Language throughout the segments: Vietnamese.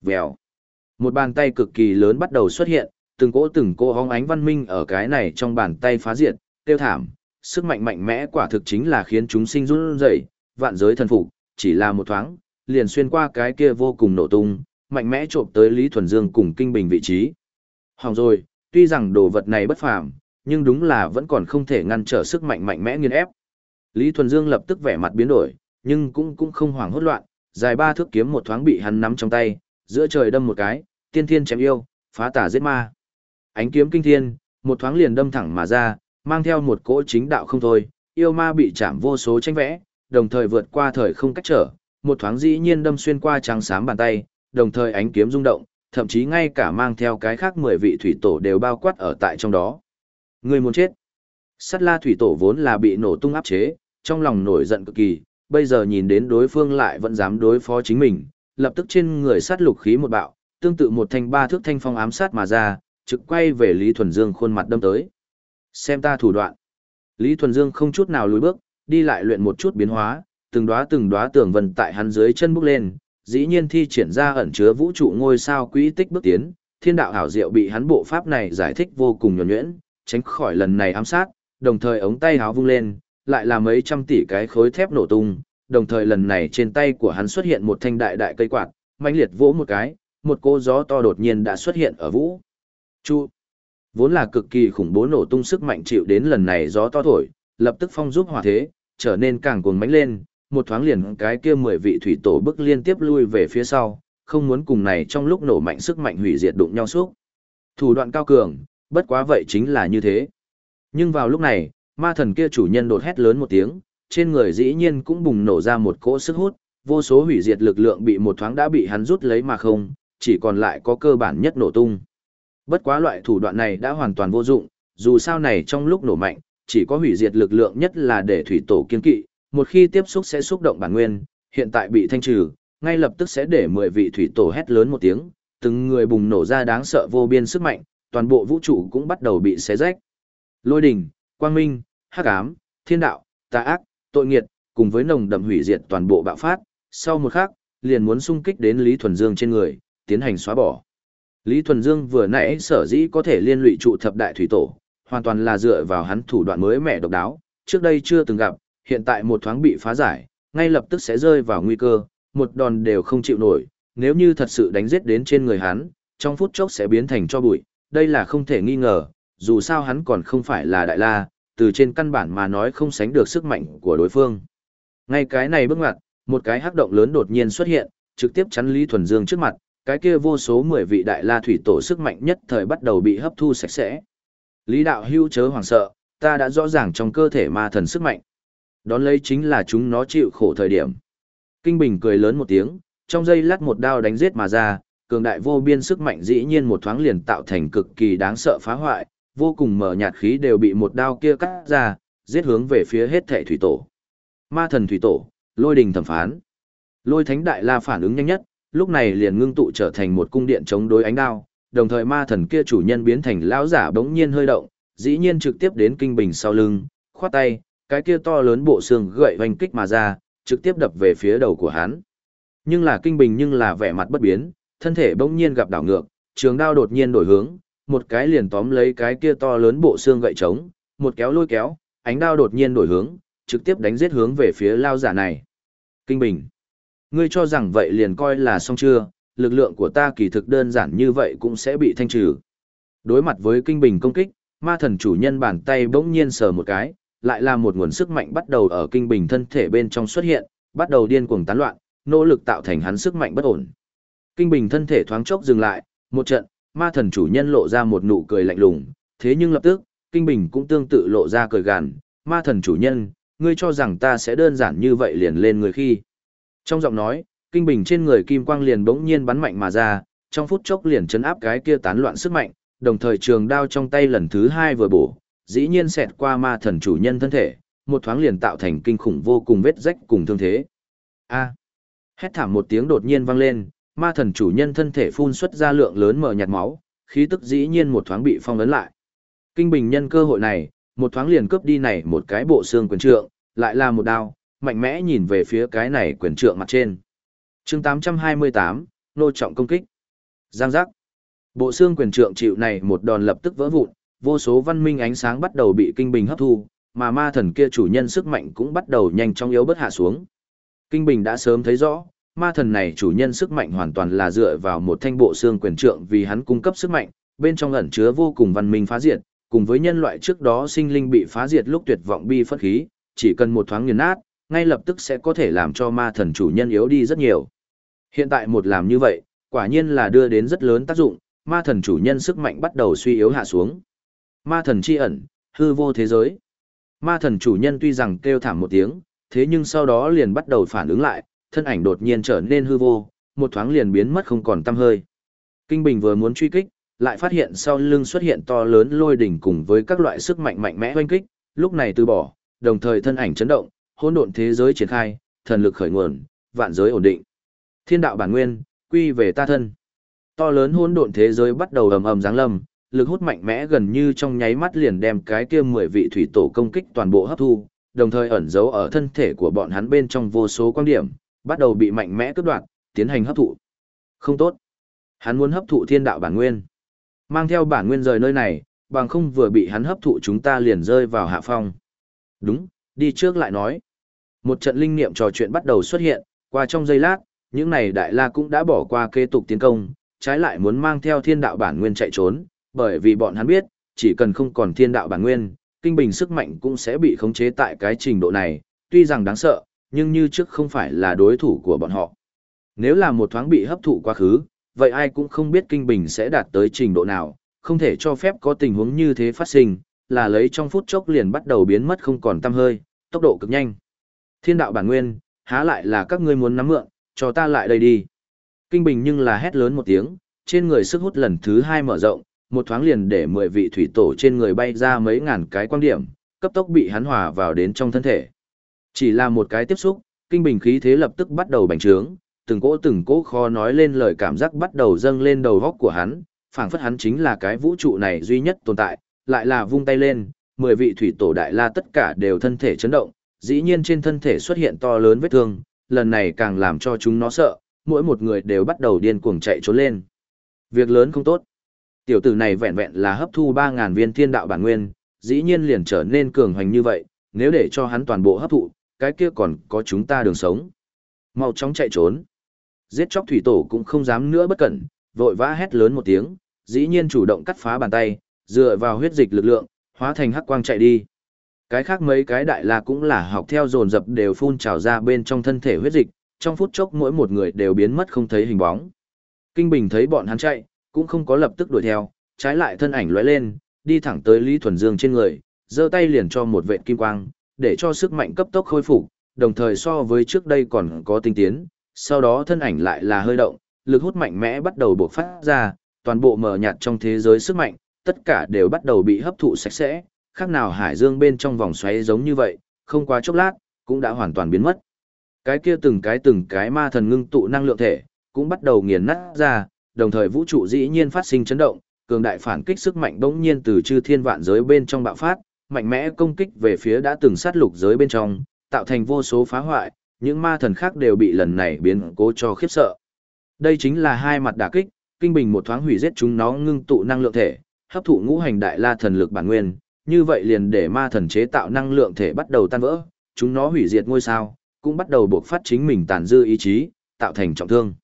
Vèo. Một bàn tay cực kỳ lớn bắt đầu xuất hiện, từng cỗ từng cỗ hóng ánh văn minh ở cái này trong bàn tay phá diệt, tiêu thảm, sức mạnh mạnh mẽ quả thực chính là khiến chúng sinh run rẩy, vạn giới thần phục, chỉ là một thoáng, liền xuyên qua cái kia vô cùng nổ tung, mạnh mẽ trộm tới Lý Thuần Dương cùng Kinh Bình vị trí. Hỏng rồi, tuy rằng đồ vật này bất phàm, nhưng đúng là vẫn còn không thể ngăn trở sức mạnh mạnh mẽ nghiền ép. Lý Thuần Dương lập tức vẻ mặt biến đổi, nhưng cũng cũng không hoảng hốt loạn, dài ba thước kiếm một thoáng bị hắn nắm trong tay, giữa trời đâm một cái, tiên thiên chém yêu, phá tà giết ma. Ánh kiếm kinh thiên, một thoáng liền đâm thẳng mà ra, mang theo một cỗ chính đạo không thôi, yêu ma bị chạm vô số tranh vẽ, đồng thời vượt qua thời không cách trở, một thoáng dĩ nhiên đâm xuyên qua trắng xám bàn tay, đồng thời ánh kiếm rung động, thậm chí ngay cả mang theo cái khác 10 vị thủy tổ đều bao quát ở tại trong đó. Người muốn chết. Sắt la thủy tổ vốn là bị nổ tung áp chế, trong lòng nổi giận cực kỳ, bây giờ nhìn đến đối phương lại vẫn dám đối phó chính mình, lập tức trên người sát lục khí một bạo, tương tự một thanh ba thước thanh phong ám sát mà ra, trực quay về Lý Thuần Dương khuôn mặt đâm tới. Xem ta thủ đoạn. Lý Thuần Dương không chút nào lùi bước, đi lại luyện một chút biến hóa, từng đóa từng đóa tường vân tại hắn dưới chân bước lên, dĩ nhiên thi triển ra ẩn chứa vũ trụ ngôi sao quỹ tích bước tiến, thiên đạo hảo diệu bị hắn bộ pháp này giải thích vô cùng nhuần nhuyễn, tránh khỏi lần này ám sát, đồng thời ống tay háo vung lên, lại là mấy trăm tỷ cái khối thép nổ tung, đồng thời lần này trên tay của hắn xuất hiện một thanh đại đại cây quạt, mãnh liệt vỗ một cái, một cô gió to đột nhiên đã xuất hiện ở vũ. Chu, vốn là cực kỳ khủng bố nổ tung sức mạnh chịu đến lần này gió to thổi, lập tức phong giúp hòa thế, trở nên càng cuồng mãnh lên, một thoáng liền cái kia mười vị thủy tổ bức liên tiếp lui về phía sau, không muốn cùng này trong lúc nổ mạnh sức mạnh hủy diệt đụng nhau suốt. Thủ đoạn cao cường, bất quá vậy chính là như thế. Nhưng vào lúc này, ma thần kia chủ nhân đột hét lớn một tiếng, trên người dĩ nhiên cũng bùng nổ ra một cỗ sức hút, vô số hủy diệt lực lượng bị một thoáng đã bị hắn rút lấy mà không, chỉ còn lại có cơ bản nhất nổ tung. Bất quá loại thủ đoạn này đã hoàn toàn vô dụng, dù sao này trong lúc nổ mạnh, chỉ có hủy diệt lực lượng nhất là để thủy tổ kiên kỵ, một khi tiếp xúc sẽ xúc động bản nguyên, hiện tại bị thanh trừ, ngay lập tức sẽ để 10 vị thủy tổ hét lớn một tiếng, từng người bùng nổ ra đáng sợ vô biên sức mạnh, toàn bộ vũ trụ cũng bắt đầu bị xé rách. Lôi đỉnh, quang minh, hắc ám, thiên đạo, tà ác, tội nghiệt, cùng với nồng đậm hủy diệt toàn bộ bạo phát, sau một khắc, liền muốn xung kích đến Lý Thuần Dương trên người, tiến hành xóa bỏ. Lý Thuần Dương vừa nãy sở dĩ có thể liên lụy trụ thập đại thủy tổ, hoàn toàn là dựa vào hắn thủ đoạn mới mẻ độc đáo, trước đây chưa từng gặp, hiện tại một thoáng bị phá giải, ngay lập tức sẽ rơi vào nguy cơ, một đòn đều không chịu nổi, nếu như thật sự đánh giết đến trên người hắn, trong phút chốc sẽ biến thành cho bụi, đây là không thể nghi ngờ, dù sao hắn còn không phải là đại la, từ trên căn bản mà nói không sánh được sức mạnh của đối phương. Ngay cái này bước ngoặt, một cái hắc động lớn đột nhiên xuất hiện, trực tiếp chắn Lý Thuần Dương trước mặt, cái kia vô số 10 vị đại la thủy tổ sức mạnh nhất thời bắt đầu bị hấp thu sạch sẽ. Lý đạo hưu chớ hoàng sợ, ta đã rõ ràng trong cơ thể ma thần sức mạnh. Đón lấy chính là chúng nó chịu khổ thời điểm. Kinh Bình cười lớn một tiếng, trong giây lát một đao đánh giết mà ra, cường đại vô biên sức mạnh dĩ nhiên một thoáng liền tạo thành cực kỳ đáng sợ phá hoại, vô cùng mở nhạt khí đều bị một đao kia cắt ra, giết hướng về phía hết thể thủy tổ. Ma thần thủy tổ, lôi đình thẩm phán. Lôi thánh đại la phản ứng nhanh nhất, lúc này liền ngưng tụ trở thành một cung điện chống đối ánh đao, đồng thời ma thần kia chủ nhân biến thành lão giả bỗng nhiên hơi động, dĩ nhiên trực tiếp đến kinh bình sau lưng, khoát tay, cái kia to lớn bộ xương gậy hoành kích mà ra, trực tiếp đập về phía đầu của hắn. Nhưng là kinh bình nhưng là vẻ mặt bất biến, thân thể bỗng nhiên gặp đảo ngược, trường đao đột nhiên đổi hướng, một cái liền tóm lấy cái kia to lớn bộ xương gậy trống, một kéo lôi kéo, ánh đao đột nhiên đổi hướng, trực tiếp đánh giết hướng về phía lao giả này. Kinh bình. Ngươi cho rằng vậy liền coi là xong chưa, lực lượng của ta kỳ thực đơn giản như vậy cũng sẽ bị thanh trừ. Đối mặt với kinh bình công kích, ma thần chủ nhân bàn tay bỗng nhiên sờ một cái, lại là một nguồn sức mạnh bắt đầu ở kinh bình thân thể bên trong xuất hiện, bắt đầu điên cuồng tán loạn, nỗ lực tạo thành hắn sức mạnh bất ổn. Kinh bình thân thể thoáng chốc dừng lại, một trận, ma thần chủ nhân lộ ra một nụ cười lạnh lùng, thế nhưng lập tức, kinh bình cũng tương tự lộ ra cười gằn, ma thần chủ nhân, ngươi cho rằng ta sẽ đơn giản như vậy liền lên người khi. Trong giọng nói, kinh bình trên người kim quang liền bỗng nhiên bắn mạnh mà ra, trong phút chốc liền chấn áp cái kia tán loạn sức mạnh, đồng thời trường đao trong tay lần thứ hai vừa bổ, dĩ nhiên xẹt qua ma thần chủ nhân thân thể, một thoáng liền tạo thành kinh khủng vô cùng vết rách cùng thương thế. A. Hét thảm một tiếng đột nhiên vang lên, ma thần chủ nhân thân thể phun xuất ra lượng lớn mờ nhạt máu, khí tức dĩ nhiên một thoáng bị phong ấn lại. Kinh bình nhân cơ hội này, một thoáng liền cướp đi này một cái bộ xương quyền trượng, lại là một đao, mạnh mẽ nhìn về phía cái này quyền trượng mặt trên. chương 828, nô trọng công kích. Giang giác. Bộ xương quyền trượng chịu này một đòn lập tức vỡ vụn, vô số văn minh ánh sáng bắt đầu bị kinh bình hấp thu, mà ma thần kia chủ nhân sức mạnh cũng bắt đầu nhanh chóng yếu bớt hạ xuống. Kinh bình đã sớm thấy rõ, ma thần này chủ nhân sức mạnh hoàn toàn là dựa vào một thanh bộ xương quyền trượng vì hắn cung cấp sức mạnh, bên trong ẩn chứa vô cùng văn minh phá diệt, cùng với nhân loại trước đó sinh linh bị phá diệt lúc tuyệt vọng bi phất khí, chỉ cần một thoáng nghiền nát, ngay lập tức sẽ có thể làm cho ma thần chủ nhân yếu đi rất nhiều. Hiện tại một làm như vậy, quả nhiên là đưa đến rất lớn tác dụng, ma thần chủ nhân sức mạnh bắt đầu suy yếu hạ xuống. Ma thần chi ẩn, hư vô thế giới. Ma thần chủ nhân tuy rằng kêu thảm một tiếng, thế nhưng sau đó liền bắt đầu phản ứng lại, thân ảnh đột nhiên trở nên hư vô, một thoáng liền biến mất không còn tăm hơi. Kinh Bình vừa muốn truy kích, lại phát hiện sau lưng xuất hiện to lớn lôi đỉnh cùng với các loại sức mạnh mạnh mẽ hoanh kích, lúc này từ bỏ, đồng thời thân ảnh chấn động, hỗn độn thế giới triển khai, thần lực khởi nguồn, vạn giới ổn định. Thiên đạo bản nguyên, quy về ta thân. To lớn hỗn độn thế giới bắt đầu ầm ầm giáng lâm, lực hút mạnh mẽ gần như trong nháy mắt liền đem cái kia mười vị thủy tổ công kích toàn bộ hấp thu, đồng thời ẩn giấu ở thân thể của bọn hắn bên trong vô số quan điểm, bắt đầu bị mạnh mẽ cướp đoạt, tiến hành hấp thụ. Không tốt. Hắn muốn hấp thụ thiên đạo bản nguyên. Mang theo bản nguyên rời nơi này, bằng không vừa bị hắn hấp thụ chúng ta liền rơi vào hạ phong. Đúng, đi trước lại nói. Một trận linh niệm trò chuyện bắt đầu xuất hiện, qua trong giây lát, những này đại la cũng đã bỏ qua kế tục tiến công, trái lại muốn mang theo thiên đạo bản nguyên chạy trốn, bởi vì bọn hắn biết, chỉ cần không còn thiên đạo bản nguyên, kinh bình sức mạnh cũng sẽ bị khống chế tại cái trình độ này, tuy rằng đáng sợ, nhưng như trước không phải là đối thủ của bọn họ. Nếu là một thoáng bị hấp thụ quá khứ, vậy ai cũng không biết kinh bình sẽ đạt tới trình độ nào, không thể cho phép có tình huống như thế phát sinh, là lấy trong phút chốc liền bắt đầu biến mất không còn tăm hơi, tốc độ cực nhanh. Thiên đạo bản nguyên, há lại là các ngươi muốn nắm mượn, cho ta lại đây đi. Kinh bình nhưng là hét lớn một tiếng, trên người sức hút lần thứ hai mở rộng, một thoáng liền để 10 vị thủy tổ trên người bay ra mấy ngàn cái quan điểm, cấp tốc bị hắn hòa vào đến trong thân thể. Chỉ là một cái tiếp xúc, kinh bình khí thế lập tức bắt đầu bành trướng, từng cỗ từng cỗ khó nói lên lời cảm giác bắt đầu dâng lên đầu góc của hắn, phảng phất hắn chính là cái vũ trụ này duy nhất tồn tại, lại là vung tay lên, 10 vị thủy tổ đại la tất cả đều thân thể chấn động, dĩ nhiên trên thân thể xuất hiện to lớn vết thương, lần này càng làm cho chúng nó sợ, mỗi một người đều bắt đầu điên cuồng chạy trốn lên. Việc lớn không tốt. Tiểu tử này vẹn vẹn là hấp thu ba ngàn viên thiên đạo bản nguyên, dĩ nhiên liền trở nên cường hoành như vậy, nếu để cho hắn toàn bộ hấp thụ, cái kia còn có chúng ta đường sống. Mau chóng chạy trốn. Giết chóc thủy tổ cũng không dám nữa bất cẩn, vội vã hét lớn một tiếng, dĩ nhiên chủ động cắt phá bàn tay, dựa vào huyết dịch lực lượng, hóa thành hắc quang chạy đi. Cái khác mấy cái đại la cũng là học theo dồn dập đều phun trào ra bên trong thân thể huyết dịch, trong phút chốc mỗi một người đều biến mất không thấy hình bóng. Kinh Bình thấy bọn hắn chạy, cũng không có lập tức đuổi theo, trái lại thân ảnh lóe lên, đi thẳng tới Lý Thuần Dương trên người, giơ tay liền cho một vệt kim quang, để cho sức mạnh cấp tốc khôi phục, đồng thời so với trước đây còn có tinh tiến, sau đó thân ảnh lại là hơi động, lực hút mạnh mẽ bắt đầu bộc phát ra, toàn bộ mờ nhạt trong thế giới sức mạnh, tất cả đều bắt đầu bị hấp thụ sạch sẽ, khác nào hải dương bên trong vòng xoáy giống như vậy, không quá chốc lát, cũng đã hoàn toàn biến mất. Cái kia từng cái từng cái ma thần ngưng tụ năng lượng thể, cũng bắt đầu nghiền nát ra, đồng thời vũ trụ dĩ nhiên phát sinh chấn động, cường đại phản kích sức mạnh bỗng nhiên từ chư thiên vạn giới bên trong bạo phát, mạnh mẽ công kích về phía đã từng sát lục giới bên trong, tạo thành vô số phá hoại, những ma thần khác đều bị lần này biến cố cho khiếp sợ. Đây chính là hai mặt đả kích, kinh bình một thoáng hủy giết chúng nó ngưng tụ năng lượng thể, hấp thụ ngũ hành đại la thần lực bản nguyên, như vậy liền để ma thần chế tạo năng lượng thể bắt đầu tan vỡ, chúng nó hủy diệt ngôi sao, cũng bắt đầu buộc phát chính mình tàn dư ý chí, tạo thành trọng thương.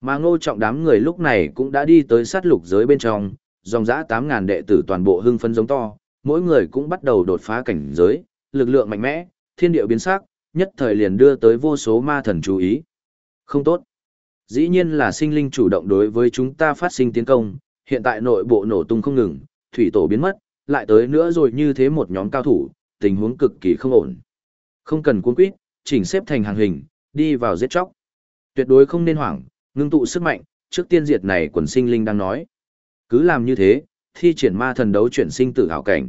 Mà ngô trọng đám người lúc này cũng đã đi tới sát lục giới bên trong, dòng dã 8.000 đệ tử toàn bộ hưng phấn giống to, mỗi người cũng bắt đầu đột phá cảnh giới, lực lượng mạnh mẽ, thiên địa biến sắc, nhất thời liền đưa tới vô số ma thần chú ý. Không tốt. Dĩ nhiên là sinh linh chủ động đối với chúng ta phát sinh tiến công, hiện tại nội bộ nổ tung không ngừng, thủy tổ biến mất, lại tới nữa rồi như thế một nhóm cao thủ, tình huống cực kỳ không ổn. Không cần cuốn quýt, chỉnh xếp thành hàng hình, đi vào giết chóc. Tuyệt đối không nên hoảng, ngưng tụ sức mạnh, trước tiên diệt này quần sinh linh đang nói. Cứ làm như thế, thi triển ma thần đấu chuyển sinh tử hảo cảnh.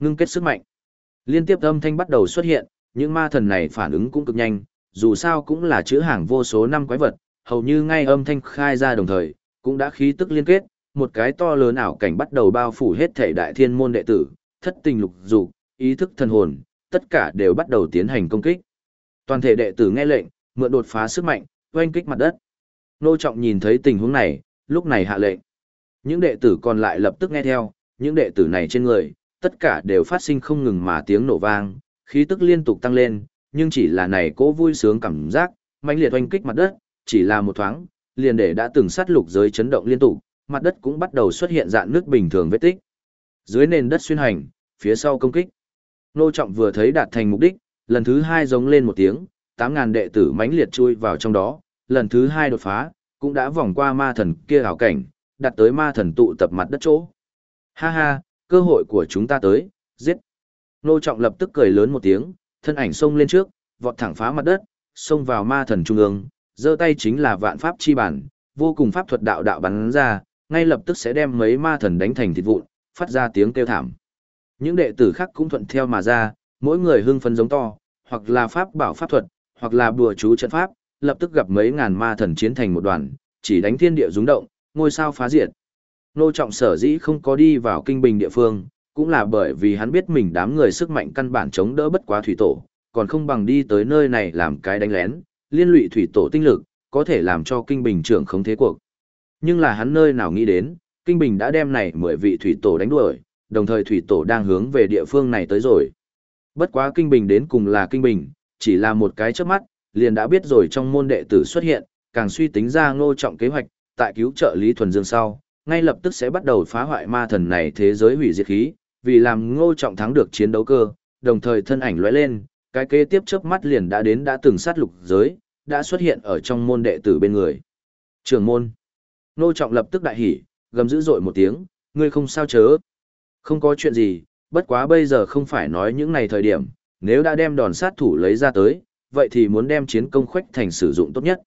Ngưng kết sức mạnh. Liên tiếp âm thanh bắt đầu xuất hiện, những ma thần này phản ứng cũng cực nhanh, dù sao cũng là chữ hàng vô số năm quái vật, hầu như ngay âm thanh khai ra đồng thời, cũng đã khí tức liên kết, một cái to lớn ảo cảnh bắt đầu bao phủ hết thể đại thiên môn đệ tử, thất tình lục dục, ý thức thần hồn, tất cả đều bắt đầu tiến hành công kích. Toàn thể đệ tử nghe lệnh, mượn đột phá sức mạnh, oanh kích mặt đất. Nô Trọng nhìn thấy tình huống này, lúc này hạ lệnh. Những đệ tử còn lại lập tức nghe theo, những đệ tử này trên người, tất cả đều phát sinh không ngừng mà tiếng nổ vang, khí tức liên tục tăng lên, nhưng chỉ là này cố vui sướng cảm giác, mãnh liệt oanh kích mặt đất, chỉ là một thoáng, liền để đã từng sát lục giới chấn động liên tục, mặt đất cũng bắt đầu xuất hiện dạng nước bình thường vết tích. Dưới nền đất xuyên hành, phía sau công kích. Nô Trọng vừa thấy đạt thành mục đích, lần thứ hai giống lên một tiếng, 8.000 đệ tử mãnh liệt chui vào trong đó, lần thứ hai đột phá, cũng đã vòng qua ma thần kia hảo cảnh, đặt tới ma thần tụ tập mặt đất chỗ. Ha ha, cơ hội của chúng ta tới, giết. Nô Trọng lập tức cười lớn một tiếng, thân ảnh xông lên trước, vọt thẳng phá mặt đất, xông vào ma thần trung ương, giơ tay chính là vạn pháp chi bản, vô cùng pháp thuật đạo đạo bắn ra, ngay lập tức sẽ đem mấy ma thần đánh thành thịt vụn, phát ra tiếng kêu thảm. Những đệ tử khác cũng thuận theo mà ra, mỗi người hưng phấn giống to, hoặc là pháp bảo pháp thuật, hoặc là bùa chú trận pháp, lập tức gặp mấy ngàn ma thần chiến thành một đoàn, chỉ đánh thiên địa rung động, ngôi sao phá diệt. Nô Trọng sở dĩ không có đi vào kinh bình địa phương, cũng là bởi vì hắn biết mình đám người sức mạnh căn bản chống đỡ bất quá thủy tổ, còn không bằng đi tới nơi này làm cái đánh lén, liên lụy thủy tổ tinh lực, có thể làm cho kinh bình trưởng không thế cuộc. Nhưng là hắn nơi nào nghĩ đến, kinh bình đã đem này mười vị thủy tổ đánh đuổi, đồng thời thủy tổ đang hướng về địa phương này tới rồi. Bất quá kinh bình đến cùng là kinh bình, chỉ là một cái chớp mắt, liền đã biết rồi trong môn đệ tử xuất hiện, càng suy tính ra ngô trọng kế hoạch, tại cứu trợ Lý Thuần Dương sau, ngay lập tức sẽ bắt đầu phá hoại ma thần này thế giới hủy diệt khí, vì làm ngô trọng thắng được chiến đấu cơ, đồng thời thân ảnh lóe lên, cái kế tiếp chớp mắt liền đã đến đã từng sát lục giới, đã xuất hiện ở trong môn đệ tử bên người. Trường môn. Ngô trọng lập tức đại hỉ, gầm dữ dội một tiếng, ngươi không sao chớ. Không có chuyện gì, bất quá bây giờ không phải nói những này thời điểm, nếu đã đem đòn sát thủ lấy ra tới, vậy thì muốn đem chiến công khoách thành sử dụng tốt nhất.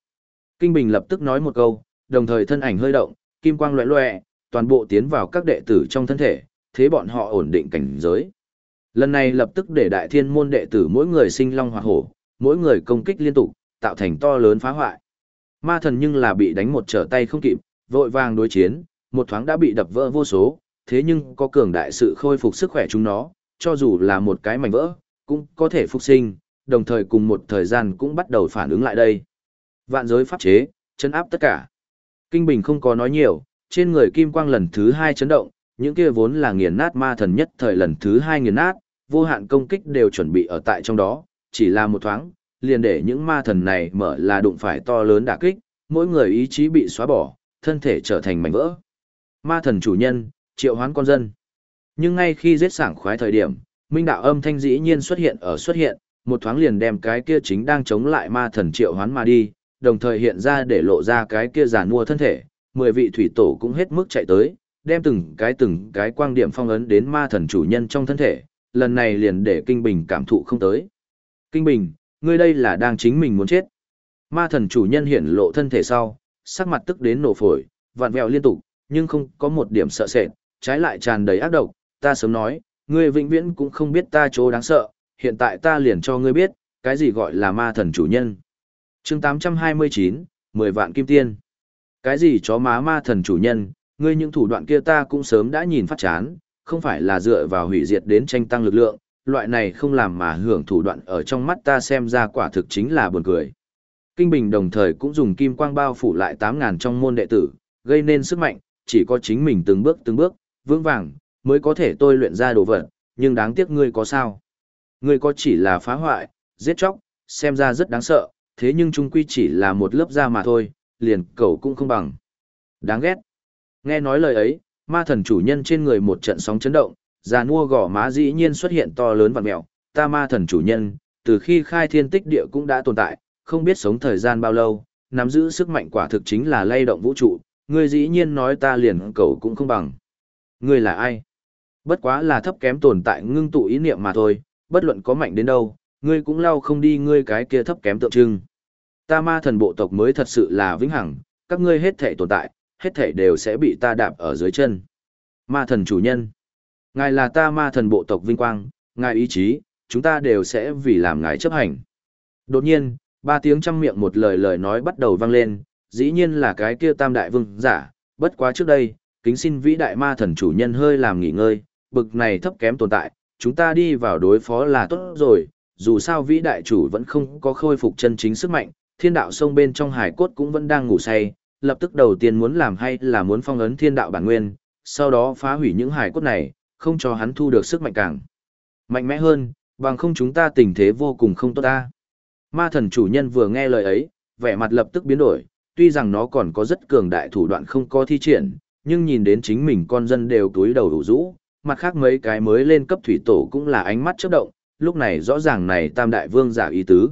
Kinh Bình lập tức nói một câu, đồng thời thân ảnh hơi động, kim quang lóe lóe, toàn bộ tiến vào các đệ tử trong thân thể, thế bọn họ ổn định cảnh giới. Lần này lập tức để đại thiên môn đệ tử mỗi người sinh long hoặc hổ, mỗi người công kích liên tục, tạo thành to lớn phá hoại. Ma thần nhưng là bị đánh một trở tay không kịp, vội vàng đối chiến, một thoáng đã bị đập vỡ vô số, thế nhưng có cường đại sự khôi phục sức khỏe chúng nó, cho dù là một cái mảnh vỡ, cũng có thể phục sinh, đồng thời cùng một thời gian cũng bắt đầu phản ứng lại đây. Vạn giới pháp chế, chấn áp tất cả. Kinh Bình không có nói nhiều, trên người kim quang lần thứ hai chấn động, những kia vốn là nghiền nát ma thần nhất thời lần thứ hai nghiền nát, vô hạn công kích đều chuẩn bị ở tại trong đó, chỉ là một thoáng, liền để những ma thần này mở là đụng phải to lớn đả kích, mỗi người ý chí bị xóa bỏ, thân thể trở thành mảnh vỡ. Ma thần chủ nhân, triệu hoán con dân. Nhưng ngay khi giết sảng khoái thời điểm, minh đạo âm thanh dĩ nhiên xuất hiện ở xuất hiện, một thoáng liền đem cái kia chính đang chống lại ma thần triệu hoán mà đi, đồng thời hiện ra để lộ ra cái kia giàn mua thân thể, mười vị thủy tổ cũng hết mức chạy tới, đem từng cái từng cái quang điểm phong ấn đến ma thần chủ nhân trong thân thể, lần này liền để Kinh Bình cảm thụ không tới. Kinh Bình, ngươi đây là đang chính mình muốn chết. Ma thần chủ nhân hiển lộ thân thể sau, sắc mặt tức đến nổ phổi, vặn vẹo liên tục, nhưng không có một điểm sợ sệt, trái lại tràn đầy ác độc, ta sớm nói, ngươi vĩnh viễn cũng không biết ta chỗ đáng sợ, hiện tại ta liền cho ngươi biết, cái gì gọi là ma thần chủ nhân chương 829, 10 vạn kim tiên. Cái gì chó má ma thần chủ nhân, ngươi những thủ đoạn kia ta cũng sớm đã nhìn phát chán, không phải là dựa vào hủy diệt đến tranh tăng lực lượng, loại này không làm mà hưởng thủ đoạn ở trong mắt ta xem ra quả thực chính là buồn cười. Kinh Bình đồng thời cũng dùng kim quang bao phủ lại 8.000 trong môn đệ tử, gây nên sức mạnh, chỉ có chính mình từng bước từng bước, vững vàng, mới có thể tôi luyện ra đồ vật, nhưng đáng tiếc ngươi có sao. Ngươi có chỉ là phá hoại, giết chóc, xem ra rất đáng sợ, thế nhưng trung quy chỉ là một lớp da mà thôi, liền cầu cũng không bằng. Đáng ghét. Nghe nói lời ấy, ma thần chủ nhân trên người một trận sóng chấn động, già nua gỏ má dĩ nhiên xuất hiện to lớn vằn mẹo, ta ma thần chủ nhân, từ khi khai thiên tích địa cũng đã tồn tại, không biết sống thời gian bao lâu, nắm giữ sức mạnh quả thực chính là lay động vũ trụ, ngươi dĩ nhiên nói ta liền cầu cũng không bằng. Ngươi là ai? Bất quá là thấp kém tồn tại ngưng tụ ý niệm mà thôi, bất luận có mạnh đến đâu, ngươi cũng lao không đi ngươi cái kia thấp kém tượng trưng. Ta ma thần bộ tộc mới thật sự là vĩnh hằng, các ngươi hết thể tồn tại, hết thể đều sẽ bị ta đạp ở dưới chân. Ma thần chủ nhân. Ngài là ta ma thần bộ tộc vinh quang, ngài ý chí, chúng ta đều sẽ vì làm ngài chấp hành. Đột nhiên, ba tiếng trăm miệng một lời lời nói bắt đầu vang lên, dĩ nhiên là cái kia tam đại vương giả, bất quá trước đây, kính xin vĩ đại ma thần chủ nhân hơi làm nghỉ ngơi, bực này thấp kém tồn tại, chúng ta đi vào đối phó là tốt rồi, dù sao vĩ đại chủ vẫn không có khôi phục chân chính sức mạnh, thiên đạo sông bên trong hải cốt cũng vẫn đang ngủ say, lập tức đầu tiên muốn làm hay là muốn phong ấn thiên đạo bản nguyên, sau đó phá hủy những hải cốt này, không cho hắn thu được sức mạnh càng mạnh mẽ hơn, bằng không chúng ta tình thế vô cùng không tốt ta. Ma thần chủ nhân vừa nghe lời ấy, vẻ mặt lập tức biến đổi, tuy rằng nó còn có rất cường đại thủ đoạn không có thi triển, nhưng nhìn đến chính mình con dân đều túi đầu đủ rũ, mặt khác mấy cái mới lên cấp thủy tổ cũng là ánh mắt chớp động, lúc này rõ ràng này tam đại vương giả ý tứ.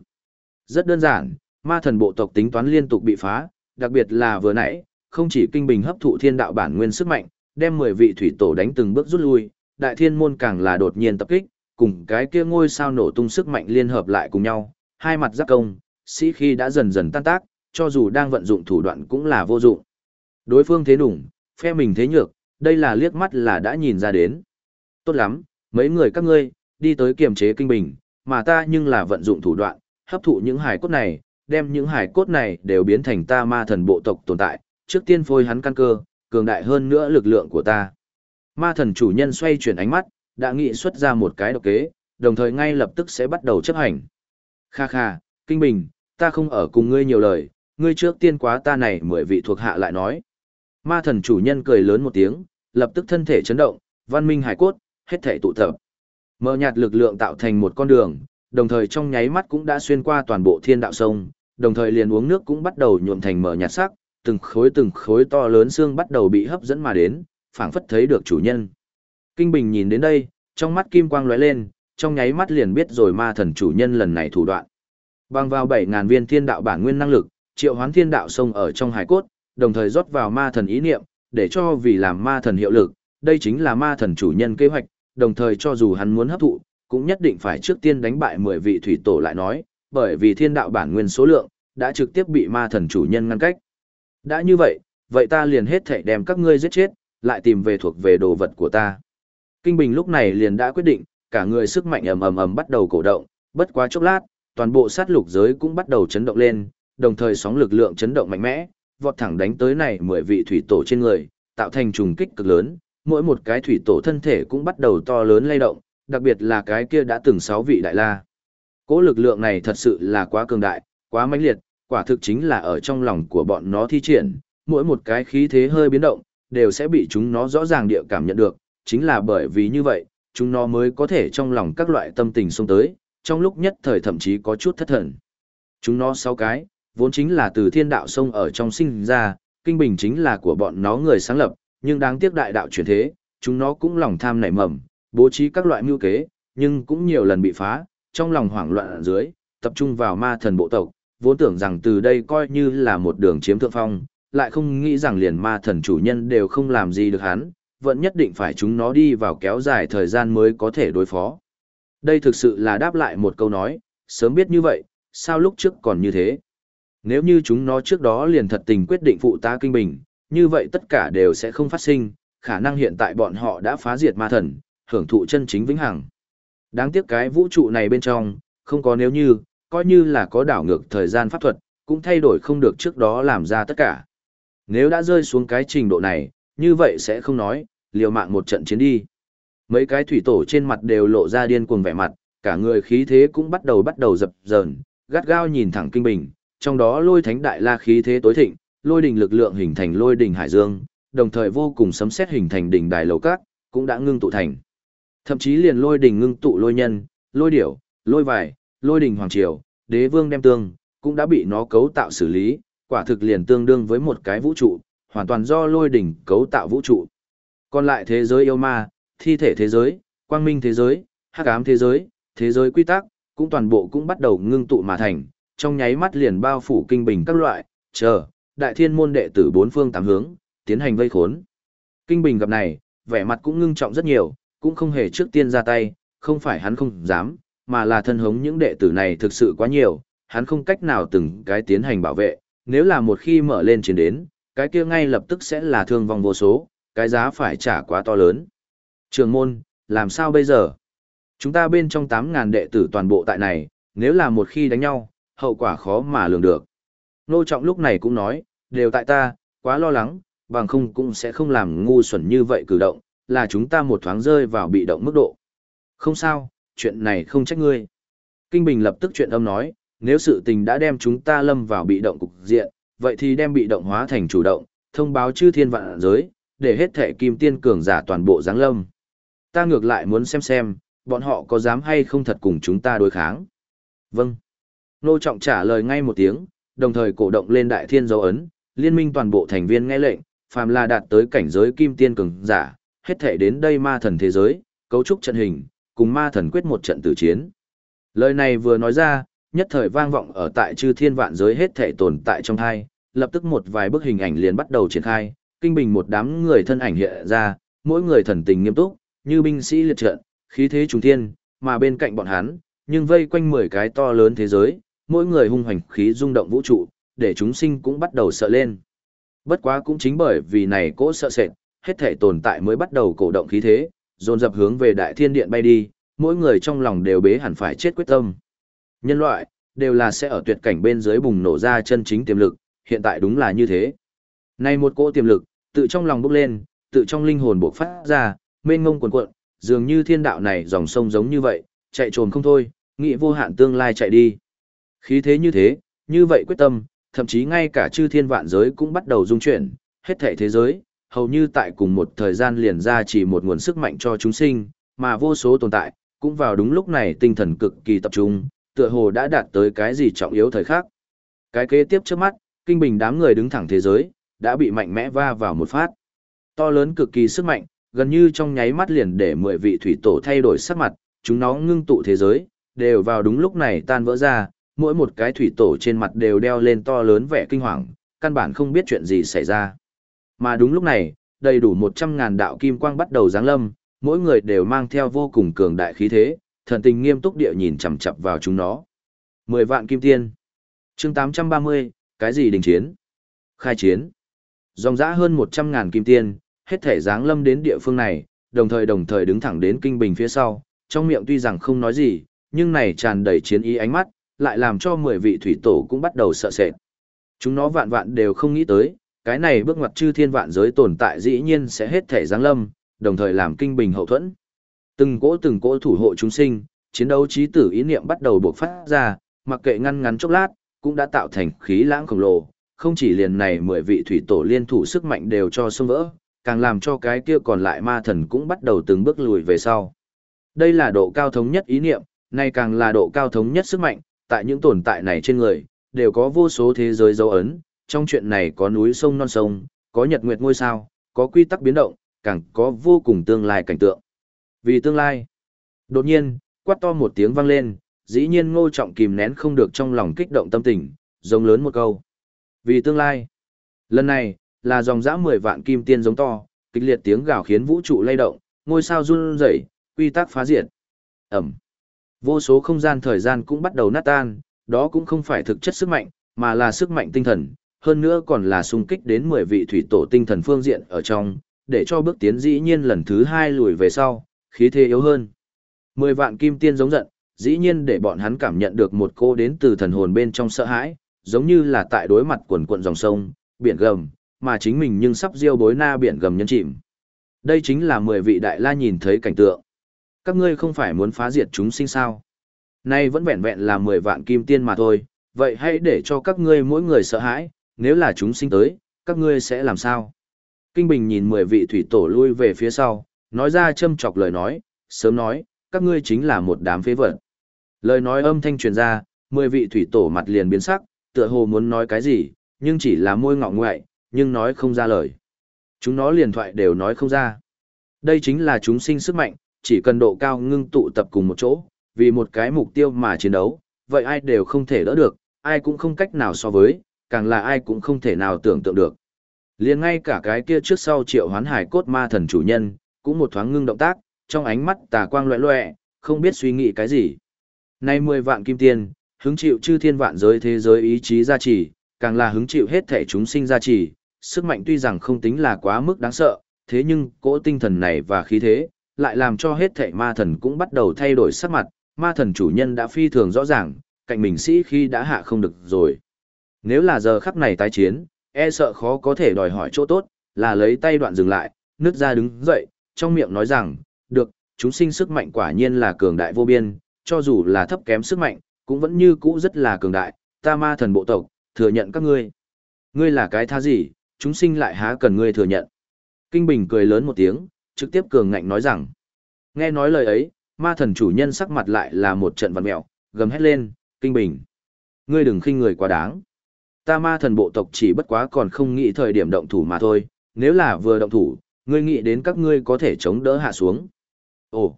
Rất đơn giản, ma thần bộ tộc tính toán liên tục bị phá, đặc biệt là vừa nãy, không chỉ kinh bình hấp thụ thiên đạo bản nguyên sức mạnh, đem 10 vị thủy tổ đánh từng bước rút lui, đại thiên môn càng là đột nhiên tập kích, cùng cái kia ngôi sao nổ tung sức mạnh liên hợp lại cùng nhau, hai mặt giáp công, sĩ khi đã dần dần tan tác, cho dù đang vận dụng thủ đoạn cũng là vô dụng. Đối phương thế đủng, phe mình thế nhược, đây là liếc mắt là đã nhìn ra đến. Tốt lắm, mấy người các ngươi, đi tới kiềm chế kinh bình, mà ta nhưng là vận dụng thủ đoạn, hấp thụ những hải cốt này, đem những hải cốt này đều biến thành ta ma thần bộ tộc tồn tại, trước tiên phôi hắn căn cơ, cường đại hơn nữa lực lượng của ta. Ma thần chủ nhân xoay chuyển ánh mắt, đã nghị xuất ra một cái độc kế, đồng thời ngay lập tức sẽ bắt đầu chấp hành. Kha kha, Kinh Bình, ta không ở cùng ngươi nhiều lời, ngươi trước tiên quá ta này mười vị thuộc hạ lại nói. Ma thần chủ nhân cười lớn một tiếng, lập tức thân thể chấn động, văn minh hải cốt, hết thể tụ tập. Mở nhạt lực lượng tạo thành một con đường, đồng thời trong nháy mắt cũng đã xuyên qua toàn bộ thiên đạo sông, đồng thời liền uống nước cũng bắt đầu nhuộm thành mở nhạt sắc, từng khối từng khối to lớn xương bắt đầu bị hấp dẫn mà đến, phảng phất thấy được chủ nhân. Kinh Bình nhìn đến đây, trong mắt kim quang lóe lên, trong nháy mắt liền biết rồi ma thần chủ nhân lần này thủ đoạn. Bằng vào 7000 viên thiên đạo bản nguyên năng lực, triệu hoán thiên đạo sông ở trong hải cốt, đồng thời rót vào ma thần ý niệm, để cho vì làm ma thần hiệu lực, đây chính là ma thần chủ nhân kế hoạch, đồng thời cho dù hắn muốn hấp thụ, cũng nhất định phải trước tiên đánh bại 10 vị thủy tổ lại nói, bởi vì thiên đạo bản nguyên số lượng đã trực tiếp bị ma thần chủ nhân ngăn cách. Đã như vậy, vậy ta liền hết thảy đem các ngươi giết chết, lại tìm về thuộc về đồ vật của ta. Kinh Bình lúc này liền đã quyết định, cả người sức mạnh ầm ầm ầm bắt đầu cổ động, bất quá chốc lát, toàn bộ sát lục giới cũng bắt đầu chấn động lên, đồng thời sóng lực lượng chấn động mạnh mẽ, vọt thẳng đánh tới này mười vị thủy tổ trên người, tạo thành trùng kích cực lớn, mỗi một cái thủy tổ thân thể cũng bắt đầu to lớn lay động, đặc biệt là cái kia đã từng sáu vị đại la. Cỗ lực lượng này thật sự là quá cường đại, quá mãnh liệt, quả thực chính là ở trong lòng của bọn nó thi triển, mỗi một cái khí thế hơi biến động, đều sẽ bị chúng nó rõ ràng địa cảm nhận được, chính là bởi vì như vậy, chúng nó mới có thể trong lòng các loại tâm tình xông tới, trong lúc nhất thời thậm chí có chút thất thần. Chúng nó sáu cái, vốn chính là từ thiên đạo sông ở trong sinh ra, kinh bình chính là của bọn nó người sáng lập, nhưng đáng tiếc đại đạo chuyển thế, chúng nó cũng lòng tham nảy mầm, bố trí các loại mưu kế, nhưng cũng nhiều lần bị phá, trong lòng hoảng loạn ở dưới, tập trung vào ma thần bộ tộc, vốn tưởng rằng từ đây coi như là một đường chiếm thượng phong, lại không nghĩ rằng liền ma thần chủ nhân đều không làm gì được hắn, vẫn nhất định phải chúng nó đi vào kéo dài thời gian mới có thể đối phó. Đây thực sự là đáp lại một câu nói, sớm biết như vậy, sao lúc trước còn như thế? Nếu như chúng nó trước đó liền thật tình quyết định phụ ta kinh bình, như vậy tất cả đều sẽ không phát sinh, khả năng hiện tại bọn họ đã phá diệt ma thần, hưởng thụ chân chính vĩnh hằng. Đáng tiếc cái vũ trụ này bên trong, không có nếu như, coi như là có đảo ngược thời gian pháp thuật, cũng thay đổi không được trước đó làm ra tất cả. Nếu đã rơi xuống cái trình độ này, như vậy sẽ không nói, liều mạng một trận chiến đi. Mấy cái thủy tổ trên mặt đều lộ ra điên cuồng vẻ mặt, cả người khí thế cũng bắt đầu bắt đầu dập dờn, gắt gao nhìn thẳng kinh bình, trong đó lôi thánh đại la khí thế tối thịnh, lôi đỉnh lực lượng hình thành lôi đỉnh hải dương, đồng thời vô cùng sấm xét hình thành đỉnh đài lầu cát, cũng đã ngưng tụ thành. Thậm chí liền lôi đỉnh ngưng tụ lôi nhân, lôi điểu, lôi vải, lôi đỉnh hoàng triều, đế vương đem tương, cũng đã bị nó cấu tạo xử lý, quả thực liền tương đương với một cái vũ trụ, hoàn toàn do lôi đỉnh cấu tạo vũ trụ. Còn lại thế giới yêu ma, thi thể thế giới, quang minh thế giới, hắc ám thế giới, thế giới quy tắc, cũng toàn bộ cũng bắt đầu ngưng tụ mà thành, trong nháy mắt liền bao phủ kinh bình các loại, chờ, đại thiên môn đệ tử bốn phương tám hướng, tiến hành vây khốn. Kinh bình gặp này, vẻ mặt cũng ngưng trọng rất nhiều, cũng không hề trước tiên ra tay, không phải hắn không dám, mà là thân hống những đệ tử này thực sự quá nhiều, hắn không cách nào từng cái tiến hành bảo vệ, nếu là một khi mở lên chiến đến, cái kia ngay lập tức sẽ là thương vong vô số, cái giá phải trả quá to lớn. Trường môn, làm sao bây giờ? Chúng ta bên trong 8.000 đệ tử toàn bộ tại này, nếu là một khi đánh nhau, hậu quả khó mà lường được. Nô Trọng lúc này cũng nói, đều tại ta, quá lo lắng, bằng không cũng sẽ không làm ngu xuẩn như vậy cử động, là chúng ta một thoáng rơi vào bị động mức độ. Không sao, chuyện này không trách ngươi. Kinh Bình lập tức chuyện âm nói, nếu sự tình đã đem chúng ta lâm vào bị động cục diện, vậy thì đem bị động hóa thành chủ động, thông báo chư thiên vạn giới, để hết thể kim tiên cường giả toàn bộ giáng lâm. Ta ngược lại muốn xem xem, bọn họ có dám hay không thật cùng chúng ta đối kháng. Vâng. Nô Trọng trả lời ngay một tiếng, đồng thời cổ động lên đại thiên dấu ấn, liên minh toàn bộ thành viên nghe lệnh, phàm là đạt tới cảnh giới kim tiên cường giả, hết thể đến đây ma thần thế giới, cấu trúc trận hình, cùng ma thần quyết một trận tử chiến. Lời này vừa nói ra, nhất thời vang vọng ở tại chư thiên vạn giới hết thể tồn tại trong hai, lập tức một vài bức hình ảnh liền bắt đầu triển khai, kinh bình một đám người thân ảnh hiện ra, mỗi người thần tình nghiêm túc, như binh sĩ liệt trận, khí thế trùng thiên, mà bên cạnh bọn hắn, nhưng vây quanh 10 cái to lớn thế giới, mỗi người hung hoành khí rung động vũ trụ, để chúng sinh cũng bắt đầu sợ lên. Bất quá cũng chính bởi vì này cỗ sợ sệt, hết thể tồn tại mới bắt đầu cổ động khí thế, dồn dập hướng về đại thiên điện bay đi, mỗi người trong lòng đều bế hẳn phải chết quyết tâm. Nhân loại, đều là sẽ ở tuyệt cảnh bên dưới bùng nổ ra chân chính tiềm lực, hiện tại đúng là như thế. Này một cỗ tiềm lực, tự trong lòng bốc lên, tự trong linh hồn bộc phát ra, mênh ngông cuồn cuộn, dường như thiên đạo này dòng sông giống như vậy, chạy trồn không thôi, nghĩ vô hạn tương lai chạy đi. Khí thế như thế, như vậy quyết tâm, thậm chí ngay cả chư thiên vạn giới cũng bắt đầu dung chuyển, hết thảy thế giới, hầu như tại cùng một thời gian liền ra chỉ một nguồn sức mạnh cho chúng sinh, mà vô số tồn tại, cũng vào đúng lúc này tinh thần cực kỳ tập trung, tựa hồ đã đạt tới cái gì trọng yếu thời khắc. Cái kế tiếp trước mắt, kinh bình đám người đứng thẳng thế giới, đã bị mạnh mẽ va vào một phát. To lớn cực kỳ sức mạnh, gần như trong nháy mắt liền để mười vị thủy tổ thay đổi sắc mặt, chúng nó ngưng tụ thế giới, đều vào đúng lúc này tan vỡ ra, mỗi một cái thủy tổ trên mặt đều đeo lên to lớn vẻ kinh hoàng, căn bản không biết chuyện gì xảy ra. Mà đúng lúc này, đầy đủ một trăm ngàn đạo kim quang bắt đầu giáng lâm, mỗi người đều mang theo vô cùng cường đại khí thế, thần tình nghiêm túc địa nhìn chằm chằm vào chúng nó. Mười vạn kim tiên. Chương tám trăm ba mươi, cái gì đình chiến? Khai chiến. Dòng dã hơn một trăm ngàn kim tiên, hết thể giáng lâm đến địa phương này, đồng thời đồng thời đứng thẳng đến kinh bình phía sau, trong miệng tuy rằng không nói gì, nhưng này tràn đầy chiến ý ánh mắt, lại làm cho mười vị thủy tổ cũng bắt đầu sợ sệt. Chúng nó vạn vạn đều không nghĩ tới, cái này bước ngoặt chư thiên vạn giới tồn tại dĩ nhiên sẽ hết thể giáng lâm, đồng thời làm kinh bình hậu thuẫn. Từng cỗ từng cỗ thủ hộ chúng sinh, chiến đấu trí tử ý niệm bắt đầu buộc phát ra, mặc kệ ngăn ngắn chốc lát, cũng đã tạo thành khí lãng khổng lồ, không chỉ liền này mười vị thủy tổ liên thủ sức mạnh đều cho xông vỡ, càng làm cho cái kia còn lại ma thần cũng bắt đầu từng bước lùi về sau. Đây là độ cao thống nhất ý niệm, nay càng là độ cao thống nhất sức mạnh, tại những tồn tại này trên người, đều có vô số thế giới dấu ấn, trong chuyện này có núi sông non sông, có nhật nguyệt ngôi sao, có quy tắc biến động, càng có vô cùng tương lai cảnh tượng. Vì tương lai, đột nhiên, quát to một tiếng vang lên, dĩ nhiên ngô trọng kìm nén không được trong lòng kích động tâm tình, giống lớn một câu. Vì tương lai, lần này, là dòng dã 10 vạn kim tiên giống to, kịch liệt tiếng gào khiến vũ trụ lay động, ngôi sao run rẩy, quy tắc phá diệt. Ẩm. Vô số không gian thời gian cũng bắt đầu nát tan, đó cũng không phải thực chất sức mạnh, mà là sức mạnh tinh thần, hơn nữa còn là xung kích đến 10 vị thủy tổ tinh thần phương diện ở trong, để cho bước tiến dĩ nhiên lần thứ hai lùi về sau, khí thế yếu hơn. 10 vạn kim tiên giống giận, dĩ nhiên để bọn hắn cảm nhận được một cô đến từ thần hồn bên trong sợ hãi, giống như là tại đối mặt quần quận dòng sông, biển gầm, mà chính mình nhưng sắp diêu bối na biển gầm nhân chìm. Đây chính là 10 vị đại la nhìn thấy cảnh tượng. Các ngươi không phải muốn phá diệt chúng sinh sao? Nay vẫn vẹn vẹn là 10 vạn kim tiên mà thôi, vậy hãy để cho các ngươi mỗi người sợ hãi, nếu là chúng sinh tới, các ngươi sẽ làm sao? Kinh Bình nhìn 10 vị thủy tổ lui về phía sau, nói ra châm chọc lời nói, sớm nói, các ngươi chính là một đám phế vật. Lời nói âm thanh truyền ra, 10 vị thủy tổ mặt liền biến sắc, tựa hồ muốn nói cái gì, nhưng chỉ là môi ngọng ngoại, nhưng nói không ra lời. Chúng nó liền thoại đều nói không ra. Đây chính là chúng sinh sức mạnh, chỉ cần độ cao ngưng tụ tập cùng một chỗ, vì một cái mục tiêu mà chiến đấu, vậy ai đều không thể đỡ được, ai cũng không cách nào so với, càng là ai cũng không thể nào tưởng tượng được. Liền ngay cả cái kia trước sau triệu hoán hải cốt ma thần chủ nhân, cũng một thoáng ngưng động tác, trong ánh mắt tà quang loẹ loẹ, không biết suy nghĩ cái gì. Nay mười vạn kim tiền, hứng chịu chư thiên vạn giới thế giới ý chí gia trì, càng là hứng chịu hết thể chúng sinh gia trì, sức mạnh tuy rằng không tính là quá mức đáng sợ, thế nhưng cỗ tinh thần này và khí thế, lại làm cho hết thảy ma thần cũng bắt đầu thay đổi sắc mặt, ma thần chủ nhân đã phi thường rõ ràng, cạnh mình sĩ khi đã hạ không được rồi. Nếu là giờ khắc này tái chiến, e sợ khó có thể đòi hỏi chỗ tốt, là lấy tay đoạn dừng lại, nứt ra đứng dậy, trong miệng nói rằng, được, chúng sinh sức mạnh quả nhiên là cường đại vô biên, cho dù là thấp kém sức mạnh, cũng vẫn như cũ rất là cường đại, ta ma thần bộ tộc, thừa nhận các ngươi. Ngươi là cái tha gì, chúng sinh lại há cần ngươi thừa nhận. Kinh Bình cười lớn một tiếng, trực tiếp cường ngạnh nói rằng. Nghe nói lời ấy, ma thần chủ nhân sắc mặt lại là một trận văn mẹo, gầm hét lên, Kinh Bình. Ngươi đừng khinh người quá đáng. Ta ma thần bộ tộc chỉ bất quá còn không nghĩ thời điểm động thủ mà thôi, nếu là vừa động thủ, ngươi nghĩ đến các ngươi có thể chống đỡ hạ xuống. Ồ,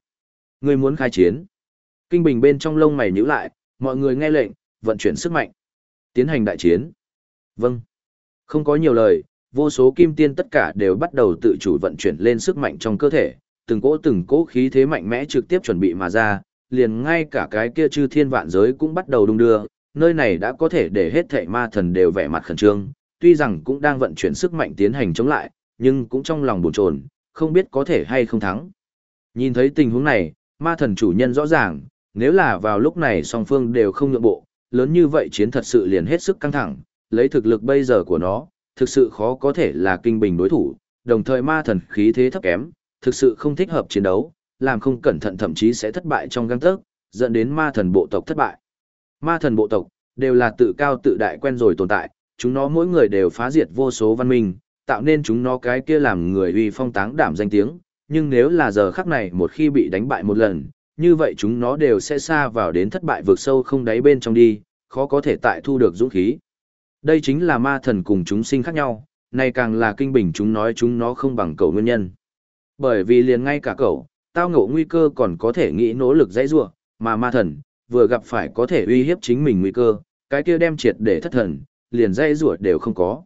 ngươi muốn khai chiến. Kinh Bình bên trong lông mày nhíu lại, mọi người nghe lệnh, vận chuyển sức mạnh. Tiến hành đại chiến. Vâng. Không có nhiều lời, vô số kim tiên tất cả đều bắt đầu tự chủ vận chuyển lên sức mạnh trong cơ thể, từng cỗ từng cỗ khí thế mạnh mẽ trực tiếp chuẩn bị mà ra, liền ngay cả cái kia chư thiên vạn giới cũng bắt đầu đung đưa, nơi này đã có thể để hết thảy ma thần đều vẻ mặt khẩn trương, tuy rằng cũng đang vận chuyển sức mạnh tiến hành chống lại, nhưng cũng trong lòng bồn chồn, không biết có thể hay không thắng. Nhìn thấy tình huống này, ma thần chủ nhân rõ ràng, nếu là vào lúc này song phương đều không nhượng bộ, lớn như vậy chiến thật sự liền hết sức căng thẳng, lấy thực lực bây giờ của nó, thực sự khó có thể là kinh bình đối thủ, đồng thời ma thần khí thế thấp kém, thực sự không thích hợp chiến đấu, làm không cẩn thận thậm chí sẽ thất bại trong găng tớc, dẫn đến ma thần bộ tộc thất bại. Ma thần bộ tộc, đều là tự cao tự đại quen rồi tồn tại, chúng nó mỗi người đều phá diệt vô số văn minh, tạo nên chúng nó cái kia làm người uy phong táng đảm danh tiếng, nhưng nếu là giờ khắc này một khi bị đánh bại một lần, như vậy chúng nó đều sẽ xa vào đến thất bại vượt sâu không đáy bên trong đi, khó có thể tại thu được dũng khí. Đây chính là ma thần cùng chúng sinh khác nhau, này càng là kinh bình chúng nói chúng nó không bằng cầu nguyên nhân. Bởi vì liền ngay cả cậu, tao ngộ nguy cơ còn có thể nghĩ nỗ lực dãy rua, mà ma thần, vừa gặp phải có thể uy hiếp chính mình nguy cơ, cái kia đem triệt để thất thần, liền dãy rua đều không có.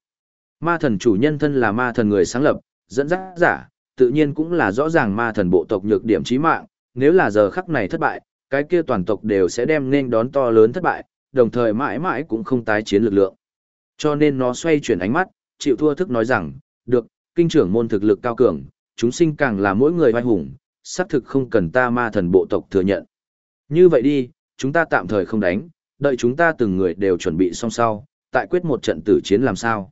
Ma thần chủ nhân thân là ma thần người sáng lập, dẫn dắt giả, tự nhiên cũng là rõ ràng ma thần bộ tộc nhược điểm chí mạng, nếu là giờ khắc này thất bại, cái kia toàn tộc đều sẽ đem nên đón to lớn thất bại, đồng thời mãi mãi cũng không tái chiến lực lượng. Cho nên nó xoay chuyển ánh mắt, chịu thua thức nói rằng, được, kinh trưởng môn thực lực cao cường, chúng sinh càng là mỗi người vai hùng, xác thực không cần ta ma thần bộ tộc thừa nhận. Như vậy đi, chúng ta tạm thời không đánh, đợi chúng ta từng người đều chuẩn bị xong sau, tại quyết một trận tử chiến làm sao.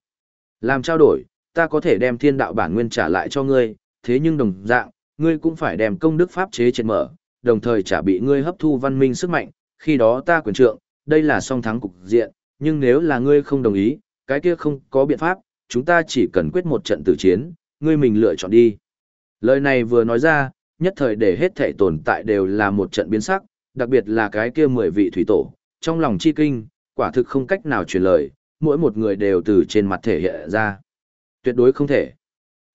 Làm trao đổi, ta có thể đem thiên đạo bản nguyên trả lại cho ngươi, thế nhưng đồng dạng, ngươi cũng phải đem công đức pháp chế triệt mở, đồng thời trả bị ngươi hấp thu văn minh sức mạnh, khi đó ta quyền trượng, đây là song thắng cục diện, nhưng nếu là ngươi không đồng ý, cái kia không có biện pháp, chúng ta chỉ cần quyết một trận tử chiến, ngươi mình lựa chọn đi. Lời này vừa nói ra, nhất thời để hết thể tồn tại đều là một trận biến sắc, đặc biệt là cái kia mười vị thủy tổ, trong lòng chi kinh, quả thực không cách nào truyền lời, mỗi một người đều từ trên mặt thể hiện ra. Tuyệt đối không thể.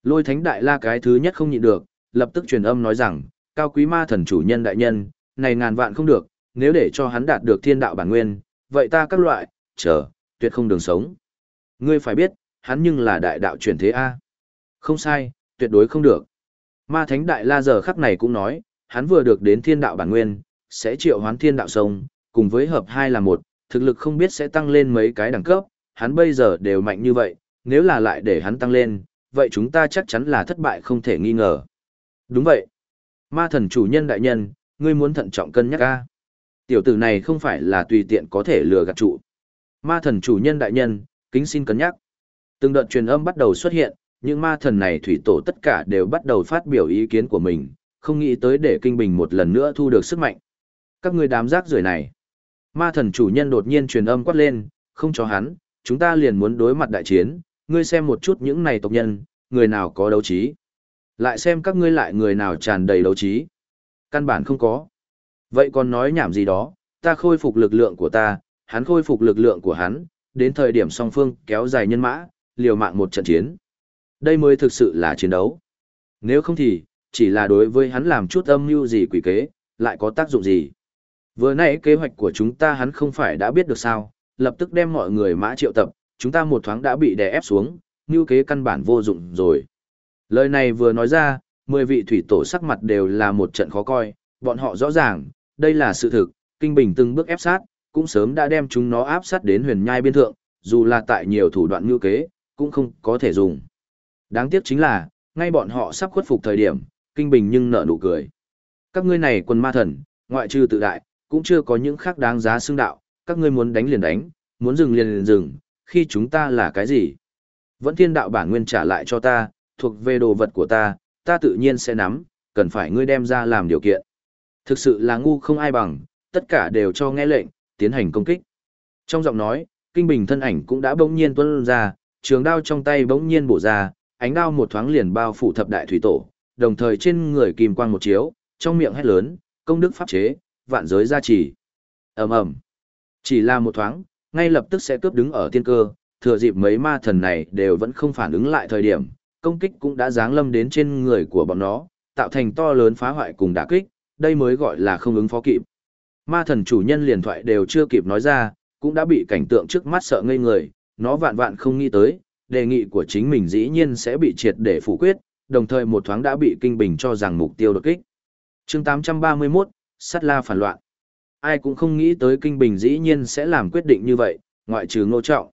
Lôi thánh đại la cái thứ nhất không nhịn được, lập tức truyền âm nói rằng, cao quý ma thần chủ nhân đại nhân, này ngàn vạn không được, nếu để cho hắn đạt được thiên đạo bản nguyên, vậy ta các loại, chờ, tuyệt không đường sống. Ngươi phải biết, hắn nhưng là đại đạo chuyển thế A. Không sai, tuyệt đối không được. Ma thánh đại la giờ khắc này cũng nói, hắn vừa được đến thiên đạo bản nguyên, sẽ triệu hoán thiên đạo sông, cùng với hợp hai là một, thực lực không biết sẽ tăng lên mấy cái đẳng cấp, hắn bây giờ đều mạnh như vậy, nếu là lại để hắn tăng lên, vậy chúng ta chắc chắn là thất bại không thể nghi ngờ. Đúng vậy. Ma thần chủ nhân đại nhân, ngươi muốn thận trọng cân nhắc a. Tiểu tử này không phải là tùy tiện có thể lừa gạt trụ. Ma thần chủ nhân đại nhân, kính xin cân nhắc. Từng đợt truyền âm bắt đầu xuất hiện, những ma thần này thủy tổ tất cả đều bắt đầu phát biểu ý kiến của mình, không nghĩ tới để kinh bình một lần nữa thu được sức mạnh. Các người đám rác rưởi này. Ma thần chủ nhân đột nhiên truyền âm quát lên, không cho hắn, chúng ta liền muốn đối mặt đại chiến, ngươi xem một chút những này tộc nhân, người nào có đấu trí. Lại xem các ngươi lại người nào tràn đầy đấu trí. Căn bản không có. Vậy còn nói nhảm gì đó, ta khôi phục lực lượng của ta, hắn khôi phục lực lượng của hắn, đến thời điểm song phương kéo dài nhân mã, liều mạng một trận chiến. Đây mới thực sự là chiến đấu. Nếu không thì, chỉ là đối với hắn làm chút âm mưu gì quỷ kế, lại có tác dụng gì. Vừa nãy kế hoạch của chúng ta hắn không phải đã biết được sao, lập tức đem mọi người mã triệu tập, chúng ta một thoáng đã bị đè ép xuống, như kế căn bản vô dụng rồi. Lời này vừa nói ra, mười vị thủy tổ sắc mặt đều là một trận khó coi, bọn họ rõ ràng, đây là sự thực, kinh bình từng bước ép sát, cũng sớm đã đem chúng nó áp sát đến huyền nhai biên thượng, dù là tại nhiều thủ đoạn mưu kế, cũng không có thể dùng. Đáng tiếc chính là, ngay bọn họ sắp khuất phục thời điểm, kinh bình nhưng nở nụ cười. Các ngươi này quân ma thần, ngoại trừ tự đại, cũng chưa có những khác đáng giá xưng đạo, các ngươi muốn đánh liền đánh, muốn dừng liền liền dừng, khi chúng ta là cái gì? Vẫn thiên đạo bản nguyên trả lại cho ta, thuộc về đồ vật của ta, ta tự nhiên sẽ nắm, cần phải ngươi đem ra làm điều kiện. Thực sự là ngu không ai bằng, tất cả đều cho nghe lệnh, tiến hành công kích. Trong giọng nói, Kinh Bình thân ảnh cũng đã bỗng nhiên tuôn ra, trường đao trong tay bỗng nhiên bổ ra, ánh đao một thoáng liền bao phủ thập đại thủy tổ, đồng thời trên người kim quang một chiếu, trong miệng hét lớn, công đức pháp chế, vạn giới gia trì. Ầm ầm. Chỉ là một thoáng, ngay lập tức sẽ cướp đứng ở tiên cơ, thừa dịp mấy ma thần này đều vẫn không phản ứng lại thời điểm, công kích cũng đã giáng lâm đến trên người của bọn nó, tạo thành to lớn phá hoại cùng đả kích, đây mới gọi là không ứng phó kịp. Ma thần chủ nhân liền thoại đều chưa kịp nói ra, cũng đã bị cảnh tượng trước mắt sợ ngây người, nó vạn vạn không nghĩ tới, đề nghị của chính mình dĩ nhiên sẽ bị triệt để phủ quyết, đồng thời một thoáng đã bị kinh bình cho rằng mục tiêu đột kích. chương 831, Sắt La phản loạn. Ai cũng không nghĩ tới kinh bình dĩ nhiên sẽ làm quyết định như vậy, ngoại trừ ngô trọng.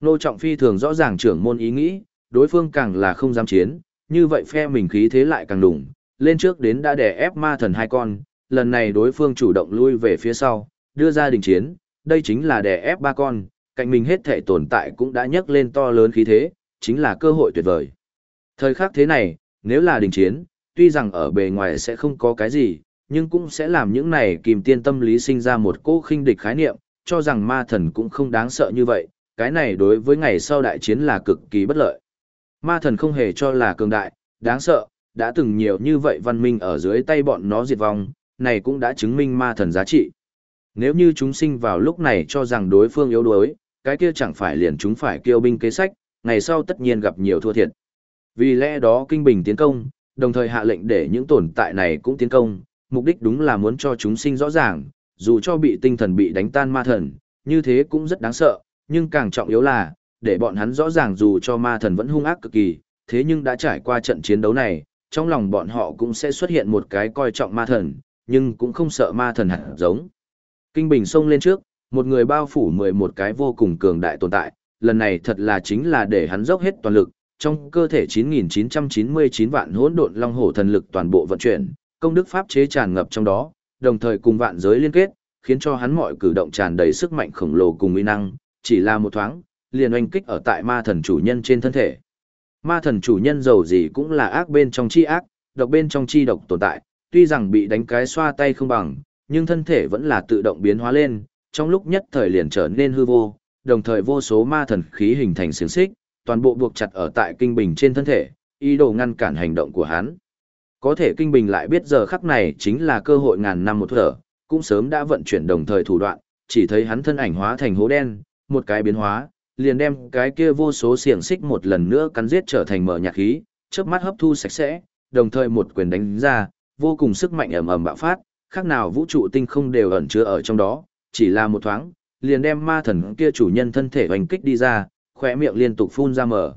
Ngô trọng phi thường rõ ràng trưởng môn ý nghĩ, đối phương càng là không dám chiến, như vậy phe mình khí thế lại càng đủng, lên trước đến đã đè ép ma thần hai con, lần này đối phương chủ động lui về phía sau, đưa ra đình chiến, đây chính là đè ép ba con, cạnh mình hết thể tồn tại cũng đã nhấc lên to lớn khí thế, chính là cơ hội tuyệt vời. Thời khắc thế này, nếu là đình chiến, tuy rằng ở bề ngoài sẽ không có cái gì, nhưng cũng sẽ làm những này kìm tiên tâm lý sinh ra một cô khinh địch khái niệm, cho rằng ma thần cũng không đáng sợ như vậy, cái này đối với ngày sau đại chiến là cực kỳ bất lợi. Ma thần không hề cho là cường đại, đáng sợ, đã từng nhiều như vậy văn minh ở dưới tay bọn nó diệt vong, này cũng đã chứng minh ma thần giá trị. Nếu như chúng sinh vào lúc này cho rằng đối phương yếu đuối, cái kia chẳng phải liền chúng phải kêu binh kế sách, ngày sau tất nhiên gặp nhiều thua thiệt. Vì lẽ đó kinh bình tiến công, đồng thời hạ lệnh để những tồn tại này cũng tiến công, mục đích đúng là muốn cho chúng sinh rõ ràng, dù cho bị tinh thần bị đánh tan ma thần, như thế cũng rất đáng sợ, nhưng càng trọng yếu là, để bọn hắn rõ ràng dù cho ma thần vẫn hung ác cực kỳ, thế nhưng đã trải qua trận chiến đấu này, trong lòng bọn họ cũng sẽ xuất hiện một cái coi trọng ma thần, nhưng cũng không sợ ma thần hạt giống. Kinh Bình xông lên trước, một người bao phủ mười một cái vô cùng cường đại tồn tại, lần này thật là chính là để hắn dốc hết toàn lực, trong cơ thể 9.999 vạn hỗn độn long hổ thần lực toàn bộ vận chuyển, công đức pháp chế tràn ngập trong đó, đồng thời cùng vạn giới liên kết, khiến cho hắn mọi cử động tràn đầy sức mạnh khổng lồ cùng uy năng, chỉ là một thoáng, liền oanh kích ở tại ma thần chủ nhân trên thân thể. Ma thần chủ nhân giàu gì cũng là ác bên trong chi ác, độc bên trong chi độc tồn tại, tuy rằng bị đánh cái xoa tay không bằng, nhưng thân thể vẫn là tự động biến hóa lên, trong lúc nhất thời liền trở nên hư vô, đồng thời vô số ma thần khí hình thành xiềng xích, toàn bộ buộc chặt ở tại kinh bình trên thân thể, ý đồ ngăn cản hành động của hắn. Có thể kinh bình lại biết giờ khắc này chính là cơ hội ngàn năm một thở, cũng sớm đã vận chuyển đồng thời thủ đoạn, chỉ thấy hắn thân ảnh hóa thành hố đen, một cái biến hóa, liền đem cái kia vô số xiềng xích một lần nữa cắn giết trở thành mở nhạc khí, chớp mắt hấp thu sạch sẽ, đồng thời một quyền đánh ra, vô cùng sức mạnh ầm ầm bạo phát, khác nào vũ trụ tinh không đều ẩn chứa ở trong đó, chỉ là một thoáng, liền đem ma thần kia chủ nhân thân thể hoành kích đi ra, khỏe miệng liên tục phun ra mở.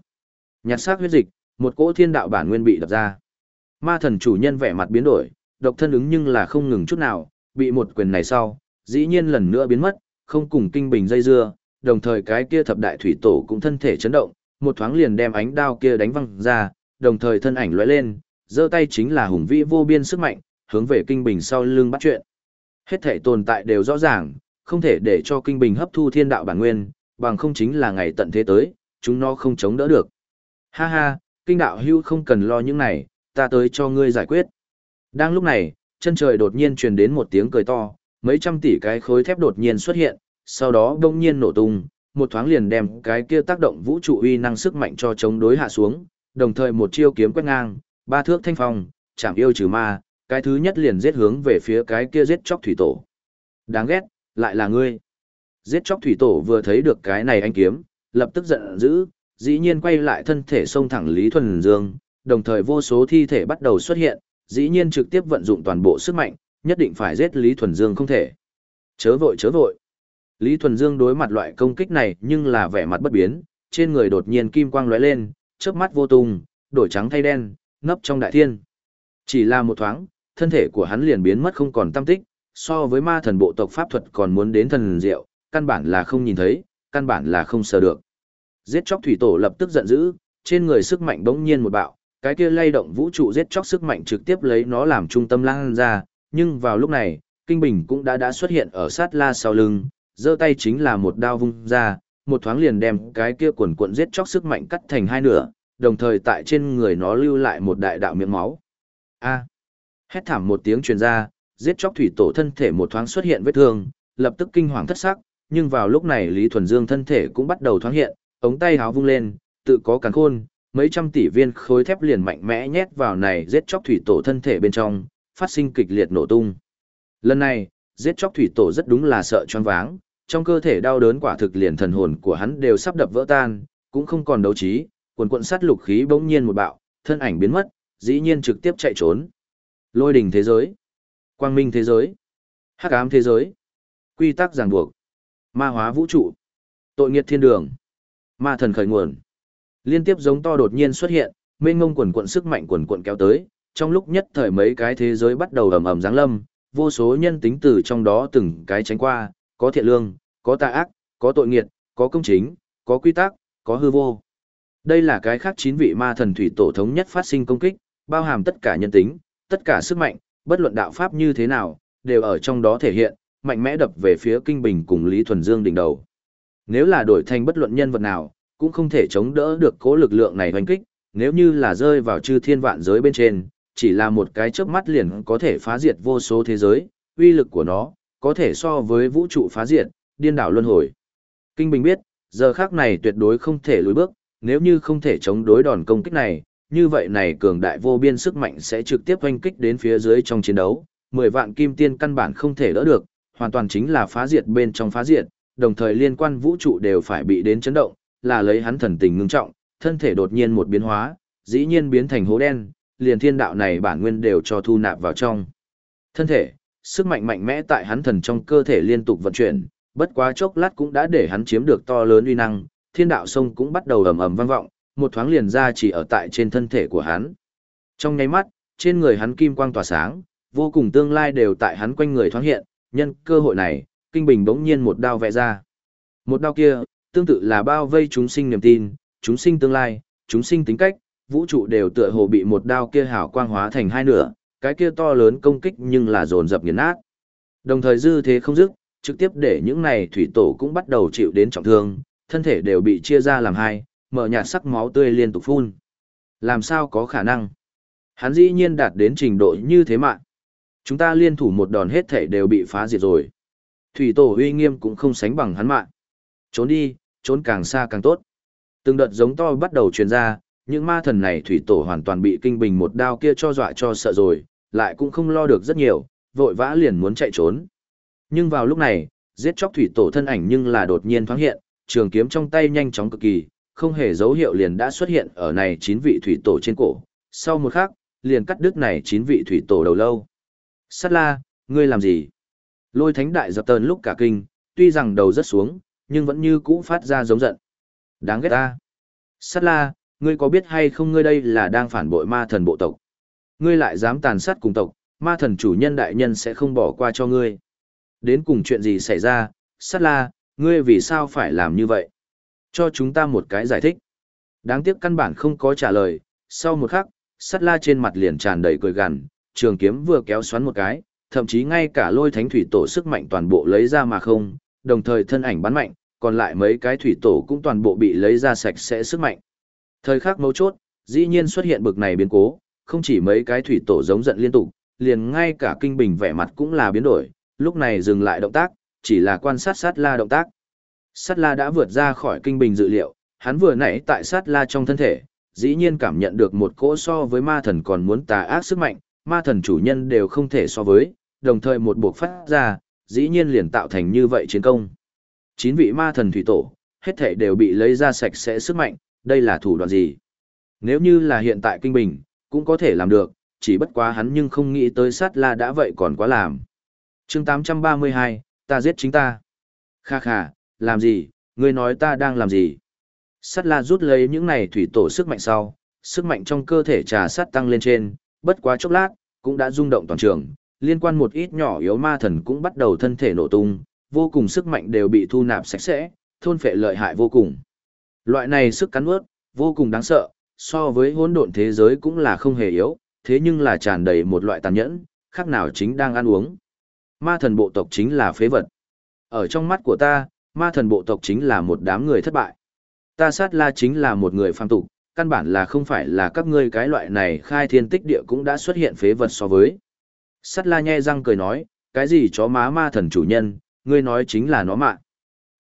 Nhặt xác huyết dịch, một cỗ thiên đạo bản nguyên bị đập ra. Ma thần chủ nhân vẻ mặt biến đổi, độc thân ứng nhưng là không ngừng chút nào, bị một quyền này sau, dĩ nhiên lần nữa biến mất, không cùng kinh bình dây dưa, đồng thời cái kia thập đại thủy tổ cũng thân thể chấn động, một thoáng liền đem ánh đao kia đánh văng ra, đồng thời thân ảnh lóe lên, giơ tay chính là hùng vĩ vô biên sức mạnh, hướng về kinh bình sau lưng bắt chuyện. Hết thể tồn tại đều rõ ràng, không thể để cho kinh bình hấp thu thiên đạo bản nguyên, bằng không chính là ngày tận thế tới, chúng nó không chống đỡ được. Ha ha, kinh đạo hưu không cần lo những này, ta tới cho ngươi giải quyết. Đang lúc này, chân trời đột nhiên truyền đến một tiếng cười to, mấy trăm tỷ cái khối thép đột nhiên xuất hiện, sau đó đông nhiên nổ tung, một thoáng liền đem cái kia tác động vũ trụ uy năng sức mạnh cho chống đối hạ xuống, đồng thời một chiêu kiếm quét ngang, ba thước thanh phong, chạm yêu trừ ma, cái thứ nhất liền giết hướng về phía cái kia giết chóc thủy tổ. Đáng ghét, lại là ngươi. Giết chóc thủy tổ vừa thấy được cái này anh kiếm, lập tức giận dữ, dĩ nhiên quay lại thân thể xông thẳng Lý Thuần Dương, đồng thời vô số thi thể bắt đầu xuất hiện, dĩ nhiên trực tiếp vận dụng toàn bộ sức mạnh, nhất định phải giết Lý Thuần Dương không thể. Chớ vội chớ vội. Lý Thuần Dương đối mặt loại công kích này nhưng là vẻ mặt bất biến, trên người đột nhiên kim quang lóe lên, chớp mắt vô tung, đổi trắng thay đen, nấp trong đại thiên. Chỉ là một thoáng, thân thể của hắn liền biến mất không còn tâm tích, so với ma thần bộ tộc pháp thuật còn muốn đến thần diệu, căn bản là không nhìn thấy, căn bản là không sờ được. Giết chóc thủy tổ lập tức giận dữ, trên người sức mạnh bỗng nhiên một bạo, cái kia lay động vũ trụ giết chóc sức mạnh trực tiếp lấy nó làm trung tâm lan ra, nhưng vào lúc này, Kinh Bình cũng đã đã xuất hiện ở sát la sau lưng, giơ tay chính là một đao vung ra, một thoáng liền đem cái kia quần cuộn giết chóc sức mạnh cắt thành hai nửa, đồng thời tại trên người nó lưu lại một đại đạo miệng máu. A. Hét thảm một tiếng truyền ra, giết chóc thủy tổ thân thể một thoáng xuất hiện vết thương, lập tức kinh hoàng thất sắc, nhưng vào lúc này Lý Thuần Dương thân thể cũng bắt đầu thoáng hiện, ống tay háo vung lên, tự có càn khôn, mấy trăm tỷ viên khối thép liền mạnh mẽ nhét vào này giết chóc thủy tổ thân thể bên trong, phát sinh kịch liệt nổ tung. Lần này, giết chóc thủy tổ rất đúng là sợ choáng váng, trong cơ thể đau đớn quả thực liền thần hồn của hắn đều sắp đập vỡ tan, cũng không còn đấu trí, quần quận sát lục khí bỗng nhiên một bạo, thân ảnh biến mất, dĩ nhiên trực tiếp chạy trốn. Lôi đỉnh thế giới, quang minh thế giới, hắc ám thế giới, quy tắc ràng buộc, ma hóa vũ trụ, tội nghiệt thiên đường, ma thần khởi nguồn. Liên tiếp giống to đột nhiên xuất hiện, mênh ngông quần quận sức mạnh quần quận kéo tới, trong lúc nhất thời mấy cái thế giới bắt đầu ầm ầm giáng lâm, vô số nhân tính từ trong đó từng cái tránh qua, có thiện lương, có tà ác, có tội nghiệt, có công chính, có quy tắc, có hư vô. Đây là cái khác chín vị ma thần thủy tổ thống nhất phát sinh công kích, bao hàm tất cả nhân tính, tất cả sức mạnh, bất luận đạo pháp như thế nào, đều ở trong đó thể hiện, mạnh mẽ đập về phía Kinh Bình cùng Lý Thuần Dương đỉnh đầu. Nếu là đổi thành bất luận nhân vật nào, cũng không thể chống đỡ được cố lực lượng này hoành kích, nếu như là rơi vào chư thiên vạn giới bên trên, chỉ là một cái chớp mắt liền có thể phá diệt vô số thế giới, uy lực của nó, có thể so với vũ trụ phá diệt, điên đảo luân hồi. Kinh Bình biết, giờ khác này tuyệt đối không thể lùi bước, nếu như không thể chống đối đòn công kích này, như vậy này cường đại vô biên sức mạnh sẽ trực tiếp oanh kích đến phía dưới trong chiến đấu, 10 vạn kim tiên căn bản không thể đỡ được, hoàn toàn chính là phá diệt bên trong phá diệt, đồng thời liên quan vũ trụ đều phải bị đến chấn động, là lấy hắn thần tình ngưng trọng, thân thể đột nhiên một biến hóa, dĩ nhiên biến thành hố đen, liền thiên đạo này bản nguyên đều cho thu nạp vào trong. Thân thể, sức mạnh mạnh mẽ tại hắn thần trong cơ thể liên tục vận chuyển, bất quá chốc lát cũng đã để hắn chiếm được to lớn uy năng, thiên đạo sông cũng bắt đầu ầm ầm vang vọng, một thoáng liền ra chỉ ở tại trên thân thể của hắn. Trong nháy mắt, trên người hắn kim quang tỏa sáng, vô cùng tương lai đều tại hắn quanh người thoáng hiện, nhân cơ hội này, kinh bình bỗng nhiên một đao vẽ ra. Một đao kia, tương tự là bao vây chúng sinh niềm tin, chúng sinh tương lai, chúng sinh tính cách, vũ trụ đều tựa hồ bị một đao kia hảo quang hóa thành hai nửa, cái kia to lớn công kích nhưng là dồn dập nghiền nát. Đồng thời dư thế không dứt, trực tiếp để những này thủy tổ cũng bắt đầu chịu đến trọng thương, thân thể đều bị chia ra làm hai, mở nhạt sắc máu tươi liên tục phun. Làm sao có khả năng? Hắn dĩ nhiên đạt đến trình độ như thế mà. Chúng ta liên thủ một đòn hết thể đều bị phá diệt rồi. Thủy tổ uy nghiêm cũng không sánh bằng hắn mạng. Trốn đi, trốn càng xa càng tốt. Từng đợt giống to bắt đầu truyền ra, những ma thần này thủy tổ hoàn toàn bị kinh bình một đao kia cho dọa cho sợ rồi, lại cũng không lo được rất nhiều, vội vã liền muốn chạy trốn. Nhưng vào lúc này, giết chóc thủy tổ thân ảnh nhưng là đột nhiên thoáng hiện, trường kiếm trong tay nhanh chóng cực kỳ, không hề dấu hiệu liền đã xuất hiện ở này chín vị thủy tổ trên cổ. Sau một khắc, liền cắt đứt này chín vị thủy tổ đầu lâu. Sát la, ngươi làm gì? Lôi thánh đại dập tờn lúc cả kinh, tuy rằng đầu rất xuống, nhưng vẫn như cũ phát ra giống giận. Đáng ghét ta. Sát la, ngươi có biết hay không ngươi đây là đang phản bội ma thần bộ tộc? Ngươi lại dám tàn sát cùng tộc, ma thần chủ nhân đại nhân sẽ không bỏ qua cho ngươi. Đến cùng chuyện gì xảy ra, sát la, ngươi vì sao phải làm như vậy? Cho chúng ta một cái giải thích. Đáng tiếc căn bản không có trả lời, sau một khắc, sắt la trên mặt liền tràn đầy cười gằn, trường kiếm vừa kéo xoắn một cái, thậm chí ngay cả lôi thánh thủy tổ sức mạnh toàn bộ lấy ra mà không, đồng thời thân ảnh bắn mạnh, còn lại mấy cái thủy tổ cũng toàn bộ bị lấy ra sạch sẽ sức mạnh. Thời khắc mấu chốt, dĩ nhiên xuất hiện bực này biến cố, không chỉ mấy cái thủy tổ giống giận liên tục, liền ngay cả kinh bình vẻ mặt cũng là biến đổi, lúc này dừng lại động tác, chỉ là quan sát sát la động tác. Sát la đã vượt ra khỏi kinh bình dự liệu, hắn vừa nãy tại sát la trong thân thể, dĩ nhiên cảm nhận được một cỗ so với ma thần còn muốn tà ác sức mạnh, ma thần chủ nhân đều không thể so với, đồng thời một buộc phát ra, dĩ nhiên liền tạo thành như vậy chiến công. Chín vị ma thần thủy tổ, hết thể đều bị lấy ra sạch sẽ sức mạnh, đây là thủ đoạn gì? Nếu như là hiện tại kinh bình, cũng có thể làm được, chỉ bất quá hắn nhưng không nghĩ tới sát la đã vậy còn quá làm. chương 832, ta giết chính ta. Kha kha, làm gì, ngươi nói ta đang làm gì? Sắt la rút lấy những này thủy tổ sức mạnh sau, sức mạnh trong cơ thể trà sắt tăng lên trên, bất quá chốc lát, cũng đã rung động toàn trường, liên quan một ít nhỏ yếu ma thần cũng bắt đầu thân thể nổ tung, vô cùng sức mạnh đều bị thu nạp sạch sẽ, thôn phệ lợi hại vô cùng. Loại này sức cắn ướt, vô cùng đáng sợ, so với hỗn độn thế giới cũng là không hề yếu, thế nhưng là tràn đầy một loại tàn nhẫn, khác nào chính đang ăn uống. Ma thần bộ tộc chính là phế vật. Ở trong mắt của ta, ma thần bộ tộc chính là một đám người thất bại. Ta sát la chính là một người phàm tục, căn bản là không phải là các ngươi cái loại này khai thiên tích địa cũng đã xuất hiện phế vật so với. Sát la nhe răng cười nói, cái gì chó má ma thần chủ nhân, ngươi nói chính là nó mạng.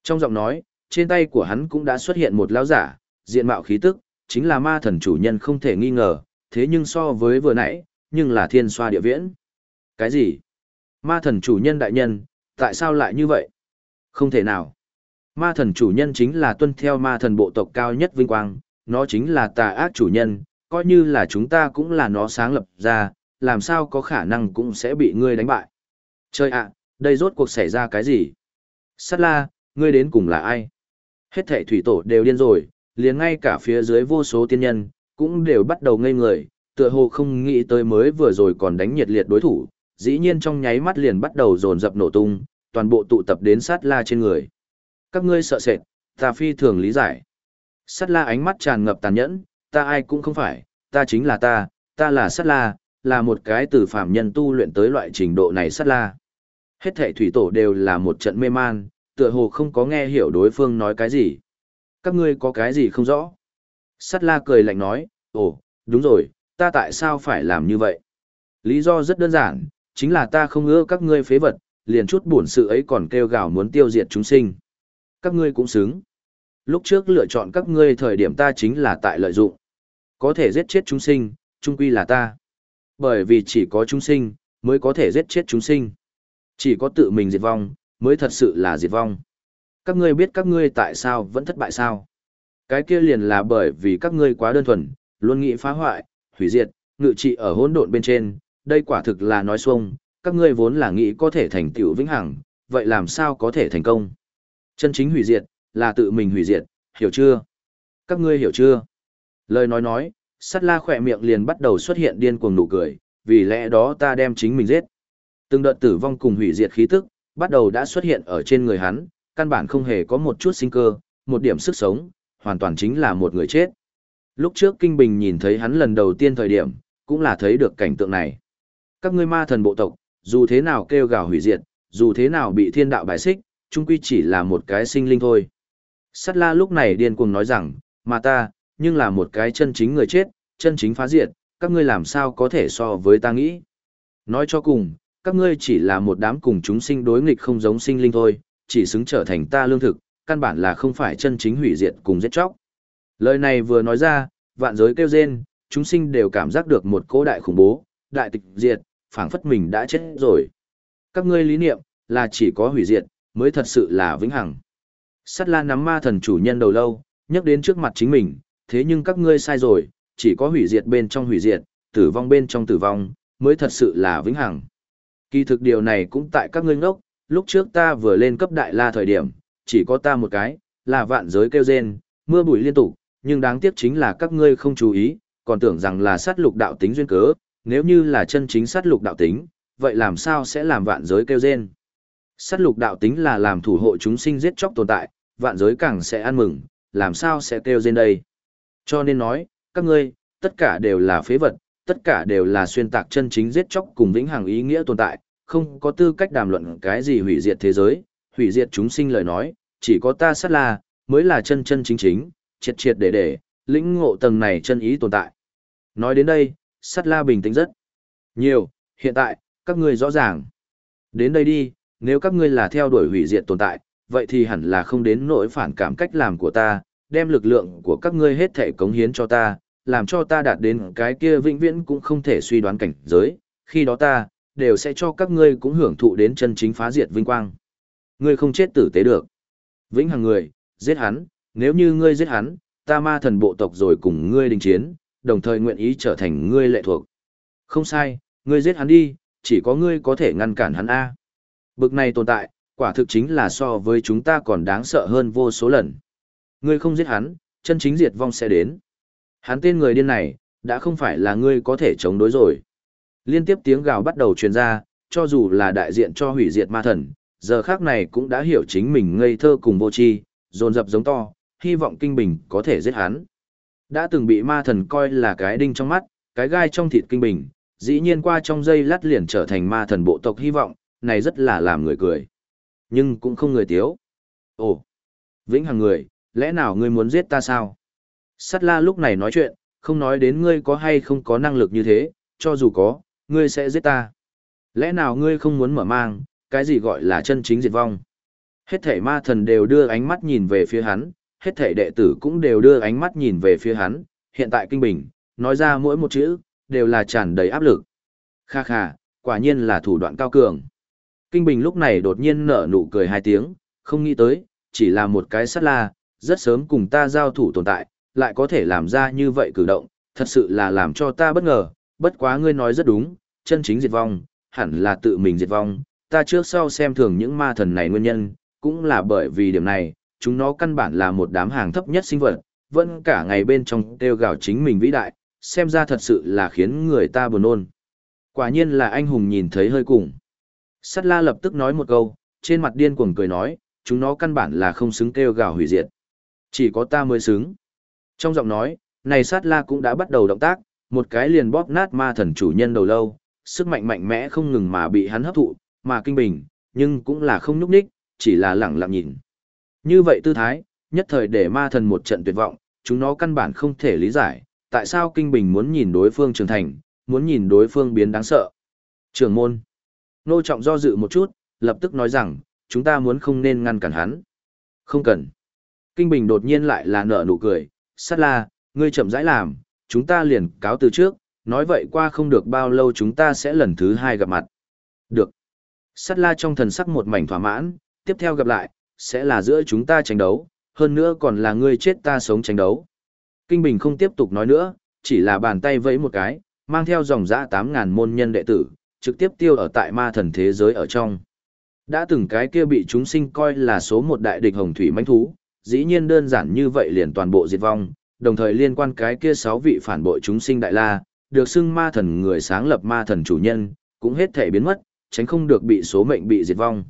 Trong giọng nói, trên tay của hắn cũng đã xuất hiện một lão giả, diện mạo khí tức, chính là ma thần chủ nhân không thể nghi ngờ, thế nhưng so với vừa nãy, nhưng là thiên xoa địa viễn. Cái gì? Ma thần chủ nhân đại nhân, tại sao lại như vậy? Không thể nào. Ma thần chủ nhân chính là tuân theo ma thần bộ tộc cao nhất vinh quang, nó chính là tà ác chủ nhân, coi như là chúng ta cũng là nó sáng lập ra, làm sao có khả năng cũng sẽ bị ngươi đánh bại. Trời ạ, đây rốt cuộc xảy ra cái gì? Sát la, ngươi đến cùng là ai? Hết thảy thủy tổ đều điên rồi, liền ngay cả phía dưới vô số tiên nhân, cũng đều bắt đầu ngây người, tựa hồ không nghĩ tới mới vừa rồi còn đánh nhiệt liệt đối thủ, dĩ nhiên trong nháy mắt liền bắt đầu dồn dập nổ tung, toàn bộ tụ tập đến sát la trên người. Các ngươi sợ sệt, ta phi thường lý giải. Sát la ánh mắt tràn ngập tàn nhẫn, ta ai cũng không phải, ta chính là ta, ta là sát la, là một cái từ phạm nhân tu luyện tới loại trình độ này sát la. Hết thảy thủy tổ đều là một trận mê man, tựa hồ không có nghe hiểu đối phương nói cái gì. Các ngươi có cái gì không rõ? Sát la cười lạnh nói, ồ, đúng rồi, ta tại sao phải làm như vậy? Lý do rất đơn giản, chính là ta không ưa các ngươi phế vật, liền chút buồn sự ấy còn kêu gào muốn tiêu diệt chúng sinh. Các ngươi cũng xứng. Lúc trước lựa chọn các ngươi thời điểm ta chính là tại lợi dụng. Có thể giết chết chúng sinh, chung quy là ta. Bởi vì chỉ có chúng sinh, mới có thể giết chết chúng sinh. Chỉ có tự mình diệt vong, mới thật sự là diệt vong. Các ngươi biết các ngươi tại sao vẫn thất bại sao? Cái kia liền là bởi vì các ngươi quá đơn thuần, luôn nghĩ phá hoại, hủy diệt, ngự trị ở hỗn độn bên trên, đây quả thực là nói xuông, các ngươi vốn là nghĩ có thể thành tựu vĩnh hằng, vậy làm sao có thể thành công? Chân chính hủy diệt, là tự mình hủy diệt, hiểu chưa? Các ngươi hiểu chưa? Lời nói nói, sắt la khỏe miệng liền bắt đầu xuất hiện điên cuồng nụ cười, vì lẽ đó ta đem chính mình giết. Từng đợt tử vong cùng hủy diệt khí tức, bắt đầu đã xuất hiện ở trên người hắn, căn bản không hề có một chút sinh cơ, một điểm sức sống, hoàn toàn chính là một người chết. Lúc trước Kinh Bình nhìn thấy hắn lần đầu tiên thời điểm, cũng là thấy được cảnh tượng này. Các ngươi ma thần bộ tộc, dù thế nào kêu gào hủy diệt, dù thế nào bị thiên đạo bài xích, chung quy chỉ là một cái sinh linh thôi. Sát la lúc này điên cuồng nói rằng, mà ta, nhưng là một cái chân chính người chết, chân chính phá diệt, các ngươi làm sao có thể so với ta nghĩ. Nói cho cùng, các ngươi chỉ là một đám cùng chúng sinh đối nghịch không giống sinh linh thôi, chỉ xứng trở thành ta lương thực, căn bản là không phải chân chính hủy diệt cùng giết chóc. Lời này vừa nói ra, vạn giới kêu rên, chúng sinh đều cảm giác được một cỗ đại khủng bố, đại tịch diệt, phảng phất mình đã chết rồi. Các ngươi lý niệm, là chỉ có hủy diệt, mới thật sự là vĩnh hằng. Sắt la nắm ma thần chủ nhân đầu lâu, nhắc đến trước mặt chính mình, thế nhưng các ngươi sai rồi, chỉ có hủy diệt bên trong hủy diệt, tử vong bên trong tử vong, mới thật sự là vĩnh hằng. Kỳ thực điều này cũng tại các ngươi ngốc, lúc trước ta vừa lên cấp đại la thời điểm, chỉ có ta một cái, là vạn giới kêu rên, mưa bụi liên tục, nhưng đáng tiếc chính là các ngươi không chú ý, còn tưởng rằng là sát lục đạo tính duyên cớ, nếu như là chân chính sát lục đạo tính, vậy làm sao sẽ làm vạn giới kêu rên? Sát lục đạo tính là làm thủ hộ chúng sinh giết chóc tồn tại, vạn giới càng sẽ ăn mừng, làm sao sẽ kêu rên đây? Cho nên nói, các ngươi, tất cả đều là phế vật, tất cả đều là xuyên tạc chân chính giết chóc cùng vĩnh hằng ý nghĩa tồn tại, không có tư cách đàm luận cái gì hủy diệt thế giới, hủy diệt chúng sinh lời nói, chỉ có ta sát là mới là chân chân chính chính, triệt triệt để để, lĩnh ngộ tầng này chân ý tồn tại. Nói đến đây, Sắt la bình tĩnh rất nhiều, hiện tại, các ngươi rõ ràng. Đến đây đi, nếu các ngươi là theo đuổi hủy diệt tồn tại, vậy thì hẳn là không đến nỗi phản cảm cách làm của ta, đem lực lượng của các ngươi hết thể cống hiến cho ta, làm cho ta đạt đến cái kia vĩnh viễn cũng không thể suy đoán cảnh giới, khi đó ta, đều sẽ cho các ngươi cũng hưởng thụ đến chân chính phá diệt vinh quang. Ngươi không chết tử tế được. Vĩnh hằng người, giết hắn, nếu như ngươi giết hắn, ta ma thần bộ tộc rồi cùng ngươi đình chiến, đồng thời nguyện ý trở thành ngươi lệ thuộc. Không sai, ngươi giết hắn đi, chỉ có ngươi có thể ngăn cản hắn A. Bực này tồn tại, quả thực chính là so với chúng ta còn đáng sợ hơn vô số lần. Ngươi không giết hắn, chân chính diệt vong sẽ đến. Hắn tên người điên này, đã không phải là ngươi có thể chống đối rồi. Liên tiếp tiếng gào bắt đầu truyền ra, cho dù là đại diện cho hủy diệt ma thần, giờ khác này cũng đã hiểu chính mình ngây thơ cùng vô tri, dồn dập giống to, hy vọng kinh bình có thể giết hắn. Đã từng bị ma thần coi là cái đinh trong mắt, cái gai trong thịt kinh bình, dĩ nhiên qua trong giây lát liền trở thành ma thần bộ tộc hy vọng, này rất là làm người cười. Nhưng cũng không người tiếu. Ồ, vĩnh hằng người, lẽ nào ngươi muốn giết ta sao? Sắt la lúc này nói chuyện, không nói đến ngươi có hay không có năng lực như thế, cho dù có, ngươi sẽ giết ta. Lẽ nào ngươi không muốn mở mang, cái gì gọi là chân chính diệt vong? Hết thể ma thần đều đưa ánh mắt nhìn về phía hắn, hết thể đệ tử cũng đều đưa ánh mắt nhìn về phía hắn, hiện tại kinh bình, nói ra mỗi một chữ, đều là tràn đầy áp lực. Kha kha, quả nhiên là thủ đoạn cao cường. Kinh bình lúc này đột nhiên nở nụ cười hai tiếng, không nghĩ tới, chỉ là một cái sát la, rất sớm cùng ta giao thủ tồn tại, lại có thể làm ra như vậy cử động, thật sự là làm cho ta bất ngờ, bất quá ngươi nói rất đúng, chân chính diệt vong, hẳn là tự mình diệt vong, ta trước sau xem thường những ma thần này nguyên nhân, cũng là bởi vì điểm này, chúng nó căn bản là một đám hàng thấp nhất sinh vật, vẫn cả ngày bên trong kêu gào chính mình vĩ đại, xem ra thật sự là khiến người ta buồn nôn. Quả nhiên là anh hùng nhìn thấy hơi cùng. Sắt la lập tức nói một câu, trên mặt điên cuồng cười nói, chúng nó căn bản là không xứng kêu gào hủy diệt. Chỉ có ta mới xứng. Trong giọng nói, này sát la cũng đã bắt đầu động tác, một cái liền bóp nát ma thần chủ nhân đầu lâu, sức mạnh mạnh mẽ không ngừng mà bị hắn hấp thụ, mà kinh bình, nhưng cũng là không nhúc nhích, chỉ là lẳng lặng nhìn. Như vậy tư thái, nhất thời để ma thần một trận tuyệt vọng, chúng nó căn bản không thể lý giải, tại sao kinh bình muốn nhìn đối phương trưởng thành, muốn nhìn đối phương biến đáng sợ. Trưởng môn, nô trọng do dự một chút, lập tức nói rằng, chúng ta muốn không nên ngăn cản hắn. Không cần. Kinh bình đột nhiên lại là nở nụ cười, sát la, ngươi chậm rãi làm, chúng ta liền cáo từ trước, nói vậy qua không được bao lâu chúng ta sẽ lần thứ hai gặp mặt. Được. Sát la trong thần sắc một mảnh thỏa mãn, tiếp theo gặp lại, sẽ là giữa chúng ta tranh đấu, hơn nữa còn là ngươi chết ta sống tranh đấu. Kinh Bình không tiếp tục nói nữa, chỉ là bàn tay vẫy một cái, mang theo dòng dã 8.000 môn nhân đệ tử, trực tiếp tiêu ở tại ma thần thế giới ở trong. Đã từng cái kia bị chúng sinh coi là số một đại địch hồng thủy manh thú, dĩ nhiên đơn giản như vậy liền toàn bộ diệt vong, đồng thời liên quan cái kia sáu vị phản bội chúng sinh đại la, được xưng ma thần người sáng lập ma thần chủ nhân, cũng hết thể biến mất, tránh không được bị số mệnh bị diệt vong.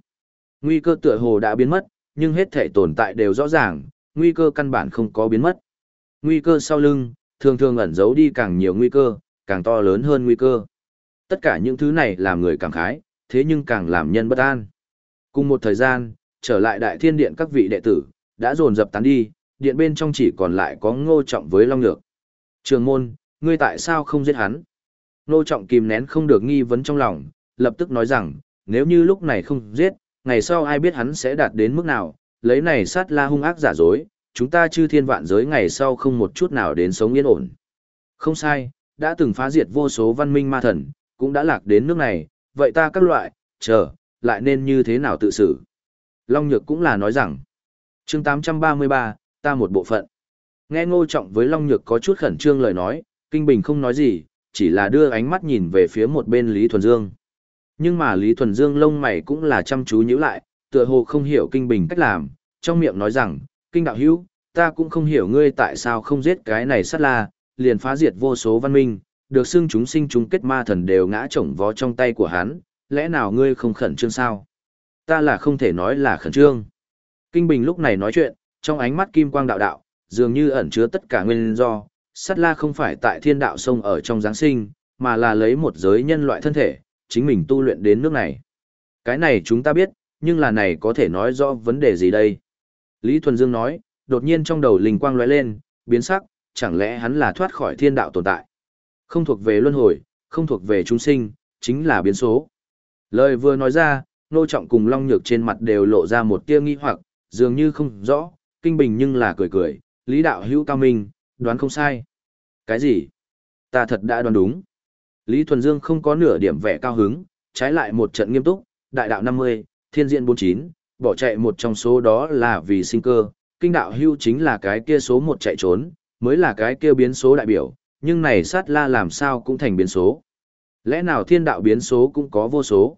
Nguy cơ tựa hồ đã biến mất, nhưng hết thể tồn tại đều rõ ràng, nguy cơ căn bản không có biến mất. Nguy cơ sau lưng, thường thường ẩn giấu đi càng nhiều nguy cơ, càng to lớn hơn nguy cơ. Tất cả những thứ này làm người cảm khái, thế nhưng càng làm nhân bất an. Cùng một thời gian, trở lại đại thiên điện các vị đệ tử, đã dồn dập tán đi, điện bên trong chỉ còn lại có ngô trọng với long nhược. Trường môn, ngươi tại sao không giết hắn? Ngô trọng kìm nén không được nghi vấn trong lòng, lập tức nói rằng, nếu như lúc này không giết, ngày sau ai biết hắn sẽ đạt đến mức nào, lấy này sát la hung ác giả dối, chúng ta chư thiên vạn giới ngày sau không một chút nào đến sống yên ổn. Không sai, đã từng phá diệt vô số văn minh ma thần, cũng đã lạc đến nước này, vậy ta các loại, chờ, lại nên như thế nào tự xử. Long Nhược cũng là nói rằng, chương 833, ta một bộ phận. Nghe ngô trọng với Long Nhược có chút khẩn trương lời nói, Kinh Bình không nói gì, chỉ là đưa ánh mắt nhìn về phía một bên Lý Thuần Dương. Nhưng mà Lý Thuần Dương lông mày cũng là chăm chú nhíu lại, tựa hồ không hiểu Kinh Bình cách làm, trong miệng nói rằng, Kinh Đạo Hữu ta cũng không hiểu ngươi tại sao không giết cái này sát la, liền phá diệt vô số văn minh, được xưng chúng sinh chúng kết ma thần đều ngã chổng vó trong tay của hắn, lẽ nào ngươi không khẩn trương sao? Ta là không thể nói là khẩn trương. Kinh Bình lúc này nói chuyện, trong ánh mắt kim quang đạo đạo, dường như ẩn chứa tất cả nguyên do, sát la không phải tại thiên đạo sông ở trong Giáng sinh, mà là lấy một giới nhân loại thân thể, chính mình tu luyện đến nước này. Cái này chúng ta biết, nhưng là này có thể nói rõ vấn đề gì đây? Lý Thuần Dương nói, đột nhiên trong đầu linh quang lóe lên, biến sắc, chẳng lẽ hắn là thoát khỏi thiên đạo tồn tại? Không thuộc về luân hồi, không thuộc về chúng sinh, chính là biến số. Lời vừa nói ra, nô trọng cùng long nhược trên mặt đều lộ ra một tia nghi hoặc, dường như không rõ, kinh bình nhưng là cười cười, lý đạo hữu cao minh, đoán không sai. Cái gì? Ta thật đã đoán đúng. Lý Thuần Dương không có nửa điểm vẻ cao hứng, trái lại một trận nghiêm túc, đại đạo 50, thiên diện 49, bỏ chạy một trong số đó là vì sinh cơ, kinh đạo hưu chính là cái kia số một chạy trốn, mới là cái kia biến số đại biểu, nhưng này sát la làm sao cũng thành biến số. Lẽ nào thiên đạo biến số cũng có vô số?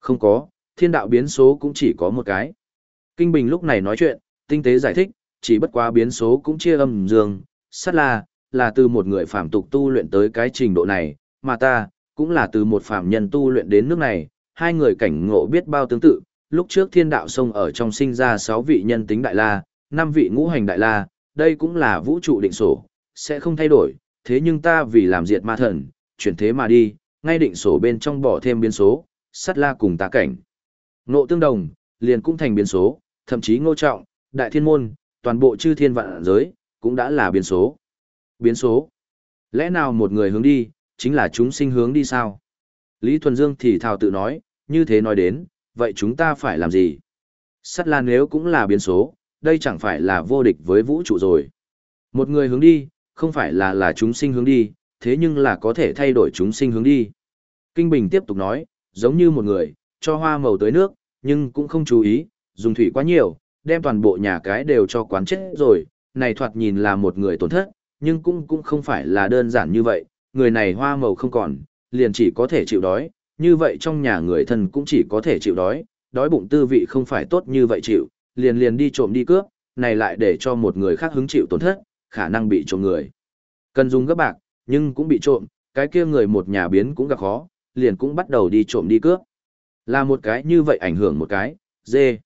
Không có, thiên đạo biến số cũng chỉ có một cái. Kinh Bình lúc này nói chuyện, tinh tế giải thích, chỉ bất quá biến số cũng chia âm dương, sát la, là từ một người phạm tục tu luyện tới cái trình độ này, mà ta, cũng là từ một phạm nhân tu luyện đến nước này, hai người cảnh ngộ biết bao tương tự, lúc trước thiên đạo sông ở trong sinh ra sáu vị nhân tính đại la, năm vị ngũ hành đại la, đây cũng là vũ trụ định sổ, sẽ không thay đổi, thế nhưng ta vì làm diệt ma thần, chuyển thế mà đi, ngay định sổ bên trong bỏ thêm biến số, sát la cùng ta cảnh. Ngộ tương đồng, liền cũng thành biến số, thậm chí ngô trọng, đại thiên môn, toàn bộ chư thiên vạn giới, cũng đã là biến số. Biến số. Lẽ nào một người hướng đi, chính là chúng sinh hướng đi sao? Lý Thuần Dương thì thào tự nói, như thế nói đến, vậy chúng ta phải làm gì? Sắt la nếu cũng là biến số, đây chẳng phải là vô địch với vũ trụ rồi. Một người hướng đi, không phải là là chúng sinh hướng đi, thế nhưng là có thể thay đổi chúng sinh hướng đi. Kinh Bình tiếp tục nói, giống như một người, cho hoa màu tới nước, nhưng cũng không chú ý, dùng thủy quá nhiều, đem toàn bộ nhà cái đều cho quán chết rồi, này thoạt nhìn là một người tổn thất, nhưng cũng cũng không phải là đơn giản như vậy, người này hoa màu không còn, liền chỉ có thể chịu đói, như vậy trong nhà người thân cũng chỉ có thể chịu đói, đói bụng tư vị không phải tốt như vậy chịu, liền liền đi trộm đi cướp, này lại để cho một người khác hứng chịu tổn thất, khả năng bị trộm người. Cần dùng gấp bạc, nhưng cũng bị trộm, cái kia người một nhà biến cũng gặp khó, liền cũng bắt đầu đi trộm đi cướp. Là một cái như vậy ảnh hưởng một cái, dê.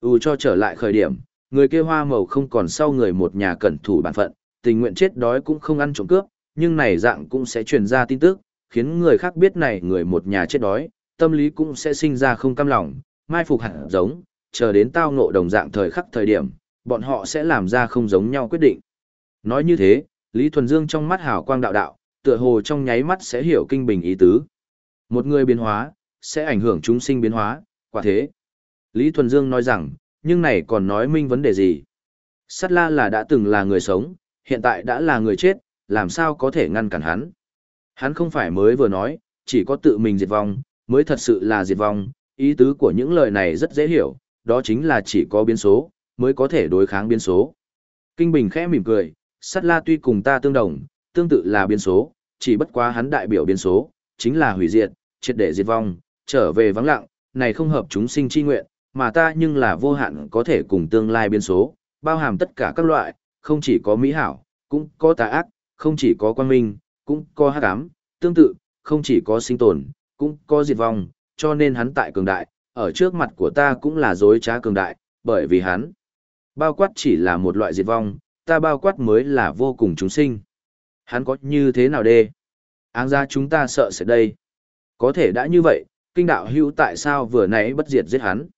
Ừ cho trở lại khởi điểm, người kia hoa màu không còn sau người một nhà cẩn thủ bản phận, tình nguyện chết đói cũng không ăn trộm cướp, nhưng này dạng cũng sẽ truyền ra tin tức, khiến người khác biết này người một nhà chết đói, tâm lý cũng sẽ sinh ra không cam lòng, mai phục hẳn giống, chờ đến tao ngộ đồng dạng thời khắc thời điểm, bọn họ sẽ làm ra không giống nhau quyết định. Nói như thế, Lý Thuần Dương trong mắt hào quang đạo đạo, tựa hồ trong nháy mắt sẽ hiểu kinh bình ý tứ. Một người biến hóa, sẽ ảnh hưởng chúng sinh biến hóa, quả thế. Lý Thuần Dương nói rằng, nhưng này còn nói minh vấn đề gì? Sát la là đã từng là người sống, hiện tại đã là người chết, làm sao có thể ngăn cản hắn? Hắn không phải mới vừa nói, chỉ có tự mình diệt vong, mới thật sự là diệt vong, ý tứ của những lời này rất dễ hiểu, đó chính là chỉ có biến số, mới có thể đối kháng biến số. Kinh Bình khẽ mỉm cười, sát la tuy cùng ta tương đồng, tương tự là biến số, chỉ bất quá hắn đại biểu biến số, chính là hủy diệt, triệt để diệt vong, trở về vắng lặng, này không hợp chúng sinh chi nguyện, mà ta nhưng là vô hạn có thể cùng tương lai biến số, bao hàm tất cả các loại, không chỉ có mỹ hảo, cũng có tà ác, không chỉ có quan minh, cũng có hắc ám, tương tự, không chỉ có sinh tồn, cũng có diệt vong, cho nên hắn tại cường đại, ở trước mặt của ta cũng là dối trá cường đại, bởi vì hắn bao quát chỉ là một loại diệt vong, ta bao quát mới là vô cùng chúng sinh. Hắn có như thế nào đê? Áng ra chúng ta sợ sẽ đây. Có thể đã như vậy, kinh đạo hữu tại sao vừa nãy bất diệt giết hắn?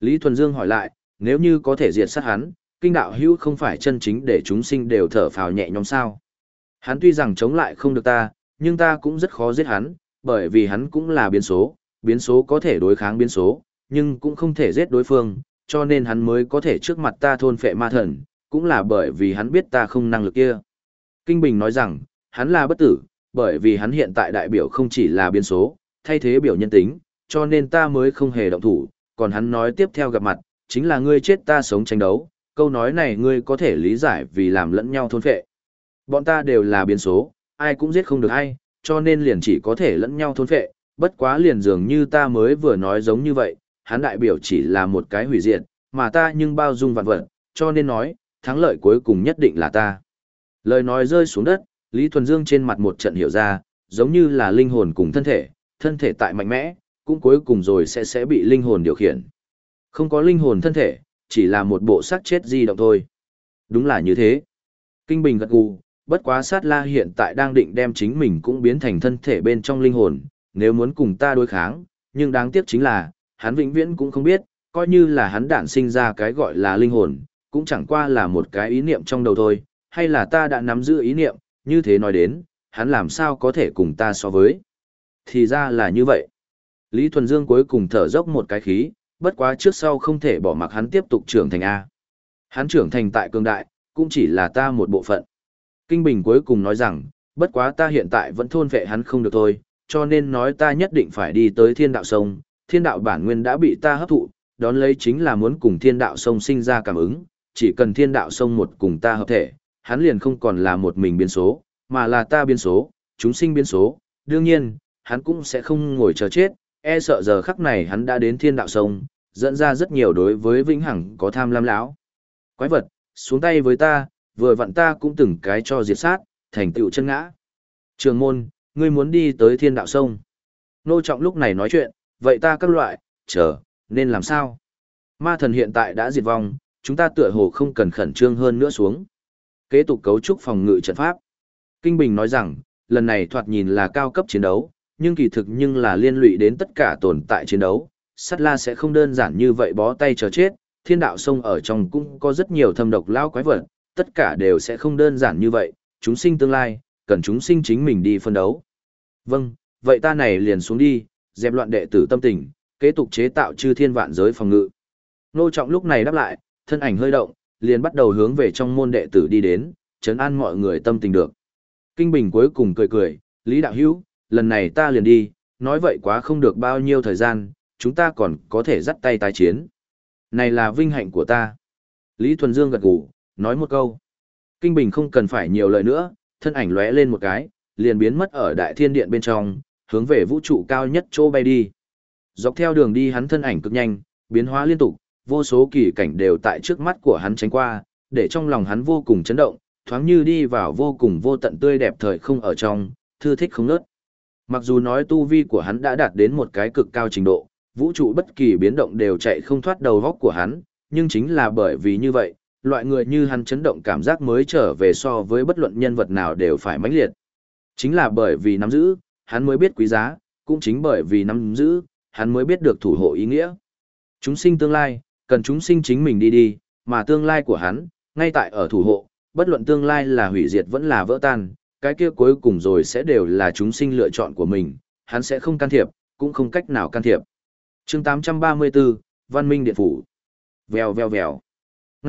Lý Thuần Dương hỏi lại, nếu như có thể diệt sát hắn, kinh đạo hữu không phải chân chính để chúng sinh đều thở phào nhẹ nhõm sao? Hắn tuy rằng chống lại không được ta, nhưng ta cũng rất khó giết hắn, bởi vì hắn cũng là biến số, biến số có thể đối kháng biến số, nhưng cũng không thể giết đối phương, cho nên hắn mới có thể trước mặt ta thôn phệ ma thần, cũng là bởi vì hắn biết ta không năng lực kia. Kinh Bình nói rằng, hắn là bất tử, bởi vì hắn hiện tại đại biểu không chỉ là biến số, thay thế biểu nhân tính, cho nên ta mới không hề động thủ, còn hắn nói tiếp theo gặp mặt, chính là ngươi chết ta sống tranh đấu, câu nói này ngươi có thể lý giải vì làm lẫn nhau thôn phệ. Bọn ta đều là biến số, ai cũng giết không được ai, cho nên liền chỉ có thể lẫn nhau thôn phệ, bất quá liền dường như ta mới vừa nói giống như vậy, hắn đại biểu chỉ là một cái hủy diệt, mà ta nhưng bao dung vạn vật, cho nên nói, thắng lợi cuối cùng nhất định là ta. Lời nói rơi xuống đất, Lý Thuần Dương trên mặt một trận hiểu ra, giống như là linh hồn cùng thân thể, thân thể tại mạnh mẽ, cũng cuối cùng rồi sẽ sẽ bị linh hồn điều khiển. Không có linh hồn thân thể, chỉ là một bộ xác chết di động thôi. Đúng là như thế. Kinh Bình gật gù, bất quá sát la hiện tại đang định đem chính mình cũng biến thành thân thể bên trong linh hồn, nếu muốn cùng ta đối kháng, nhưng đáng tiếc chính là, hắn vĩnh viễn cũng không biết, coi như là hắn đản sinh ra cái gọi là linh hồn, cũng chẳng qua là một cái ý niệm trong đầu thôi, hay là ta đã nắm giữ ý niệm, như thế nói đến, hắn làm sao có thể cùng ta so với. Thì ra là như vậy. Lý Thuần Dương cuối cùng thở dốc một cái khí, bất quá trước sau không thể bỏ mặc hắn tiếp tục trưởng thành A. Hắn trưởng thành tại cường đại, cũng chỉ là ta một bộ phận. Kinh Bình cuối cùng nói rằng, bất quá ta hiện tại vẫn thôn vệ hắn không được thôi, cho nên nói ta nhất định phải đi tới thiên đạo sông, thiên đạo bản nguyên đã bị ta hấp thụ, đón lấy chính là muốn cùng thiên đạo sông sinh ra cảm ứng, chỉ cần thiên đạo sông một cùng ta hợp thể, hắn liền không còn là một mình biến số, mà là ta biến số, chúng sinh biến số, đương nhiên, hắn cũng sẽ không ngồi chờ chết, e sợ giờ khắc này hắn đã đến thiên đạo sông, dẫn ra rất nhiều đối với vĩnh hằng có tham lam lão. Quái vật, xuống tay với ta, vừa vặn ta cũng từng cái cho diệt sát, thành tựu chân ngã. Trường môn, ngươi muốn đi tới thiên đạo sông. Nô trọng lúc này nói chuyện, vậy ta các loại, chờ, nên làm sao? Ma thần hiện tại đã diệt vong, chúng ta tựa hồ không cần khẩn trương hơn nữa xuống. Kế tục cấu trúc phòng ngự trận pháp. Kinh Bình nói rằng, lần này thoạt nhìn là cao cấp chiến đấu, nhưng kỳ thực nhưng là liên lụy đến tất cả tồn tại chiến đấu. Sắt la sẽ không đơn giản như vậy bó tay chờ chết, thiên đạo sông ở trong cũng có rất nhiều thâm độc lao quái vật, tất cả đều sẽ không đơn giản như vậy, chúng sinh tương lai, cần chúng sinh chính mình đi phân đấu. Vâng, vậy ta này liền xuống đi, dẹp loạn đệ tử tâm tình, kế tục chế tạo chư thiên vạn giới phòng ngự. Nô Trọng lúc này đáp lại, thân ảnh hơi động, liền bắt đầu hướng về trong môn đệ tử đi đến, chấn an mọi người tâm tình được. Kinh Bình cuối cùng cười cười, Lý Đạo Hữu lần này ta liền đi, nói vậy quá không được bao nhiêu thời gian, chúng ta còn có thể dắt tay tái chiến. Này là vinh hạnh của ta. Lý Thuần Dương gật gù, nói một câu. Kinh Bình không cần phải nhiều lời nữa, thân ảnh lóe lên một cái, liền biến mất ở đại thiên điện bên trong, hướng về vũ trụ cao nhất chỗ bay đi. Dọc theo đường đi hắn thân ảnh cực nhanh, biến hóa liên tục, vô số kỳ cảnh đều tại trước mắt của hắn tránh qua, để trong lòng hắn vô cùng chấn động, thoáng như đi vào vô cùng vô tận tươi đẹp thời không ở trong, thư thích không nớt. Mặc dù nói tu vi của hắn đã đạt đến một cái cực cao trình độ, vũ trụ bất kỳ biến động đều chạy không thoát đầu góc của hắn, nhưng chính là bởi vì như vậy, loại người như hắn chấn động cảm giác mới trở về so với bất luận nhân vật nào đều phải mãnh liệt. Chính là bởi vì nắm giữ, hắn mới biết quý giá, cũng chính bởi vì nắm giữ, hắn mới biết được thủ hộ ý nghĩa. Chúng sinh tương lai, cần chúng sinh chính mình đi đi, mà tương lai của hắn, ngay tại ở thủ hộ, bất luận tương lai là hủy diệt vẫn là vỡ tan, cái kia cuối cùng rồi sẽ đều là chúng sinh lựa chọn của mình, hắn sẽ không can thiệp, cũng không cách nào can thiệp. chương 834, Văn Minh Điện Phủ. Vèo vèo vèo.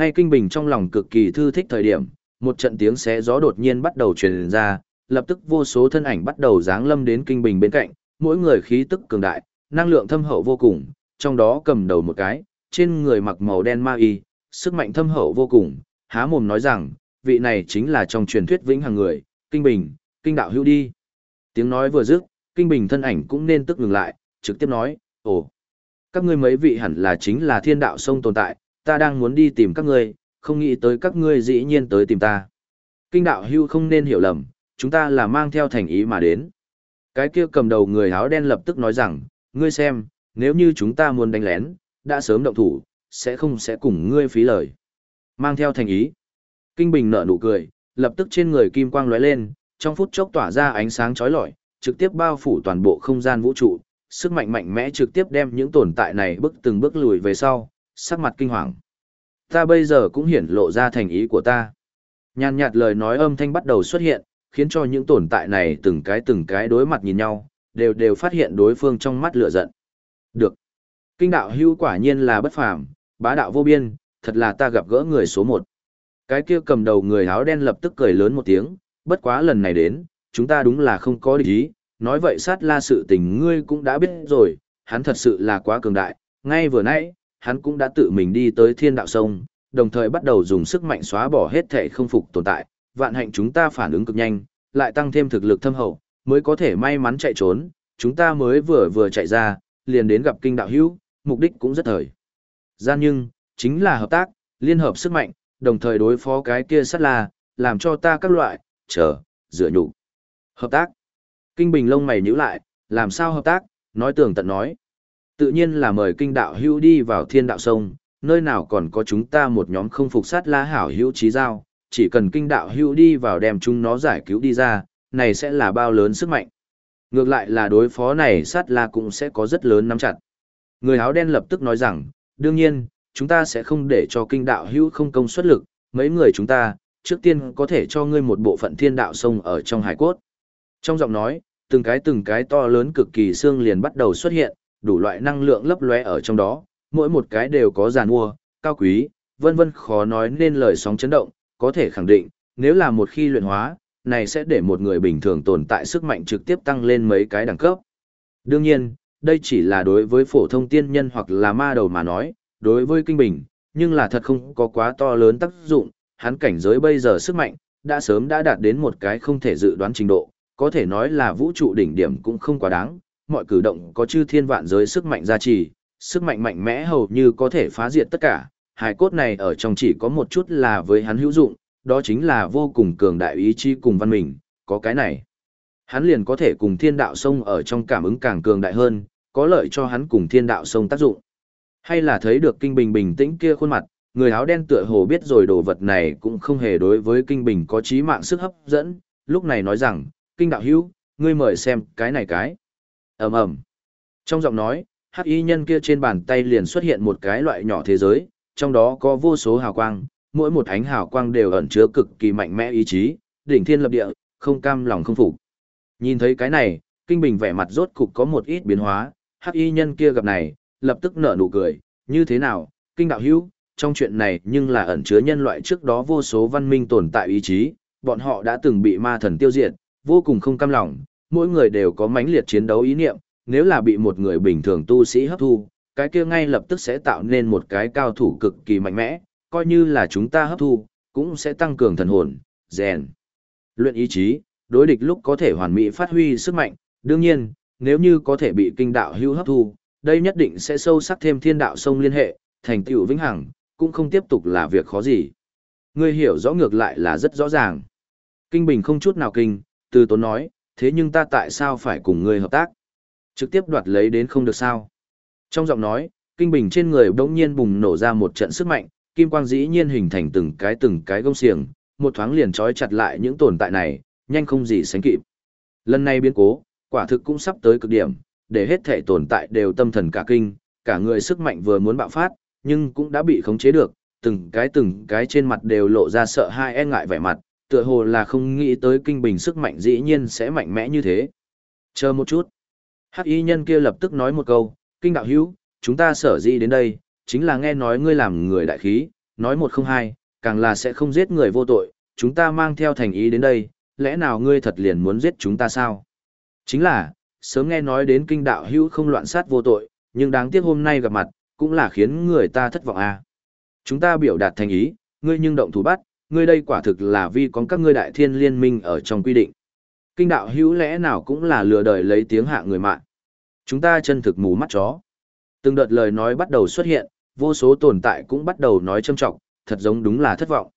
Ngay kinh bình trong lòng cực kỳ thư thích thời điểm, một trận tiếng xé gió đột nhiên bắt đầu truyền ra, lập tức vô số thân ảnh bắt đầu giáng lâm đến kinh bình bên cạnh, mỗi người khí tức cường đại, năng lượng thâm hậu vô cùng, trong đó cầm đầu một cái, trên người mặc màu đen ma y, sức mạnh thâm hậu vô cùng, há mồm nói rằng, vị này chính là trong truyền thuyết vĩnh hằng người, kinh bình, kinh đạo hữu đi. Tiếng nói vừa dứt, kinh bình thân ảnh cũng nên tức ngừng lại, trực tiếp nói, ồ, các ngươi mấy vị hẳn là chính là thiên đạo sông tồn tại, ta đang muốn đi tìm các ngươi, không nghĩ tới các ngươi dĩ nhiên tới tìm ta. Kinh đạo hưu không nên hiểu lầm, chúng ta là mang theo thành ý mà đến. Cái kia cầm đầu người áo đen lập tức nói rằng, ngươi xem, nếu như chúng ta muốn đánh lén, đã sớm động thủ, sẽ không sẽ cùng ngươi phí lời. Mang theo thành ý. Kinh Bình nở nụ cười, lập tức trên người kim quang lóe lên, trong phút chốc tỏa ra ánh sáng chói lọi, trực tiếp bao phủ toàn bộ không gian vũ trụ, sức mạnh mạnh mẽ trực tiếp đem những tồn tại này bước từng bước lùi về sau, sắc mặt kinh hoàng. Ta bây giờ cũng hiển lộ ra thành ý của ta. Nhàn nhạt lời nói âm thanh bắt đầu xuất hiện, khiến cho những tồn tại này từng cái từng cái đối mặt nhìn nhau, đều đều phát hiện đối phương trong mắt lửa giận. Được. Kinh đạo hưu quả nhiên là bất phàm, bá đạo vô biên, thật là ta gặp gỡ người số một. Cái kia cầm đầu người áo đen lập tức cười lớn một tiếng, bất quá lần này đến, chúng ta đúng là không có địch ý, nói vậy sát la sự tình ngươi cũng đã biết rồi, hắn thật sự là quá cường đại, ngay vừa nãy, hắn cũng đã tự mình đi tới thiên đạo sông, đồng thời bắt đầu dùng sức mạnh xóa bỏ hết thể không phục tồn tại, vạn hạnh chúng ta phản ứng cực nhanh, lại tăng thêm thực lực thâm hậu, mới có thể may mắn chạy trốn, chúng ta mới vừa vừa chạy ra, liền đến gặp kinh đạo hữu, mục đích cũng rất thời. Gian nhưng, chính là hợp tác, liên hợp sức mạnh, đồng thời đối phó cái kia sát là làm cho ta các loại, chờ, dựa nhục. Hợp tác. Kinh Bình lông mày nhíu lại, làm sao hợp tác, nói tưởng tận nói. Tự nhiên là mời kinh đạo hữu đi vào thiên đạo sông, nơi nào còn có chúng ta một nhóm không phục sát la hảo hữu trí giao, chỉ cần kinh đạo hữu đi vào đem chúng nó giải cứu đi ra, này sẽ là bao lớn sức mạnh. Ngược lại là đối phó này sát la cũng sẽ có rất lớn nắm chặt. Người áo đen lập tức nói rằng, đương nhiên, chúng ta sẽ không để cho kinh đạo hữu không công suất lực, mấy người chúng ta, trước tiên có thể cho ngươi một bộ phận thiên đạo sông ở trong hải cốt. Trong giọng nói, từng cái từng cái to lớn cực kỳ xương liền bắt đầu xuất hiện, đủ loại năng lượng lấp lóe ở trong đó, mỗi một cái đều có giàn mua, cao quý, vân vân khó nói nên lời sóng chấn động, có thể khẳng định, nếu là một khi luyện hóa, này sẽ để một người bình thường tồn tại sức mạnh trực tiếp tăng lên mấy cái đẳng cấp. Đương nhiên, đây chỉ là đối với phổ thông tiên nhân hoặc là ma đầu mà nói, đối với kinh bình, nhưng là thật không có quá to lớn tác dụng, hắn cảnh giới bây giờ sức mạnh, đã sớm đã đạt đến một cái không thể dự đoán trình độ, có thể nói là vũ trụ đỉnh điểm cũng không quá đáng, mọi cử động có chư thiên vạn giới sức mạnh gia trì, sức mạnh mạnh mẽ hầu như có thể phá diệt tất cả, Hải cốt này ở trong chỉ có một chút là với hắn hữu dụng, đó chính là vô cùng cường đại ý chí cùng văn mình, có cái này. Hắn liền có thể cùng thiên đạo sông ở trong cảm ứng càng cường đại hơn, có lợi cho hắn cùng thiên đạo sông tác dụng. Hay là thấy được kinh bình bình tĩnh kia khuôn mặt, người áo đen tựa hồ biết rồi đồ vật này cũng không hề đối với kinh bình có trí mạng sức hấp dẫn, lúc này nói rằng, kinh đạo hữu, ngươi mời xem cái này cái ầm ầm Trong giọng nói, hắc y nhân kia trên bàn tay liền xuất hiện một cái loại nhỏ thế giới, trong đó có vô số hào quang, mỗi một ánh hào quang đều ẩn chứa cực kỳ mạnh mẽ ý chí, đỉnh thiên lập địa, không cam lòng không phục. Nhìn thấy cái này, Kinh Bình vẻ mặt rốt cục có một ít biến hóa, hắc y nhân kia gặp này, lập tức nở nụ cười, như thế nào, kinh đạo hữu, trong chuyện này nhưng là ẩn chứa nhân loại trước đó vô số văn minh tồn tại ý chí, bọn họ đã từng bị ma thần tiêu diệt, vô cùng không cam lòng, mỗi người đều có mãnh liệt chiến đấu ý niệm, nếu là bị một người bình thường tu sĩ hấp thu, cái kia ngay lập tức sẽ tạo nên một cái cao thủ cực kỳ mạnh mẽ, coi như là chúng ta hấp thu, cũng sẽ tăng cường thần hồn, rèn, luyện ý chí, đối địch lúc có thể hoàn mỹ phát huy sức mạnh, đương nhiên, nếu như có thể bị kinh đạo hưu hấp thu, đây nhất định sẽ sâu sắc thêm thiên đạo sông liên hệ, thành tựu vĩnh hằng, cũng không tiếp tục là việc khó gì. Ngươi hiểu rõ ngược lại là rất rõ ràng. Kinh Bình không chút nào kinh, từ tốn nói, thế nhưng ta tại sao phải cùng ngươi hợp tác? Trực tiếp đoạt lấy đến không được sao? Trong giọng nói, Kinh Bình trên người bỗng nhiên bùng nổ ra một trận sức mạnh, kim quang dĩ nhiên hình thành từng cái từng cái gông xiềng, một thoáng liền trói chặt lại những tồn tại này, nhanh không gì sánh kịp. Lần này biến cố, quả thực cũng sắp tới cực điểm, để hết thể tồn tại đều tâm thần cả kinh, cả người sức mạnh vừa muốn bạo phát, nhưng cũng đã bị khống chế được, từng cái từng cái trên mặt đều lộ ra sợ hãi e ngại vẻ mặt, tựa hồ là không nghĩ tới kinh bình sức mạnh dĩ nhiên sẽ mạnh mẽ như thế. Chờ một chút. Hắc y nhân kia lập tức nói một câu, kinh đạo hữu, chúng ta sở dĩ đến đây, chính là nghe nói ngươi làm người đại khí, nói một không hai, càng là sẽ không giết người vô tội, chúng ta mang theo thành ý đến đây, lẽ nào ngươi thật liền muốn giết chúng ta sao? Chính là, sớm nghe nói đến kinh đạo hữu không loạn sát vô tội, nhưng đáng tiếc hôm nay gặp mặt, cũng là khiến người ta thất vọng à. Chúng ta biểu đạt thành ý, ngươi nhưng động thủ bắt, ngươi đây quả thực là vi có các ngươi đại thiên liên minh ở trong quy định. Kinh đạo hữu lẽ nào cũng là lừa đời lấy tiếng hạ người mạng. Chúng ta chân thực mù mắt chó. Từng đợt lời nói bắt đầu xuất hiện, vô số tồn tại cũng bắt đầu nói châm trọng, thật giống đúng là thất vọng.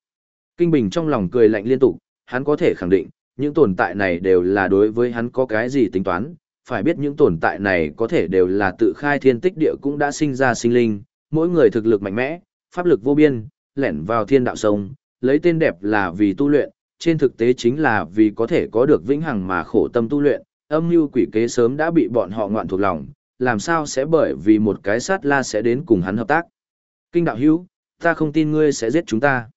Kinh Bình trong lòng cười lạnh liên tục, hắn có thể khẳng định, những tồn tại này đều là đối với hắn có cái gì tính toán, phải biết những tồn tại này có thể đều là tự khai thiên tích địa cũng đã sinh ra sinh linh, mỗi người thực lực mạnh mẽ, pháp lực vô biên, lẻn vào thiên đạo sông, lấy tên đẹp là vì tu luyện, trên thực tế chính là vì có thể có được vĩnh hằng mà khổ tâm tu luyện, âm mưu quỷ kế sớm đã bị bọn họ ngoạn thuộc lòng, làm sao sẽ bởi vì một cái sát la sẽ đến cùng hắn hợp tác. Kinh đạo hữu, ta không tin ngươi sẽ giết chúng ta.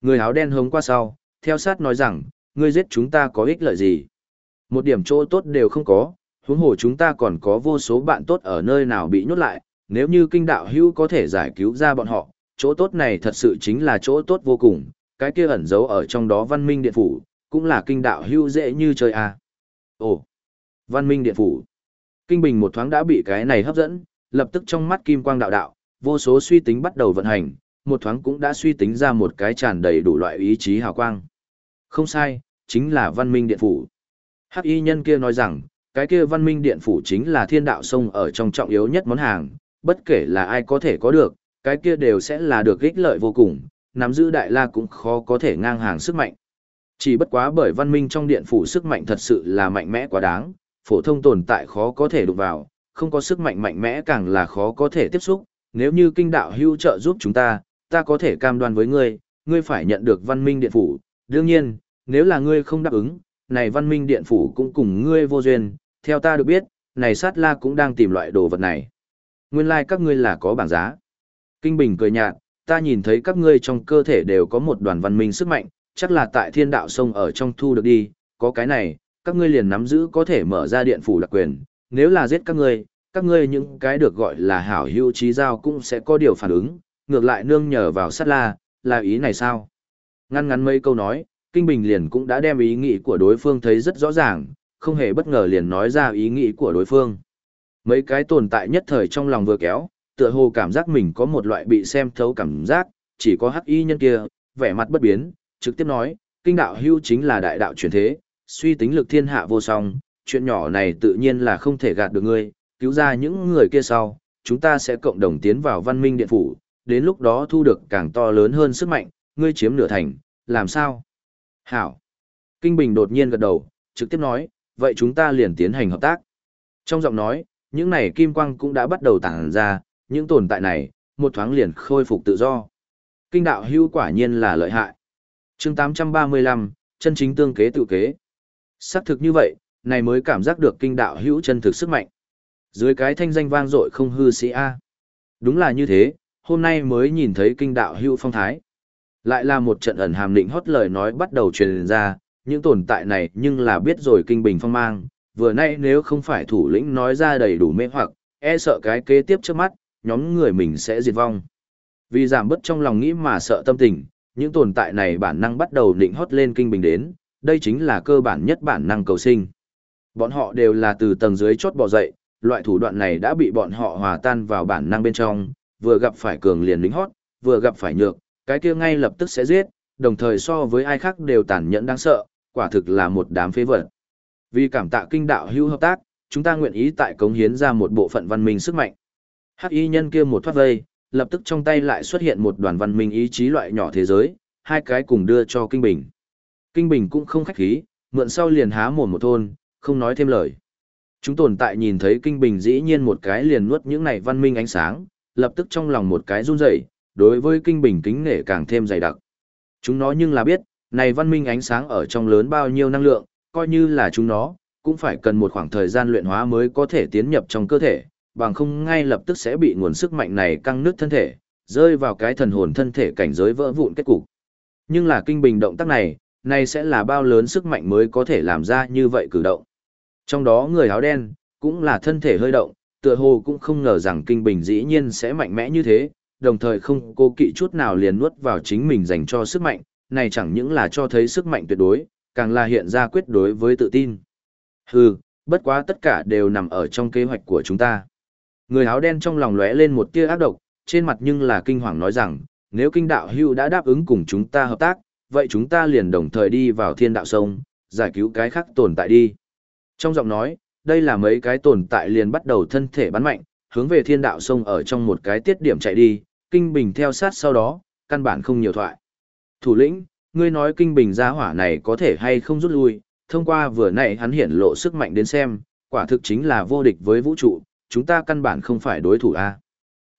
Người áo đen hống qua sau, theo sát nói rằng, ngươi giết chúng ta có ích lợi gì? Một điểm chỗ tốt đều không có, huống hồ chúng ta còn có vô số bạn tốt ở nơi nào bị nhốt lại, nếu như kinh đạo hữu có thể giải cứu ra bọn họ, chỗ tốt này thật sự chính là chỗ tốt vô cùng, cái kia ẩn giấu ở trong đó văn minh điện phủ, cũng là kinh đạo hưu dễ như chơi à. Ồ, văn minh điện phủ. Kinh Bình một thoáng đã bị cái này hấp dẫn, lập tức trong mắt kim quang đạo đạo, vô số suy tính bắt đầu vận hành, một thoáng cũng đã suy tính ra một cái tràn đầy đủ loại ý chí hào quang. Không sai, chính là văn minh điện phủ. Hắc y nhân kia nói rằng, cái kia văn minh điện phủ chính là thiên đạo sông ở trong trọng yếu nhất món hàng, bất kể là ai có thể có được, cái kia đều sẽ là được ích lợi vô cùng, nắm giữ đại la cũng khó có thể ngang hàng sức mạnh. Chỉ bất quá bởi văn minh trong điện phủ sức mạnh thật sự là mạnh mẽ quá đáng, phổ thông tồn tại khó có thể đụng vào, không có sức mạnh mạnh mẽ càng là khó có thể tiếp xúc, nếu như kinh đạo hưu trợ giúp chúng ta, ta có thể cam đoan với ngươi, ngươi phải nhận được văn minh điện phủ, đương nhiên, nếu là ngươi không đáp ứng, này văn minh điện phủ cũng cùng ngươi vô duyên, theo ta được biết, này sát la cũng đang tìm loại đồ vật này. Nguyên lai like các ngươi là có bảng giá. Kinh Bình cười nhạt, ta nhìn thấy các ngươi trong cơ thể đều có một đoàn văn minh sức mạnh, chắc là tại thiên đạo sông ở trong thu được đi, có cái này, các ngươi liền nắm giữ có thể mở ra điện phủ đặc quyền, nếu là giết các ngươi, các ngươi những cái được gọi là hảo hữu trí giao cũng sẽ có điều phản ứng, ngược lại nương nhờ vào sát la, là ý này sao? Ngăn ngắn mấy câu nói, Kinh Bình liền cũng đã đem ý nghĩ của đối phương thấy rất rõ ràng, không hề bất ngờ liền nói ra ý nghĩ của đối phương. Mấy cái tồn tại nhất thời trong lòng vừa kéo, tựa hồ cảm giác mình có một loại bị xem thấu cảm giác, chỉ có hắc y nhân kia, vẻ mặt bất biến, trực tiếp nói, kinh đạo hưu chính là đại đạo chuyển thế, suy tính lực thiên hạ vô song, chuyện nhỏ này tự nhiên là không thể gạt được ngươi, cứu ra những người kia sau, chúng ta sẽ cộng đồng tiến vào văn minh điện phủ, đến lúc đó thu được càng to lớn hơn sức mạnh, ngươi chiếm nửa thành, làm sao? Hảo. Kinh Bình đột nhiên gật đầu, trực tiếp nói, vậy chúng ta liền tiến hành hợp tác. Trong giọng nói, những này kim quang cũng đã bắt đầu tản ra, những tồn tại này, một thoáng liền khôi phục tự do. Kinh đạo hưu quả nhiên là lợi hại. chương 835, chân chính tương kế tự kế. Xác thực như vậy, này mới cảm giác được kinh đạo hữu chân thực sức mạnh. Dưới cái thanh danh vang dội không hư sĩ A. Đúng là như thế, hôm nay mới nhìn thấy kinh đạo hữu phong thái. Lại là một trận ẩn hàm định hót lời nói bắt đầu truyền ra, những tồn tại này nhưng là biết rồi kinh bình phong mang, vừa nay nếu không phải thủ lĩnh nói ra đầy đủ mê hoặc, e sợ cái kế tiếp trước mắt, nhóm người mình sẽ diệt vong. Vì giảm bớt trong lòng nghĩ mà sợ tâm tình, những tồn tại này bản năng bắt đầu định hót lên kinh bình đến, đây chính là cơ bản nhất bản năng cầu sinh. Bọn họ đều là từ tầng dưới chốt bò dậy, loại thủ đoạn này đã bị bọn họ hòa tan vào bản năng bên trong, vừa gặp phải cường liền lính hót, vừa gặp phải nhược, cái kia ngay lập tức sẽ giết, đồng thời so với ai khác đều tàn nhẫn đáng sợ, quả thực là một đám phế vật. Vì cảm tạ kinh đạo hữu hợp tác, chúng ta nguyện ý tại cống hiến ra một bộ phận văn minh sức mạnh. Hắc y nhân kia một thoát vây, lập tức trong tay lại xuất hiện một đoàn văn minh ý chí loại nhỏ thế giới, hai cái cùng đưa cho Kinh Bình. Kinh Bình cũng không khách khí, mượn sau liền há mồm một thôn, không nói thêm lời. Chúng tồn tại nhìn thấy Kinh Bình dĩ nhiên một cái liền nuốt những này văn minh ánh sáng, lập tức trong lòng một cái run rẩy, đối với Kinh Bình kính nể càng thêm dày đặc. Chúng nó nhưng là biết, này văn minh ánh sáng ở trong lớn bao nhiêu năng lượng, coi như là chúng nó, cũng phải cần một khoảng thời gian luyện hóa mới có thể tiến nhập trong cơ thể, bằng không ngay lập tức sẽ bị nguồn sức mạnh này căng nứt thân thể, rơi vào cái thần hồn thân thể cảnh giới vỡ vụn kết cục. Nhưng là kinh bình động tác này, này sẽ là bao lớn sức mạnh mới có thể làm ra như vậy cử động. Trong đó người áo đen, cũng là thân thể hơi động, tựa hồ cũng không ngờ rằng kinh bình dĩ nhiên sẽ mạnh mẽ như thế, đồng thời không cố kỵ chút nào liền nuốt vào chính mình dành cho sức mạnh, này chẳng những là cho thấy sức mạnh tuyệt đối, càng là hiện ra quyết đối với tự tin. Hừ, bất quá tất cả đều nằm ở trong kế hoạch của chúng ta. Người áo đen trong lòng lóe lên một tia ác độc, trên mặt nhưng là kinh hoàng nói rằng, nếu kinh đạo hưu đã đáp ứng cùng chúng ta hợp tác, vậy chúng ta liền đồng thời đi vào thiên đạo sông, giải cứu cái khác tồn tại đi. Trong giọng nói, đây là mấy cái tồn tại liền bắt đầu thân thể bắn mạnh, hướng về thiên đạo sông ở trong một cái tiết điểm chạy đi, kinh bình theo sát sau đó, căn bản không nhiều thoại. Thủ lĩnh, ngươi nói kinh bình gia hỏa này có thể hay không rút lui, thông qua vừa nãy hắn hiển lộ sức mạnh đến xem, quả thực chính là vô địch với vũ trụ, chúng ta căn bản không phải đối thủ a.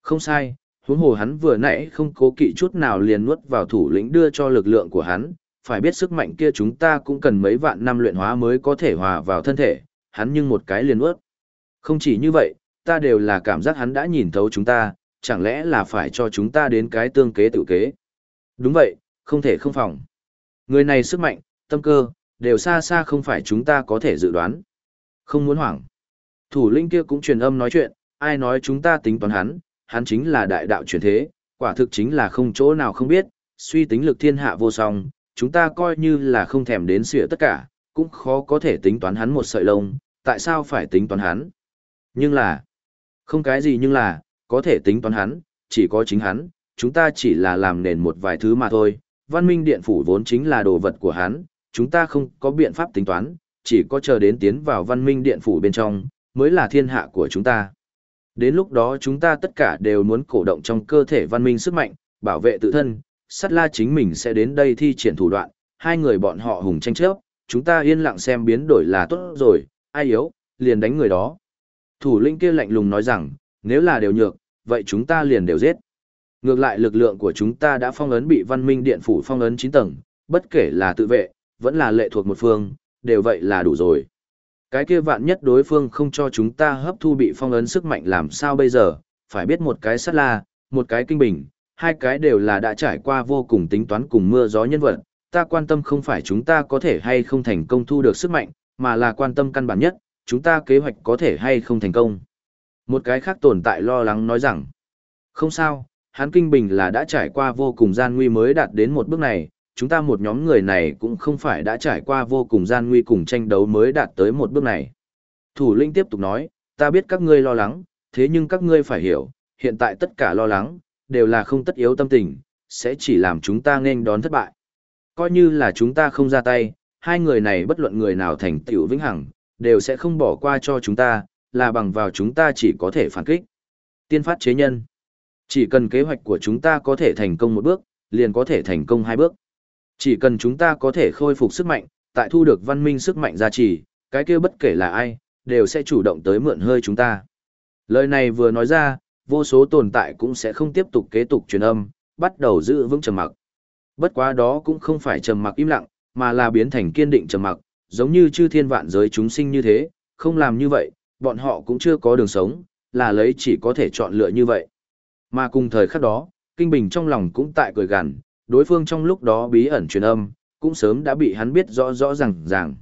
Không sai, huống hồ hắn vừa nãy không cố kỵ chút nào liền nuốt vào thủ lĩnh đưa cho lực lượng của hắn, phải biết sức mạnh kia chúng ta cũng cần mấy vạn năm luyện hóa mới có thể hòa vào thân thể, hắn nhưng một cái liền nuốt. Không chỉ như vậy, ta đều là cảm giác hắn đã nhìn thấu chúng ta, chẳng lẽ là phải cho chúng ta đến cái tương kế tự kế. Đúng vậy, không thể không phòng. Người này sức mạnh, tâm cơ, đều xa xa không phải chúng ta có thể dự đoán. Không muốn hoảng. Thủ linh kia cũng truyền âm nói chuyện, ai nói chúng ta tính toán hắn, hắn chính là đại đạo truyền thế, quả thực chính là không chỗ nào không biết, suy tính lực thiên hạ vô song, chúng ta coi như là không thèm đến sửa tất cả, cũng khó có thể tính toán hắn một sợi lông, tại sao phải tính toán hắn? Nhưng là, không cái gì nhưng là, có thể tính toán hắn, chỉ có chính hắn, chúng ta chỉ là làm nền một vài thứ mà thôi, văn minh điện phủ vốn chính là đồ vật của hắn, chúng ta không có biện pháp tính toán, chỉ có chờ đến tiến vào văn minh điện phủ bên trong, mới là thiên hạ của chúng ta. Đến lúc đó chúng ta tất cả đều muốn cổ động trong cơ thể văn minh sức mạnh, bảo vệ tự thân, sát la chính mình sẽ đến đây thi triển thủ đoạn, hai người bọn họ hùng tranh chấp, chúng ta yên lặng xem biến đổi là tốt rồi, ai yếu, liền đánh người đó. Thủ lĩnh kia lạnh lùng nói rằng, nếu là đều nhược, vậy chúng ta liền đều giết. Ngược lại lực lượng của chúng ta đã phong ấn bị văn minh điện phủ phong ấn 9 tầng, bất kể là tự vệ, vẫn là lệ thuộc một phương, đều vậy là đủ rồi. Cái kia vạn nhất đối phương không cho chúng ta hấp thu bị phong ấn sức mạnh làm sao bây giờ, phải biết một cái sát la, một cái kinh bình, hai cái đều là đã trải qua vô cùng tính toán cùng mưa gió nhân vật, ta quan tâm không phải chúng ta có thể hay không thành công thu được sức mạnh, mà là quan tâm căn bản nhất, chúng ta kế hoạch có thể hay không thành công. Một cái khác tồn tại lo lắng nói rằng, không sao, hắn kinh bình là đã trải qua vô cùng gian nguy mới đạt đến một bước này, chúng ta một nhóm người này cũng không phải đã trải qua vô cùng gian nguy cùng tranh đấu mới đạt tới một bước này. Thủ lĩnh tiếp tục nói, ta biết các ngươi lo lắng, thế nhưng các ngươi phải hiểu, hiện tại tất cả lo lắng, đều là không tất yếu tâm tình, sẽ chỉ làm chúng ta nên đón thất bại. Coi như là chúng ta không ra tay, hai người này bất luận người nào thành tựu vĩnh hằng, đều sẽ không bỏ qua cho chúng ta, là bằng vào chúng ta chỉ có thể phản kích. Tiên phát chế nhân. Chỉ cần kế hoạch của chúng ta có thể thành công một bước, liền có thể thành công hai bước. Chỉ cần chúng ta có thể khôi phục sức mạnh, tại thu được văn minh sức mạnh gia trì, cái kia bất kể là ai, đều sẽ chủ động tới mượn hơi chúng ta. Lời này vừa nói ra, vô số tồn tại cũng sẽ không tiếp tục kế tục truyền âm, bắt đầu giữ vững trầm mặc. Bất quá đó cũng không phải trầm mặc im lặng, mà là biến thành kiên định trầm mặc, giống như chư thiên vạn giới chúng sinh như thế, không làm như vậy, bọn họ cũng chưa có đường sống, là lấy chỉ có thể chọn lựa như vậy. Mà cùng thời khắc đó, Kinh Bình trong lòng cũng tại cười gằn, đối phương trong lúc đó bí ẩn truyền âm, cũng sớm đã bị hắn biết rõ rõ ràng ràng.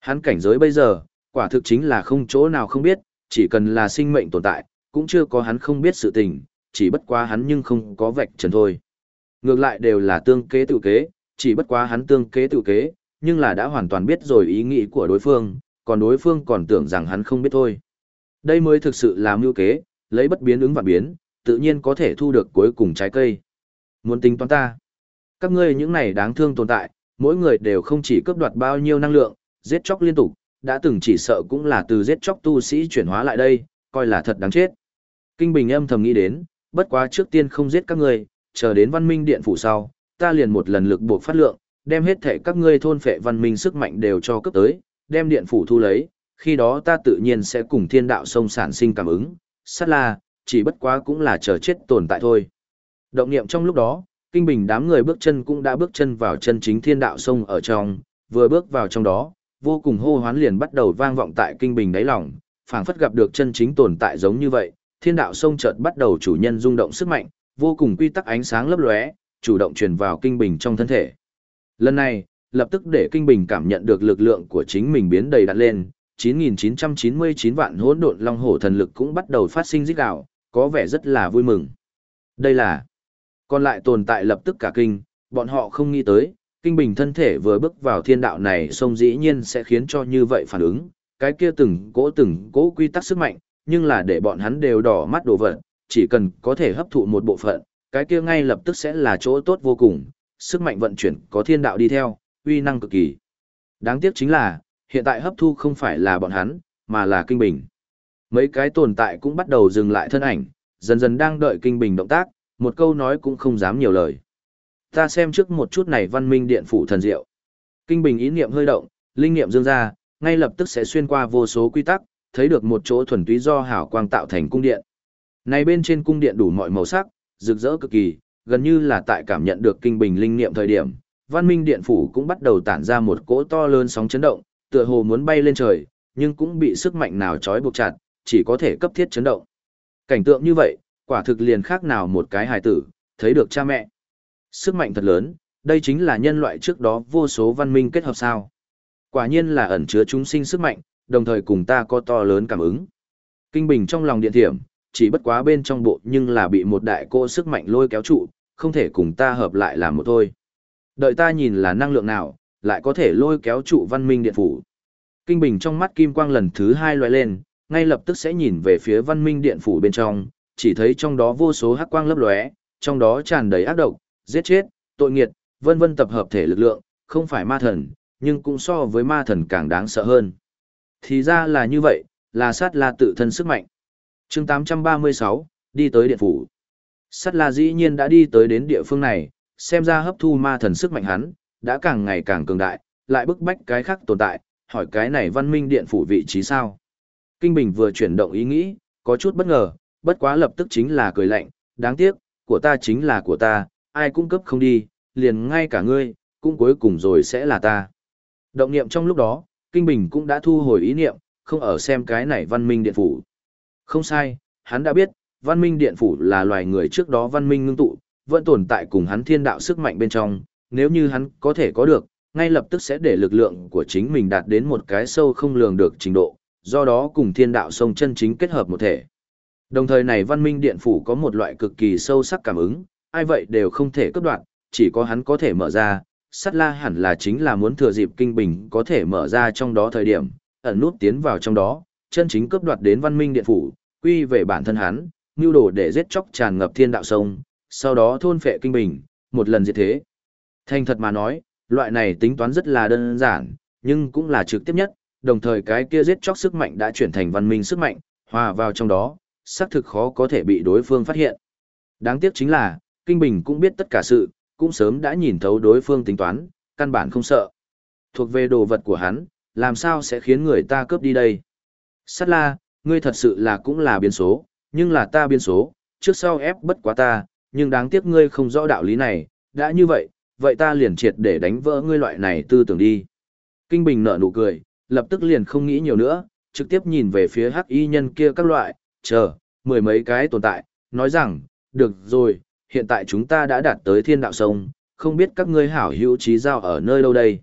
Hắn cảnh giới bây giờ, quả thực chính là không chỗ nào không biết, chỉ cần là sinh mệnh tồn tại, cũng chưa có hắn không biết sự tình, chỉ bất quá hắn nhưng không có vạch trần thôi. Ngược lại đều là tương kế tự kế, chỉ bất quá hắn tương kế tự kế, nhưng là đã hoàn toàn biết rồi ý nghĩ của đối phương, còn đối phương còn tưởng rằng hắn không biết thôi. Đây mới thực sự là mưu kế, lấy bất biến ứng và biến, tự nhiên có thể thu được cuối cùng trái cây. Muốn tính toán ta. Các ngươi những này đáng thương tồn tại, mỗi người đều không chỉ cướp đoạt bao nhiêu năng lượng, giết chóc liên tục, đã từng chỉ sợ cũng là từ giết chóc tu sĩ chuyển hóa lại đây, coi là thật đáng chết. Kinh Bình âm thầm nghĩ đến, bất quá trước tiên không giết các ngươi, chờ đến văn minh điện phủ sau, ta liền một lần lực buộc phát lượng, đem hết thể các ngươi thôn phệ văn minh sức mạnh đều cho cấp tới, đem điện phủ thu lấy, khi đó ta tự nhiên sẽ cùng thiên đạo sông sản sinh cảm ứng, sát là chỉ bất quá cũng là chờ chết tồn tại thôi. Động niệm trong lúc đó, kinh bình đám người bước chân cũng đã bước chân vào chân chính thiên đạo sông ở trong, vừa bước vào trong đó, vô cùng hô hoán liền bắt đầu vang vọng tại kinh bình đáy lòng, phảng phất gặp được chân chính tồn tại giống như vậy, thiên đạo sông chợt bắt đầu chủ nhân rung động sức mạnh, vô cùng quy tắc ánh sáng lấp lóe, chủ động truyền vào kinh bình trong thân thể. Lần này, lập tức để kinh bình cảm nhận được lực lượng của chính mình biến đầy đặn lên, 9.999 vạn hỗn độn long hổ thần lực cũng bắt đầu phát sinh rít gào, có vẻ rất là vui mừng. Đây là, còn lại tồn tại lập tức cả kinh, bọn họ không nghĩ tới, kinh bình thân thể vừa bước vào thiên đạo này sông dĩ nhiên sẽ khiến cho như vậy phản ứng, cái kia từng cỗ từng cỗ quy tắc sức mạnh, nhưng là để bọn hắn đều đỏ mắt đồ vật, chỉ cần có thể hấp thụ một bộ phận, cái kia ngay lập tức sẽ là chỗ tốt vô cùng, sức mạnh vận chuyển có thiên đạo đi theo, uy năng cực kỳ. Đáng tiếc chính là, hiện tại hấp thu không phải là bọn hắn, mà là kinh bình. Mấy cái tồn tại cũng bắt đầu dừng lại thân ảnh, dần dần đang đợi kinh bình động tác, một câu nói cũng không dám nhiều lời. Ta xem trước một chút này văn minh điện phủ thần diệu. Kinh bình ý niệm hơi động, linh niệm dương ra, ngay lập tức sẽ xuyên qua vô số quy tắc, thấy được một chỗ thuần túy do hảo quang tạo thành cung điện. Này bên trên cung điện đủ mọi màu sắc, rực rỡ cực kỳ, gần như là tại cảm nhận được kinh bình linh niệm thời điểm, văn minh điện phủ cũng bắt đầu tản ra một cỗ to lớn sóng chấn động, tựa hồ muốn bay lên trời, nhưng cũng bị sức mạnh nào trói buộc chặt, chỉ có thể cấp thiết chấn động. Cảnh tượng như vậy, quả thực liền khác nào một cái hài tử, thấy được cha mẹ. Sức mạnh thật lớn, đây chính là nhân loại trước đó vô số văn minh kết hợp sao. Quả nhiên là ẩn chứa chúng sinh sức mạnh, đồng thời cùng ta có to lớn cảm ứng. Kinh bình trong lòng điện thiểm, chỉ bất quá bên trong bộ nhưng là bị một đại cô sức mạnh lôi kéo trụ, không thể cùng ta hợp lại làm một thôi. Đợi ta nhìn là năng lượng nào, lại có thể lôi kéo trụ văn minh điện phủ. Kinh bình trong mắt kim quang lần thứ hai loại lên, ngay lập tức sẽ nhìn về phía văn minh điện phủ bên trong, chỉ thấy trong đó vô số hắc quang lấp lóe, trong đó tràn đầy ác độc, giết chết, tội nghiệt, vân vân tập hợp thể lực lượng, không phải ma thần, nhưng cũng so với ma thần càng đáng sợ hơn. Thì ra là như vậy, là sát la tự thân sức mạnh. chương 836, đi tới điện phủ. Sát la dĩ nhiên đã đi tới đến địa phương này, xem ra hấp thu ma thần sức mạnh hắn, đã càng ngày càng cường đại, lại bức bách cái khác tồn tại, hỏi cái này văn minh điện phủ vị trí sao. Kinh Bình vừa chuyển động ý nghĩ, có chút bất ngờ, bất quá lập tức chính là cười lạnh, đáng tiếc, của ta chính là của ta, ai cung cấp không đi, liền ngay cả ngươi, cũng cuối cùng rồi sẽ là ta. Động niệm trong lúc đó, Kinh Bình cũng đã thu hồi ý niệm, không ở xem cái này văn minh điện phủ. Không sai, hắn đã biết, văn minh điện phủ là loài người trước đó văn minh ngưng tụ, vẫn tồn tại cùng hắn thiên đạo sức mạnh bên trong, nếu như hắn có thể có được, ngay lập tức sẽ để lực lượng của chính mình đạt đến một cái sâu không lường được trình độ, do đó cùng thiên đạo sông chân chính kết hợp một thể. Đồng thời này văn minh điện phủ có một loại cực kỳ sâu sắc cảm ứng, ai vậy đều không thể cấp đoạn, chỉ có hắn có thể mở ra, sát la hẳn là chính là muốn thừa dịp kinh bình có thể mở ra trong đó thời điểm, ẩn nút tiến vào trong đó, chân chính cướp đoạt đến văn minh điện phủ, quy về bản thân hắn, nưu đồ để giết chóc tràn ngập thiên đạo sông, sau đó thôn phệ kinh bình, một lần diệt thế. Thành thật mà nói, loại này tính toán rất là đơn giản, nhưng cũng là trực tiếp nhất, đồng thời cái kia giết chóc sức mạnh đã chuyển thành văn minh sức mạnh, hòa vào trong đó, xác thực khó có thể bị đối phương phát hiện. Đáng tiếc chính là, Kinh Bình cũng biết tất cả sự, cũng sớm đã nhìn thấu đối phương tính toán, căn bản không sợ. Thuộc về đồ vật của hắn, làm sao sẽ khiến người ta cướp đi đây? Sát la, ngươi thật sự là cũng là biến số, nhưng là ta biến số, trước sau ép bất quá ta, nhưng đáng tiếc ngươi không rõ đạo lý này, đã như vậy, vậy ta liền triệt để đánh vỡ ngươi loại này tư tưởng đi. Kinh Bình nở nụ cười, lập tức liền không nghĩ nhiều nữa, trực tiếp nhìn về phía hắc y nhân kia các loại, chờ, mười mấy cái tồn tại, nói rằng, được rồi, hiện tại chúng ta đã đạt tới thiên đạo sông, không biết các ngươi hảo hữu trí giao ở nơi đâu đây.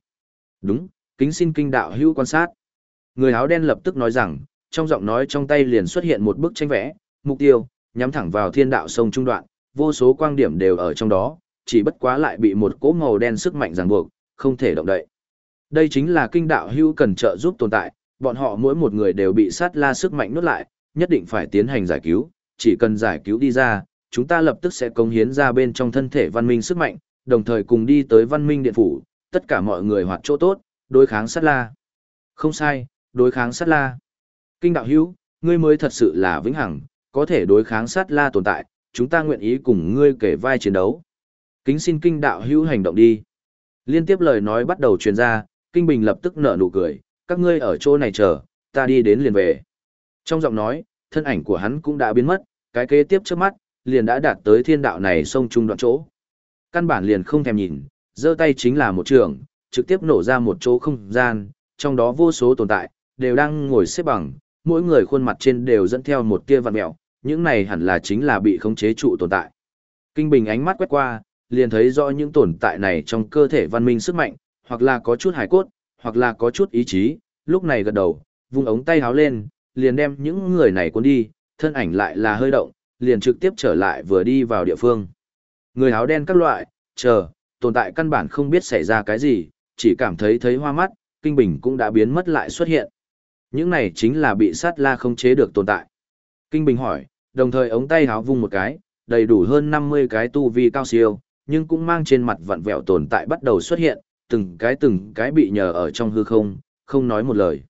Đúng, kính xin kinh đạo hữu quan sát. Người áo đen lập tức nói rằng, trong giọng nói trong tay liền xuất hiện một bức tranh vẽ, mục tiêu, nhắm thẳng vào thiên đạo sông trung đoạn, vô số quang điểm đều ở trong đó, chỉ bất quá lại bị một cỗ màu đen sức mạnh ràng buộc, không thể động đậy. Đây chính là kinh đạo hưu cần trợ giúp tồn tại, bọn họ mỗi một người đều bị sát la sức mạnh nuốt lại, nhất định phải tiến hành giải cứu, chỉ cần giải cứu đi ra, chúng ta lập tức sẽ cống hiến ra bên trong thân thể văn minh sức mạnh, đồng thời cùng đi tới văn minh điện phủ, tất cả mọi người hoạt chỗ tốt, đối kháng sát la. Không sai, đối kháng sát la. Kinh đạo hữu, ngươi mới thật sự là vĩnh hằng, có thể đối kháng sát la tồn tại, chúng ta nguyện ý cùng ngươi kể vai chiến đấu. Kính xin kinh đạo hữu hành động đi. Liên tiếp lời nói bắt đầu truyền ra, kinh bình lập tức nở nụ cười, các ngươi ở chỗ này chờ, ta đi đến liền về. Trong giọng nói, thân ảnh của hắn cũng đã biến mất, cái kế tiếp trước mắt, liền đã đạt tới thiên đạo này sông trung đoạn chỗ. Căn bản liền không thèm nhìn, giơ tay chính là một trường, trực tiếp nổ ra một chỗ không gian, trong đó vô số tồn tại, đều đang ngồi xếp bằng, mỗi người khuôn mặt trên đều dẫn theo một tia vằn mẹo, những này hẳn là chính là bị khống chế trụ tồn tại. Kinh Bình ánh mắt quét qua, liền thấy rõ những tồn tại này trong cơ thể văn minh sức mạnh, hoặc là có chút hải cốt, hoặc là có chút ý chí, lúc này gật đầu, vung ống tay háo lên, liền đem những người này cuốn đi, thân ảnh lại là hơi động, liền trực tiếp trở lại vừa đi vào địa phương. Người áo đen các loại, chờ, tồn tại căn bản không biết xảy ra cái gì, chỉ cảm thấy thấy hoa mắt, kinh bình cũng đã biến mất lại xuất hiện. Những này chính là bị sát la không chế được tồn tại. Kinh bình hỏi, đồng thời ống tay háo vung một cái, đầy đủ hơn 50 cái tu vi cao siêu, nhưng cũng mang trên mặt vặn vẹo tồn tại bắt đầu xuất hiện, từng cái từng cái bị nhờ ở trong hư không, không nói một lời.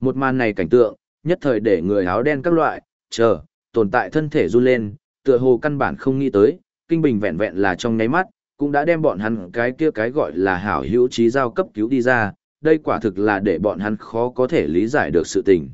Một màn này cảnh tượng, nhất thời để người áo đen các loại, chờ, tồn tại thân thể run lên, tựa hồ căn bản không nghĩ tới, kinh bình vẹn vẹn là trong nháy mắt, cũng đã đem bọn hắn cái kia cái gọi là hảo hữu trí giao cấp cứu đi ra, đây quả thực là để bọn hắn khó có thể lý giải được sự tình.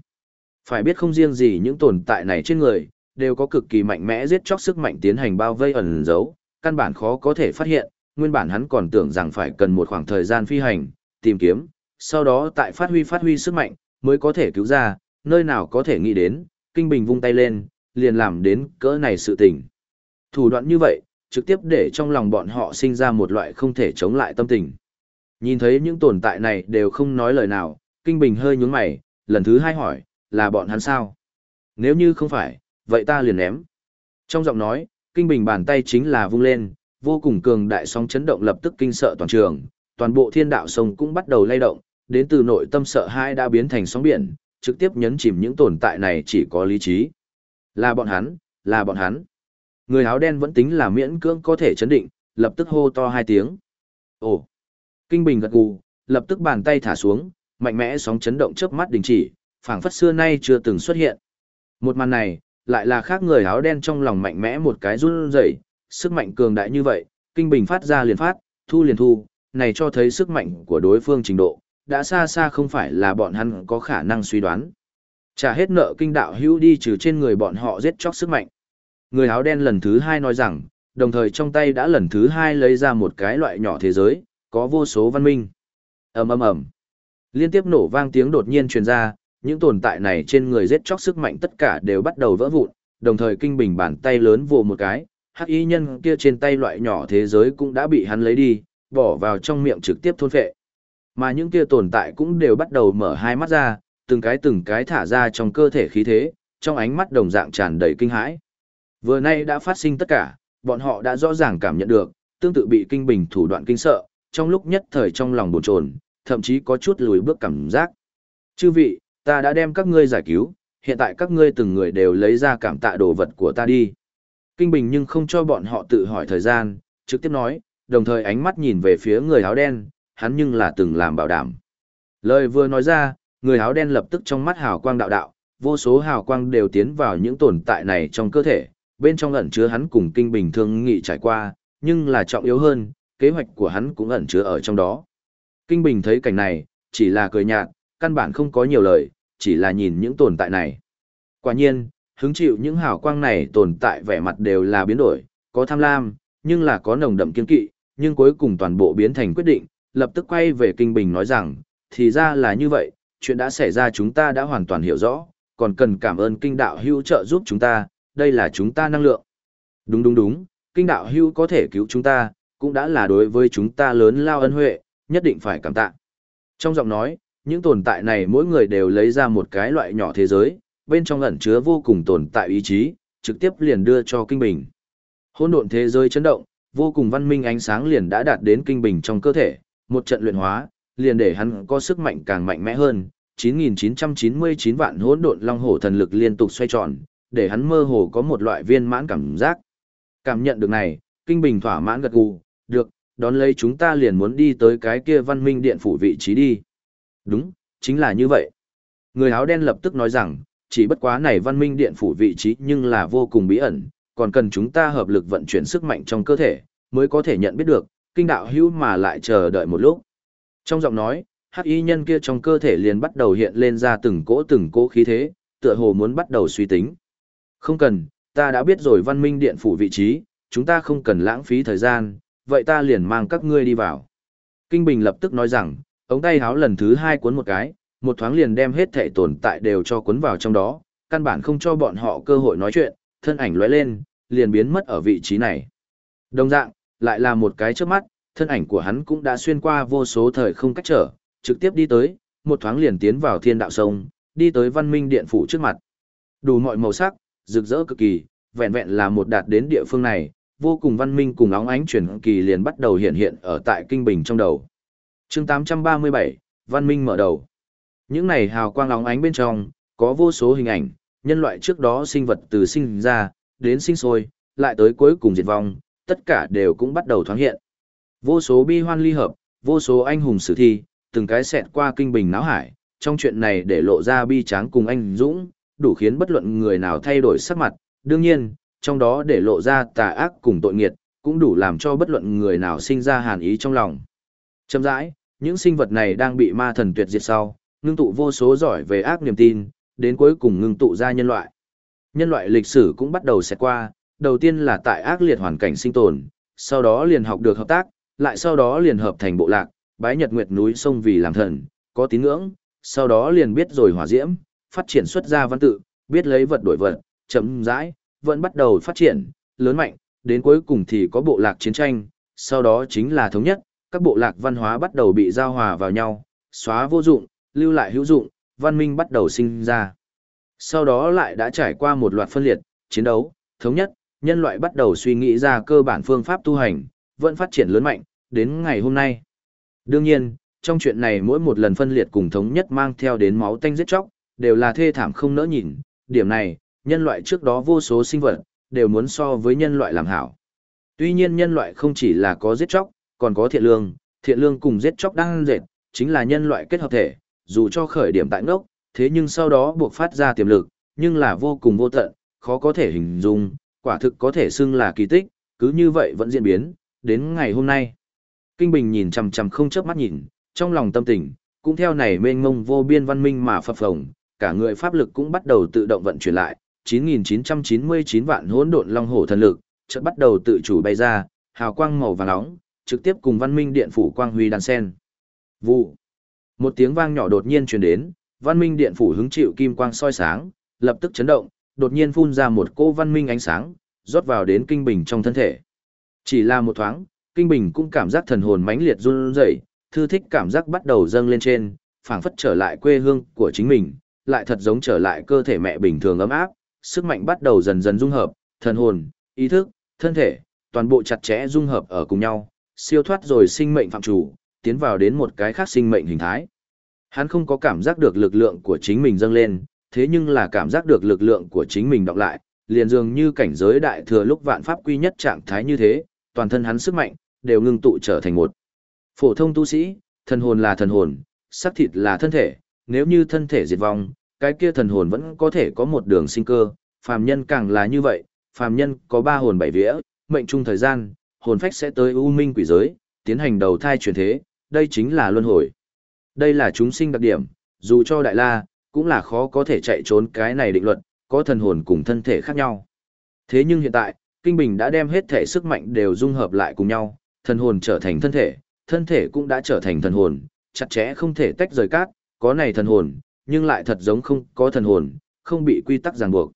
Phải biết không riêng gì những tồn tại này trên người, đều có cực kỳ mạnh mẽ giết chóc sức mạnh tiến hành bao vây ẩn giấu, căn bản khó có thể phát hiện, nguyên bản hắn còn tưởng rằng phải cần một khoảng thời gian phi hành, tìm kiếm, sau đó tại phát huy phát huy sức mạnh, mới có thể cứu ra, nơi nào có thể nghĩ đến, kinh bình vung tay lên, liền làm đến cỡ này sự tình. Thủ đoạn như vậy, trực tiếp để trong lòng bọn họ sinh ra một loại không thể chống lại tâm tình. Nhìn thấy những tồn tại này đều không nói lời nào, Kinh Bình hơi nhướng mày, lần thứ hai hỏi, là bọn hắn sao? Nếu như không phải, vậy ta liền ném. Trong giọng nói, Kinh Bình bàn tay chính là vung lên, vô cùng cường đại sóng chấn động lập tức kinh sợ toàn trường, toàn bộ thiên đạo sông cũng bắt đầu lay động, đến từ nội tâm sợ hãi đã biến thành sóng biển, trực tiếp nhấn chìm những tồn tại này chỉ có lý trí. Là bọn hắn, là bọn hắn. Người áo đen vẫn tính là miễn cưỡng có thể chấn định, lập tức hô to hai tiếng. Ồ! Kinh Bình gật gù, lập tức bàn tay thả xuống, mạnh mẽ sóng chấn động chớp mắt đình chỉ, phảng phất xưa nay chưa từng xuất hiện. Một màn này, lại là khác người áo đen trong lòng mạnh mẽ một cái run rẩy, sức mạnh cường đại như vậy, Kinh Bình phát ra liền phát, thu liền thu, này cho thấy sức mạnh của đối phương trình độ, đã xa xa không phải là bọn hắn có khả năng suy đoán. Trả hết nợ kinh đạo hữu đi trừ trên người bọn họ giết chóc sức mạnh. Người áo đen lần thứ hai nói rằng, đồng thời trong tay đã lần thứ hai lấy ra một cái loại nhỏ thế giới, có vô số văn minh. ầm ầm ầm Liên tiếp nổ vang tiếng đột nhiên truyền ra, những tồn tại này trên người giết chóc sức mạnh tất cả đều bắt đầu vỡ vụn, đồng thời kinh bình bàn tay lớn vồ một cái, hắc y nhân kia trên tay loại nhỏ thế giới cũng đã bị hắn lấy đi, bỏ vào trong miệng trực tiếp thôn phệ. Mà những kia tồn tại cũng đều bắt đầu mở hai mắt ra, từng cái từng cái thả ra trong cơ thể khí thế, trong ánh mắt đồng dạng tràn đầy kinh hãi. Vừa nay đã phát sinh tất cả, bọn họ đã rõ ràng cảm nhận được, tương tự bị kinh bình thủ đoạn kinh sợ, trong lúc nhất thời trong lòng bồn chồn, thậm chí có chút lùi bước cảm giác. Chư vị, ta đã đem các ngươi giải cứu, hiện tại các ngươi từng người đều lấy ra cảm tạ đồ vật của ta đi. Kinh bình nhưng không cho bọn họ tự hỏi thời gian, trực tiếp nói, đồng thời ánh mắt nhìn về phía người áo đen, hắn nhưng là từng làm bảo đảm. Lời vừa nói ra, người áo đen lập tức trong mắt hào quang đạo đạo, vô số hào quang đều tiến vào những tồn tại này trong cơ thể, bên trong ẩn chứa hắn cùng kinh bình thương nghị trải qua, nhưng là trọng yếu hơn, kế hoạch của hắn cũng ẩn chứa ở trong đó. Kinh bình thấy cảnh này, chỉ là cười nhạt, căn bản không có nhiều lời, chỉ là nhìn những tồn tại này. Quả nhiên, hứng chịu những hào quang này tồn tại vẻ mặt đều là biến đổi, có tham lam, nhưng là có nồng đậm kiên kỵ, nhưng cuối cùng toàn bộ biến thành quyết định, lập tức quay về Kinh Bình nói rằng, thì ra là như vậy, chuyện đã xảy ra chúng ta đã hoàn toàn hiểu rõ, còn cần cảm ơn Kinh Đạo hưu trợ giúp chúng ta, đây là chúng ta năng lượng. Đúng đúng đúng, Kinh Đạo hưu có thể cứu chúng ta, cũng đã là đối với chúng ta lớn lao ân huệ, nhất định phải cảm tạ. Trong giọng nói, những tồn tại này mỗi người đều lấy ra một cái loại nhỏ thế giới, bên trong ẩn chứa vô cùng tồn tại ý chí, trực tiếp liền đưa cho Kinh Bình. Hỗn độn thế giới chấn động, vô cùng văn minh ánh sáng liền đã đạt đến Kinh Bình trong cơ thể, một trận luyện hóa, liền để hắn có sức mạnh càng mạnh mẽ hơn. 9.999 vạn hỗn độn long hổ thần lực liên tục xoay tròn, để hắn mơ hồ có một loại viên mãn cảm giác. Cảm nhận được này, Kinh Bình thỏa mãn gật gù, được, đón lấy chúng ta liền muốn đi tới cái kia văn minh điện phủ vị trí đi. Đúng, chính là như vậy. Người áo đen lập tức nói rằng, chỉ bất quá này văn minh điện phủ vị trí nhưng là vô cùng bí ẩn, còn cần chúng ta hợp lực vận chuyển sức mạnh trong cơ thể, mới có thể nhận biết được, kinh đạo hữu mà lại chờ đợi một lúc. Trong giọng nói, hắc y nhân kia trong cơ thể liền bắt đầu hiện lên ra từng cỗ từng cỗ khí thế, tựa hồ muốn bắt đầu suy tính. Không cần, ta đã biết rồi văn minh điện phủ vị trí, chúng ta không cần lãng phí thời gian, vậy ta liền mang các ngươi đi vào. Kinh Bình lập tức nói rằng, ống tay háo lần thứ hai cuốn một cái, một thoáng liền đem hết thể tồn tại đều cho cuốn vào trong đó, căn bản không cho bọn họ cơ hội nói chuyện, thân ảnh lóe lên, liền biến mất ở vị trí này. Đồng dạng, lại là một cái trước mắt, thân ảnh của hắn cũng đã xuyên qua vô số thời không cách trở, trực tiếp đi tới, một thoáng liền tiến vào thiên đạo sông, đi tới văn minh điện phủ trước mặt. Đủ mọi màu sắc, rực rỡ cực kỳ, vẹn vẹn là một đạt đến địa phương này, vô cùng văn minh cùng óng ánh chuyển kỳ liền bắt đầu hiện hiện ở tại kinh bình trong đầu. chương 837, văn minh mở đầu. Những này hào quang óng ánh bên trong, có vô số hình ảnh, nhân loại trước đó sinh vật từ sinh ra, đến sinh sôi, lại tới cuối cùng diệt vong, tất cả đều cũng bắt đầu thoáng hiện. Vô số bi hoan ly hợp, vô số anh hùng sử thi, từng cái xẹt qua kinh bình náo hải, trong chuyện này để lộ ra bi tráng cùng anh Dũng, đủ khiến bất luận người nào thay đổi sắc mặt, đương nhiên, trong đó để lộ ra tà ác cùng tội nghiệt, cũng đủ làm cho bất luận người nào sinh ra hàn ý trong lòng. Chậm rãi, những sinh vật này đang bị ma thần tuyệt diệt sau, ngưng tụ vô số giỏi về ác niềm tin, đến cuối cùng ngưng tụ ra nhân loại. Nhân loại lịch sử cũng bắt đầu xẹt qua, đầu tiên là tại ác liệt hoàn cảnh sinh tồn, sau đó liền học được hợp tác, lại sau đó liền hợp thành bộ lạc, bái nhật nguyệt núi sông vì làm thần, có tín ngưỡng, sau đó liền biết rồi hỏa diễm, phát triển xuất ra văn tự, biết lấy vật đổi vật, chấm rãi, vẫn bắt đầu phát triển, lớn mạnh, đến cuối cùng thì có bộ lạc chiến tranh, sau đó chính là thống nhất, các bộ lạc văn hóa bắt đầu bị giao hòa vào nhau, xóa vô dụng, lưu lại hữu dụng, văn minh bắt đầu sinh ra. Sau đó lại đã trải qua một loạt phân liệt, chiến đấu, thống nhất, nhân loại bắt đầu suy nghĩ ra cơ bản phương pháp tu hành, vẫn phát triển lớn mạnh, đến ngày hôm nay. Đương nhiên, trong chuyện này mỗi một lần phân liệt cùng thống nhất mang theo đến máu tanh giết chóc, đều là thê thảm không nỡ nhìn, điểm này, nhân loại trước đó vô số sinh vật, đều muốn so với nhân loại làm hảo. Tuy nhiên nhân loại không chỉ là có giết chóc, còn có thiện lương, thiện lương cùng giết chóc đang dệt, chính là nhân loại kết hợp thể, dù cho khởi điểm tại ngốc, thế nhưng sau đó buộc phát ra tiềm lực, nhưng là vô cùng vô tận, khó có thể hình dung, quả thực có thể xưng là kỳ tích, cứ như vậy vẫn diễn biến, đến ngày hôm nay. Kinh Bình nhìn chằm chằm không chớp mắt nhìn, trong lòng tâm tình, cũng theo này mênh mông vô biên văn minh mà phập phồng, cả người pháp lực cũng bắt đầu tự động vận chuyển lại, 9.999 vạn hỗn độn long hổ thần lực, chợt bắt đầu tự chủ bay ra, hào quang màu vàng nóng, trực tiếp cùng văn minh điện phủ quang huy đàn sen. Vụ. Một tiếng vang nhỏ đột nhiên truyền đến, văn minh điện phủ hứng chịu kim quang soi sáng, lập tức chấn động, đột nhiên phun ra một cô văn minh ánh sáng, rót vào đến kinh bình trong thân thể. Chỉ là một thoáng, kinh bình cũng cảm giác thần hồn mãnh liệt run rẩy, thư thích cảm giác bắt đầu dâng lên trên, phảng phất trở lại quê hương của chính mình, lại thật giống trở lại cơ thể mẹ bình thường ấm áp, sức mạnh bắt đầu dần dần dung hợp, thần hồn, ý thức, thân thể, toàn bộ chặt chẽ dung hợp ở cùng nhau, siêu thoát rồi sinh mệnh phạm chủ, tiến vào đến một cái khác sinh mệnh hình thái. Hắn không có cảm giác được lực lượng của chính mình dâng lên, thế nhưng là cảm giác được lực lượng của chính mình đọc lại, liền dường như cảnh giới đại thừa lúc vạn pháp quy nhất trạng thái như thế, toàn thân hắn sức mạnh, đều ngưng tụ trở thành một. Phổ thông tu sĩ, thần hồn là thần hồn, xác thịt là thân thể, nếu như thân thể diệt vong, cái kia thần hồn vẫn có thể có một đường sinh cơ, phàm nhân càng là như vậy, phàm nhân có ba hồn bảy vía, mệnh trung thời gian, hồn phách sẽ tới u minh quỷ giới, tiến hành đầu thai chuyển thế, đây chính là luân hồi. Đây là chúng sinh đặc điểm, dù cho đại la, cũng là khó có thể chạy trốn cái này định luật, có thần hồn cùng thân thể khác nhau. Thế nhưng hiện tại, Kinh Bình đã đem hết thể sức mạnh đều dung hợp lại cùng nhau, thần hồn trở thành thân thể, thân thể cũng đã trở thành thần hồn, chặt chẽ không thể tách rời cát, có này thần hồn, nhưng lại thật giống không có thần hồn, không bị quy tắc ràng buộc.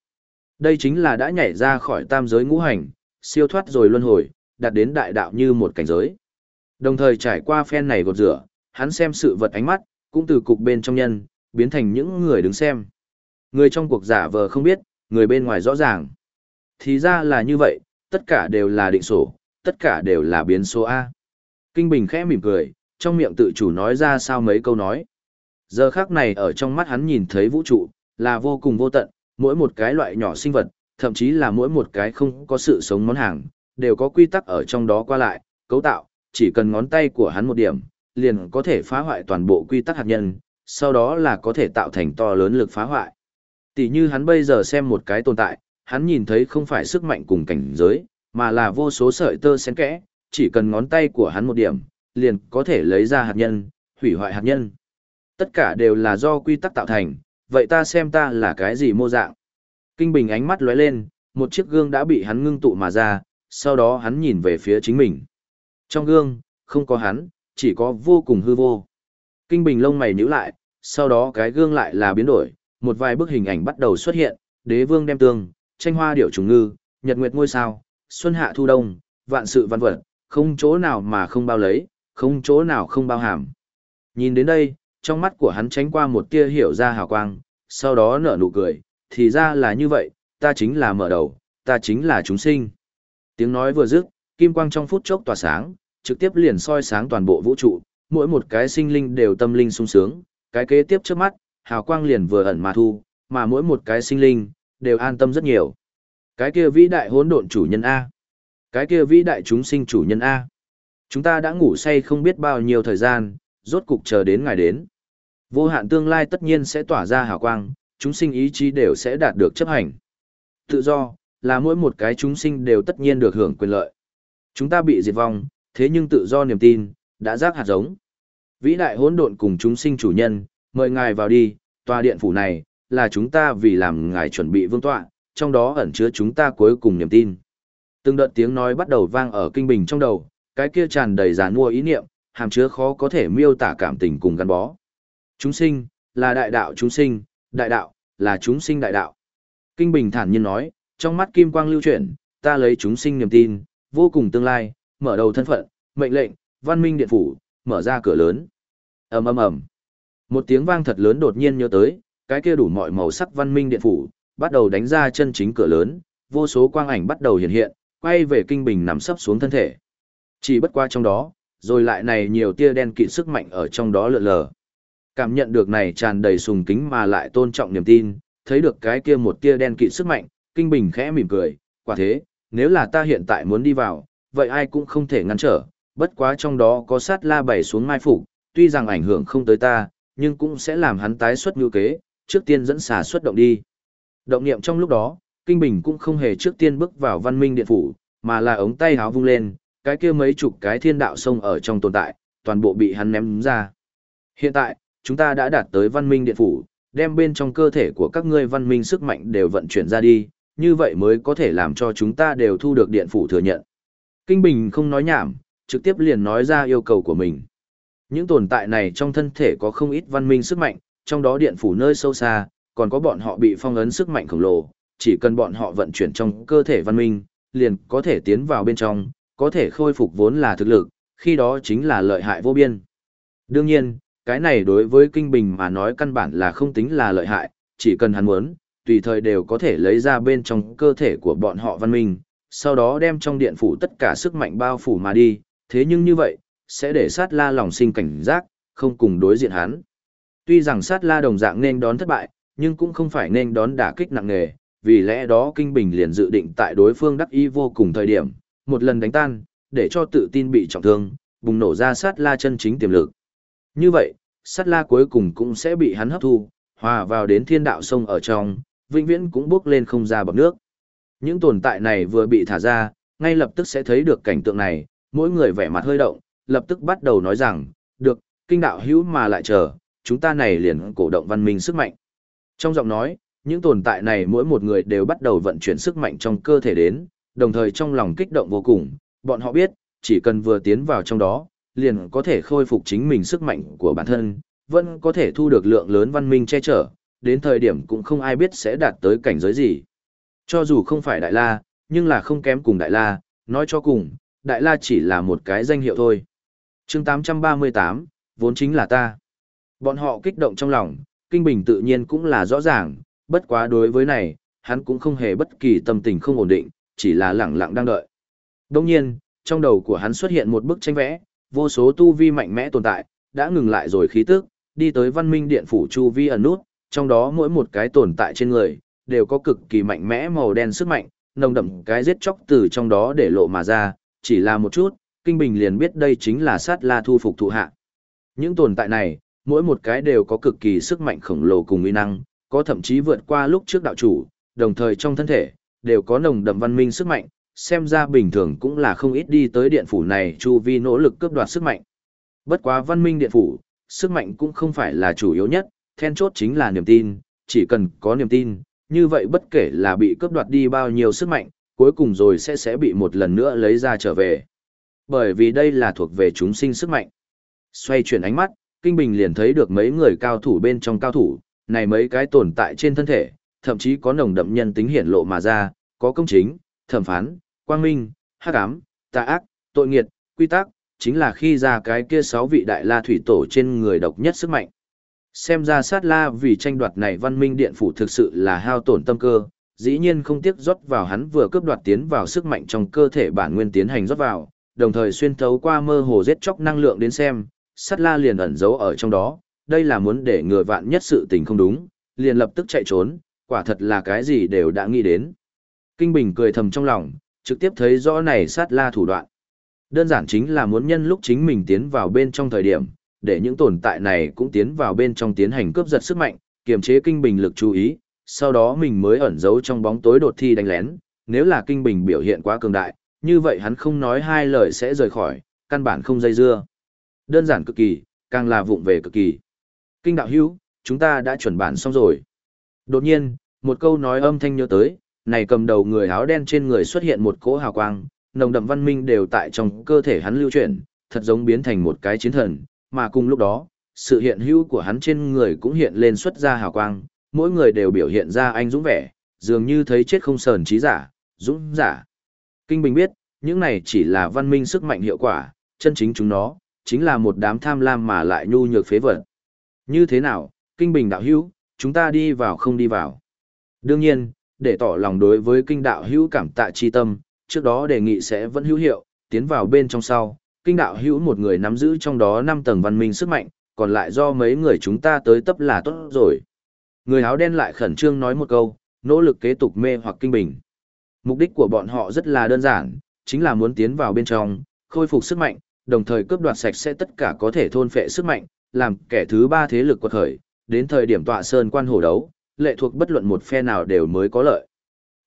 Đây chính là đã nhảy ra khỏi tam giới ngũ hành, siêu thoát rồi luân hồi, đạt đến đại đạo như một cảnh giới. Đồng thời trải qua phen này gột rửa, hắn xem sự vật ánh mắt, cũng từ cục bên trong nhân, biến thành những người đứng xem. Người trong cuộc giả vờ không biết, người bên ngoài rõ ràng. Thì ra là như vậy, tất cả đều là định sổ, tất cả đều là biến số A. Kinh Bình khẽ mỉm cười, trong miệng tự chủ nói ra sao mấy câu nói. Giờ khác này ở trong mắt hắn nhìn thấy vũ trụ, là vô cùng vô tận, mỗi một cái loại nhỏ sinh vật, thậm chí là mỗi một cái không có sự sống món hàng, đều có quy tắc ở trong đó qua lại, cấu tạo, chỉ cần ngón tay của hắn một điểm, liền có thể phá hoại toàn bộ quy tắc hạt nhân, sau đó là có thể tạo thành to lớn lực phá hoại. Tỷ như hắn bây giờ xem một cái tồn tại, hắn nhìn thấy không phải sức mạnh cùng cảnh giới, mà là vô số sợi tơ xen kẽ, chỉ cần ngón tay của hắn một điểm, liền có thể lấy ra hạt nhân, hủy hoại hạt nhân. Tất cả đều là do quy tắc tạo thành, vậy ta xem ta là cái gì mô dạng. Kinh Bình ánh mắt lóe lên, một chiếc gương đã bị hắn ngưng tụ mà ra, sau đó hắn nhìn về phía chính mình. Trong gương, không có hắn, chỉ có vô cùng hư vô. Kinh Bình lông mày nhíu lại, sau đó cái gương lại là biến đổi, một vài bức hình ảnh bắt đầu xuất hiện, đế vương đem tương, tranh hoa điểu trùng ngư, nhật nguyệt ngôi sao, xuân hạ thu đông, vạn sự văn vật, không chỗ nào mà không bao lấy, không chỗ nào không bao hàm. Nhìn đến đây, trong mắt của hắn tránh qua một tia hiểu ra hào quang, sau đó nở nụ cười, thì ra là như vậy, ta chính là mở đầu, ta chính là chúng sinh. Tiếng nói vừa dứt, kim quang trong phút chốc tỏa sáng, trực tiếp liền soi sáng toàn bộ vũ trụ, mỗi một cái sinh linh đều tâm linh sung sướng, cái kế tiếp trước mắt, hào quang liền vừa ẩn mà thu, mà mỗi một cái sinh linh đều an tâm rất nhiều. Cái kia vĩ đại hỗn độn chủ nhân a, cái kia vĩ đại chúng sinh chủ nhân a. Chúng ta đã ngủ say không biết bao nhiêu thời gian, rốt cục chờ đến ngày đến. Vô hạn tương lai tất nhiên sẽ tỏa ra hào quang, chúng sinh ý chí đều sẽ đạt được chấp hành. Tự do, là mỗi một cái chúng sinh đều tất nhiên được hưởng quyền lợi. Chúng ta bị diệt vong, thế nhưng tự do niềm tin, đã rác hạt giống. Vĩ đại hỗn độn cùng chúng sinh chủ nhân, mời ngài vào đi, tòa điện phủ này, là chúng ta vì làm ngài chuẩn bị vương tọa, trong đó ẩn chứa chúng ta cuối cùng niềm tin. Từng đợt tiếng nói bắt đầu vang ở kinh bình trong đầu, cái kia tràn đầy giàn mua ý niệm, hàm chứa khó có thể miêu tả cảm tình cùng gắn bó. Chúng sinh, là đại đạo chúng sinh, đại đạo, là chúng sinh đại đạo. Kinh bình thản nhiên nói, trong mắt kim quang lưu chuyển, ta lấy chúng sinh niềm tin, vô cùng tương lai, mở đầu thân phận, mệnh lệnh, văn minh điện phủ, mở ra cửa lớn. ầm ầm ầm, một tiếng vang thật lớn đột nhiên nhớ tới, cái kia đủ mọi màu sắc văn minh điện phủ, bắt đầu đánh ra chân chính cửa lớn, vô số quang ảnh bắt đầu hiện hiện, quay về kinh bình nằm sấp xuống thân thể. Chỉ bất qua trong đó, rồi lại này nhiều tia đen kịt sức mạnh ở trong đó lượn lờ. Cảm nhận được này tràn đầy sùng kính mà lại tôn trọng niềm tin, thấy được cái kia một tia đen kịt sức mạnh, kinh bình khẽ mỉm cười, quả thế, nếu là ta hiện tại muốn đi vào, vậy ai cũng không thể ngăn trở, bất quá trong đó có sát la bảy xuống mai phục, tuy rằng ảnh hưởng không tới ta, nhưng cũng sẽ làm hắn tái xuất ngữ kế, trước tiên dẫn xà xuất động đi. Động niệm trong lúc đó, Kinh Bình cũng không hề trước tiên bước vào văn minh điện phủ, mà là ống tay háo vung lên, cái kia mấy chục cái thiên đạo sông ở trong tồn tại, toàn bộ bị hắn ném ra. Hiện tại, chúng ta đã đạt tới văn minh điện phủ, đem bên trong cơ thể của các ngươi văn minh sức mạnh đều vận chuyển ra đi, như vậy mới có thể làm cho chúng ta đều thu được điện phủ thừa nhận. Kinh Bình không nói nhảm, trực tiếp liền nói ra yêu cầu của mình. Những tồn tại này trong thân thể có không ít văn minh sức mạnh, trong đó điện phủ nơi sâu xa, còn có bọn họ bị phong ấn sức mạnh khổng lồ, chỉ cần bọn họ vận chuyển trong cơ thể văn minh, liền có thể tiến vào bên trong, có thể khôi phục vốn là thực lực, khi đó chính là lợi hại vô biên. Đương nhiên, cái này đối với kinh bình mà nói căn bản là không tính là lợi hại, chỉ cần hắn muốn, tùy thời đều có thể lấy ra bên trong cơ thể của bọn họ văn minh, sau đó đem trong điện phủ tất cả sức mạnh bao phủ mà đi, thế nhưng như vậy, sẽ để sát la lòng sinh cảnh giác, không cùng đối diện hắn. Tuy rằng sát la đồng dạng nên đón thất bại, nhưng cũng không phải nên đón đả kích nặng nề, vì lẽ đó Kinh Bình liền dự định tại đối phương đắc y vô cùng thời điểm, một lần đánh tan, để cho tự tin bị trọng thương, bùng nổ ra sát la chân chính tiềm lực. Như vậy, sát la cuối cùng cũng sẽ bị hắn hấp thu, hòa vào đến thiên đạo sông ở trong, vĩnh viễn cũng bước lên không ra bọc nước. Những tồn tại này vừa bị thả ra, ngay lập tức sẽ thấy được cảnh tượng này, mỗi người vẻ mặt hơi động, lập tức bắt đầu nói rằng, được, kinh đạo hữu mà lại chờ, chúng ta này liền cổ động văn minh sức mạnh. Trong giọng nói, những tồn tại này mỗi một người đều bắt đầu vận chuyển sức mạnh trong cơ thể đến, đồng thời trong lòng kích động vô cùng, bọn họ biết, chỉ cần vừa tiến vào trong đó, liền có thể khôi phục chính mình sức mạnh của bản thân, vẫn có thể thu được lượng lớn văn minh che chở, đến thời điểm cũng không ai biết sẽ đạt tới cảnh giới gì. Cho dù không phải Đại La, nhưng là không kém cùng Đại La, nói cho cùng, Đại La chỉ là một cái danh hiệu thôi. chương 838, vốn chính là ta. Bọn họ kích động trong lòng, Kinh Bình tự nhiên cũng là rõ ràng, bất quá đối với này, hắn cũng không hề bất kỳ tâm tình không ổn định, chỉ là lẳng lặng đang đợi. Đồng nhiên, trong đầu của hắn xuất hiện một bức tranh vẽ, vô số tu vi mạnh mẽ tồn tại, đã ngừng lại rồi khí tức, đi tới văn minh điện phủ chu vi ẩn nút, trong đó mỗi một cái tồn tại trên người, đều có cực kỳ mạnh mẽ màu đen sức mạnh, nồng đậm cái giết chóc từ trong đó để lộ mà ra, chỉ là một chút, Kinh Bình liền biết đây chính là sát la thu phục thụ hạ. Những tồn tại này, mỗi một cái đều có cực kỳ sức mạnh khổng lồ cùng uy năng, có thậm chí vượt qua lúc trước đạo chủ, đồng thời trong thân thể, đều có nồng đậm văn minh sức mạnh, xem ra bình thường cũng là không ít đi tới điện phủ này chu vi nỗ lực cướp đoạt sức mạnh. Bất quá văn minh điện phủ, sức mạnh cũng không phải là chủ yếu nhất, then chốt chính là niềm tin, chỉ cần có niềm tin, như vậy bất kể là bị cướp đoạt đi bao nhiêu sức mạnh, cuối cùng rồi sẽ sẽ bị một lần nữa lấy ra trở về. Bởi vì đây là thuộc về chúng sinh sức mạnh. Xoay chuyển ánh mắt, Kinh Bình liền thấy được mấy người cao thủ bên trong cao thủ, này mấy cái tồn tại trên thân thể, thậm chí có nồng đậm nhân tính hiển lộ mà ra, có công chính, thẩm phán, quang minh, hắc ám, tà ác, tội nghiệt, quy tắc, chính là khi ra cái kia sáu vị đại la thủy tổ trên người độc nhất sức mạnh. Xem ra sát la vì tranh đoạt này văn minh điện phủ thực sự là hao tổn tâm cơ, dĩ nhiên không tiếc rót vào hắn vừa cướp đoạt tiến vào sức mạnh trong cơ thể bản nguyên tiến hành rót vào, đồng thời xuyên thấu qua mơ hồ giết chóc năng lượng đến xem, sát la liền ẩn giấu ở trong đó, đây là muốn để người vạn nhất sự tình không đúng, liền lập tức chạy trốn, quả thật là cái gì đều đã nghĩ đến. Kinh Bình cười thầm trong lòng, trực tiếp thấy rõ này sát la thủ đoạn. Đơn giản chính là muốn nhân lúc chính mình tiến vào bên trong thời điểm, để những tồn tại này cũng tiến vào bên trong tiến hành cướp giật sức mạnh, kiềm chế kinh bình lực chú ý, sau đó mình mới ẩn giấu trong bóng tối đột thi đánh lén, nếu là kinh bình biểu hiện quá cường đại, như vậy hắn không nói hai lời sẽ rời khỏi, căn bản không dây dưa. Đơn giản cực kỳ, càng là vụng về cực kỳ. Kinh đạo hữu, chúng ta đã chuẩn bản xong rồi. Đột nhiên, một câu nói âm thanh nhớ tới, này cầm đầu người áo đen trên người xuất hiện một cỗ hào quang, nồng đậm văn minh đều tại trong cơ thể hắn lưu chuyển, thật giống biến thành một cái chiến thần, mà cùng lúc đó, sự hiện hữu của hắn trên người cũng hiện lên xuất ra hào quang, mỗi người đều biểu hiện ra anh dũng vẻ, dường như thấy chết không sờn trí giả, dũng giả. Kinh Bình biết, những này chỉ là văn minh sức mạnh hiệu quả, chân chính chúng nó, chính là một đám tham lam mà lại nhu nhược phế vật. Như thế nào, Kinh Bình đạo hữu, chúng ta đi vào không đi vào. Đương nhiên, để tỏ lòng đối với kinh đạo hữu cảm tạ chi tâm, trước đó đề nghị sẽ vẫn hữu hiệu, tiến vào bên trong sau, kinh đạo hữu một người nắm giữ trong đó 5 tầng văn minh sức mạnh, còn lại do mấy người chúng ta tới tấp là tốt rồi. Người áo đen lại khẩn trương nói một câu, nỗ lực kế tục mê hoặc kinh bình. Mục đích của bọn họ rất là đơn giản, chính là muốn tiến vào bên trong, khôi phục sức mạnh, đồng thời cướp đoạt sạch sẽ tất cả có thể thôn phệ sức mạnh, làm kẻ thứ ba thế lực quật khởi, đến thời điểm tọa sơn quan hổ đấu, lệ thuộc bất luận một phe nào đều mới có lợi.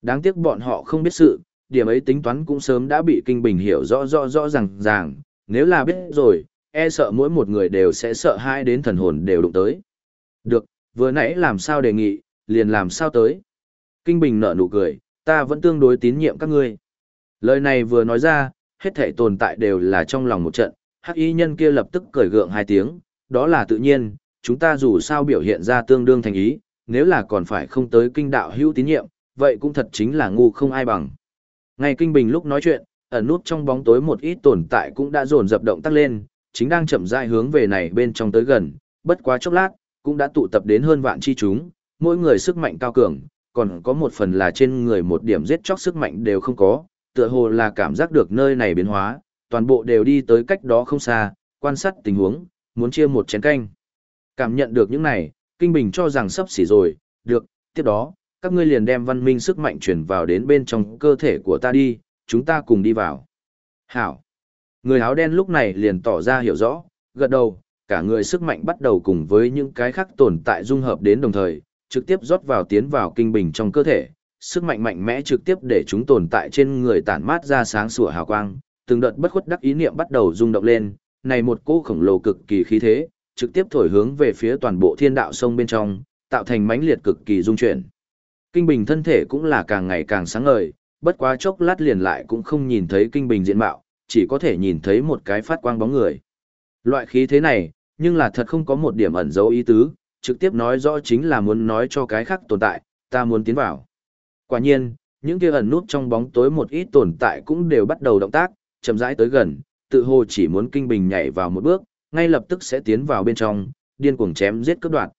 Đáng tiếc bọn họ không biết sự, điểm ấy tính toán cũng sớm đã bị Kinh Bình hiểu rõ rõ rõ ràng ràng, nếu là biết rồi, e sợ mỗi một người đều sẽ sợ hai đến thần hồn đều đụng tới. Được, vừa nãy làm sao đề nghị, liền làm sao tới. Kinh Bình nở nụ cười, ta vẫn tương đối tín nhiệm các ngươi. Lời này vừa nói ra, hết thể tồn tại đều là trong lòng một trận, hắc y nhân kia lập tức cười gượng hai tiếng, đó là tự nhiên, chúng ta dù sao biểu hiện ra tương đương thành ý, nếu là còn phải không tới kinh đạo hữu tín nhiệm, vậy cũng thật chính là ngu không ai bằng. Ngay kinh bình lúc nói chuyện, ẩn nút trong bóng tối một ít tồn tại cũng đã dồn dập động tác lên, chính đang chậm rãi hướng về này bên trong tới gần, bất quá chốc lát, cũng đã tụ tập đến hơn vạn chi chúng, mỗi người sức mạnh cao cường, còn có một phần là trên người một điểm giết chóc sức mạnh đều không có, tựa hồ là cảm giác được nơi này biến hóa, toàn bộ đều đi tới cách đó không xa, quan sát tình huống, muốn chia một chén canh. Cảm nhận được những này, Kinh Bình cho rằng sắp xỉ rồi, được, tiếp đó, các ngươi liền đem văn minh sức mạnh chuyển vào đến bên trong cơ thể của ta đi, chúng ta cùng đi vào. Hảo. Người áo đen lúc này liền tỏ ra hiểu rõ, gật đầu, cả người sức mạnh bắt đầu cùng với những cái khác tồn tại dung hợp đến đồng thời, trực tiếp rót vào tiến vào kinh bình trong cơ thể. Sức mạnh mạnh mẽ trực tiếp để chúng tồn tại trên người tản mát ra sáng sủa hào quang, từng đợt bất khuất đắc ý niệm bắt đầu rung động lên, này một cỗ khổng lồ cực kỳ khí thế, trực tiếp thổi hướng về phía toàn bộ thiên đạo sông bên trong, tạo thành mãnh liệt cực kỳ dung chuyển. Kinh Bình thân thể cũng là càng ngày càng sáng ngời, bất quá chốc lát liền lại cũng không nhìn thấy Kinh Bình diện mạo, chỉ có thể nhìn thấy một cái phát quang bóng người. Loại khí thế này, nhưng là thật không có một điểm ẩn dấu ý tứ, trực tiếp nói rõ chính là muốn nói cho cái khác tồn tại, ta muốn tiến vào. Quả nhiên, những kia ẩn nút trong bóng tối một ít tồn tại cũng đều bắt đầu động tác, chậm rãi tới gần, tự hồ chỉ muốn Kinh Bình nhảy vào một bước, ngay lập tức sẽ tiến vào bên trong, điên cuồng chém giết cướp đoạt.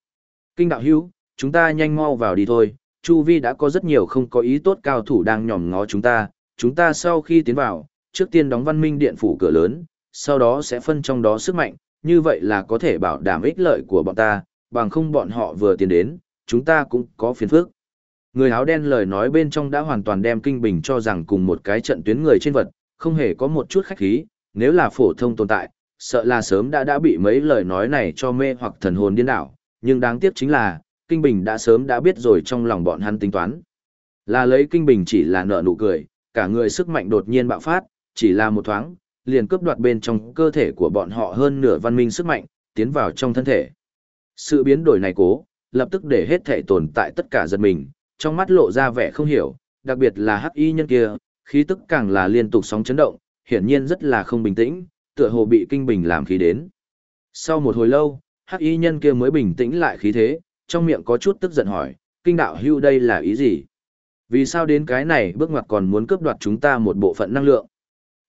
Kinh đạo hữu, chúng ta nhanh mau vào đi thôi, chu vi đã có rất nhiều không có ý tốt cao thủ đang nhòm ngó chúng ta, chúng ta sau khi tiến vào, trước tiên đóng văn minh điện phủ cửa lớn, sau đó sẽ phân trong đó sức mạnh, như vậy là có thể bảo đảm ích lợi của bọn ta, bằng không bọn họ vừa tiến đến, chúng ta cũng có phiền phức. Người áo đen lời nói bên trong đã hoàn toàn đem kinh bình cho rằng cùng một cái trận tuyến người trên vật, không hề có một chút khách khí, nếu là phổ thông tồn tại, sợ là sớm đã đã bị mấy lời nói này cho mê hoặc thần hồn điên đảo, nhưng đáng tiếc chính là, Kinh Bình đã sớm đã biết rồi trong lòng bọn hắn tính toán. Là lấy Kinh Bình chỉ là nợ nụ cười, cả người sức mạnh đột nhiên bạo phát, chỉ là một thoáng, liền cướp đoạt bên trong cơ thể của bọn họ hơn nửa văn minh sức mạnh, tiến vào trong thân thể. Sự biến đổi này cố, lập tức để hết thể tồn tại tất cả giật mình, trong mắt lộ ra vẻ không hiểu, đặc biệt là hắc y nhân kia, khí tức càng là liên tục sóng chấn động, hiển nhiên rất là không bình tĩnh, tựa hồ bị kinh bình làm khí đến. Sau một hồi lâu, hắc y nhân kia mới bình tĩnh lại khí thế, trong miệng có chút tức giận hỏi, kinh đạo hưu đây là ý gì? Vì sao đến cái này bước ngoặt còn muốn cướp đoạt chúng ta một bộ phận năng lượng?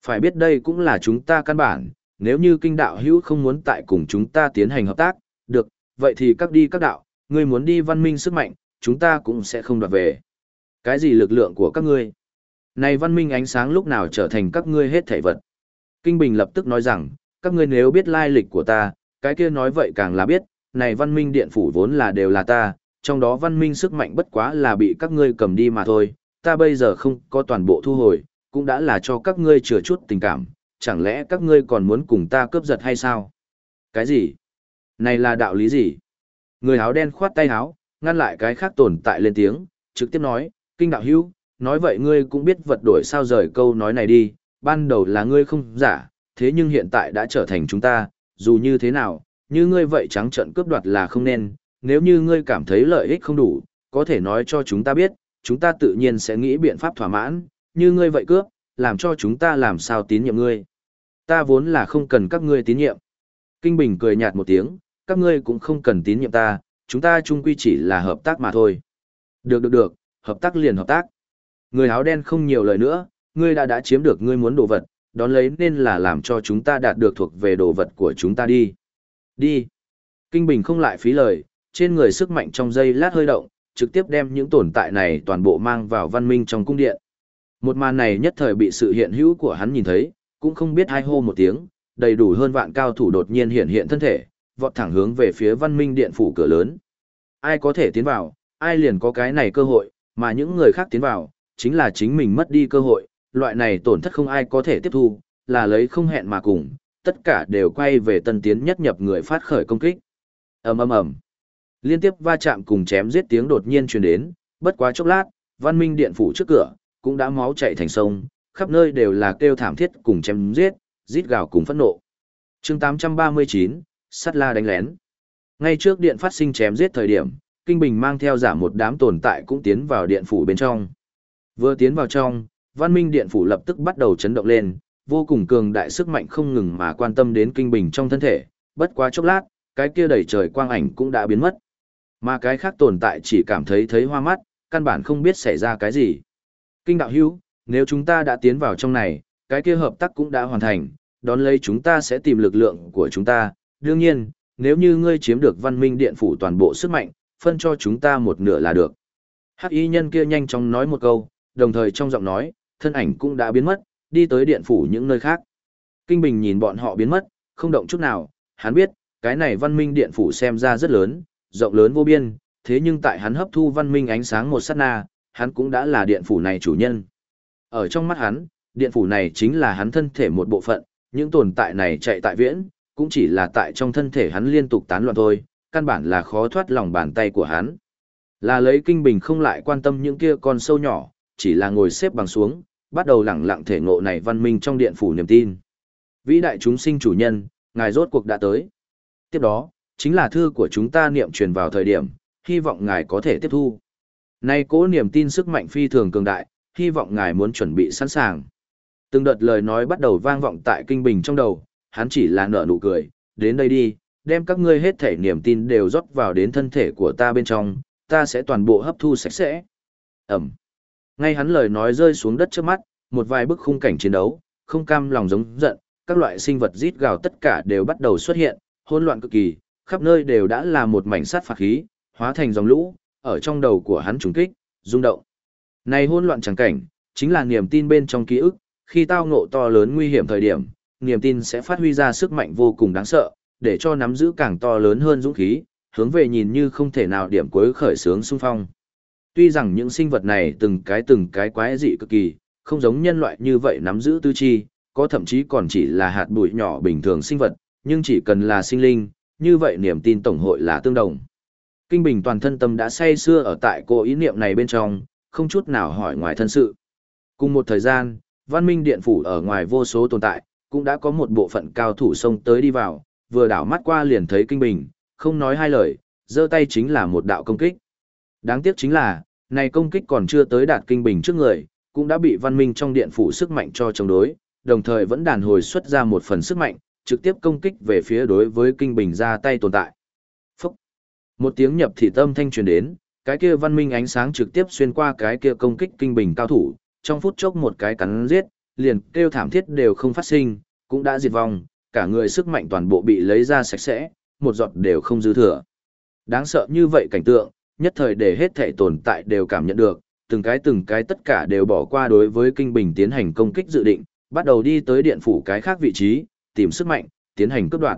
Phải biết đây cũng là chúng ta căn bản, nếu như kinh đạo hữu không muốn tại cùng chúng ta tiến hành hợp tác, được, vậy thì các đi các đạo, ngươi muốn đi văn minh sức mạnh, chúng ta cũng sẽ không đoạt về. Cái gì lực lượng của các ngươi? Này văn minh ánh sáng lúc nào trở thành các ngươi hết thảy vật? Kinh Bình lập tức nói rằng, các ngươi nếu biết lai lịch của ta, cái kia nói vậy càng là biết, này văn minh điện phủ vốn là đều là ta, trong đó văn minh sức mạnh bất quá là bị các ngươi cầm đi mà thôi, ta bây giờ không có toàn bộ thu hồi, cũng đã là cho các ngươi chừa chút tình cảm, chẳng lẽ các ngươi còn muốn cùng ta cướp giật hay sao? Cái gì? Này là đạo lý gì? Người áo đen khoát tay áo, ngăn lại cái khác tồn tại lên tiếng, trực tiếp nói, kinh đạo hữu, nói vậy ngươi cũng biết vật đổi sao rời câu nói này đi, ban đầu là ngươi không giả, thế nhưng hiện tại đã trở thành chúng ta, dù như thế nào, như ngươi vậy trắng trợn cướp đoạt là không nên, nếu như ngươi cảm thấy lợi ích không đủ, có thể nói cho chúng ta biết, chúng ta tự nhiên sẽ nghĩ biện pháp thỏa mãn, như ngươi vậy cướp, làm cho chúng ta làm sao tín nhiệm ngươi. Ta vốn là không cần các ngươi tín nhiệm. Kinh Bình cười nhạt một tiếng, các ngươi cũng không cần tín nhiệm ta, chúng ta chung quy chỉ là hợp tác mà thôi. Được được được, hợp tác liền hợp tác. Người áo đen không nhiều lời nữa, ngươi đã đã chiếm được ngươi muốn đồ vật, đón lấy nên là làm cho chúng ta đạt được thuộc về đồ vật của chúng ta đi. Đi. Kinh Bình không lại phí lời, trên người sức mạnh trong dây lát hơi động, trực tiếp đem những tồn tại này toàn bộ mang vào văn minh trong cung điện. Một màn này nhất thời bị sự hiện hữu của hắn nhìn thấy, cũng không biết hai hô một tiếng, đầy đủ hơn vạn cao thủ đột nhiên hiện hiện thân thể, vọt thẳng hướng về phía văn minh điện phủ cửa lớn. Ai có thể tiến vào, ai liền có cái này cơ hội, mà những người khác tiến vào, chính là chính mình mất đi cơ hội, loại này tổn thất không ai có thể tiếp thu, là lấy không hẹn mà cùng, tất cả đều quay về tân tiến nhất nhập người phát khởi công kích. ầm ầm ầm, liên tiếp va chạm cùng chém giết tiếng đột nhiên truyền đến, bất quá chốc lát, văn minh điện phủ trước cửa cũng đã máu chảy thành sông, khắp nơi đều là kêu thảm thiết cùng chém giết, rít gào cùng phẫn nộ. Chương 839, sắt la đánh lén. Ngay trước điện phát sinh chém giết thời điểm, Kinh Bình mang theo giả một đám tồn tại cũng tiến vào điện phủ bên trong. Vừa tiến vào trong, văn minh điện phủ lập tức bắt đầu chấn động lên, vô cùng cường đại sức mạnh không ngừng mà quan tâm đến kinh bình trong thân thể, bất quá chốc lát, cái kia đầy trời quang ảnh cũng đã biến mất. Mà cái khác tồn tại chỉ cảm thấy thấy hoa mắt, căn bản không biết xảy ra cái gì. Kinh đạo hữu, nếu chúng ta đã tiến vào trong này, cái kia hợp tác cũng đã hoàn thành, đón lấy chúng ta sẽ tìm lực lượng của chúng ta. Đương nhiên, nếu như ngươi chiếm được văn minh điện phủ toàn bộ sức mạnh, phân cho chúng ta một nửa là được. Hắc y nhân kia nhanh chóng nói một câu, đồng thời trong giọng nói, thân ảnh cũng đã biến mất, đi tới điện phủ những nơi khác. Kinh Bình nhìn bọn họ biến mất, không động chút nào, hắn biết, cái này văn minh điện phủ xem ra rất lớn, rộng lớn vô biên, thế nhưng tại hắn hấp thu văn minh ánh sáng một sát na, hắn cũng đã là điện phủ này chủ nhân. Ở trong mắt hắn, điện phủ này chính là hắn thân thể một bộ phận, những tồn tại này chạy tại viễn, cũng chỉ là tại trong thân thể hắn liên tục tán loạn thôi, căn bản là khó thoát lòng bàn tay của hắn. Là lấy kinh bình không lại quan tâm những kia con sâu nhỏ, chỉ là ngồi xếp bằng xuống, bắt đầu lẳng lặng thể ngộ này văn minh trong điện phủ niềm tin. Vĩ đại chúng sinh chủ nhân, ngài rốt cuộc đã tới. Tiếp đó, chính là thư của chúng ta niệm truyền vào thời điểm, hy vọng ngài có thể tiếp thu. Nay cố niềm tin sức mạnh phi thường cường đại, hy vọng ngài muốn chuẩn bị sẵn sàng. Từng đợt lời nói bắt đầu vang vọng tại kinh bình trong đầu, hắn chỉ là nở nụ cười, đến đây đi, đem các ngươi hết thể niềm tin đều rót vào đến thân thể của ta bên trong, ta sẽ toàn bộ hấp thu sạch sẽ. Ẩm. Ngay hắn lời nói rơi xuống đất trước mắt, một vài bức khung cảnh chiến đấu, không cam lòng giống giận, các loại sinh vật rít gào tất cả đều bắt đầu xuất hiện, hỗn loạn cực kỳ, khắp nơi đều đã là một mảnh sát phạt khí, hóa thành dòng lũ, ở trong đầu của hắn trùng kích, rung động. Này hỗn loạn chẳng cảnh, chính là niềm tin bên trong ký ức, khi tao ngộ to lớn nguy hiểm thời điểm, niềm tin sẽ phát huy ra sức mạnh vô cùng đáng sợ, để cho nắm giữ càng to lớn hơn dũng khí, hướng về nhìn như không thể nào điểm cuối khởi sướng xung phong. Tuy rằng những sinh vật này từng cái từng cái quái dị cực kỳ, không giống nhân loại như vậy nắm giữ tư chi, có thậm chí còn chỉ là hạt bụi nhỏ bình thường sinh vật, nhưng chỉ cần là sinh linh, như vậy niềm tin tổng hội là tương đồng. Kinh Bình toàn thân tâm đã say xưa ở tại cô ý niệm này bên trong, không chút nào hỏi ngoài thân sự. Cùng một thời gian, văn minh điện phủ ở ngoài vô số tồn tại, cũng đã có một bộ phận cao thủ xông tới đi vào, vừa đảo mắt qua liền thấy Kinh Bình, không nói hai lời, giơ tay chính là một đạo công kích. Đáng tiếc chính là, này công kích còn chưa tới đạt Kinh Bình trước người, cũng đã bị văn minh trong điện phủ sức mạnh cho chống đối, đồng thời vẫn đàn hồi xuất ra một phần sức mạnh, trực tiếp công kích về phía đối với Kinh Bình ra tay tồn tại. Một tiếng nhập thị tâm thanh truyền đến, cái kia văn minh ánh sáng trực tiếp xuyên qua cái kia công kích Kinh Bình cao thủ, trong phút chốc một cái cắn giết, liền kêu thảm thiết đều không phát sinh, cũng đã diệt vong, cả người sức mạnh toàn bộ bị lấy ra sạch sẽ, một giọt đều không dư thừa. Đáng sợ như vậy cảnh tượng, nhất thời để hết thể tồn tại đều cảm nhận được, từng cái từng cái tất cả đều bỏ qua đối với kinh bình tiến hành công kích dự định, bắt đầu đi tới điện phủ cái khác vị trí, tìm sức mạnh, tiến hành cướp đoạt.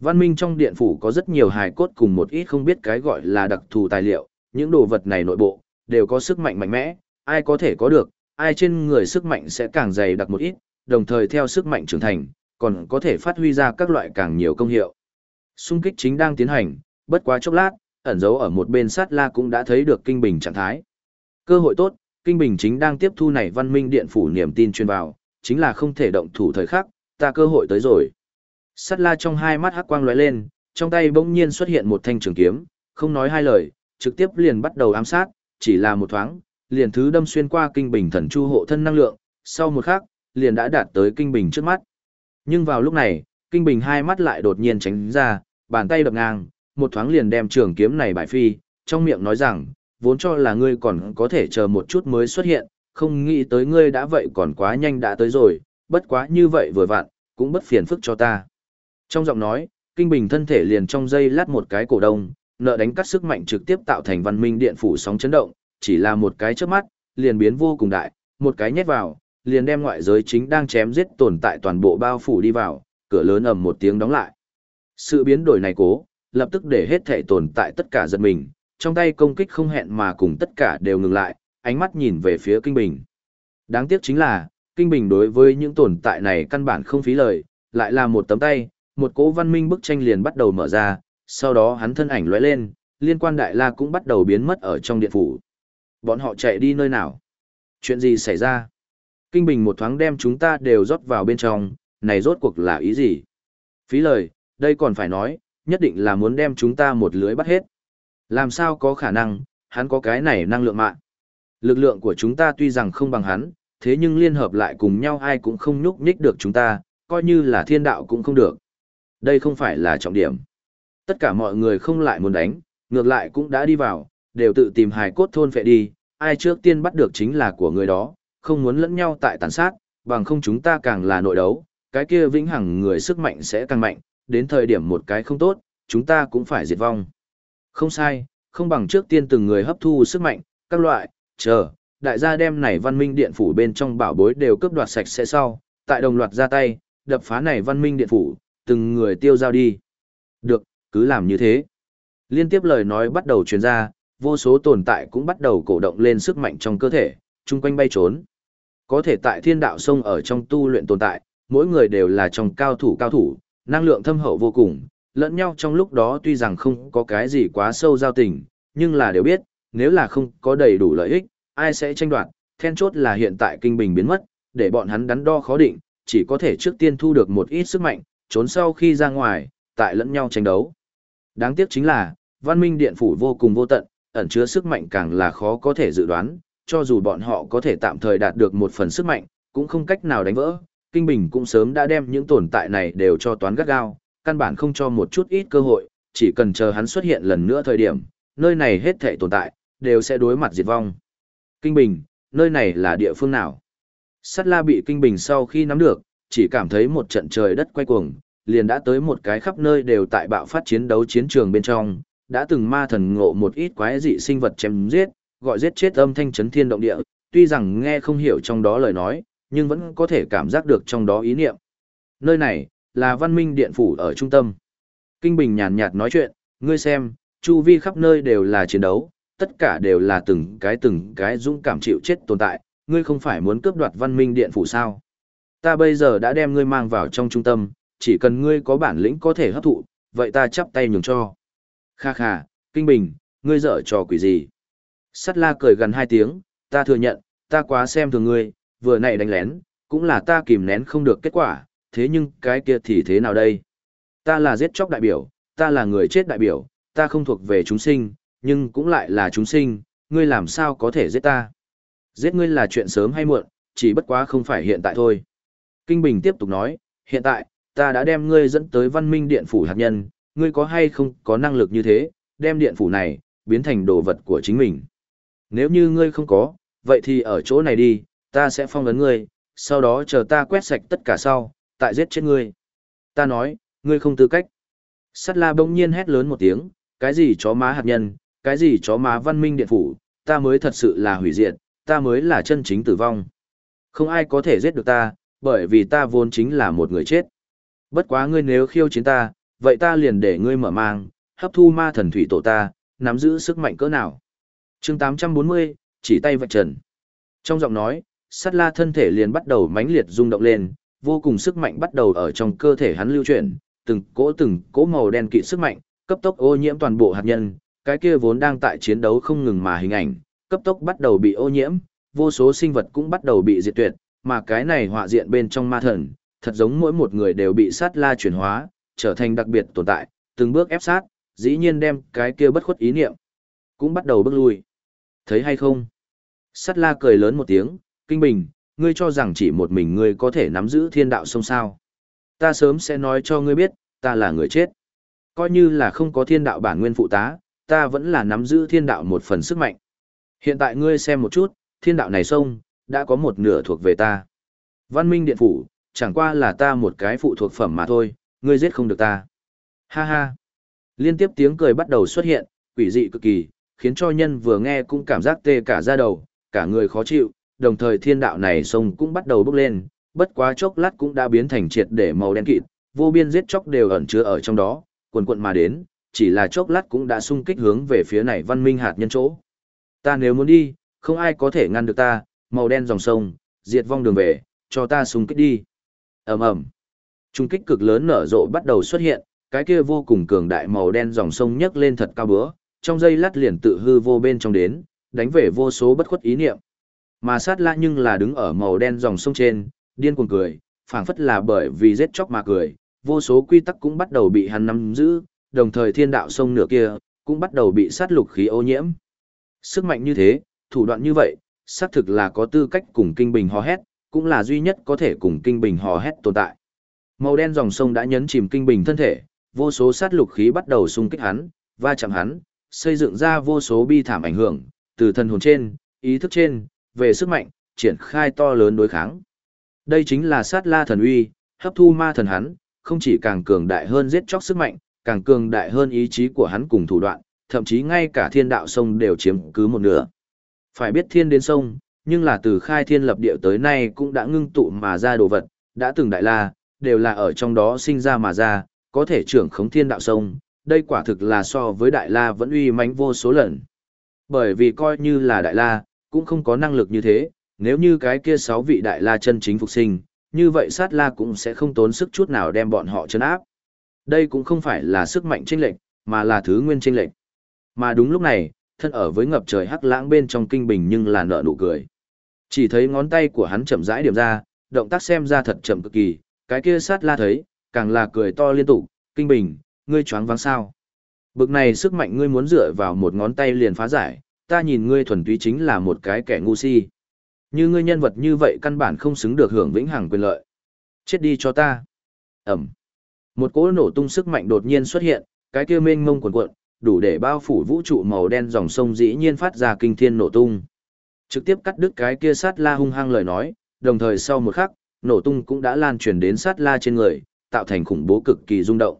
Văn minh trong điện phủ có rất nhiều hài cốt cùng một ít không biết cái gọi là đặc thù tài liệu, những đồ vật này nội bộ, đều có sức mạnh mạnh mẽ, ai có thể có được, ai trên người sức mạnh sẽ càng dày đặc một ít, đồng thời theo sức mạnh trưởng thành, còn có thể phát huy ra các loại càng nhiều công hiệu. Xung kích chính đang tiến hành, bất quá chốc lát, ẩn dấu ở một bên sát la cũng đã thấy được kinh bình trạng thái. Cơ hội tốt, kinh bình chính đang tiếp thu này văn minh điện phủ niềm tin truyền vào, chính là không thể động thủ thời khắc, ta cơ hội tới rồi. Sắt la trong hai mắt hắc quang lóe lên, trong tay bỗng nhiên xuất hiện một thanh trường kiếm, không nói hai lời, trực tiếp liền bắt đầu ám sát, chỉ là một thoáng, liền thứ đâm xuyên qua kinh bình thần chu hộ thân năng lượng, sau một khắc, liền đã đạt tới kinh bình trước mắt. Nhưng vào lúc này, kinh bình hai mắt lại đột nhiên tránh ra, bàn tay đập ngang, một thoáng liền đem trường kiếm này bại phi, trong miệng nói rằng, vốn cho là ngươi còn có thể chờ một chút mới xuất hiện, không nghĩ tới ngươi đã vậy còn quá nhanh đã tới rồi, bất quá như vậy vừa vặn, cũng bất phiền phức cho ta. Trong giọng nói, kinh bình thân thể liền trong dây lát một cái cổ đông, nợ đánh cắt sức mạnh trực tiếp tạo thành văn minh điện phủ sóng chấn động, chỉ là một cái chớp mắt, liền biến vô cùng đại, một cái nhét vào, liền đem ngoại giới chính đang chém giết tồn tại toàn bộ bao phủ đi vào, cửa lớn ầm một tiếng đóng lại. Sự biến đổi này cố, lập tức để hết thể tồn tại tất cả giật mình, trong tay công kích không hẹn mà cùng tất cả đều ngừng lại, ánh mắt nhìn về phía Kinh Bình. Đáng tiếc chính là, Kinh Bình đối với những tồn tại này căn bản không phí lời, lại là một tấm tay, một cỗ văn minh bức tranh liền bắt đầu mở ra, sau đó hắn thân ảnh lóe lên, liên quan đại la cũng bắt đầu biến mất ở trong điện phủ. Bọn họ chạy đi nơi nào? Chuyện gì xảy ra? Kinh Bình một thoáng đem chúng ta đều rót vào bên trong, này rốt cuộc là ý gì? Phí lời, đây còn phải nói, nhất định là muốn đem chúng ta một lưới bắt hết. Làm sao có khả năng, hắn có cái này năng lượng mạng. Lực lượng của chúng ta tuy rằng không bằng hắn, thế nhưng liên hợp lại cùng nhau ai cũng không nhúc nhích được chúng ta, coi như là thiên đạo cũng không được. Đây không phải là trọng điểm. Tất cả mọi người không lại muốn đánh, ngược lại cũng đã đi vào, đều tự tìm hài cốt thôn phệ đi, ai trước tiên bắt được chính là của người đó, không muốn lẫn nhau tại tàn sát, bằng không chúng ta càng là nội đấu, cái kia vĩnh hằng người sức mạnh sẽ càng mạnh, đến thời điểm một cái không tốt, chúng ta cũng phải diệt vong. Không sai, không bằng trước tiên từng người hấp thu sức mạnh, các loại, chờ, đại gia đem này văn minh điện phủ bên trong bảo bối đều cướp đoạt sạch sẽ sau, tại đồng loạt ra tay, đập phá này văn minh điện phủ, từng người tiêu giao đi. Được, cứ làm như thế. Liên tiếp lời nói bắt đầu truyền ra, vô số tồn tại cũng bắt đầu cổ động lên sức mạnh trong cơ thể, chung quanh bay trốn. Có thể tại thiên đạo sông ở trong tu luyện tồn tại, mỗi người đều là trong cao thủ cao thủ, năng lượng thâm hậu vô cùng, lẫn nhau trong lúc đó tuy rằng không có cái gì quá sâu giao tình, nhưng là đều biết, nếu là không có đầy đủ lợi ích, ai sẽ tranh đoạt, then chốt là hiện tại kinh bình biến mất, để bọn hắn đắn đo khó định, chỉ có thể trước tiên thu được một ít sức mạnh, trốn sau khi ra ngoài, tại lẫn nhau tranh đấu. Đáng tiếc chính là, văn minh điện phủ vô cùng vô tận, ẩn chứa sức mạnh càng là khó có thể dự đoán, cho dù bọn họ có thể tạm thời đạt được một phần sức mạnh, cũng không cách nào đánh vỡ. Kinh Bình cũng sớm đã đem những tồn tại này đều cho toán gắt gao, căn bản không cho một chút ít cơ hội, chỉ cần chờ hắn xuất hiện lần nữa thời điểm, nơi này hết thể tồn tại, đều sẽ đối mặt diệt vong. Kinh Bình, nơi này là địa phương nào? Sắt la bị Kinh Bình sau khi nắm được, chỉ cảm thấy một trận trời đất quay cuồng, liền đã tới một cái khắp nơi đều tại bạo phát chiến đấu chiến trường bên trong, đã từng ma thần ngộ một ít quái dị sinh vật chém giết, gọi giết chết âm thanh chấn thiên động địa, tuy rằng nghe không hiểu trong đó lời nói, nhưng vẫn có thể cảm giác được trong đó ý niệm. Nơi này, là văn minh điện phủ ở trung tâm. Kinh Bình nhàn nhạt nói chuyện, ngươi xem, chu vi khắp nơi đều là chiến đấu, tất cả đều là từng cái từng cái dũng cảm chịu chết tồn tại, ngươi không phải muốn cướp đoạt văn minh điện phủ sao. Ta bây giờ đã đem ngươi mang vào trong trung tâm, chỉ cần ngươi có bản lĩnh có thể hấp thụ, vậy ta chắp tay nhường cho. Kha kha, Kinh Bình, ngươi dở trò quỷ gì? Sắt la cười gần hai tiếng, ta thừa nhận, ta quá xem thường ngươi, vừa nãy đánh lén, cũng là ta kìm nén không được kết quả, thế nhưng cái kia thì thế nào đây? Ta là giết chóc đại biểu, ta là người chết đại biểu, ta không thuộc về chúng sinh, nhưng cũng lại là chúng sinh, ngươi làm sao có thể giết ta? Giết ngươi là chuyện sớm hay muộn, chỉ bất quá không phải hiện tại thôi. Kinh Bình tiếp tục nói, hiện tại, ta đã đem ngươi dẫn tới văn minh điện phủ hạt nhân, ngươi có hay không có năng lực như thế, đem điện phủ này, biến thành đồ vật của chính mình. Nếu như ngươi không có, vậy thì ở chỗ này đi, ta sẽ phong ấn ngươi, sau đó chờ ta quét sạch tất cả sau, tại giết chết ngươi. Ta nói, ngươi không tư cách. Sắt la bỗng nhiên hét lớn một tiếng, cái gì chó má hạt nhân, cái gì chó má văn minh điện phủ, ta mới thật sự là hủy diệt, ta mới là chân chính tử vong. Không ai có thể giết được ta, bởi vì ta vốn chính là một người chết. Bất quá ngươi nếu khiêu chiến ta, vậy ta liền để ngươi mở mang, hấp thu ma thần thủy tổ ta, nắm giữ sức mạnh cỡ nào. chương 840, chỉ tay vạch trần. Trong giọng nói, sắt la thân thể liền bắt đầu mãnh liệt rung động lên, vô cùng sức mạnh bắt đầu ở trong cơ thể hắn lưu chuyển, từng cỗ từng cỗ màu đen kỵ sức mạnh, cấp tốc ô nhiễm toàn bộ hạt nhân, cái kia vốn đang tại chiến đấu không ngừng mà hình ảnh, cấp tốc bắt đầu bị ô nhiễm, vô số sinh vật cũng bắt đầu bị diệt tuyệt, mà cái này họa diện bên trong ma thần, thật giống mỗi một người đều bị sát la chuyển hóa, trở thành đặc biệt tồn tại, từng bước ép sát, dĩ nhiên đem cái kia bất khuất ý niệm, cũng bắt đầu bước lui. Thấy hay không? Sát la cười lớn một tiếng, kinh bình, ngươi cho rằng chỉ một mình ngươi có thể nắm giữ thiên đạo sông sao. Ta sớm sẽ nói cho ngươi biết, ta là người chết. Coi như là không có thiên đạo bản nguyên phụ tá, ta vẫn là nắm giữ thiên đạo một phần sức mạnh. Hiện tại ngươi xem một chút, thiên đạo này sông, đã có một nửa thuộc về ta. Văn minh điện phủ, chẳng qua là ta một cái phụ thuộc phẩm mà thôi, ngươi giết không được ta. Ha ha. Liên tiếp tiếng cười bắt đầu xuất hiện, quỷ dị cực kỳ, khiến cho nhân vừa nghe cũng cảm giác tê cả da đầu, cả người khó chịu, đồng thời thiên đạo này sông cũng bắt đầu bốc lên, bất quá chốc lát cũng đã biến thành triệt để màu đen kịt, vô biên giết chóc đều ẩn chứa ở trong đó, quần quận mà đến, chỉ là chốc lát cũng đã xung kích hướng về phía này văn minh hạt nhân chỗ. Ta nếu muốn đi, không ai có thể ngăn được ta, màu đen dòng sông, diệt vong đường về, cho ta xung kích đi. ầm ầm, trung kích cực lớn nở rộ bắt đầu xuất hiện, cái kia vô cùng cường đại màu đen dòng sông nhấc lên thật cao bữa, trong giây lát liền tự hư vô bên trong đến, đánh về vô số bất khuất ý niệm. Mà sát lạ nhưng là đứng ở màu đen dòng sông trên, điên cuồng cười, phảng phất là bởi vì giết chóc mà cười, vô số quy tắc cũng bắt đầu bị hắn nắm giữ, đồng thời thiên đạo sông nửa kia, cũng bắt đầu bị sát lục khí ô nhiễm. Sức mạnh như thế, thủ đoạn như vậy, xác thực là có tư cách cùng kinh bình hò hét, cũng là duy nhất có thể cùng kinh bình hò hét tồn tại. Màu đen dòng sông đã nhấn chìm kinh bình thân thể, vô số sát lục khí bắt đầu xung kích hắn, va chạm hắn, xây dựng ra vô số bi thảm ảnh hưởng, từ thần hồn trên, ý thức trên, về sức mạnh, triển khai to lớn đối kháng. Đây chính là sát la thần uy, hấp thu ma thần hắn, không chỉ càng cường đại hơn giết chóc sức mạnh, càng cường đại hơn ý chí của hắn cùng thủ đoạn, thậm chí ngay cả thiên đạo sông đều chiếm cứ một nửa. Phải biết thiên đến sông, nhưng là từ khai thiên lập địa tới nay cũng đã ngưng tụ mà ra đồ vật, đã từng đại la, đều là ở trong đó sinh ra mà ra, có thể trưởng khống thiên đạo sông, đây quả thực là so với đại la vẫn uy mãnh vô số lần. Bởi vì coi như là đại la, cũng không có năng lực như thế, nếu như cái kia sáu vị đại la chân chính phục sinh, như vậy sát la cũng sẽ không tốn sức chút nào đem bọn họ chấn áp. Đây cũng không phải là sức mạnh chênh lệch, mà là thứ nguyên chênh lệch. Mà đúng lúc này, thân ở với ngập trời hắc lãng bên trong kinh bình nhưng là nợ nụ cười. Chỉ thấy ngón tay của hắn chậm rãi điểm ra, động tác xem ra thật chậm cực kỳ, cái kia sát la thấy, càng là cười to liên tục, kinh bình, ngươi choáng váng sao. Bực này sức mạnh ngươi muốn dựa vào một ngón tay liền phá giải, ta nhìn ngươi thuần túy chính là một cái kẻ ngu si. Như ngươi nhân vật như vậy căn bản không xứng được hưởng vĩnh hằng quyền lợi. Chết đi cho ta. Ẩm. Một cỗ nổ tung sức mạnh đột nhiên xuất hiện, cái kia mênh mông cuồn cuộn, đủ để bao phủ vũ trụ màu đen dòng sông dĩ nhiên phát ra kinh thiên nổ tung. Trực tiếp cắt đứt cái kia sát la hung hăng lời nói, đồng thời sau một khắc, nổ tung cũng đã lan truyền đến sát la trên người, tạo thành khủng bố cực kỳ rung động.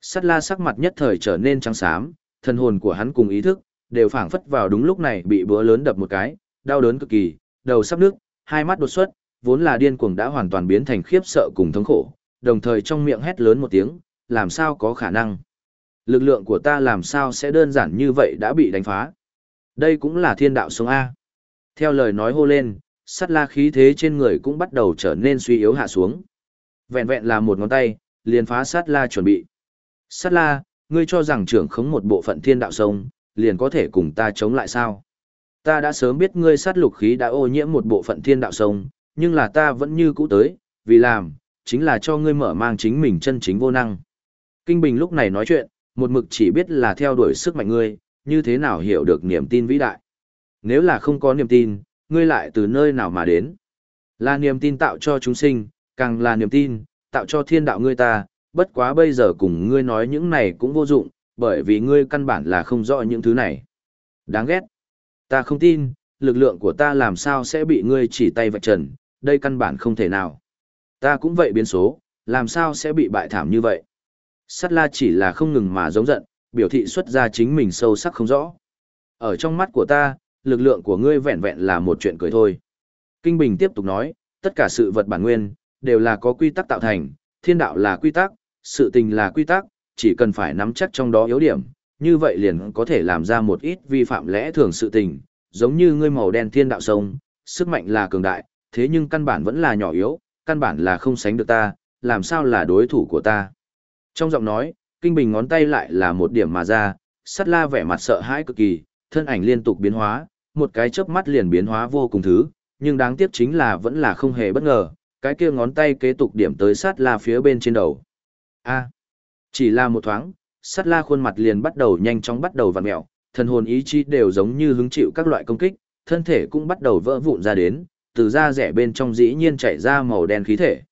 Sát la sắc mặt nhất thời trở nên trắng xám, thân hồn của hắn cùng ý thức, đều phảng phất vào đúng lúc này bị búa lớn đập một cái, đau đớn cực kỳ, đầu sắp nước, hai mắt đột xuất, vốn là điên cuồng đã hoàn toàn biến thành khiếp sợ cùng thống khổ, đồng thời trong miệng hét lớn một tiếng, làm sao có khả năng. Lực lượng của ta làm sao sẽ đơn giản như vậy đã bị đánh phá. Đây cũng là thiên đạo sống A. Theo lời nói hô lên, sắt la khí thế trên người cũng bắt đầu trở nên suy yếu hạ xuống. Vẹn vẹn là một ngón tay, liền phá sát la chuẩn bị. Sát la, ngươi cho rằng trưởng khống một bộ phận thiên đạo sông, liền có thể cùng ta chống lại sao? Ta đã sớm biết ngươi sát lục khí đã ô nhiễm một bộ phận thiên đạo sông, nhưng là ta vẫn như cũ tới, vì làm, chính là cho ngươi mở mang chính mình chân chính vô năng. Kinh Bình lúc này nói chuyện, một mực chỉ biết là theo đuổi sức mạnh ngươi, như thế nào hiểu được niềm tin vĩ đại. Nếu là không có niềm tin, ngươi lại từ nơi nào mà đến? Là niềm tin tạo cho chúng sinh, càng là niềm tin, tạo cho thiên đạo ngươi ta, bất quá bây giờ cùng ngươi nói những này cũng vô dụng, bởi vì ngươi căn bản là không rõ những thứ này. Đáng ghét. Ta không tin, lực lượng của ta làm sao sẽ bị ngươi chỉ tay vạch trần, đây căn bản không thể nào. Ta cũng vậy biến số, làm sao sẽ bị bại thảm như vậy. Sát la chỉ là không ngừng mà giống giận, biểu thị xuất ra chính mình sâu sắc không rõ. Ở trong mắt của ta, lực lượng của ngươi vẹn vẹn là một chuyện cười thôi. Kinh Bình tiếp tục nói, tất cả sự vật bản nguyên, đều là có quy tắc tạo thành, thiên đạo là quy tắc, sự tình là quy tắc, chỉ cần phải nắm chắc trong đó yếu điểm, như vậy liền có thể làm ra một ít vi phạm lẽ thường sự tình, giống như ngươi màu đen thiên đạo sông, sức mạnh là cường đại, thế nhưng căn bản vẫn là nhỏ yếu, căn bản là không sánh được ta, làm sao là đối thủ của ta. Trong giọng nói, Kinh Bình ngón tay lại là một điểm mà ra, sắt la vẻ mặt sợ hãi cực kỳ, thân ảnh liên tục biến hóa, một cái chớp mắt liền biến hóa vô cùng thứ, nhưng đáng tiếc chính là vẫn là không hề bất ngờ, cái kia ngón tay kế tục điểm tới sát la phía bên trên đầu. A. chỉ là một thoáng, sát la khuôn mặt liền bắt đầu nhanh chóng bắt đầu vặn mẹo, thần hồn ý chí đều giống như hứng chịu các loại công kích, thân thể cũng bắt đầu vỡ vụn ra đến, từ da rẻ bên trong dĩ nhiên chảy ra màu đen khí thể.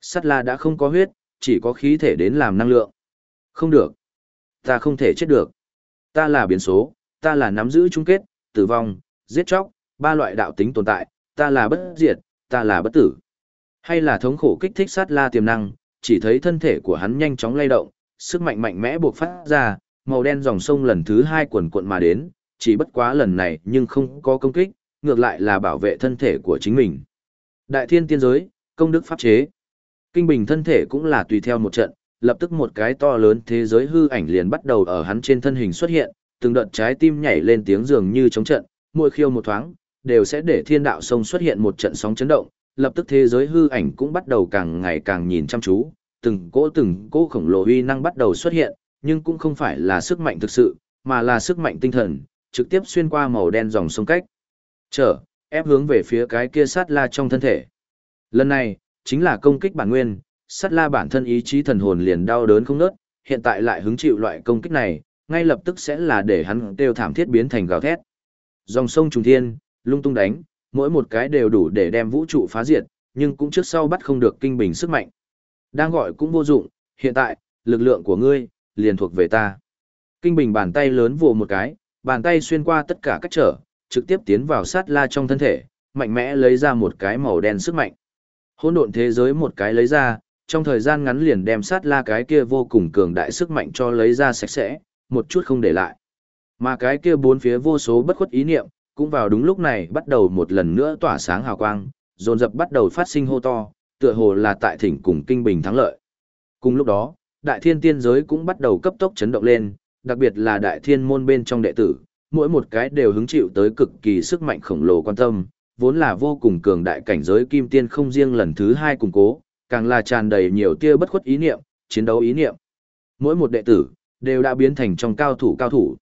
Sát la đã không có huyết, chỉ có khí thể đến làm năng lượng. Không được. Ta không thể chết được. Ta là biến số, ta là nắm giữ chung kết, tử vong, giết chóc, ba loại đạo tính tồn tại, ta là bất diệt, ta là bất tử. Hay là thống khổ kích thích sát la tiềm năng, chỉ thấy thân thể của hắn nhanh chóng lay động, sức mạnh mạnh mẽ buộc phát ra, màu đen dòng sông lần thứ hai quần cuộn mà đến, chỉ bất quá lần này nhưng không có công kích, ngược lại là bảo vệ thân thể của chính mình. Đại thiên tiên giới, công đức pháp chế. Kinh bình thân thể cũng là tùy theo một trận, lập tức một cái to lớn thế giới hư ảnh liền bắt đầu ở hắn trên thân hình xuất hiện, từng đợt trái tim nhảy lên tiếng dường như chống trận, mỗi khiêu một thoáng, đều sẽ để thiên đạo sông xuất hiện một trận sóng chấn động, lập tức thế giới hư ảnh cũng bắt đầu càng ngày càng nhìn chăm chú, từng cỗ từng cỗ khổng lồ uy năng bắt đầu xuất hiện, nhưng cũng không phải là sức mạnh thực sự, mà là sức mạnh tinh thần, trực tiếp xuyên qua màu đen dòng sông cách. Trở, ép hướng về phía cái kia sát la trong thân thể. Lần này, chính là công kích bản nguyên, sát la bản thân ý chí thần hồn liền đau đớn không nớt, hiện tại lại hứng chịu loại công kích này, ngay lập tức sẽ là để hắn đều thảm thiết biến thành gào thét. Dòng sông trùng thiên, lung tung đánh, mỗi một cái đều đủ để đem vũ trụ phá diệt, nhưng cũng trước sau bắt không được kinh bình sức mạnh. Đang gọi cũng vô dụng, hiện tại, lực lượng của ngươi, liền thuộc về ta. Kinh bình bàn tay lớn vồ một cái, bàn tay xuyên qua tất cả các trở, trực tiếp tiến vào sát la trong thân thể, mạnh mẽ lấy ra một cái màu đen sức mạnh. Hỗn độn thế giới một cái lấy ra, trong thời gian ngắn liền đem sát la cái kia vô cùng cường đại sức mạnh cho lấy ra sạch sẽ, một chút không để lại. Mà cái kia bốn phía vô số bất khuất ý niệm, cũng vào đúng lúc này bắt đầu một lần nữa tỏa sáng hào quang, dồn dập bắt đầu phát sinh hô to, tựa hồ là tại thỉnh cùng kinh bình thắng lợi. Cùng lúc đó, đại thiên tiên giới cũng bắt đầu cấp tốc chấn động lên, đặc biệt là đại thiên môn bên trong đệ tử, mỗi một cái đều hứng chịu tới cực kỳ sức mạnh khổng lồ quan tâm, vốn là vô cùng cường đại cảnh giới kim tiên không riêng lần thứ hai củng cố, càng là tràn đầy nhiều tia bất khuất ý niệm, chiến đấu ý niệm. Mỗi một đệ tử, đều đã biến thành trong cao thủ cao thủ.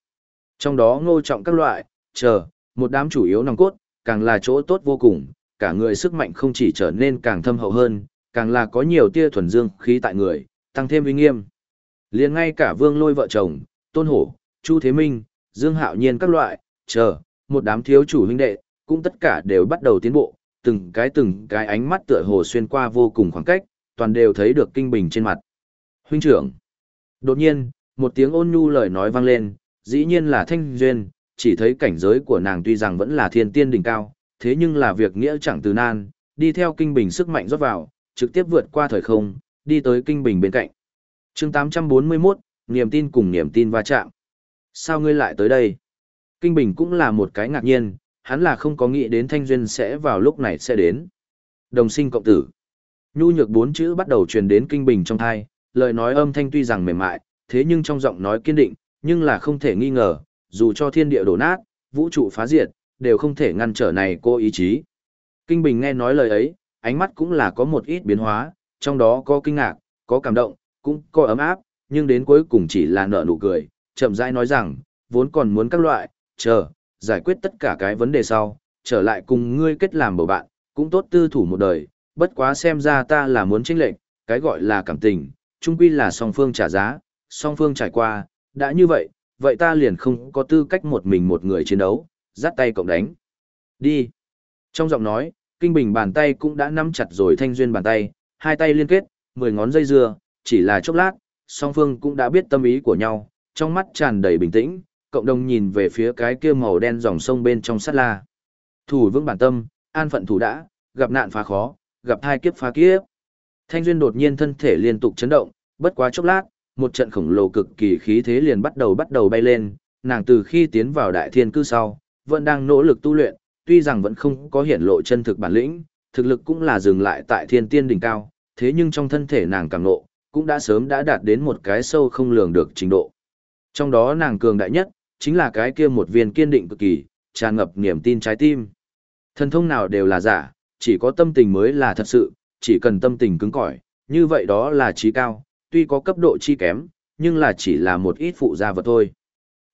Trong đó ngô trọng các loại, chờ, một đám chủ yếu nòng cốt, càng là chỗ tốt vô cùng, cả người sức mạnh không chỉ trở nên càng thâm hậu hơn, càng là có nhiều tia thuần dương khí tại người, tăng thêm uy nghiêm. liền ngay cả vương lôi vợ chồng, tôn hổ, chu thế minh, dương hạo nhiên các loại, chờ, một đám thiếu chủ huynh đệ, cũng tất cả đều bắt đầu tiến bộ, từng cái từng cái ánh mắt tựa hồ xuyên qua vô cùng khoảng cách, toàn đều thấy được kinh bình trên mặt. Huynh trưởng. Đột nhiên, một tiếng ôn nhu lời nói vang lên, dĩ nhiên là Thanh Duyên, chỉ thấy cảnh giới của nàng tuy rằng vẫn là thiên tiên đỉnh cao, thế nhưng là việc nghĩa chẳng từ nan, đi theo kinh bình sức mạnh rót vào, trực tiếp vượt qua thời không, đi tới kinh bình bên cạnh. chương 841, niềm tin cùng niềm tin va chạm. Sao ngươi lại tới đây? Kinh Bình cũng là một cái ngạc nhiên, hắn là không có nghĩ đến Thanh Duyên sẽ vào lúc này sẽ đến. Đồng sinh cộng tử. Nhu nhược bốn chữ bắt đầu truyền đến Kinh Bình trong thai, lời nói âm thanh tuy rằng mềm mại, thế nhưng trong giọng nói kiên định, nhưng là không thể nghi ngờ, dù cho thiên địa đổ nát, vũ trụ phá diệt, đều không thể ngăn trở này cô ý chí. Kinh Bình nghe nói lời ấy, ánh mắt cũng là có một ít biến hóa, trong đó có kinh ngạc, có cảm động, cũng có ấm áp, nhưng đến cuối cùng chỉ là nở nụ cười, chậm rãi nói rằng, vốn còn muốn các loại, chờ, giải quyết tất cả cái vấn đề sau, trở lại cùng ngươi kết làm bầu bạn, cũng tốt tư thủ một đời, bất quá xem ra ta là muốn chênh lệnh, cái gọi là cảm tình, chung quy là song phương trả giá, song phương trải qua, đã như vậy, vậy ta liền không có tư cách một mình một người chiến đấu, dắt tay cộng đánh. Đi. Trong giọng nói, Kinh Bình bàn tay cũng đã nắm chặt rồi Thanh Duyên bàn tay, hai tay liên kết, mười ngón dây dưa, chỉ là chốc lát, song phương cũng đã biết tâm ý của nhau, trong mắt tràn đầy bình tĩnh, cộng đồng nhìn về phía cái kia màu đen dòng sông bên trong sắt la. Thủ vững bản tâm, an phận thủ đã, gặp nạn phá khó, gặp hai kiếp phá kiếp. Thanh Duyên đột nhiên thân thể liên tục chấn động, bất quá chốc lát, một trận khổng lồ cực kỳ khí thế liền bắt đầu bắt đầu bay lên, nàng từ khi tiến vào đại thiên cư sau, vẫn đang nỗ lực tu luyện, tuy rằng vẫn không có hiển lộ chân thực bản lĩnh, thực lực cũng là dừng lại tại thiên tiên đỉnh cao, thế nhưng trong thân thể nàng càng nộ, cũng đã sớm đã đạt đến một cái sâu không lường được trình độ. Trong đó nàng cường đại nhất, chính là cái kia một viên kiên định cực kỳ, tràn ngập niềm tin trái tim. Thần thông nào đều là giả, chỉ có tâm tình mới là thật sự, chỉ cần tâm tình cứng cỏi, như vậy đó là trí cao, tuy có cấp độ chi kém, nhưng là chỉ là một ít phụ gia vật thôi.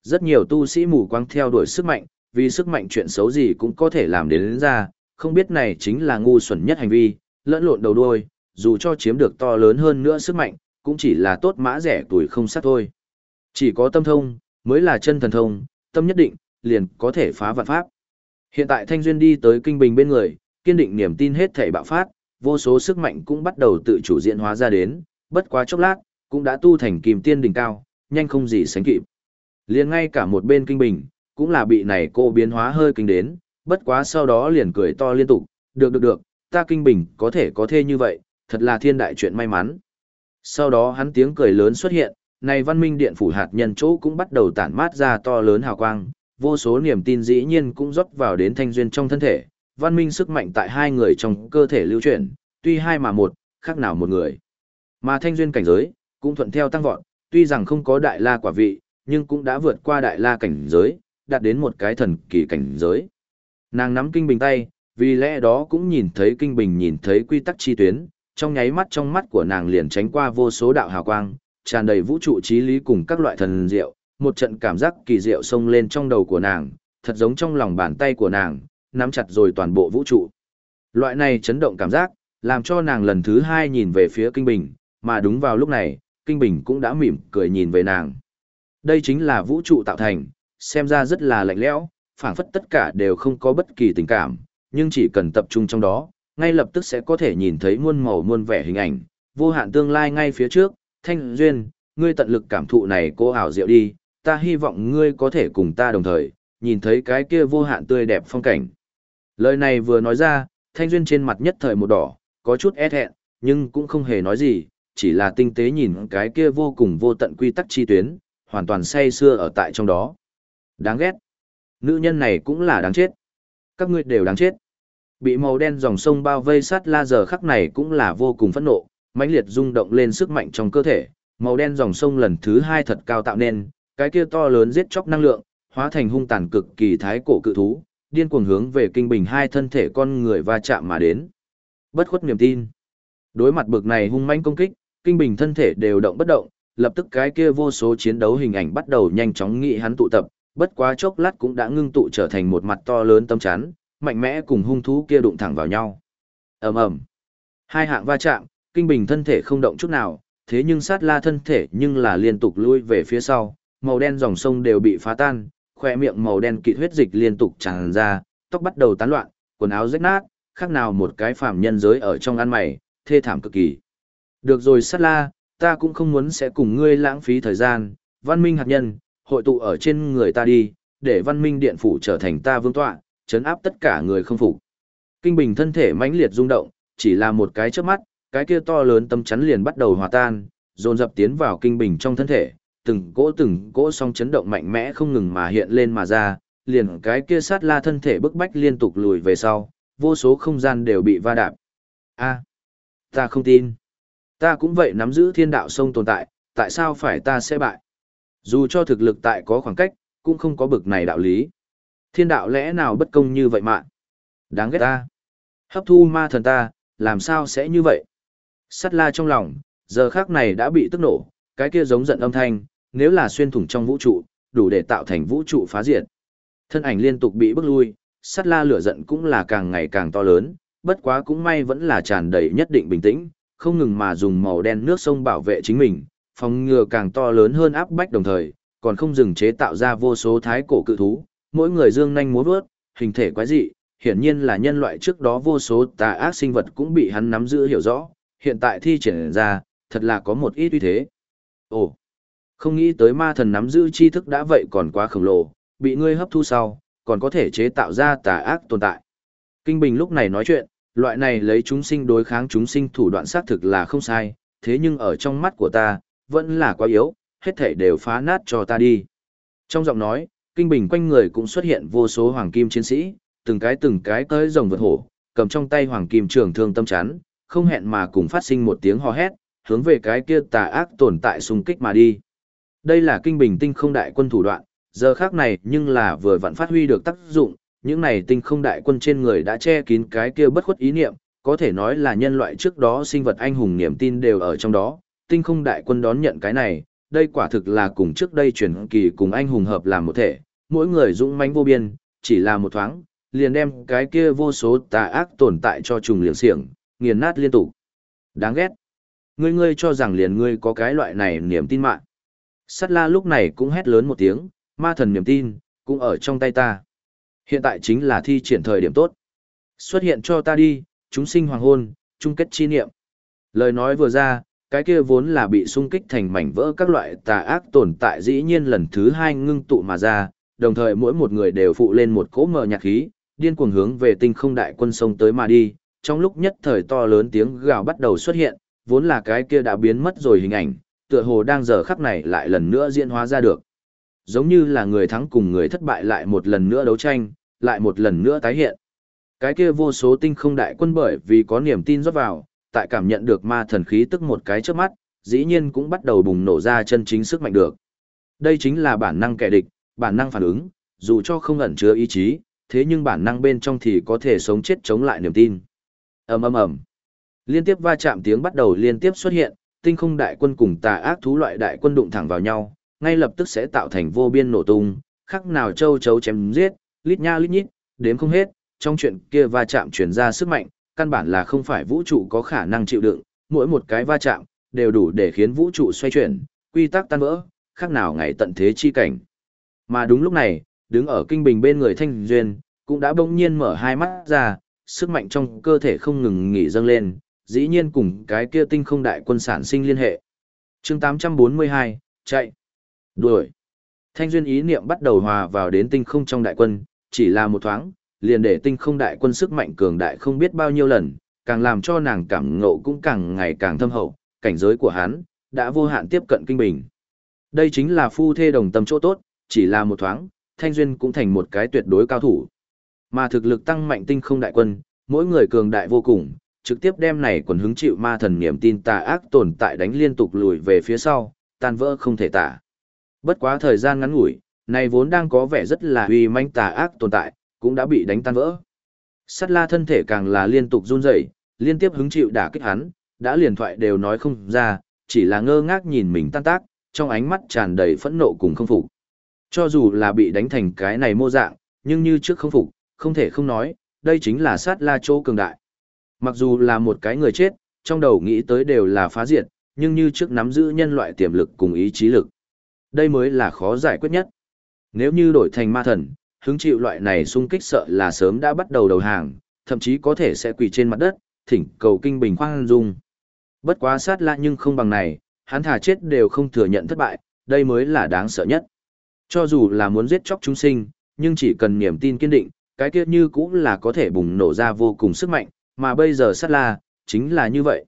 Rất nhiều tu sĩ mù quáng theo đuổi sức mạnh, vì sức mạnh chuyện xấu gì cũng có thể làm đến, đến ra, không biết này chính là ngu xuẩn nhất hành vi, lẫn lộn đầu đuôi, dù cho chiếm được to lớn hơn nữa sức mạnh, cũng chỉ là tốt mã rẻ tuổi không sát thôi. Chỉ có tâm thông, mới là chân thần thông, tâm nhất định, liền có thể phá vạn pháp. Hiện tại Thanh Duyên đi tới kinh bình bên người, kiên định niềm tin hết thảy bạo phát, vô số sức mạnh cũng bắt đầu tự chủ diễn hóa ra đến, bất quá chốc lát, cũng đã tu thành kim tiên đỉnh cao, nhanh không gì sánh kịp. Liền ngay cả một bên kinh bình, cũng là bị này cô biến hóa hơi kinh đến, bất quá sau đó liền cười to liên tục, được được được, ta kinh bình có thể có thế như vậy, thật là thiên đại chuyện may mắn. Sau đó hắn tiếng cười lớn xuất hiện, này văn minh điện phủ hạt nhân chỗ cũng bắt đầu tản mát ra to lớn hào quang, vô số niềm tin dĩ nhiên cũng rót vào đến thanh duyên trong thân thể, văn minh sức mạnh tại hai người trong cơ thể lưu chuyển, tuy hai mà một, khác nào một người. Mà thanh duyên cảnh giới, cũng thuận theo tăng vọt, tuy rằng không có đại la quả vị, nhưng cũng đã vượt qua đại la cảnh giới, đạt đến một cái thần kỳ cảnh giới. Nàng nắm kinh bình tay, vì lẽ đó cũng nhìn thấy kinh bình nhìn thấy quy tắc chi tuyến, trong nháy mắt trong mắt của nàng liền tránh qua vô số đạo hào quang, tràn đầy vũ trụ trí lý cùng các loại thần diệu, một trận cảm giác kỳ diệu xông lên trong đầu của nàng, thật giống trong lòng bàn tay của nàng, nắm chặt rồi toàn bộ vũ trụ. Loại này chấn động cảm giác, làm cho nàng lần thứ hai nhìn về phía Kinh Bình, mà đúng vào lúc này, Kinh Bình cũng đã mỉm cười nhìn về nàng. Đây chính là vũ trụ tạo thành, xem ra rất là lạnh lẽo, phản phất tất cả đều không có bất kỳ tình cảm, nhưng chỉ cần tập trung trong đó, ngay lập tức sẽ có thể nhìn thấy muôn màu muôn vẻ hình ảnh, vô hạn tương lai ngay phía trước, thanh duyên, ngươi tận lực cảm thụ này cô ảo diệu đi, ta hy vọng ngươi có thể cùng ta đồng thời, nhìn thấy cái kia vô hạn tươi đẹp phong cảnh. Lời này vừa nói ra, thanh duyên trên mặt nhất thời một đỏ, có chút e hẹn, nhưng cũng không hề nói gì, chỉ là tinh tế nhìn cái kia vô cùng vô tận quy tắc chi tuyến, hoàn toàn say xưa ở tại trong đó. Đáng ghét. Nữ nhân này cũng là đáng chết. Các ngươi đều đáng chết. Bị màu đen dòng sông bao vây sát la giờ khắc này cũng là vô cùng phẫn nộ, mãnh liệt rung động lên sức mạnh trong cơ thể, màu đen dòng sông lần thứ hai thật cao tạo nên, cái kia to lớn giết chóc năng lượng, hóa thành hung tàn cực kỳ thái cổ cự thú, điên cuồng hướng về kinh bình hai thân thể con người va chạm mà đến. Bất khuất niềm tin. Đối mặt bực này hung mãnh công kích, kinh bình thân thể đều động bất động, lập tức cái kia vô số chiến đấu hình ảnh bắt đầu nhanh chóng nghị hắn tụ tập, bất quá chốc lát cũng đã ngưng tụ trở thành một mặt to lớn tâm chắn, mạnh mẽ cùng hung thú kia đụng thẳng vào nhau. Ầm ầm. Hai hạng va chạm, kinh bình thân thể không động chút nào, thế nhưng sát la thân thể nhưng là liên tục lui về phía sau, màu đen dòng sông đều bị phá tan, khỏe miệng màu đen kịt huyết dịch liên tục tràn ra, tóc bắt đầu tán loạn, quần áo rách nát, khác nào một cái phàm nhân giới ở trong ăn mày, thê thảm cực kỳ. Được rồi sát la, ta cũng không muốn sẽ cùng ngươi lãng phí thời gian, văn minh hạt nhân, hội tụ ở trên người ta đi, để văn minh điện phủ trở thành ta vương tọa, chấn áp tất cả người không phục. Kinh bình thân thể mãnh liệt rung động, chỉ là một cái chớp mắt, cái kia to lớn tâm chắn liền bắt đầu hòa tan, dồn dập tiến vào kinh bình trong thân thể, từng cỗ từng cỗ song chấn động mạnh mẽ không ngừng mà hiện lên mà ra, liền cái kia sát la thân thể bức bách liên tục lùi về sau, vô số không gian đều bị va đạp. A, ta không tin. Ta cũng vậy nắm giữ thiên đạo sông tồn tại, tại sao phải ta sẽ bại? Dù cho thực lực tại có khoảng cách, cũng không có bực này đạo lý. Thiên đạo lẽ nào bất công như vậy mà? Đáng ghét ta. Hấp thu ma thần ta, làm sao sẽ như vậy? Sắt la trong lòng, giờ khác này đã bị tức nổ, cái kia giống giận âm thanh, nếu là xuyên thủng trong vũ trụ, đủ để tạo thành vũ trụ phá diệt. Thân ảnh liên tục bị bức lui, sắt la lửa giận cũng là càng ngày càng to lớn, bất quá cũng may vẫn là tràn đầy nhất định bình tĩnh, không ngừng mà dùng màu đen nước sông bảo vệ chính mình, phòng ngừa càng to lớn hơn áp bách đồng thời, còn không dừng chế tạo ra vô số thái cổ cự thú, mỗi người dương nhanh múa vớt, hình thể quái dị, hiển nhiên là nhân loại trước đó vô số tà ác sinh vật cũng bị hắn nắm giữ hiểu rõ, hiện tại thi triển ra, thật là có một ít uy thế. Ồ, không nghĩ tới ma thần nắm giữ tri thức đã vậy còn quá khổng lồ, bị ngươi hấp thu sau, còn có thể chế tạo ra tà ác tồn tại. Kinh Bình lúc này nói chuyện, loại này lấy chúng sinh đối kháng chúng sinh thủ đoạn xác thực là không sai, thế nhưng ở trong mắt của ta, vẫn là quá yếu, hết thể đều phá nát cho ta đi. Trong giọng nói, Kinh Bình quanh người cũng xuất hiện vô số hoàng kim chiến sĩ, từng cái từng cái tới rồng vượt hổ, cầm trong tay hoàng kim trường thương tâm chán, không hẹn mà cùng phát sinh một tiếng hò hét, hướng về cái kia tà ác tồn tại xung kích mà đi. Đây là kinh bình tinh không đại quân thủ đoạn, giờ khác này nhưng là vừa vặn phát huy được tác dụng, những này tinh không đại quân trên người đã che kín cái kia bất khuất ý niệm, có thể nói là nhân loại trước đó sinh vật anh hùng niềm tin đều ở trong đó, tinh không đại quân đón nhận cái này, đây quả thực là cùng trước đây chuyển kỳ cùng anh hùng hợp làm một thể, mỗi người dũng mãnh vô biên, chỉ là một thoáng, liền đem cái kia vô số tà ác tồn tại cho trùng liệng xiềng, nghiền nát liên tục. Đáng ghét. Ngươi ngươi cho rằng liền ngươi có cái loại này niềm tin mạng. Sắt la lúc này cũng hét lớn một tiếng, ma thần niềm tin, cũng ở trong tay ta. Hiện tại chính là thi triển thời điểm tốt. Xuất hiện cho ta đi, chúng sinh hoàng hôn, chung kết chi niệm. Lời nói vừa ra, cái kia vốn là bị xung kích thành mảnh vỡ các loại tà ác tồn tại dĩ nhiên lần thứ hai ngưng tụ mà ra, đồng thời mỗi một người đều phụ lên một cỗ mờ nhạc khí, điên cuồng hướng về tinh không đại quân sông tới mà đi, trong lúc nhất thời to lớn tiếng gào bắt đầu xuất hiện, vốn là cái kia đã biến mất rồi hình ảnh, tựa hồ đang giờ khắc này lại lần nữa diễn hóa ra được. Giống như là người thắng cùng người thất bại lại một lần nữa đấu tranh, lại một lần nữa tái hiện. Cái kia vô số tinh không đại quân bởi vì có niềm tin rót vào, tại cảm nhận được ma thần khí tức một cái trước mắt, dĩ nhiên cũng bắt đầu bùng nổ ra chân chính sức mạnh được. Đây chính là bản năng kẻ địch, bản năng phản ứng, dù cho không ẩn chứa ý chí, thế nhưng bản năng bên trong thì có thể sống chết chống lại niềm tin ầm ầm ầm, liên tiếp va chạm tiếng bắt đầu liên tiếp xuất hiện, tinh không đại quân cùng tà ác thú loại đại quân đụng thẳng vào nhau, ngay lập tức sẽ tạo thành vô biên nổ tung, khắc nào châu chấu chém giết, lít nha lít nhít, đếm không hết, trong chuyện kia va chạm truyền ra sức mạnh, căn bản là không phải vũ trụ có khả năng chịu đựng, mỗi một cái va chạm đều đủ để khiến vũ trụ xoay chuyển, quy tắc tan vỡ, khác nào ngày tận thế chi cảnh. Mà đúng lúc này, đứng ở kinh bình bên người Thanh Duyên, cũng đã bỗng nhiên mở hai mắt ra, sức mạnh trong cơ thể không ngừng nghỉ dâng lên, dĩ nhiên cùng cái kia tinh không đại quân sản sinh liên hệ. chương 842, chạy, đuổi. Thanh Duyên ý niệm bắt đầu hòa vào đến tinh không trong đại quân, chỉ là một thoáng, liền để tinh không đại quân sức mạnh cường đại không biết bao nhiêu lần, càng làm cho nàng cảm ngộ cũng càng ngày càng thâm hậu, cảnh giới của hắn, đã vô hạn tiếp cận kinh bình. Đây chính là phu thê đồng tâm chỗ tốt, chỉ là một thoáng, Thanh Duyên cũng thành một cái tuyệt đối cao thủ. Mà thực lực tăng mạnh tinh không đại quân, mỗi người cường đại vô cùng, trực tiếp đem này quần hứng chịu ma thần niềm tin tà ác tồn tại đánh liên tục lùi về phía sau, tan vỡ không thể tả. Bất quá thời gian ngắn ngủi, này vốn đang có vẻ rất là uy manh tà ác tồn tại, cũng đã bị đánh tan vỡ. Sắt la thân thể càng là liên tục run rẩy, liên tiếp hứng chịu đả kích hắn, đã liền thoại đều nói không ra, chỉ là ngơ ngác nhìn mình tan tác, trong ánh mắt tràn đầy phẫn nộ cùng không phục. Cho dù là bị đánh thành cái này mô dạng, nhưng như trước không phục, không thể không nói, đây chính là sát la chỗ cường đại. Mặc dù là một cái người chết, trong đầu nghĩ tới đều là phá diệt, nhưng như trước nắm giữ nhân loại tiềm lực cùng ý chí lực. Đây mới là khó giải quyết nhất. Nếu như đổi thành ma thần, hứng chịu loại này xung kích sợ là sớm đã bắt đầu đầu hàng, thậm chí có thể sẽ quỳ trên mặt đất, thỉnh cầu kinh bình khoan dung. Bất quá sát la nhưng không bằng này, hắn thả chết đều không thừa nhận thất bại, đây mới là đáng sợ nhất. Cho dù là muốn giết chóc chúng sinh, nhưng chỉ cần niềm tin kiên định, cái kia như cũng là có thể bùng nổ ra vô cùng sức mạnh, mà bây giờ sát la, chính là như vậy.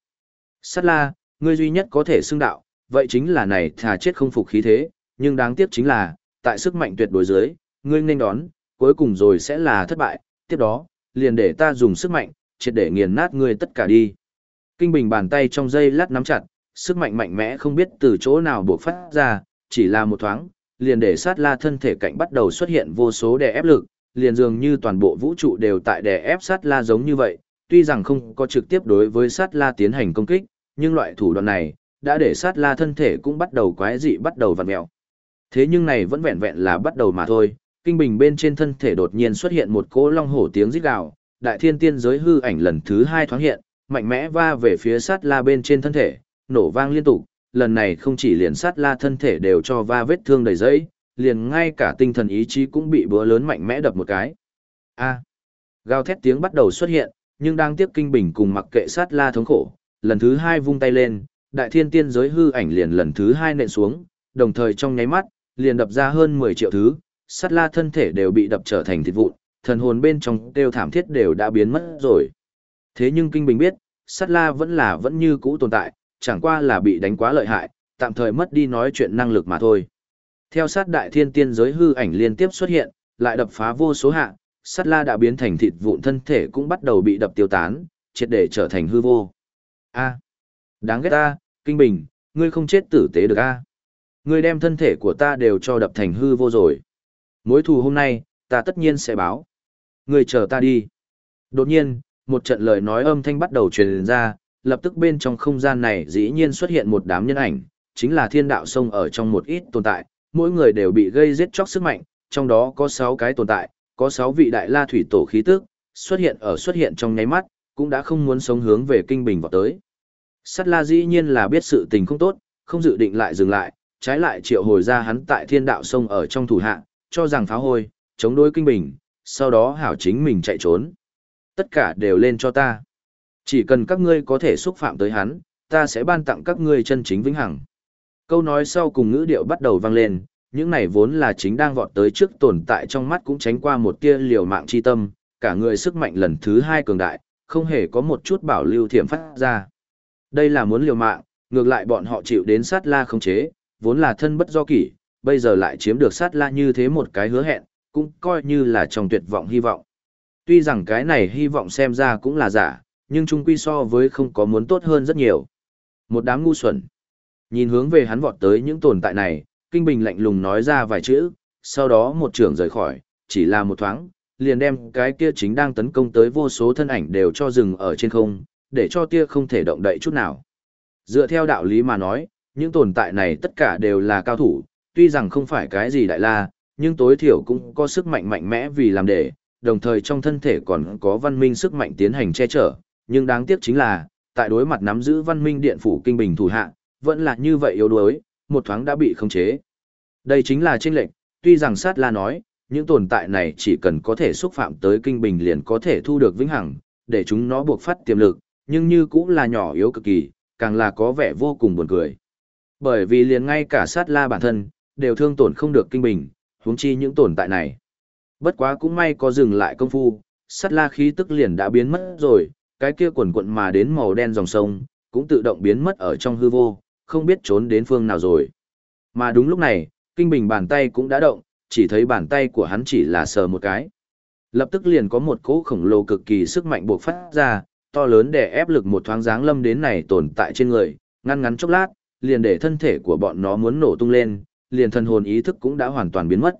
Sát la, ngươi duy nhất có thể xưng đạo, vậy chính là này thà chết không phục khí thế, nhưng đáng tiếc chính là, tại sức mạnh tuyệt đối dưới, ngươi nên đón, cuối cùng rồi sẽ là thất bại, tiếp đó, liền để ta dùng sức mạnh, triệt để nghiền nát ngươi tất cả đi. Kinh bình bàn tay trong dây lát nắm chặt, sức mạnh mạnh mẽ không biết từ chỗ nào buộc phát ra, chỉ là một thoáng, liền để sát la thân thể cạnh bắt đầu xuất hiện vô số đè ép lực, liền dường như toàn bộ vũ trụ đều tại đè ép sát la giống như vậy, tuy rằng không có trực tiếp đối với sát la tiến hành công kích, nhưng loại thủ đoạn này, đã để sát la thân thể cũng bắt đầu quái dị bắt đầu vặn mẹo. Thế nhưng này vẫn vẹn vẹn là bắt đầu mà thôi, kinh bình bên trên thân thể đột nhiên xuất hiện một cỗ long hổ tiếng rít gào, đại thiên tiên giới hư ảnh lần thứ hai thoáng hiện, mạnh mẽ va về phía sát la bên trên thân thể, nổ vang liên tục, lần này không chỉ liền sát la thân thể đều cho va vết thương đầy dẫy, liền ngay cả tinh thần ý chí cũng bị búa lớn mạnh mẽ đập một cái. A. À. Gào thét tiếng bắt đầu xuất hiện, nhưng đang tiếp kinh bình cùng mặc kệ sát la thống khổ, lần thứ hai vung tay lên, đại thiên tiên giới hư ảnh liền lần thứ hai nện xuống, đồng thời trong nháy mắt, liền đập ra hơn 10 triệu thứ, sát la thân thể đều bị đập trở thành thịt vụn, thần hồn bên trong đều thảm thiết đều đã biến mất rồi. Thế nhưng kinh bình biết, sát la vẫn là vẫn như cũ tồn tại, chẳng qua là bị đánh quá lợi hại, tạm thời mất đi nói chuyện năng lực mà thôi. Theo sát đại thiên tiên giới hư ảnh liên tiếp xuất hiện, lại đập phá vô số hạ, sát la đã biến thành thịt vụn thân thể cũng bắt đầu bị đập tiêu tán, triệt để trở thành hư vô. A, đáng ghét ta, kinh bình, ngươi không chết tử tế được a? Ngươi đem thân thể của ta đều cho đập thành hư vô rồi. Mối thù hôm nay, ta tất nhiên sẽ báo. Ngươi chờ ta đi. Đột nhiên, một trận lời nói âm thanh bắt đầu truyền ra, lập tức bên trong không gian này dĩ nhiên xuất hiện một đám nhân ảnh, chính là thiên đạo sông ở trong một ít tồn tại, mỗi người đều bị gây giết chóc sức mạnh, trong đó có 6 cái tồn tại, có 6 vị đại la thủy tổ khí tức, xuất hiện ở xuất hiện trong nháy mắt, cũng đã không muốn sống hướng về kinh bình vào tới. Sát la dĩ nhiên là biết sự tình không tốt, không dự định lại dừng lại, trái lại triệu hồi ra hắn tại thiên đạo sông ở trong thủ hạ, cho rằng phá hôi, chống đối kinh bình, sau đó hảo chính mình chạy trốn. Tất cả đều lên cho ta. Chỉ cần các ngươi có thể xúc phạm tới hắn, ta sẽ ban tặng các ngươi chân chính vĩnh hằng. Câu nói sau cùng ngữ điệu bắt đầu vang lên, những này vốn là chính đang vọt tới trước tồn tại trong mắt cũng tránh qua một tia liều mạng chi tâm, cả người sức mạnh lần thứ hai cường đại, không hề có một chút bảo lưu thiểm phát ra. Đây là muốn liều mạng, ngược lại bọn họ chịu đến sát la không chế, vốn là thân bất do kỷ, bây giờ lại chiếm được sát la như thế một cái hứa hẹn, cũng coi như là trong tuyệt vọng hy vọng. Tuy rằng cái này hy vọng xem ra cũng là giả, nhưng chung quy so với không có muốn tốt hơn rất nhiều. Một đám ngu xuẩn. Nhìn hướng về hắn vọt tới những tồn tại này, Kinh Bình lạnh lùng nói ra vài chữ, sau đó một trưởng rời khỏi, chỉ là một thoáng, liền đem cái kia chính đang tấn công tới vô số thân ảnh đều cho dừng ở trên không, để cho tia không thể động đậy chút nào. Dựa theo đạo lý mà nói, những tồn tại này tất cả đều là cao thủ, tuy rằng không phải cái gì đại la, nhưng tối thiểu cũng có sức mạnh mạnh mẽ vì làm để, đồng thời trong thân thể còn có văn minh sức mạnh tiến hành che chở, nhưng đáng tiếc chính là, tại đối mặt nắm giữ văn minh điện phủ kinh bình thủ hạ, vẫn là như vậy yếu đuối, một thoáng đã bị khống chế. Đây chính là chênh lệnh, tuy rằng sát la nói, những tồn tại này chỉ cần có thể xúc phạm tới kinh bình liền có thể thu được vĩnh hằng, để chúng nó buộc phát tiềm lực, nhưng như cũng là nhỏ yếu cực kỳ, càng là có vẻ vô cùng buồn cười. Bởi vì liền ngay cả sát la bản thân, đều thương tổn không được kinh bình, huống chi những tồn tại này. Bất quá cũng may có dừng lại công phu, sát la khí tức liền đã biến mất rồi, cái kia quần quận mà đến màu đen dòng sông, cũng tự động biến mất ở trong hư vô, không biết trốn đến phương nào rồi. Mà đúng lúc này, kinh bình bàn tay cũng đã động, chỉ thấy bàn tay của hắn chỉ là sờ một cái. Lập tức liền có một cỗ khổng lồ cực kỳ sức mạnh buộc phát ra, to lớn để ép lực một thoáng dáng lâm đến này tồn tại trên người, ngăn ngắn chốc lát, liền để thân thể của bọn nó muốn nổ tung lên, liền thân hồn ý thức cũng đã hoàn toàn biến mất.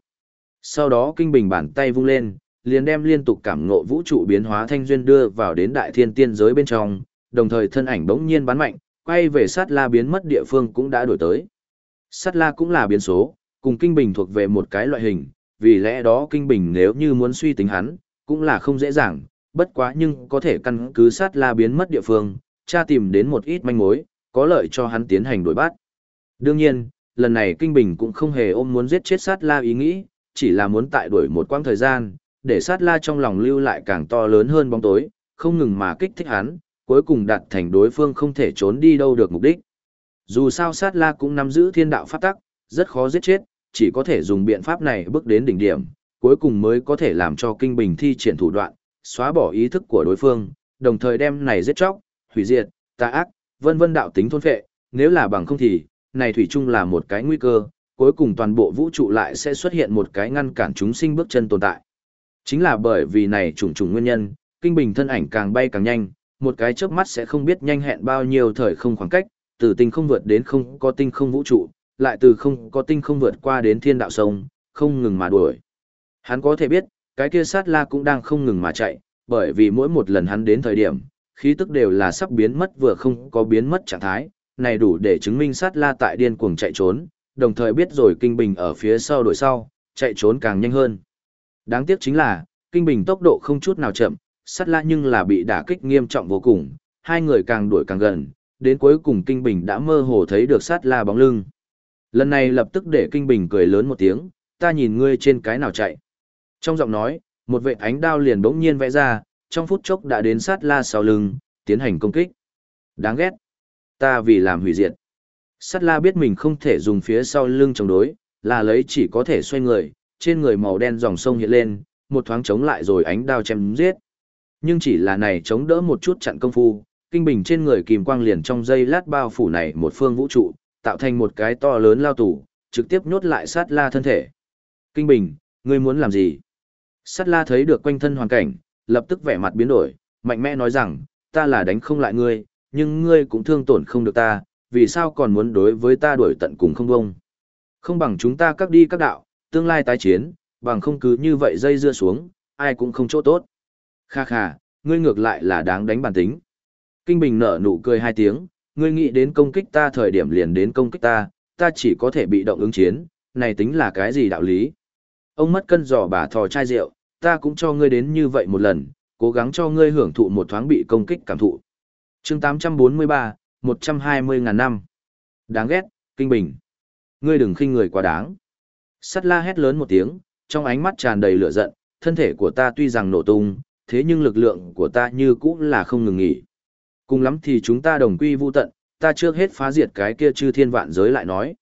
Sau đó kinh bình bàn tay vung lên, liền đem liên tục cảm ngộ vũ trụ biến hóa thanh duyên đưa vào đến đại thiên tiên giới bên trong, đồng thời thân ảnh bỗng nhiên bắn mạnh, quay về sát la biến mất địa phương cũng đã đổi tới. Sát la cũng là biến số, cùng kinh bình thuộc về một cái loại hình, vì lẽ đó kinh bình nếu như muốn suy tính hắn, cũng là không dễ dàng, bất quá nhưng có thể căn cứ sát la biến mất địa phương, tra tìm đến một ít manh mối, có lợi cho hắn tiến hành đổi bắt. Đương nhiên, lần này kinh bình cũng không hề ôm muốn giết chết sát la ý nghĩ, chỉ là muốn tại đuổi một quãng thời gian, để sát la trong lòng lưu lại càng to lớn hơn bóng tối, không ngừng mà kích thích hắn, cuối cùng đạt thành đối phương không thể trốn đi đâu được mục đích. Dù sao sát la cũng nắm giữ thiên đạo pháp tắc, rất khó giết chết, chỉ có thể dùng biện pháp này bước đến đỉnh điểm, cuối cùng mới có thể làm cho kinh bình thi triển thủ đoạn, xóa bỏ ý thức của đối phương, đồng thời đem này giết chóc, hủy diệt, tà ác, vân vân đạo tính thôn phệ, nếu là bằng không thì, này thủy chung là một cái nguy cơ, cuối cùng toàn bộ vũ trụ lại sẽ xuất hiện một cái ngăn cản chúng sinh bước chân tồn tại. Chính là bởi vì này trùng trùng nguyên nhân, kinh bình thân ảnh càng bay càng nhanh, một cái chớp mắt sẽ không biết nhanh hẹn bao nhiêu thời không khoảng cách, từ tinh không vượt đến không có tinh không vũ trụ, lại từ không có tinh không vượt qua đến thiên đạo sông, không ngừng mà đuổi. Hắn có thể biết, cái kia sát la cũng đang không ngừng mà chạy, bởi vì mỗi một lần hắn đến thời điểm, khí tức đều là sắp biến mất vừa không có biến mất trạng thái, này đủ để chứng minh sát la tại điên cuồng chạy trốn, đồng thời biết rồi kinh bình ở phía sau đuổi sau, chạy trốn càng nhanh hơn. Đáng tiếc chính là, kinh bình tốc độ không chút nào chậm, sát la nhưng là bị đả kích nghiêm trọng vô cùng, hai người càng đuổi càng gần, đến cuối cùng kinh bình đã mơ hồ thấy được sát la bóng lưng. Lần này lập tức để kinh bình cười lớn một tiếng, ta nhìn ngươi trên cái nào chạy. Trong giọng nói, một vệ ánh đao liền bỗng nhiên vẽ ra, trong phút chốc đã đến sát la sau lưng, tiến hành công kích. Đáng ghét. Ta vì làm hủy diệt. Sát la biết mình không thể dùng phía sau lưng chống đối, là lấy chỉ có thể xoay người, trên người màu đen dòng sông hiện lên, một thoáng chống lại rồi ánh đao chém giết. Nhưng chỉ là này chống đỡ một chút chặn công phu, kinh bình trên người kìm quang liền trong dây lát bao phủ này một phương vũ trụ, tạo thành một cái to lớn lao tủ, trực tiếp nhốt lại sát la thân thể. Kinh bình, ngươi muốn làm gì? Sát la thấy được quanh thân hoàn cảnh, lập tức vẻ mặt biến đổi, mạnh mẽ nói rằng, ta là đánh không lại ngươi, nhưng ngươi cũng thương tổn không được ta, vì sao còn muốn đối với ta đuổi tận cùng không bông. Không bằng chúng ta các đi các đạo, tương lai tái chiến, bằng không cứ như vậy dây dưa xuống, ai cũng không chỗ tốt. Kha kha, ngươi ngược lại là đáng đánh bản tính. Kinh Bình nở nụ cười hai tiếng, ngươi nghĩ đến công kích ta thời điểm liền đến công kích ta, ta chỉ có thể bị động ứng chiến, này tính là cái gì đạo lý. Ông mất cân giò bà thò chai rượu, ta cũng cho ngươi đến như vậy một lần, cố gắng cho ngươi hưởng thụ một thoáng bị công kích cảm thụ. chương 843, 120 ngàn năm. Đáng ghét, Kinh Bình. Ngươi đừng khinh người quá đáng. Sắt la hét lớn một tiếng, trong ánh mắt tràn đầy lửa giận, thân thể của ta tuy rằng nổ tung, thế nhưng lực lượng của ta như cũ là không ngừng nghỉ. Cùng lắm thì chúng ta đồng quy vu tận, ta trước hết phá diệt cái kia chư thiên vạn giới lại nói.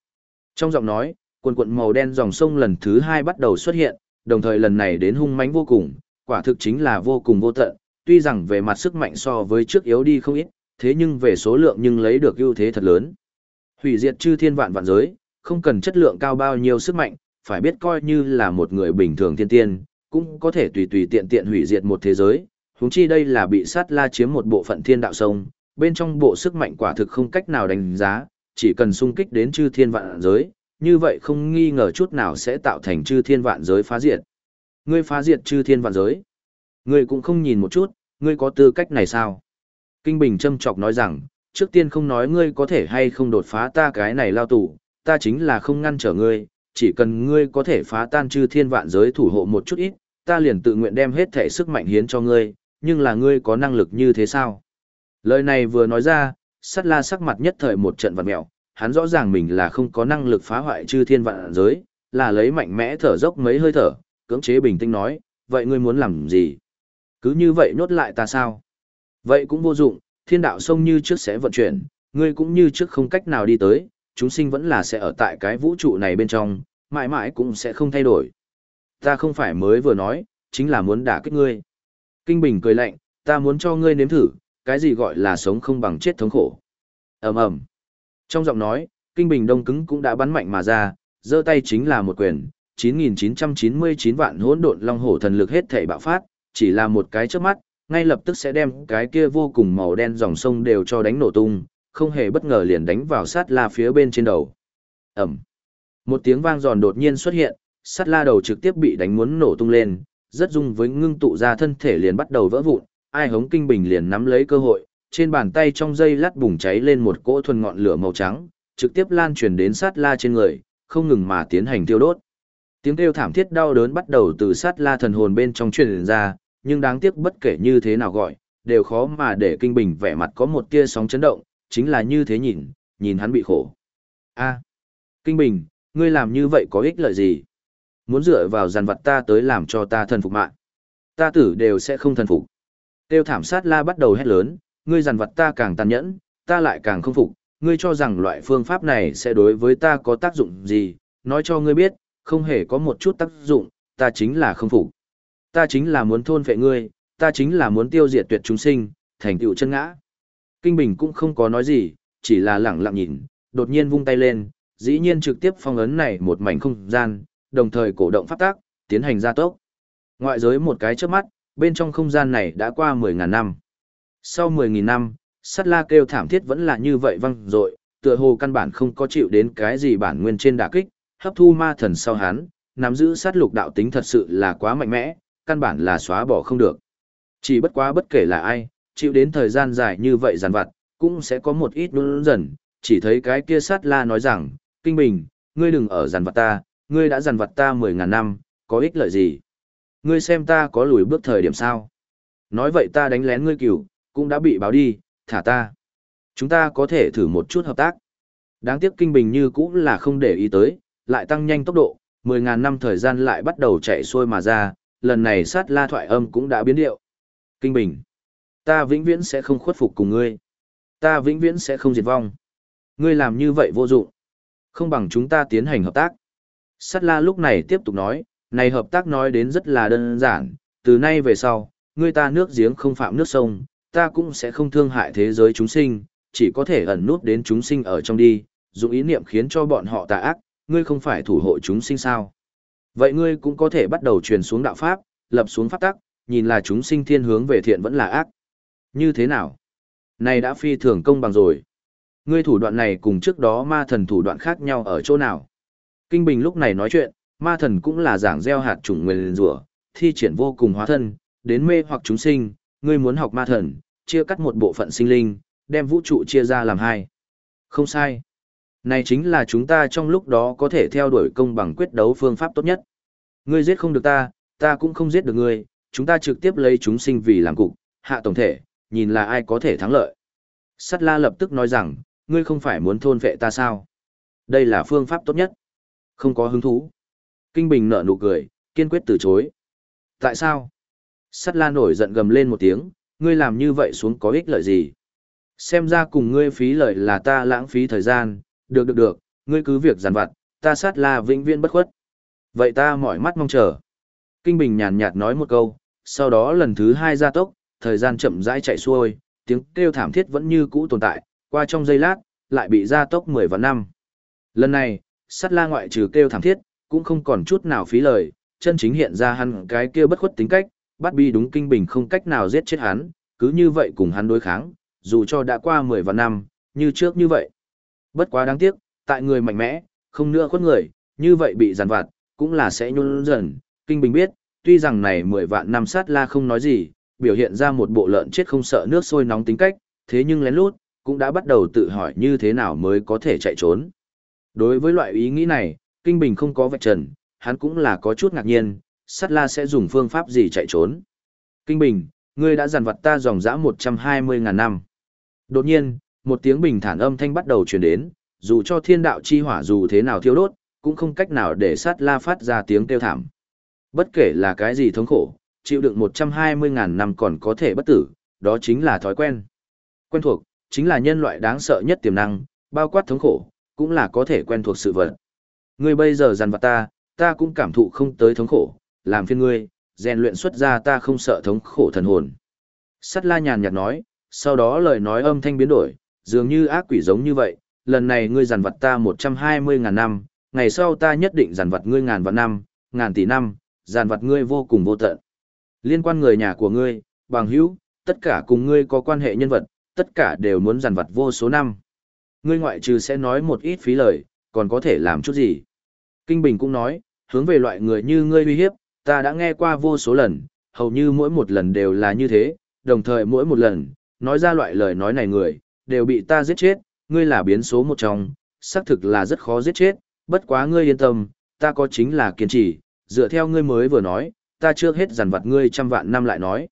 Trong giọng nói, quần quận màu đen dòng sông lần thứ hai bắt đầu xuất hiện, đồng thời lần này đến hung mãnh vô cùng, quả thực chính là vô cùng vô tận, tuy rằng về mặt sức mạnh so với trước yếu đi không ít, thế nhưng về số lượng nhưng lấy được ưu thế thật lớn. Hủy diệt chư thiên vạn vạn giới, không cần chất lượng cao bao nhiêu sức mạnh, phải biết coi như là một người bình thường thiên tiên, cũng có thể tùy tùy tiện tiện hủy diệt một thế giới, huống chi đây là bị sát la chiếm một bộ phận thiên đạo sông, bên trong bộ sức mạnh quả thực không cách nào đánh giá, chỉ cần xung kích đến chư thiên vạn giới, như vậy không nghi ngờ chút nào sẽ tạo thành chư thiên vạn giới phá diệt. Ngươi phá diệt chư thiên vạn giới. Ngươi cũng không nhìn một chút, ngươi có tư cách này sao? Kinh Bình châm chọc nói rằng, trước tiên không nói ngươi có thể hay không đột phá ta cái này lao tù, ta chính là không ngăn trở ngươi, chỉ cần ngươi có thể phá tan chư thiên vạn giới thủ hộ một chút ít, ta liền tự nguyện đem hết thể sức mạnh hiến cho ngươi, nhưng là ngươi có năng lực như thế sao? Lời này vừa nói ra, sắt la sắc mặt nhất thời một trận vật mẹo, hắn rõ ràng mình là không có năng lực phá hoại chư thiên vạn giới, là lấy mạnh mẽ thở dốc mấy hơi thở, cưỡng chế bình tĩnh nói, vậy ngươi muốn làm gì? Cứ như vậy nhốt lại ta sao? Vậy cũng vô dụng, thiên đạo sông như trước sẽ vận chuyển, ngươi cũng như trước không cách nào đi tới, chúng sinh vẫn là sẽ ở tại cái vũ trụ này bên trong, mãi mãi cũng sẽ không thay đổi. Ta không phải mới vừa nói, chính là muốn đả kích ngươi. Kinh Bình cười lạnh, ta muốn cho ngươi nếm thử, cái gì gọi là sống không bằng chết thống khổ. ầm ầm Trong giọng nói, Kinh Bình đông cứng cũng đã bắn mạnh mà ra, giơ tay chính là một quyền, 9.999 vạn hỗn độn long hổ thần lực hết thể bạo phát, chỉ là một cái trước mắt, ngay lập tức sẽ đem cái kia vô cùng màu đen dòng sông đều cho đánh nổ tung, không hề bất ngờ liền đánh vào sát la phía bên trên đầu. Ẩm. Một tiếng vang giòn đột nhiên xuất hiện, sát la đầu trực tiếp bị đánh muốn nổ tung lên, rất dung với ngưng tụ ra thân thể liền bắt đầu vỡ vụn, ai hống kinh bình liền nắm lấy cơ hội, trên bàn tay trong dây lát bùng cháy lên một cỗ thuần ngọn lửa màu trắng, trực tiếp lan truyền đến sát la trên người, không ngừng mà tiến hành tiêu đốt. Tiếng kêu thảm thiết đau đớn bắt đầu từ sát la thần hồn bên trong truyền ra, nhưng đáng tiếc bất kể như thế nào gọi, đều khó mà để kinh bình vẻ mặt có một tia sóng chấn động, chính là như thế nhìn, nhìn hắn bị khổ. A, kinh bình, ngươi làm như vậy có ích lợi gì? Muốn dựa vào dàn vật ta tới làm cho ta thần phục mạng. Ta tử đều sẽ không thần phục. Tiêu thảm sát la bắt đầu hét lớn, ngươi dàn vật ta càng tàn nhẫn, ta lại càng không phục, ngươi cho rằng loại phương pháp này sẽ đối với ta có tác dụng gì, nói cho ngươi biết, không hề có một chút tác dụng, ta chính là không phục. Ta chính là muốn thôn phệ ngươi, ta chính là muốn tiêu diệt tuyệt chúng sinh, thành tựu chân ngã. Kinh Bình cũng không có nói gì, chỉ là lẳng lặng nhìn, đột nhiên vung tay lên, dĩ nhiên trực tiếp phong ấn này một mảnh không gian, đồng thời cổ động pháp tác, tiến hành gia tốc. Ngoại giới một cái chớp mắt, bên trong không gian này đã qua 10.000 năm. Sau 10.000 năm, sắt la kêu thảm thiết vẫn là như vậy văng dội tựa hồ căn bản không có chịu đến cái gì bản nguyên trên đả kích, hấp thu ma thần sau hắn, nắm giữ sát lục đạo tính thật sự là quá mạnh mẽ, căn bản là xóa bỏ không được. Chỉ bất quá bất kể là ai, chịu đến thời gian dài như vậy giàn vặt, cũng sẽ có một ít nôn dần, chỉ thấy cái kia sát la nói rằng, Kinh Bình, ngươi đừng ở giàn vặt ta, ngươi đã dằn vặt ta mười ngàn năm, có ích lợi gì? Ngươi xem ta có lùi bước thời điểm sao? Nói vậy ta đánh lén ngươi cửu, cũng đã bị báo đi, thả ta. Chúng ta có thể thử một chút hợp tác. Đáng tiếc Kinh Bình như cũng là không để ý tới, lại tăng nhanh tốc độ, mười ngàn năm thời gian lại bắt đầu chạy xuôi mà ra, lần này sát la thoại âm cũng đã biến điệu. Kinh Bình, ta vĩnh viễn sẽ không khuất phục cùng ngươi. Ta vĩnh viễn sẽ không diệt vong. Ngươi làm như vậy vô dụng. Không bằng chúng ta tiến hành hợp tác. Sát la lúc này tiếp tục nói, này hợp tác nói đến rất là đơn giản, từ nay về sau, ngươi ta nước giếng không phạm nước sông, ta cũng sẽ không thương hại thế giới chúng sinh, chỉ có thể ẩn nút đến chúng sinh ở trong đi, dùng ý niệm khiến cho bọn họ tà ác, ngươi không phải thủ hộ chúng sinh sao. Vậy ngươi cũng có thể bắt đầu truyền xuống đạo pháp, lập xuống pháp tắc, nhìn là chúng sinh thiên hướng về thiện vẫn là ác. Như thế nào? Này đã phi thường công bằng rồi. Ngươi thủ đoạn này cùng trước đó ma thần thủ đoạn khác nhau ở chỗ nào? Kinh Bình lúc này nói chuyện, ma thần cũng là giảng gieo hạt chủng nguyên rủa, thi triển vô cùng hóa thân, đến mê hoặc chúng sinh, ngươi muốn học ma thần, chia cắt một bộ phận sinh linh, đem vũ trụ chia ra làm hai. Không sai. Này chính là chúng ta trong lúc đó có thể theo đuổi công bằng quyết đấu phương pháp tốt nhất. Ngươi giết không được ta, ta cũng không giết được ngươi, chúng ta trực tiếp lấy chúng sinh vì làm cục, hạ tổng thể, nhìn là ai có thể thắng lợi. Sắt la lập tức nói rằng, ngươi không phải muốn thôn vệ ta sao? Đây là phương pháp tốt nhất. Không có hứng thú. Kinh Bình nở nụ cười, kiên quyết từ chối. Tại sao? Sắt la nổi giận gầm lên một tiếng, ngươi làm như vậy xuống có ích lợi gì? Xem ra cùng ngươi phí lợi là ta lãng phí thời gian, được được được, ngươi cứ việc giàn vặt, ta sát la vĩnh viễn bất khuất. Vậy ta mỏi mắt mong chờ. Kinh Bình nhàn nhạt nói một câu, sau đó lần thứ hai ra tốc, thời gian chậm rãi chạy xuôi, tiếng kêu thảm thiết vẫn như cũ tồn tại, qua trong giây lát, lại bị gia tốc 10 và năm. Lần này, sát la ngoại trừ kêu thảm thiết, cũng không còn chút nào phí lời, chân chính hiện ra hắn cái kia bất khuất tính cách, bắt bi đúng kinh bình không cách nào giết chết hắn, cứ như vậy cùng hắn đối kháng, dù cho đã qua 10 và năm, như trước như vậy. Bất quá đáng tiếc, tại người mạnh mẽ, không nữa khuất người, như vậy bị giàn vặt, cũng là sẽ nhún dần. Kinh Bình biết, tuy rằng này 10 vạn năm sát la không nói gì, biểu hiện ra một bộ lợn chết không sợ nước sôi nóng tính cách, thế nhưng lén lút, cũng đã bắt đầu tự hỏi như thế nào mới có thể chạy trốn. Đối với loại ý nghĩ này, Kinh Bình không có vạch trần, hắn cũng là có chút ngạc nhiên, sát la sẽ dùng phương pháp gì chạy trốn. Kinh Bình, ngươi đã giàn vật ta dòng dã 120.000 năm. Đột nhiên, một tiếng bình thản âm thanh bắt đầu truyền đến, dù cho thiên đạo chi hỏa dù thế nào thiêu đốt, cũng không cách nào để sát la phát ra tiếng kêu thảm. Bất kể là cái gì thống khổ, chịu đựng 120.000 năm còn có thể bất tử, đó chính là thói quen. Quen thuộc, chính là nhân loại đáng sợ nhất tiềm năng, bao quát thống khổ, cũng là có thể quen thuộc sự vật. Ngươi bây giờ dằn vặt ta, ta cũng cảm thụ không tới thống khổ, làm phiên ngươi, rèn luyện xuất ra ta không sợ thống khổ thần hồn. Sắt la nhàn nhạt nói, sau đó lời nói âm thanh biến đổi, dường như ác quỷ giống như vậy, lần này ngươi giàn vật ta 120 ngàn năm, ngày sau ta nhất định giàn vật ngươi ngàn vạn năm, ngàn tỷ năm, giàn vật ngươi vô cùng vô tận. Liên quan người nhà của ngươi, bằng hữu, tất cả cùng ngươi có quan hệ nhân vật, tất cả đều muốn giàn vật vô số năm. Ngươi ngoại trừ sẽ nói một ít phí lời, còn có thể làm chút gì. Kinh Bình cũng nói, hướng về loại người như ngươi uy hiếp, ta đã nghe qua vô số lần, hầu như mỗi một lần đều là như thế, đồng thời mỗi một lần, nói ra loại lời nói này người, đều bị ta giết chết, ngươi là biến số một trong, xác thực là rất khó giết chết, bất quá ngươi yên tâm, ta có chính là kiên trì, dựa theo ngươi mới vừa nói, ta trước hết dằn vặt ngươi trăm vạn năm lại nói.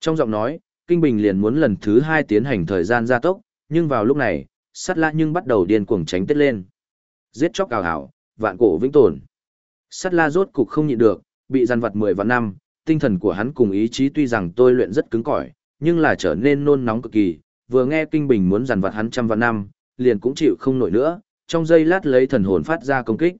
Trong giọng nói, Kinh Bình liền muốn lần thứ hai tiến hành thời gian gia tốc, nhưng vào lúc này, sát la nhưng bắt đầu điên cuồng tránh tết lên. Giết chóc ảo ảo, vạn cổ vĩnh tồn. Sát la rốt cục không nhịn được, bị giàn vặt mười vạn năm, tinh thần của hắn cùng ý chí tuy rằng tôi luyện rất cứng cỏi, nhưng là trở nên nôn nóng cực kỳ, vừa nghe kinh bình muốn giàn vặt hắn trăm vạn năm, liền cũng chịu không nổi nữa, trong giây lát lấy thần hồn phát ra công kích.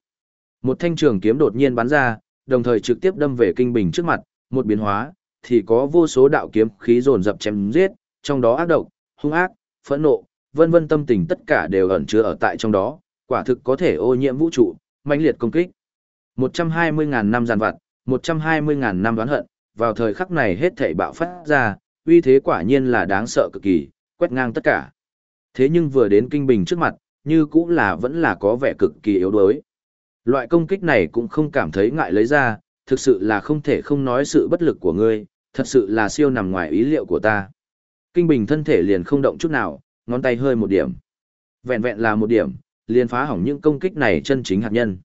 Một thanh trường kiếm đột nhiên bắn ra, đồng thời trực tiếp đâm về kinh bình trước mặt, một biến hóa, thì có vô số đạo kiếm khí dồn dập chém giết, trong đó ác độc, hung ác, phẫn nộ, vân vân tâm tình tất cả đều ẩn chứa ở tại trong đó, quả thực có thể ô nhiễm vũ trụ, mãnh liệt công kích. 120.000 năm giàn vặt, 120.000 năm đoán hận, vào thời khắc này hết thảy bạo phát ra, uy thế quả nhiên là đáng sợ cực kỳ, quét ngang tất cả. Thế nhưng vừa đến kinh bình trước mặt, như cũng là vẫn là có vẻ cực kỳ yếu đuối. Loại công kích này cũng không cảm thấy ngại lấy ra, thực sự là không thể không nói sự bất lực của ngươi, thật sự là siêu nằm ngoài ý liệu của ta. Kinh bình thân thể liền không động chút nào, ngón tay hơi một điểm. Vẹn vẹn là một điểm, liền phá hỏng những công kích này chân chính hạt nhân.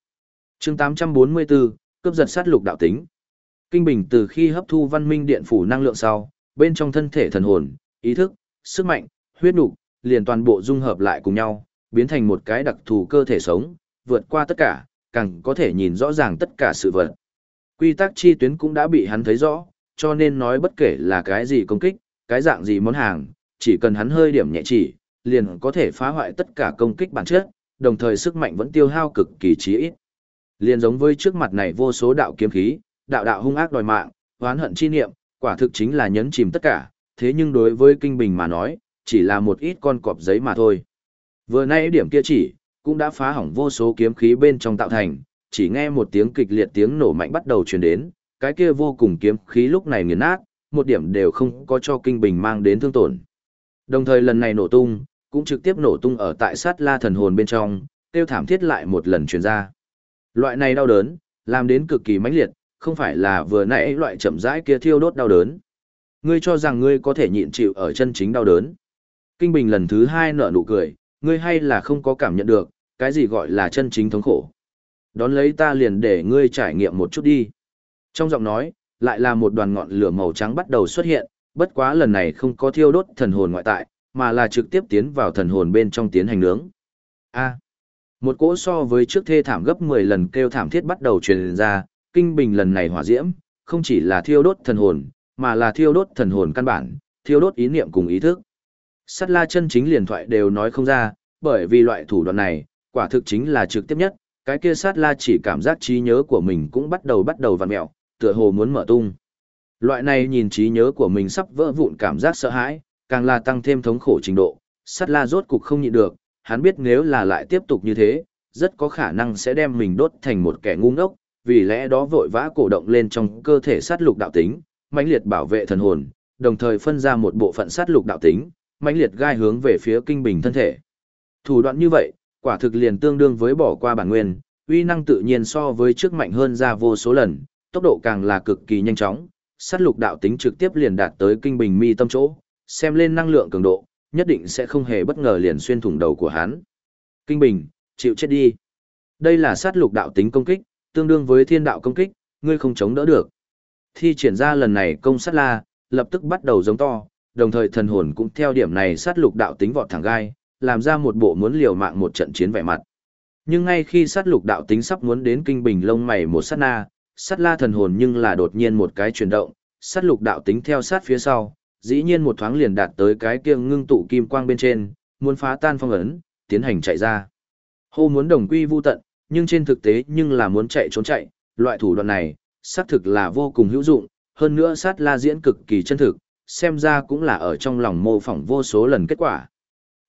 chương 844, cướp giật sát lục đạo tính. Kinh bình từ khi hấp thu văn minh điện phủ năng lượng sau, bên trong thân thể thần hồn, ý thức, sức mạnh, huyết nục liền toàn bộ dung hợp lại cùng nhau, biến thành một cái đặc thù cơ thể sống, vượt qua tất cả, càng có thể nhìn rõ ràng tất cả sự vật. Quy tắc chi tuyến cũng đã bị hắn thấy rõ, cho nên nói bất kể là cái gì công kích, cái dạng gì món hàng, chỉ cần hắn hơi điểm nhẹ chỉ, liền có thể phá hoại tất cả công kích bản chất, đồng thời sức mạnh vẫn tiêu hao cực kỳ chí ít. Liền giống với trước mặt này vô số đạo kiếm khí, đạo đạo hung ác đòi mạng, oán hận chi niệm, quả thực chính là nhấn chìm tất cả, thế nhưng đối với kinh bình mà nói, chỉ là một ít con cọp giấy mà thôi. Vừa nay điểm kia chỉ, cũng đã phá hỏng vô số kiếm khí bên trong tạo thành, chỉ nghe một tiếng kịch liệt tiếng nổ mạnh bắt đầu truyền đến, cái kia vô cùng kiếm khí lúc này nghiền nát, một điểm đều không có cho kinh bình mang đến thương tổn. Đồng thời lần này nổ tung, cũng trực tiếp nổ tung ở tại sát la thần hồn bên trong, tiêu thảm thiết lại một lần truyền ra. Loại này đau đớn, làm đến cực kỳ mãnh liệt, không phải là vừa nãy loại chậm rãi kia thiêu đốt đau đớn. Ngươi cho rằng ngươi có thể nhịn chịu ở chân chính đau đớn. Kinh Bình lần thứ hai nở nụ cười, ngươi hay là không có cảm nhận được, cái gì gọi là chân chính thống khổ. Đón lấy ta liền để ngươi trải nghiệm một chút đi. Trong giọng nói, lại là một đoàn ngọn lửa màu trắng bắt đầu xuất hiện, bất quá lần này không có thiêu đốt thần hồn ngoại tại, mà là trực tiếp tiến vào thần hồn bên trong tiến hành nướng. A. một cỗ so với trước thê thảm gấp 10 lần kêu thảm thiết bắt đầu truyền ra, kinh bình lần này hỏa diễm, không chỉ là thiêu đốt thần hồn, mà là thiêu đốt thần hồn căn bản, thiêu đốt ý niệm cùng ý thức. Sát la chân chính liền thoại đều nói không ra, bởi vì loại thủ đoạn này, quả thực chính là trực tiếp nhất, cái kia sát la chỉ cảm giác trí nhớ của mình cũng bắt đầu bắt đầu vặn mẹo, tựa hồ muốn mở tung. Loại này nhìn trí nhớ của mình sắp vỡ vụn cảm giác sợ hãi, càng là tăng thêm thống khổ trình độ, sắt la rốt cục không nhịn được, hắn biết nếu là lại tiếp tục như thế, rất có khả năng sẽ đem mình đốt thành một kẻ ngu ngốc, vì lẽ đó vội vã cổ động lên trong cơ thể sát lục đạo tính, mãnh liệt bảo vệ thần hồn, đồng thời phân ra một bộ phận sát lục đạo tính, mãnh liệt gai hướng về phía kinh bình thân thể. Thủ đoạn như vậy, quả thực liền tương đương với bỏ qua bản nguyên, uy năng tự nhiên so với trước mạnh hơn ra vô số lần, tốc độ càng là cực kỳ nhanh chóng, sát lục đạo tính trực tiếp liền đạt tới kinh bình mi tâm chỗ, xem lên năng lượng cường độ, nhất định sẽ không hề bất ngờ liền xuyên thủng đầu của hắn. Kinh bình, chịu chết đi. Đây là sát lục đạo tính công kích, tương đương với thiên đạo công kích, ngươi không chống đỡ được. Thi triển ra lần này công sát la, lập tức bắt đầu giống to, đồng thời thần hồn cũng theo điểm này sát lục đạo tính vọt thẳng gai, làm ra một bộ muốn liều mạng một trận chiến vẻ mặt. Nhưng ngay khi sát lục đạo tính sắp muốn đến kinh bình lông mày một sát na, sát la thần hồn nhưng là đột nhiên một cái chuyển động, sát lục đạo tính theo sát phía sau, dĩ nhiên một thoáng liền đạt tới cái kia ngưng tụ kim quang bên trên, muốn phá tan phong ấn, tiến hành chạy ra. Hô muốn đồng quy vu tận, nhưng trên thực tế nhưng là muốn chạy trốn chạy, loại thủ đoạn này, xác thực là vô cùng hữu dụng, hơn nữa sát la diễn cực kỳ chân thực, xem ra cũng là ở trong lòng mô phỏng vô số lần kết quả.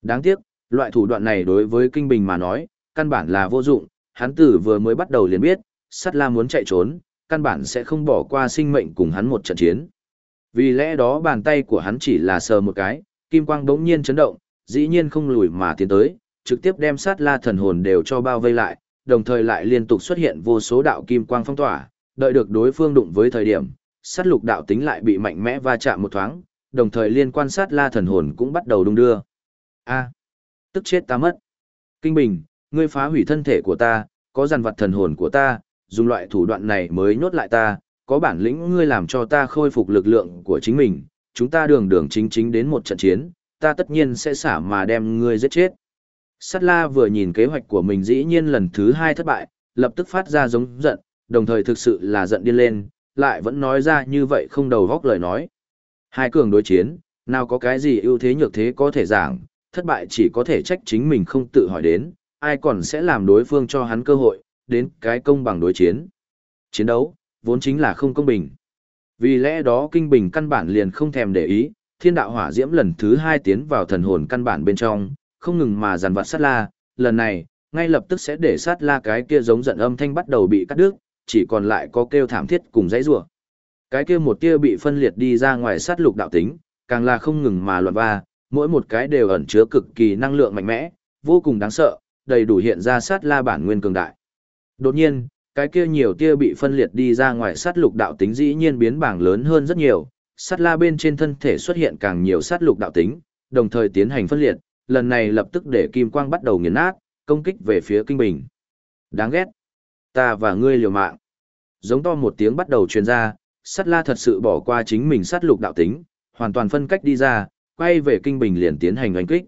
Đáng tiếc, loại thủ đoạn này đối với kinh bình mà nói, căn bản là vô dụng, hắn tử vừa mới bắt đầu liền biết, sát la muốn chạy trốn, căn bản sẽ không bỏ qua sinh mệnh cùng hắn một trận chiến. Vì lẽ đó bàn tay của hắn chỉ là sờ một cái, kim quang đống nhiên chấn động, dĩ nhiên không lùi mà tiến tới, trực tiếp đem sát la thần hồn đều cho bao vây lại, đồng thời lại liên tục xuất hiện vô số đạo kim quang phong tỏa, đợi được đối phương đụng với thời điểm, sát lục đạo tính lại bị mạnh mẽ va chạm một thoáng, đồng thời liên quan sát la thần hồn cũng bắt đầu đung đưa. A, tức chết ta mất. Kinh Bình, ngươi phá hủy thân thể của ta, có dàn vật thần hồn của ta, dùng loại thủ đoạn này mới nhốt lại ta, có bản lĩnh ngươi làm cho ta khôi phục lực lượng của chính mình, chúng ta đường đường chính chính đến một trận chiến, ta tất nhiên sẽ xả mà đem ngươi giết chết. Sát la vừa nhìn kế hoạch của mình dĩ nhiên lần thứ hai thất bại, lập tức phát ra giống giận, đồng thời thực sự là giận điên lên, lại vẫn nói ra như vậy không đầu góc lời nói. Hai cường đối chiến, nào có cái gì ưu thế nhược thế có thể giảng, thất bại chỉ có thể trách chính mình không tự hỏi đến, ai còn sẽ làm đối phương cho hắn cơ hội, đến cái công bằng đối chiến. Chiến đấu, vốn chính là không công bình. Vì lẽ đó kinh bình căn bản liền không thèm để ý, thiên đạo hỏa diễm lần thứ hai tiến vào thần hồn căn bản bên trong, không ngừng mà dàn vặt sát la, lần này, ngay lập tức sẽ để sát la cái kia giống giận âm thanh bắt đầu bị cắt đứt, chỉ còn lại có kêu thảm thiết cùng dãy rủa. Cái kia một tia bị phân liệt đi ra ngoài sát lục đạo tính, càng là không ngừng mà loạn va, mỗi một cái đều ẩn chứa cực kỳ năng lượng mạnh mẽ, vô cùng đáng sợ, đầy đủ hiện ra sát la bản nguyên cường đại. Đột nhiên, cái kia nhiều tia bị phân liệt đi ra ngoài sát lục đạo tính dĩ nhiên biến bảng lớn hơn rất nhiều, sát la bên trên thân thể xuất hiện càng nhiều sát lục đạo tính, đồng thời tiến hành phân liệt, lần này lập tức để kim quang bắt đầu nghiền nát, công kích về phía kinh bình. Đáng ghét. Ta và ngươi liều mạng. Giống to một tiếng bắt đầu truyền ra, sát la thật sự bỏ qua chính mình sát lục đạo tính, hoàn toàn phân cách đi ra, quay về kinh bình liền tiến hành đánh kích.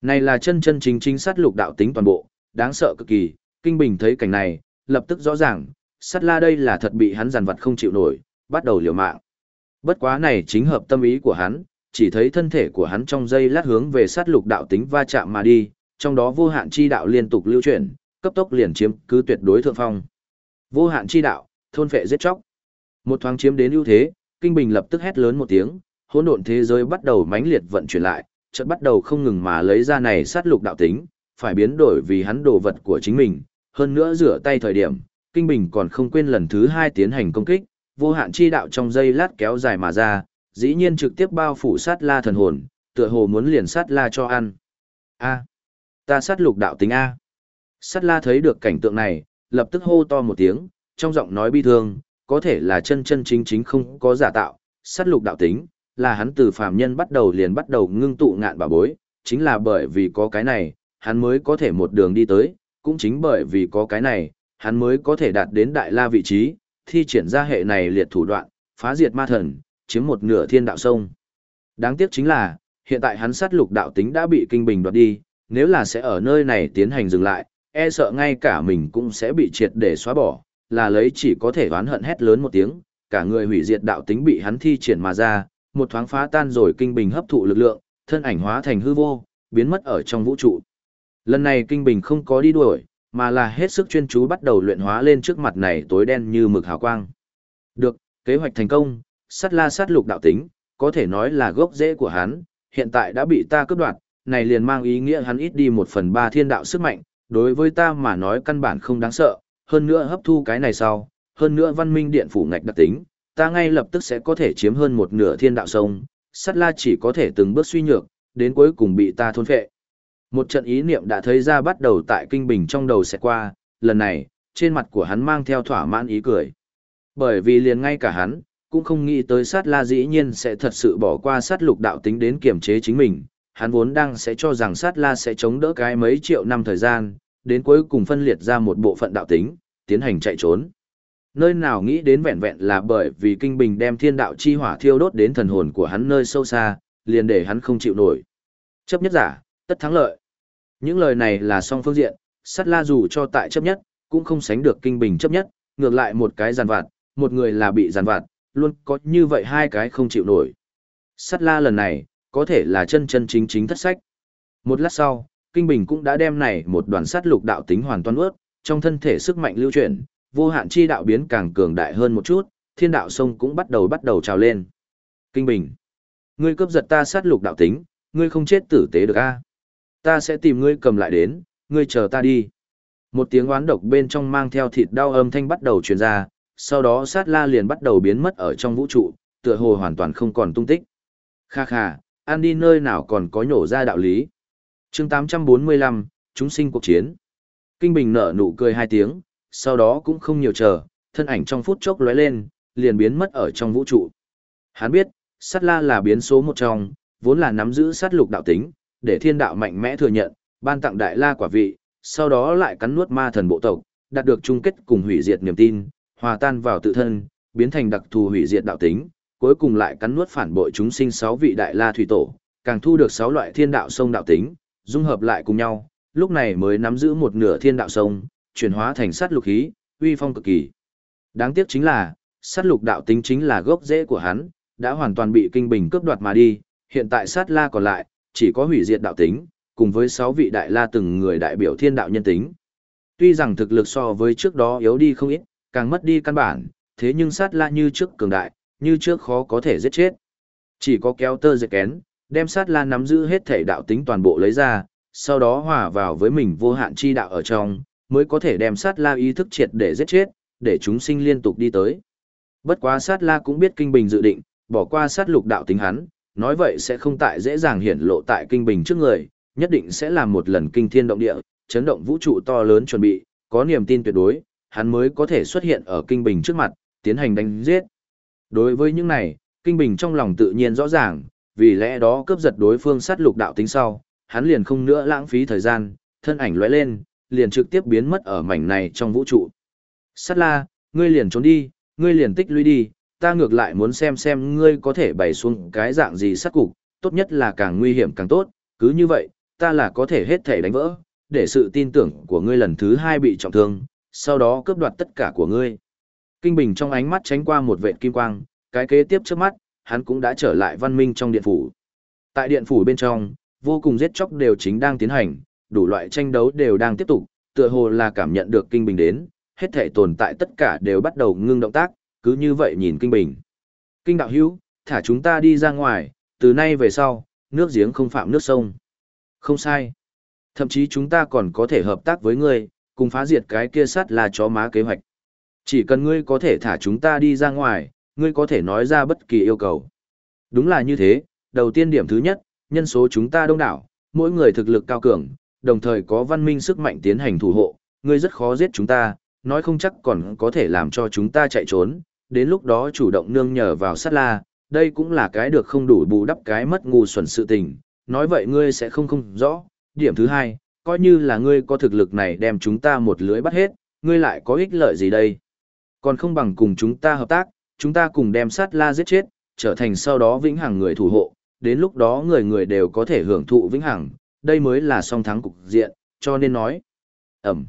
Này là chân chân chính chính sát lục đạo tính toàn bộ, đáng sợ cực kỳ, kinh bình thấy cảnh này, lập tức rõ ràng, sát la đây là thật bị hắn giàn vật không chịu nổi, bắt đầu liều mạng. Bất quá này chính hợp tâm ý của hắn, chỉ thấy thân thể của hắn trong dây lát hướng về sát lục đạo tính va chạm mà đi, trong đó vô hạn chi đạo liên tục lưu chuyển, cấp tốc liền chiếm cứ tuyệt đối thượng phong. Vô hạn chi đạo, thôn phệ giết chóc. Một thoáng chiếm đến ưu thế, Kinh Bình lập tức hét lớn một tiếng, hỗn độn thế giới bắt đầu mãnh liệt vận chuyển lại, chợt bắt đầu không ngừng mà lấy ra này sát lục đạo tính, phải biến đổi vì hắn đồ vật của chính mình, hơn nữa rửa tay thời điểm, Kinh Bình còn không quên lần thứ hai tiến hành công kích, vô hạn chi đạo trong dây lát kéo dài mà ra, dĩ nhiên trực tiếp bao phủ sát la thần hồn, tựa hồ muốn liền sát la cho ăn. A, ta sát lục đạo tính A. Sát la thấy được cảnh tượng này, lập tức hô to một tiếng, trong giọng nói bi thương, có thể là chân chân chính chính không có giả tạo, sát lục đạo tính, là hắn từ phàm nhân bắt đầu liền bắt đầu ngưng tụ ngạn bà bối, chính là bởi vì có cái này, hắn mới có thể một đường đi tới, cũng chính bởi vì có cái này, hắn mới có thể đạt đến đại la vị trí, thi triển ra hệ này liệt thủ đoạn, phá diệt ma thần, chiếm một nửa thiên đạo sông. Đáng tiếc chính là, hiện tại hắn sát lục đạo tính đã bị kinh bình đoạt đi, nếu là sẽ ở nơi này tiến hành dừng lại, e sợ ngay cả mình cũng sẽ bị triệt để xóa bỏ, là lấy chỉ có thể oán hận hét lớn một tiếng, cả người hủy diệt đạo tính bị hắn thi triển mà ra, một thoáng phá tan rồi kinh bình hấp thụ lực lượng, thân ảnh hóa thành hư vô, biến mất ở trong vũ trụ. Lần này kinh bình không có đi đuổi, mà là hết sức chuyên chú bắt đầu luyện hóa lên trước mặt này tối đen như mực hào quang. Được, kế hoạch thành công, sát la sát lục đạo tính, có thể nói là gốc rễ của hắn, hiện tại đã bị ta cướp đoạt, này liền mang ý nghĩa hắn ít đi một phần ba thiên đạo sức mạnh, đối với ta mà nói căn bản không đáng sợ, hơn nữa hấp thu cái này sau, hơn nữa văn minh điện phủ ngạch đặc tính, ta ngay lập tức sẽ có thể chiếm hơn một nửa thiên đạo sông, sát la chỉ có thể từng bước suy nhược, đến cuối cùng bị ta thôn phệ. Một trận ý niệm đã thấy ra bắt đầu tại kinh bình trong đầu sẽ qua, lần này, trên mặt của hắn mang theo thỏa mãn ý cười. Bởi vì liền ngay cả hắn, cũng không nghĩ tới sát la dĩ nhiên sẽ thật sự bỏ qua sát lục đạo tính đến kiểm chế chính mình, hắn vốn đang sẽ cho rằng sát la sẽ chống đỡ cái mấy triệu năm thời gian, đến cuối cùng phân liệt ra một bộ phận đạo tính, tiến hành chạy trốn. Nơi nào nghĩ đến vẹn vẹn là bởi vì kinh bình đem thiên đạo chi hỏa thiêu đốt đến thần hồn của hắn nơi sâu xa, liền để hắn không chịu nổi. Chấp nhất giả, tất thắng lợi. Những lời này là song phương diện, sắt la dù cho tại chấp nhất, cũng không sánh được kinh bình chấp nhất, ngược lại một cái giàn vạt, một người là bị giàn vạt, luôn có như vậy hai cái không chịu nổi. sắt la lần này, có thể là chân chân chính chính thất sách. Một lát sau, Kinh Bình cũng đã đem này một đoàn sát lục đạo tính hoàn toàn ướt, trong thân thể sức mạnh lưu chuyển, vô hạn chi đạo biến càng cường đại hơn một chút, thiên đạo sông cũng bắt đầu bắt đầu trào lên. Kinh Bình, ngươi cướp giật ta sát lục đạo tính, ngươi không chết tử tế được a? Ta sẽ tìm ngươi cầm lại đến, ngươi chờ ta đi. Một tiếng oán độc bên trong mang theo thịt đau âm thanh bắt đầu truyền ra, sau đó sát la liền bắt đầu biến mất ở trong vũ trụ, tựa hồ hoàn toàn không còn tung tích. Kha kha, ăn đi nơi nào còn có nhổ ra đạo lý. chương 845, chúng sinh cuộc chiến. Kinh Bình nở nụ cười hai tiếng, sau đó cũng không nhiều chờ, thân ảnh trong phút chốc lóe lên, liền biến mất ở trong vũ trụ. Hắn biết, sát la là biến số một trong, vốn là nắm giữ sát lục đạo tính, để thiên đạo mạnh mẽ thừa nhận, ban tặng đại la quả vị, sau đó lại cắn nuốt ma thần bộ tộc, đạt được chung kết cùng hủy diệt niềm tin, hòa tan vào tự thân, biến thành đặc thù hủy diệt đạo tính, cuối cùng lại cắn nuốt phản bội chúng sinh sáu vị đại la thủy tổ, càng thu được sáu loại thiên đạo sông đạo tính, dung hợp lại cùng nhau, lúc này mới nắm giữ một nửa thiên đạo sông, chuyển hóa thành sát lục khí, uy phong cực kỳ. Đáng tiếc chính là, sát lục đạo tính chính là gốc rễ của hắn, đã hoàn toàn bị kinh bình cướp đoạt mà đi, hiện tại sát la còn lại, chỉ có hủy diệt đạo tính, cùng với sáu vị đại la từng người đại biểu thiên đạo nhân tính. Tuy rằng thực lực so với trước đó yếu đi không ít, càng mất đi căn bản, thế nhưng sát la như trước cường đại, như trước khó có thể giết chết. Chỉ có kéo tơ dệt kén, đem sát la nắm giữ hết thể đạo tính toàn bộ lấy ra, sau đó hòa vào với mình vô hạn chi đạo ở trong, mới có thể đem sát la ý thức triệt để giết chết, để chúng sinh liên tục đi tới. Bất quá sát la cũng biết kinh bình dự định, bỏ qua sát lục đạo tính hắn, nói vậy sẽ không tại dễ dàng hiển lộ tại kinh bình trước người, nhất định sẽ làm một lần kinh thiên động địa, chấn động vũ trụ to lớn chuẩn bị, có niềm tin tuyệt đối, hắn mới có thể xuất hiện ở kinh bình trước mặt, tiến hành đánh giết. Đối với những này, kinh bình trong lòng tự nhiên rõ ràng, vì lẽ đó cướp giật đối phương sát lục đạo tính sau, hắn liền không nữa lãng phí thời gian, thân ảnh lóe lên, liền trực tiếp biến mất ở mảnh này trong vũ trụ. Sát la, ngươi liền trốn đi, ngươi liền tích lũy đi, ta ngược lại muốn xem xem ngươi có thể bày xuống cái dạng gì sát cục, tốt nhất là càng nguy hiểm càng tốt, cứ như vậy, ta là có thể hết thể đánh vỡ, để sự tin tưởng của ngươi lần thứ hai bị trọng thương, sau đó cướp đoạt tất cả của ngươi. Kinh Bình trong ánh mắt tránh qua một vệt kim quang, cái kế tiếp trước mắt, hắn cũng đã trở lại văn minh trong điện phủ. Tại điện phủ bên trong, vô cùng giết chóc đều chính đang tiến hành, đủ loại tranh đấu đều đang tiếp tục, tựa hồ là cảm nhận được Kinh Bình đến, hết thể tồn tại tất cả đều bắt đầu ngưng động tác, cứ như vậy nhìn Kinh Bình. Kinh đạo hữu, thả chúng ta đi ra ngoài, từ nay về sau, nước giếng không phạm nước sông. Không sai. Thậm chí chúng ta còn có thể hợp tác với ngươi, cùng phá diệt cái kia sắt là chó má kế hoạch. Chỉ cần ngươi có thể thả chúng ta đi ra ngoài, ngươi có thể nói ra bất kỳ yêu cầu. Đúng là như thế, đầu tiên điểm thứ nhất, nhân số chúng ta đông đảo, mỗi người thực lực cao cường, đồng thời có văn minh sức mạnh tiến hành thủ hộ, ngươi rất khó giết chúng ta, nói không chắc còn có thể làm cho chúng ta chạy trốn, đến lúc đó chủ động nương nhờ vào sát la, đây cũng là cái được không đủ bù đắp cái mất ngu xuẩn sự tình, nói vậy ngươi sẽ không không rõ. Điểm thứ hai, coi như là ngươi có thực lực này đem chúng ta một lưới bắt hết, ngươi lại có ích lợi gì đây? Còn không bằng cùng chúng ta hợp tác, chúng ta cùng đem sát la giết chết, trở thành sau đó vĩnh hằng người thủ hộ, đến lúc đó người người đều có thể hưởng thụ vĩnh hằng, đây mới là song thắng cục diện, cho nên nói. Ẩm.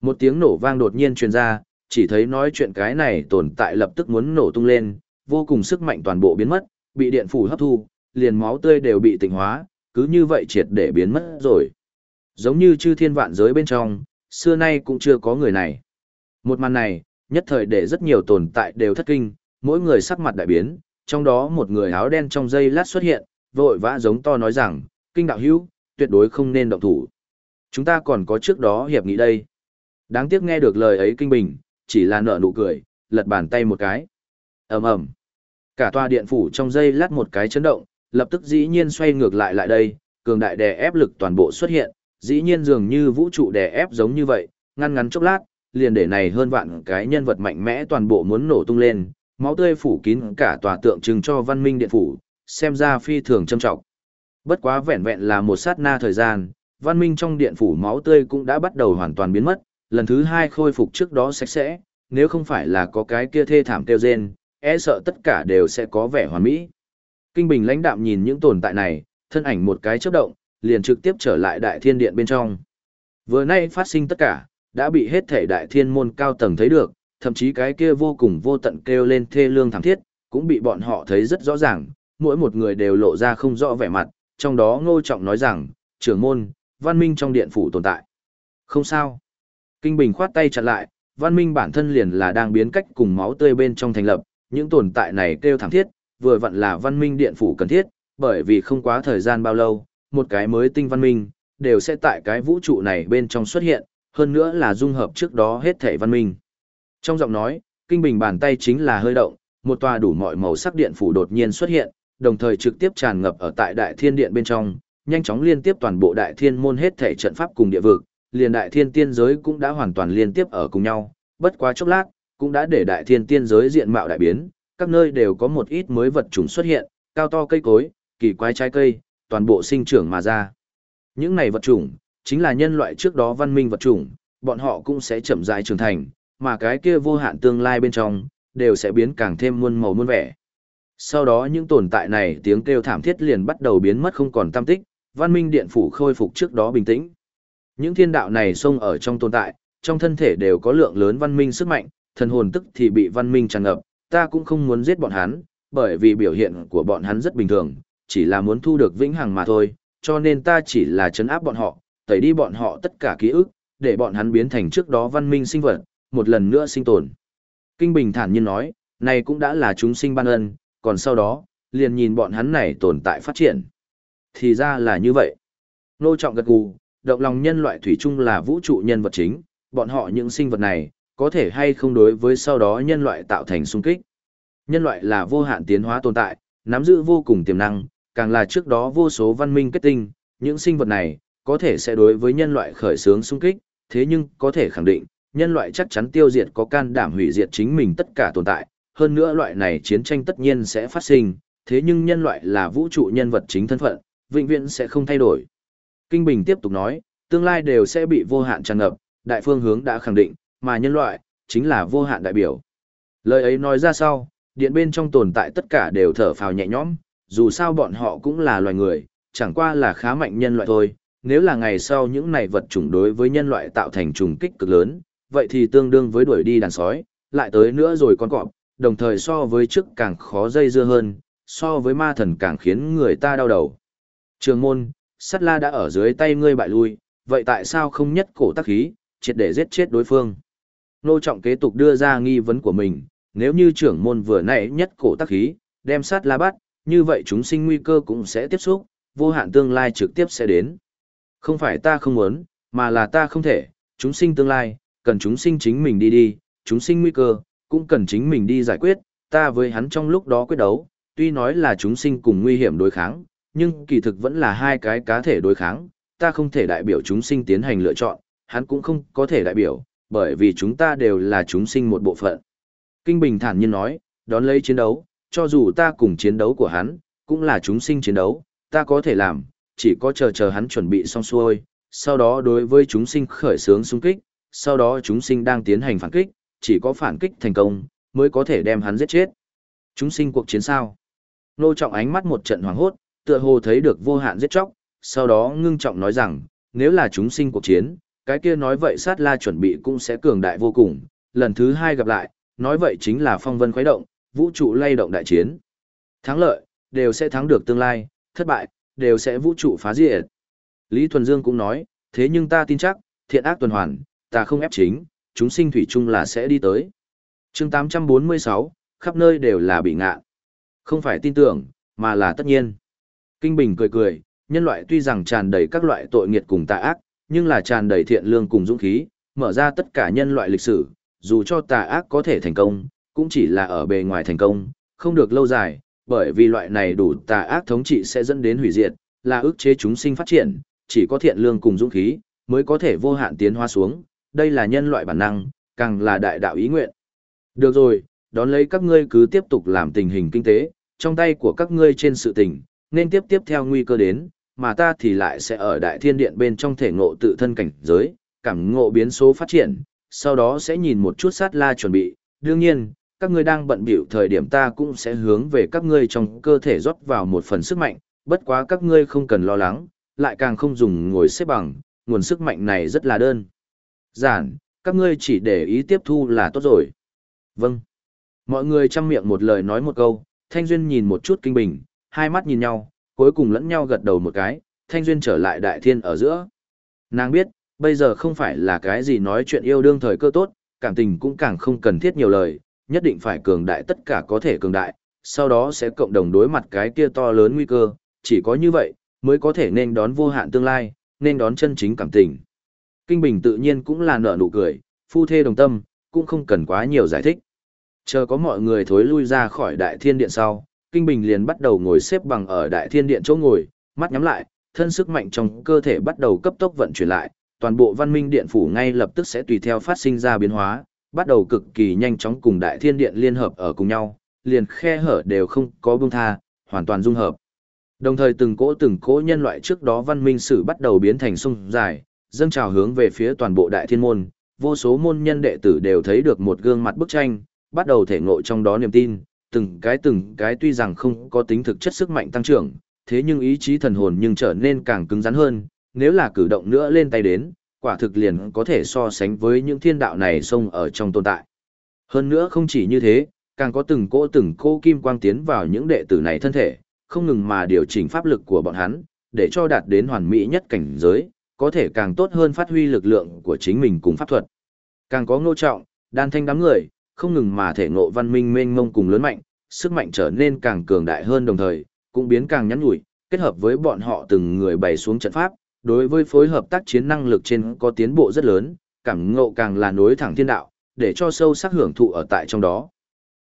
Một tiếng nổ vang đột nhiên truyền ra, chỉ thấy nói chuyện cái này tồn tại lập tức muốn nổ tung lên, vô cùng sức mạnh toàn bộ biến mất, bị điện phủ hấp thu, liền máu tươi đều bị tịnh hóa, cứ như vậy triệt để biến mất rồi. Giống như chư thiên vạn giới bên trong, xưa nay cũng chưa có người này. Một màn này, nhất thời để rất nhiều tồn tại đều thất kinh, mỗi người sắc mặt đại biến, trong đó một người áo đen trong dây lát xuất hiện, vội vã giống to nói rằng, kinh đạo hữu, tuyệt đối không nên động thủ. Chúng ta còn có trước đó hiệp nghị đây. Đáng tiếc nghe được lời ấy kinh bình, chỉ là nở nụ cười, lật bàn tay một cái. ầm ầm Cả tòa điện phủ trong dây lát một cái chấn động, lập tức dĩ nhiên xoay ngược lại lại đây, cường đại đè ép lực toàn bộ xuất hiện, dĩ nhiên dường như vũ trụ đè ép giống như vậy, ngăn ngắn chốc lát, liền để này hơn vạn cái nhân vật mạnh mẽ toàn bộ muốn nổ tung lên, máu tươi phủ kín cả tòa tượng trưng cho văn minh điện phủ, xem ra phi thường trâm trọng. Bất quá vẹn vẹn là một sát na thời gian, văn minh trong điện phủ máu tươi cũng đã bắt đầu hoàn toàn biến mất, lần thứ hai khôi phục trước đó sạch sẽ, nếu không phải là có cái kia thê thảm tiêu rên, e sợ tất cả đều sẽ có vẻ hoàn mỹ. Kinh Bình lãnh đạm nhìn những tồn tại này, thân ảnh một cái chớp động, liền trực tiếp trở lại đại thiên điện bên trong. Vừa nay phát sinh tất cả, đã bị hết thể đại thiên môn cao tầng thấy được, thậm chí cái kia vô cùng vô tận kêu lên thê lương thảm thiết, cũng bị bọn họ thấy rất rõ ràng, mỗi một người đều lộ ra không rõ vẻ mặt, trong đó ngô trọng nói rằng, trưởng môn, văn minh trong điện phủ tồn tại. Không sao. Kinh Bình khoát tay chặn lại, văn minh bản thân liền là đang biến cách cùng máu tươi bên trong thành lập, những tồn tại này kêu thảm thiết, vừa vặn là văn minh điện phủ cần thiết, bởi vì không quá thời gian bao lâu, một cái mới tinh văn minh, đều sẽ tại cái vũ trụ này bên trong xuất hiện, hơn nữa là dung hợp trước đó hết thể văn minh. Trong giọng nói, kinh bình bàn tay chính là hơi động, một tòa đủ mọi màu sắc điện phủ đột nhiên xuất hiện, đồng thời trực tiếp tràn ngập ở tại đại thiên điện bên trong, nhanh chóng liên tiếp toàn bộ đại thiên môn hết thể trận pháp cùng địa vực, liền đại thiên tiên giới cũng đã hoàn toàn liên tiếp ở cùng nhau, bất quá chốc lát, cũng đã để đại thiên tiên giới diện mạo đại biến, các nơi đều có một ít mới vật chủng xuất hiện, cao to cây cối, kỳ quái trái cây, toàn bộ sinh trưởng mà ra. Những này vật chủng, chính là nhân loại trước đó văn minh vật chủng, bọn họ cũng sẽ chậm rãi trưởng thành, mà cái kia vô hạn tương lai bên trong, đều sẽ biến càng thêm muôn màu muôn vẻ. Sau đó những tồn tại này tiếng kêu thảm thiết liền bắt đầu biến mất không còn tâm tích, văn minh điện phủ khôi phục trước đó bình tĩnh. Những thiên đạo này xông ở trong tồn tại, trong thân thể đều có lượng lớn văn minh sức mạnh, thần hồn tức thì bị văn minh tràn ngập, ta cũng không muốn giết bọn hắn, bởi vì biểu hiện của bọn hắn rất bình thường, chỉ là muốn thu được vĩnh hằng mà thôi, cho nên ta chỉ là chấn áp bọn họ, tẩy đi bọn họ tất cả ký ức, để bọn hắn biến thành trước đó văn minh sinh vật, một lần nữa sinh tồn. Kinh Bình thản nhiên nói, này cũng đã là chúng sinh ban ân, còn sau đó, liền nhìn bọn hắn này tồn tại phát triển. Thì ra là như vậy. Nô trọng gật gù, động lòng nhân loại thủy chung là vũ trụ nhân vật chính, bọn họ những sinh vật này, có thể hay không đối với sau đó nhân loại tạo thành xung kích. Nhân loại là vô hạn tiến hóa tồn tại, nắm giữ vô cùng tiềm năng, càng là trước đó vô số văn minh kết tinh, những sinh vật này có thể sẽ đối với nhân loại khởi xướng xung kích, thế nhưng có thể khẳng định, nhân loại chắc chắn tiêu diệt có can đảm hủy diệt chính mình tất cả tồn tại, hơn nữa loại này chiến tranh tất nhiên sẽ phát sinh, thế nhưng nhân loại là vũ trụ nhân vật chính thân phận, vĩnh viễn sẽ không thay đổi. Kinh Bình tiếp tục nói, tương lai đều sẽ bị vô hạn tràn ngập, đại phương hướng đã khẳng định, mà nhân loại, chính là vô hạn đại biểu. Lời ấy nói ra sau, điện bên trong tồn tại tất cả đều thở phào nhẹ nhõm, dù sao bọn họ cũng là loài người, chẳng qua là khá mạnh nhân loại thôi, nếu là ngày sau những này vật chủng đối với nhân loại tạo thành trùng kích cực lớn, vậy thì tương đương với đuổi đi đàn sói, lại tới nữa rồi con cọp, đồng thời so với trước càng khó dây dưa hơn, so với ma thần càng khiến người ta đau đầu. Trường môn, sắt la đã ở dưới tay ngươi bại lui, vậy tại sao không nhất cổ tác khí, triệt để giết chết đối phương? Nô trọng kế tục đưa ra nghi vấn của mình, nếu như trưởng môn vừa nãy nhất cổ tác khí, đem sát la bắt, như vậy chúng sinh nguy cơ cũng sẽ tiếp xúc, vô hạn tương lai trực tiếp sẽ đến. Không phải ta không muốn, mà là ta không thể, chúng sinh tương lai, cần chúng sinh chính mình đi đi, chúng sinh nguy cơ, cũng cần chính mình đi giải quyết, ta với hắn trong lúc đó quyết đấu, tuy nói là chúng sinh cùng nguy hiểm đối kháng, nhưng kỳ thực vẫn là hai cái cá thể đối kháng, ta không thể đại biểu chúng sinh tiến hành lựa chọn, hắn cũng không có thể đại biểu, bởi vì chúng ta đều là chúng sinh một bộ phận. Kinh Bình thản nhiên nói, đón lấy chiến đấu, cho dù ta cùng chiến đấu của hắn, cũng là chúng sinh chiến đấu, ta có thể làm, chỉ có chờ chờ hắn chuẩn bị xong xuôi, sau đó đối với chúng sinh khởi sướng xung kích, sau đó chúng sinh đang tiến hành phản kích, chỉ có phản kích thành công, mới có thể đem hắn giết chết. Chúng sinh cuộc chiến sao? Nô trọng ánh mắt một trận hoảng hốt, tựa hồ thấy được vô hạn giết chóc, sau đó ngưng trọng nói rằng, nếu là chúng sinh cuộc chiến, cái kia nói vậy sát la chuẩn bị cũng sẽ cường đại vô cùng, lần thứ hai gặp lại, nói vậy chính là phong vân khuấy động, vũ trụ lay động đại chiến. Thắng lợi, đều sẽ thắng được tương lai, thất bại, đều sẽ vũ trụ phá diệt. Lý Thuần Dương cũng nói, thế nhưng ta tin chắc, thiện ác tuần hoàn, ta không ép chính, chúng sinh thủy chung là sẽ đi tới. chương 846, khắp nơi đều là bị ngạ. Không phải tin tưởng, mà là tất nhiên. Kinh Bình cười cười, nhân loại tuy rằng tràn đầy các loại tội nghiệt cùng tà ác, nhưng là tràn đầy thiện lương cùng dũng khí, mở ra tất cả nhân loại lịch sử, dù cho tà ác có thể thành công, cũng chỉ là ở bề ngoài thành công, không được lâu dài, bởi vì loại này đủ tà ác thống trị sẽ dẫn đến hủy diệt, là ức chế chúng sinh phát triển, chỉ có thiện lương cùng dũng khí, mới có thể vô hạn tiến hóa xuống, đây là nhân loại bản năng, càng là đại đạo ý nguyện. Được rồi, đón lấy các ngươi cứ tiếp tục làm tình hình kinh tế, trong tay của các ngươi trên sự tình, nên tiếp tiếp theo nguy cơ đến, mà ta thì lại sẽ ở đại thiên điện bên trong thể ngộ tự thân cảnh giới, cảm ngộ biến số phát triển, sau đó sẽ nhìn một chút sát la chuẩn bị, đương nhiên, các ngươi đang bận biểu thời điểm ta cũng sẽ hướng về các ngươi trong cơ thể rót vào một phần sức mạnh, bất quá các ngươi không cần lo lắng, lại càng không dùng ngồi xếp bằng, nguồn sức mạnh này rất là đơn. Giản, các ngươi chỉ để ý tiếp thu là tốt rồi. Vâng. Mọi người chăm miệng một lời nói một câu, Thanh Duyên nhìn một chút kinh bình, hai mắt nhìn nhau, cuối cùng lẫn nhau gật đầu một cái, Thanh Duyên trở lại đại thiên ở giữa. Nàng biết, bây giờ không phải là cái gì nói chuyện yêu đương thời cơ tốt, cảm tình cũng càng không cần thiết nhiều lời, nhất định phải cường đại tất cả có thể cường đại, sau đó sẽ cộng đồng đối mặt cái kia to lớn nguy cơ, chỉ có như vậy, mới có thể nên đón vô hạn tương lai, nên đón chân chính cảm tình. Kinh Bình tự nhiên cũng là nở nụ cười, phu thê đồng tâm, cũng không cần quá nhiều giải thích. Chờ có mọi người thối lui ra khỏi đại thiên điện sau, Kinh Bình liền bắt đầu ngồi xếp bằng ở đại thiên điện chỗ ngồi, mắt nhắm lại, thân sức mạnh trong cơ thể bắt đầu cấp tốc vận chuyển lại, toàn bộ văn minh điện phủ ngay lập tức sẽ tùy theo phát sinh ra biến hóa, bắt đầu cực kỳ nhanh chóng cùng đại thiên điện liên hợp ở cùng nhau, liền khe hở đều không có buông tha, hoàn toàn dung hợp. Đồng thời từng cỗ từng cỗ nhân loại trước đó văn minh sử bắt đầu biến thành sông dài, dâng trào hướng về phía toàn bộ đại thiên môn, vô số môn nhân đệ tử đều thấy được một gương mặt bức tranh, bắt đầu thể ngộ trong đó niềm tin, từng cái từng cái tuy rằng không có tính thực chất sức mạnh tăng trưởng, thế nhưng ý chí thần hồn nhưng trở nên càng cứng rắn hơn, nếu là cử động nữa lên tay đến, quả thực liền có thể so sánh với những thiên đạo này xông ở trong tồn tại. Hơn nữa không chỉ như thế, càng có từng cỗ từng cô kim quang tiến vào những đệ tử này thân thể, không ngừng mà điều chỉnh pháp lực của bọn hắn, để cho đạt đến hoàn mỹ nhất cảnh giới, có thể càng tốt hơn phát huy lực lượng của chính mình cùng pháp thuật. Càng có ngô trọng, đan thanh đám người, không ngừng mà thể ngộ văn minh mênh mông cùng lớn mạnh, sức mạnh trở nên càng cường đại hơn đồng thời, cũng biến càng nhắn nhủi, kết hợp với bọn họ từng người bày xuống trận pháp, đối với phối hợp tác chiến năng lực trên có tiến bộ rất lớn, cảm ngộ càng là nối thẳng thiên đạo, để cho sâu sắc hưởng thụ ở tại trong đó.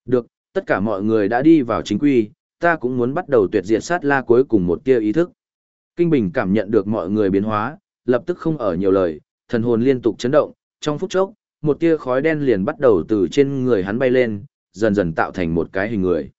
Được, tất cả mọi người đã đi vào chính quy, ta cũng muốn bắt đầu tuyệt diệt sát la cuối cùng một tia ý thức. Kinh Bình cảm nhận được mọi người biến hóa, lập tức không ở nhiều lời, thần hồn liên tục chấn động, trong phút chốc, một tia khói đen liền bắt đầu từ trên người hắn bay lên, dần dần tạo thành một cái hình người.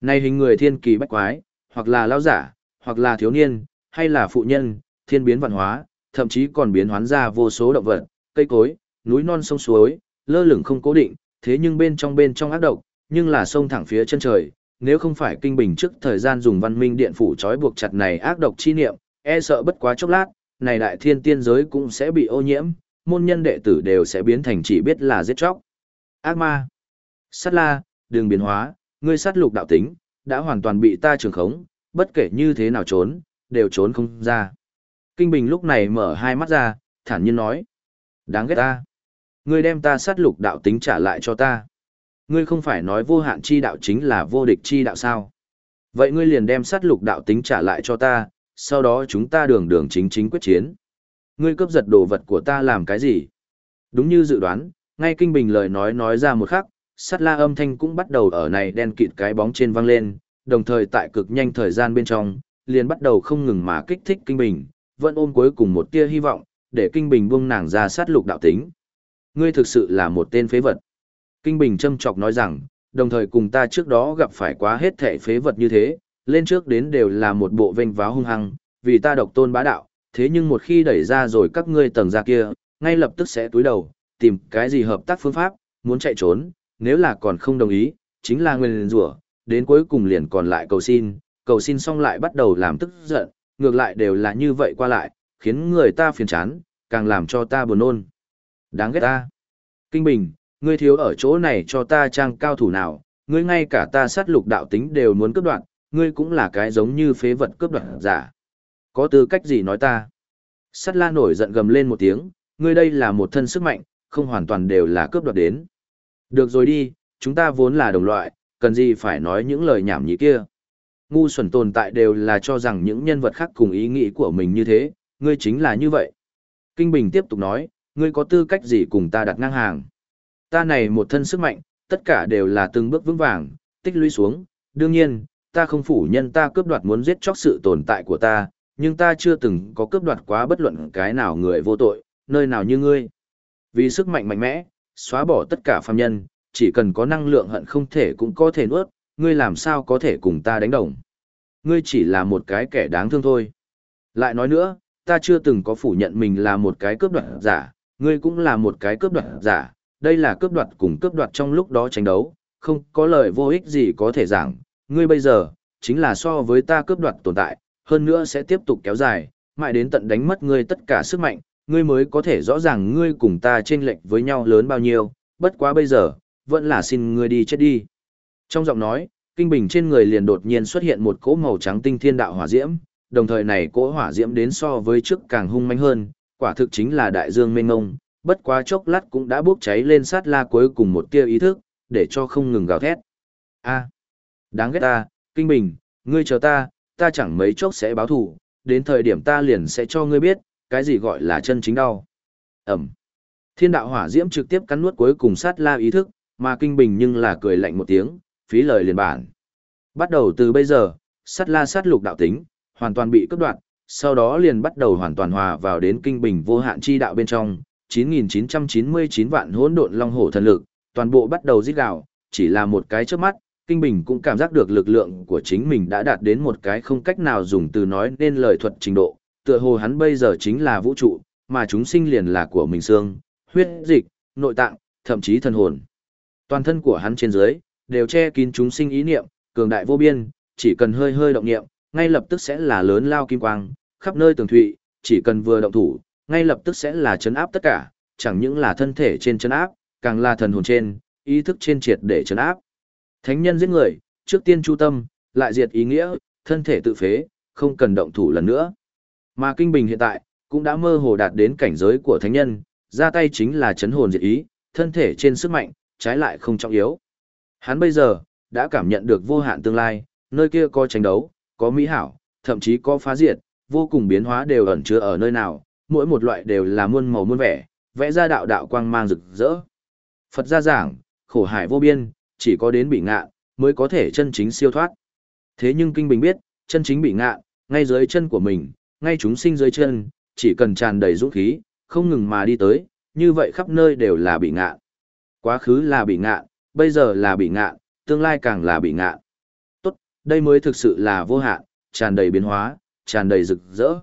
Này hình người thiên kỳ bách quái, hoặc là lao giả, hoặc là thiếu niên, hay là phụ nhân, thiên biến văn hóa, thậm chí còn biến hoán ra vô số động vật, cây cối, núi non sông suối, lơ lửng không cố định, thế nhưng bên trong bên trong ác độc, nhưng là sông thẳng phía chân trời, nếu không phải kinh bình trước thời gian dùng văn minh điện phủ trói buộc chặt này ác độc chi niệm, e sợ bất quá chốc lát, này đại thiên tiên giới cũng sẽ bị ô nhiễm, môn nhân đệ tử đều sẽ biến thành chỉ biết là giết chóc. Ác ma, sát la, đường biến hóa, ngươi sát lục đạo tính, đã hoàn toàn bị ta trường khống, bất kể như thế nào trốn, đều trốn không ra. Kinh Bình lúc này mở hai mắt ra, thản nhiên nói. Đáng ghét ta. Ngươi đem ta sát lục đạo tính trả lại cho ta. Ngươi không phải nói vô hạn chi đạo chính là vô địch chi đạo sao? Vậy ngươi liền đem sát lục đạo tính trả lại cho ta, sau đó chúng ta đường đường chính chính quyết chiến. Ngươi cướp giật đồ vật của ta làm cái gì? Đúng như dự đoán, ngay kinh bình lời nói nói ra một khắc, sát la âm thanh cũng bắt đầu ở này đen kịt cái bóng trên vang lên, đồng thời tại cực nhanh thời gian bên trong, liền bắt đầu không ngừng mà kích thích kinh bình, vẫn ôm cuối cùng một tia hy vọng, để kinh bình buông nàng ra sát lục đạo tính. Ngươi thực sự là một tên phế vật. Kinh bình châm chọc nói rằng, đồng thời cùng ta trước đó gặp phải quá hết thể phế vật như thế, lên trước đến đều là một bộ vênh váo hung hăng, vì ta độc tôn bá đạo, thế nhưng một khi đẩy ra rồi các ngươi tầng ra kia, ngay lập tức sẽ túi đầu, tìm cái gì hợp tác phương pháp, muốn chạy trốn, nếu là còn không đồng ý, chính là nguyên rủa, đến cuối cùng liền còn lại cầu xin, cầu xin xong lại bắt đầu làm tức giận, ngược lại đều là như vậy qua lại, khiến người ta phiền chán, càng làm cho ta buồn nôn. Đáng ghét ta. Kinh Bình, ngươi thiếu ở chỗ này cho ta trang cao thủ nào, ngươi ngay cả ta sát lục đạo tính đều muốn cướp đoạn, ngươi cũng là cái giống như phế vật cướp đoạn giả. Có tư cách gì nói ta? sắt la nổi giận gầm lên một tiếng, ngươi đây là một thân sức mạnh, không hoàn toàn đều là cướp đoạt đến. Được rồi đi, chúng ta vốn là đồng loại, cần gì phải nói những lời nhảm nhí kia. Ngu xuẩn tồn tại đều là cho rằng những nhân vật khác cùng ý nghĩ của mình như thế, ngươi chính là như vậy. Kinh Bình tiếp tục nói, ngươi có tư cách gì cùng ta đặt ngang hàng. Ta này một thân sức mạnh, tất cả đều là từng bước vững vàng, tích lũy xuống. Đương nhiên, ta không phủ nhân ta cướp đoạt muốn giết chóc sự tồn tại của ta, nhưng ta chưa từng có cướp đoạt quá bất luận cái nào người vô tội, nơi nào như ngươi. Vì sức mạnh mạnh mẽ, xóa bỏ tất cả phàm nhân, chỉ cần có năng lượng hận không thể cũng có thể nuốt, ngươi làm sao có thể cùng ta đánh đồng. Ngươi chỉ là một cái kẻ đáng thương thôi. Lại nói nữa, ta chưa từng có phủ nhận mình là một cái cướp đoạt giả, ngươi cũng là một cái cướp đoạt giả, đây là cướp đoạt cùng cướp đoạt trong lúc đó tranh đấu, không có lời vô ích gì có thể giảng, ngươi bây giờ, chính là so với ta cướp đoạt tồn tại, hơn nữa sẽ tiếp tục kéo dài, mãi đến tận đánh mất ngươi tất cả sức mạnh, ngươi mới có thể rõ ràng ngươi cùng ta chênh lệch với nhau lớn bao nhiêu, bất quá bây giờ, vẫn là xin ngươi đi chết đi. Trong giọng nói, kinh bình trên người liền đột nhiên xuất hiện một cỗ màu trắng tinh thiên đạo hỏa diễm, đồng thời này cỗ hỏa diễm đến so với trước càng hung mãnh hơn, quả thực chính là đại dương mênh ngông, bất quá chốc lát cũng đã bốc cháy lên sát la cuối cùng một tia ý thức, để cho không ngừng gào thét. A, đáng ghét ta, kinh bình, ngươi chờ ta, ta chẳng mấy chốc sẽ báo thù, đến thời điểm ta liền sẽ cho ngươi biết, cái gì gọi là chân chính đau. Ẩm. Thiên đạo hỏa diễm trực tiếp cắn nuốt cuối cùng sát la ý thức, mà kinh bình nhưng là cười lạnh một tiếng, phí lời liền bản. Bắt đầu từ bây giờ, sát la sát lục đạo tính, hoàn toàn bị cắt đoạn, sau đó liền bắt đầu hoàn toàn hòa vào đến kinh bình vô hạn chi đạo bên trong, 9.999 vạn hỗn độn long hổ thần lực, toàn bộ bắt đầu giết gạo, chỉ là một cái trước mắt, Kinh Bình cũng cảm giác được lực lượng của chính mình đã đạt đến một cái không cách nào dùng từ nói nên lời thuật trình độ, tựa hồ hắn bây giờ chính là vũ trụ, mà chúng sinh liền là của mình xương, huyết dịch, nội tạng, thậm chí thần hồn. Toàn thân của hắn trên dưới, đều che kín chúng sinh ý niệm, cường đại vô biên, chỉ cần hơi hơi động niệm, ngay lập tức sẽ là lớn lao kim quang, khắp nơi tường thụy, chỉ cần vừa động thủ, ngay lập tức sẽ là chấn áp tất cả, chẳng những là thân thể trên chấn áp, càng là thần hồn trên, ý thức trên triệt để chấn áp. Thánh nhân giết người, trước tiên chu tâm, lại diệt ý nghĩa, thân thể tự phế, không cần động thủ lần nữa. Mà Kinh Bình hiện tại, cũng đã mơ hồ đạt đến cảnh giới của thánh nhân, ra tay chính là chấn hồn diệt ý, thân thể trên sức mạnh, trái lại không trọng yếu. Hắn bây giờ, đã cảm nhận được vô hạn tương lai, nơi kia có tranh đấu, có mỹ hảo, thậm chí có phá diệt, vô cùng biến hóa đều ẩn chứa ở nơi nào, mỗi một loại đều là muôn màu muôn vẻ, vẽ ra đạo đạo quang mang rực rỡ. Phật gia giảng, khổ hải vô biên, chỉ có đến bị ngạ, mới có thể chân chính siêu thoát. Thế nhưng Kinh Bình biết, chân chính bị ngạ, ngay dưới chân của mình, ngay chúng sinh dưới chân, chỉ cần tràn đầy dũng khí, không ngừng mà đi tới, như vậy khắp nơi đều là bị ngạ. Quá khứ là bị ngạ, bây giờ là bị ngạ, tương lai càng là bị ngạ. Tốt, đây mới thực sự là vô hạn, tràn đầy biến hóa, tràn đầy rực rỡ.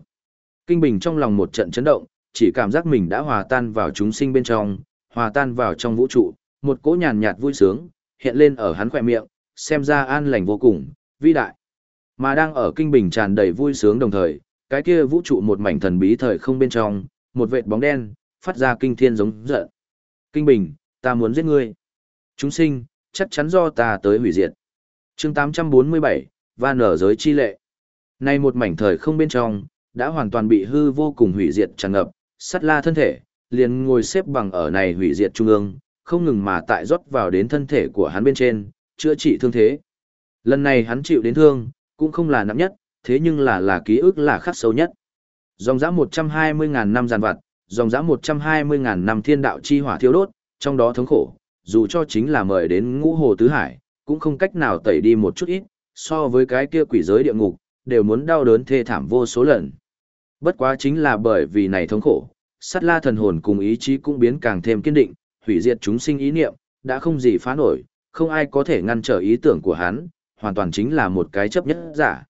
Kinh Bình trong lòng một trận chấn động, chỉ cảm giác mình đã hòa tan vào chúng sinh bên trong, hòa tan vào trong vũ trụ, một cỗ nhàn nhạt vui sướng, hiện lên ở hắn khỏe miệng, xem ra an lành vô cùng, vĩ đại. Mà đang ở kinh bình tràn đầy vui sướng đồng thời, cái kia vũ trụ một mảnh thần bí thời không bên trong, một vệt bóng đen, phát ra kinh thiên giống giận. Kinh bình, ta muốn giết ngươi. Chúng sinh, chắc chắn do ta tới hủy diệt. chương 847, và nở giới chi lệ. Nay một mảnh thời không bên trong, đã hoàn toàn bị hư vô cùng hủy diệt tràn ngập, sắt la thân thể, liền ngồi xếp bằng ở này hủy diệt trung ương, không ngừng mà tại rót vào đến thân thể của hắn bên trên, chữa trị thương thế. Lần này hắn chịu đến thương, cũng không là nặng nhất, thế nhưng là là ký ức là khắc sâu nhất. Dòng dã 120.000 năm giàn vặt, dòng dã 120.000 năm thiên đạo chi hỏa thiêu đốt, trong đó thống khổ, dù cho chính là mời đến ngũ hồ tứ hải, cũng không cách nào tẩy đi một chút ít, so với cái kia quỷ giới địa ngục, đều muốn đau đớn thê thảm vô số lần. Bất quá chính là bởi vì này thống khổ, sát la thần hồn cùng ý chí cũng biến càng thêm kiên định, hủy diệt chúng sinh ý niệm, đã không gì phá nổi, không ai có thể ngăn trở ý tưởng của hắn, hoàn toàn chính là một cái chấp nhất giả.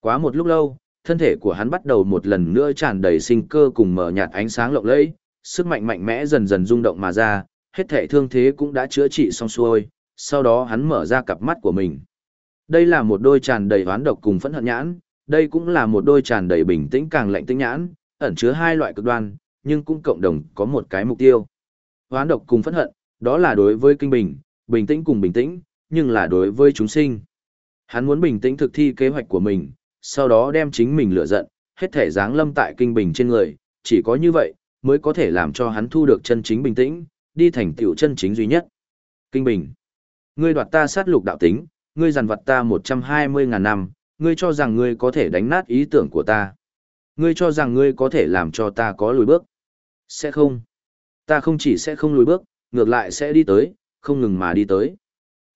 Quá một lúc lâu, thân thể của hắn bắt đầu một lần nữa tràn đầy sinh cơ cùng mở nhạt ánh sáng lộng lẫy, sức mạnh mạnh mẽ dần dần rung động mà ra, hết thể thương thế cũng đã chữa trị xong xuôi, sau đó hắn mở ra cặp mắt của mình. Đây là một đôi tràn đầy oán độc cùng phẫn hận nhãn, đây cũng là một đôi tràn đầy bình tĩnh càng lạnh tĩnh nhãn, ẩn chứa hai loại cực đoan, nhưng cũng cộng đồng có một cái mục tiêu. Hoán độc cùng phẫn hận, đó là đối với kinh bình, bình tĩnh cùng bình tĩnh, nhưng là đối với chúng sinh. Hắn muốn bình tĩnh thực thi kế hoạch của mình, sau đó đem chính mình lựa giận, hết thể dáng lâm tại kinh bình trên người, chỉ có như vậy, mới có thể làm cho hắn thu được chân chính bình tĩnh, đi thành tiểu chân chính duy nhất. Kinh bình, ngươi đoạt ta sát lục đạo tính, ngươi giàn vật ta 120.000 năm, ngươi cho rằng ngươi có thể đánh nát ý tưởng của ta. Ngươi cho rằng ngươi có thể làm cho ta có lùi bước. Sẽ không. Ta không chỉ sẽ không lùi bước, ngược lại sẽ đi tới, không ngừng mà đi tới.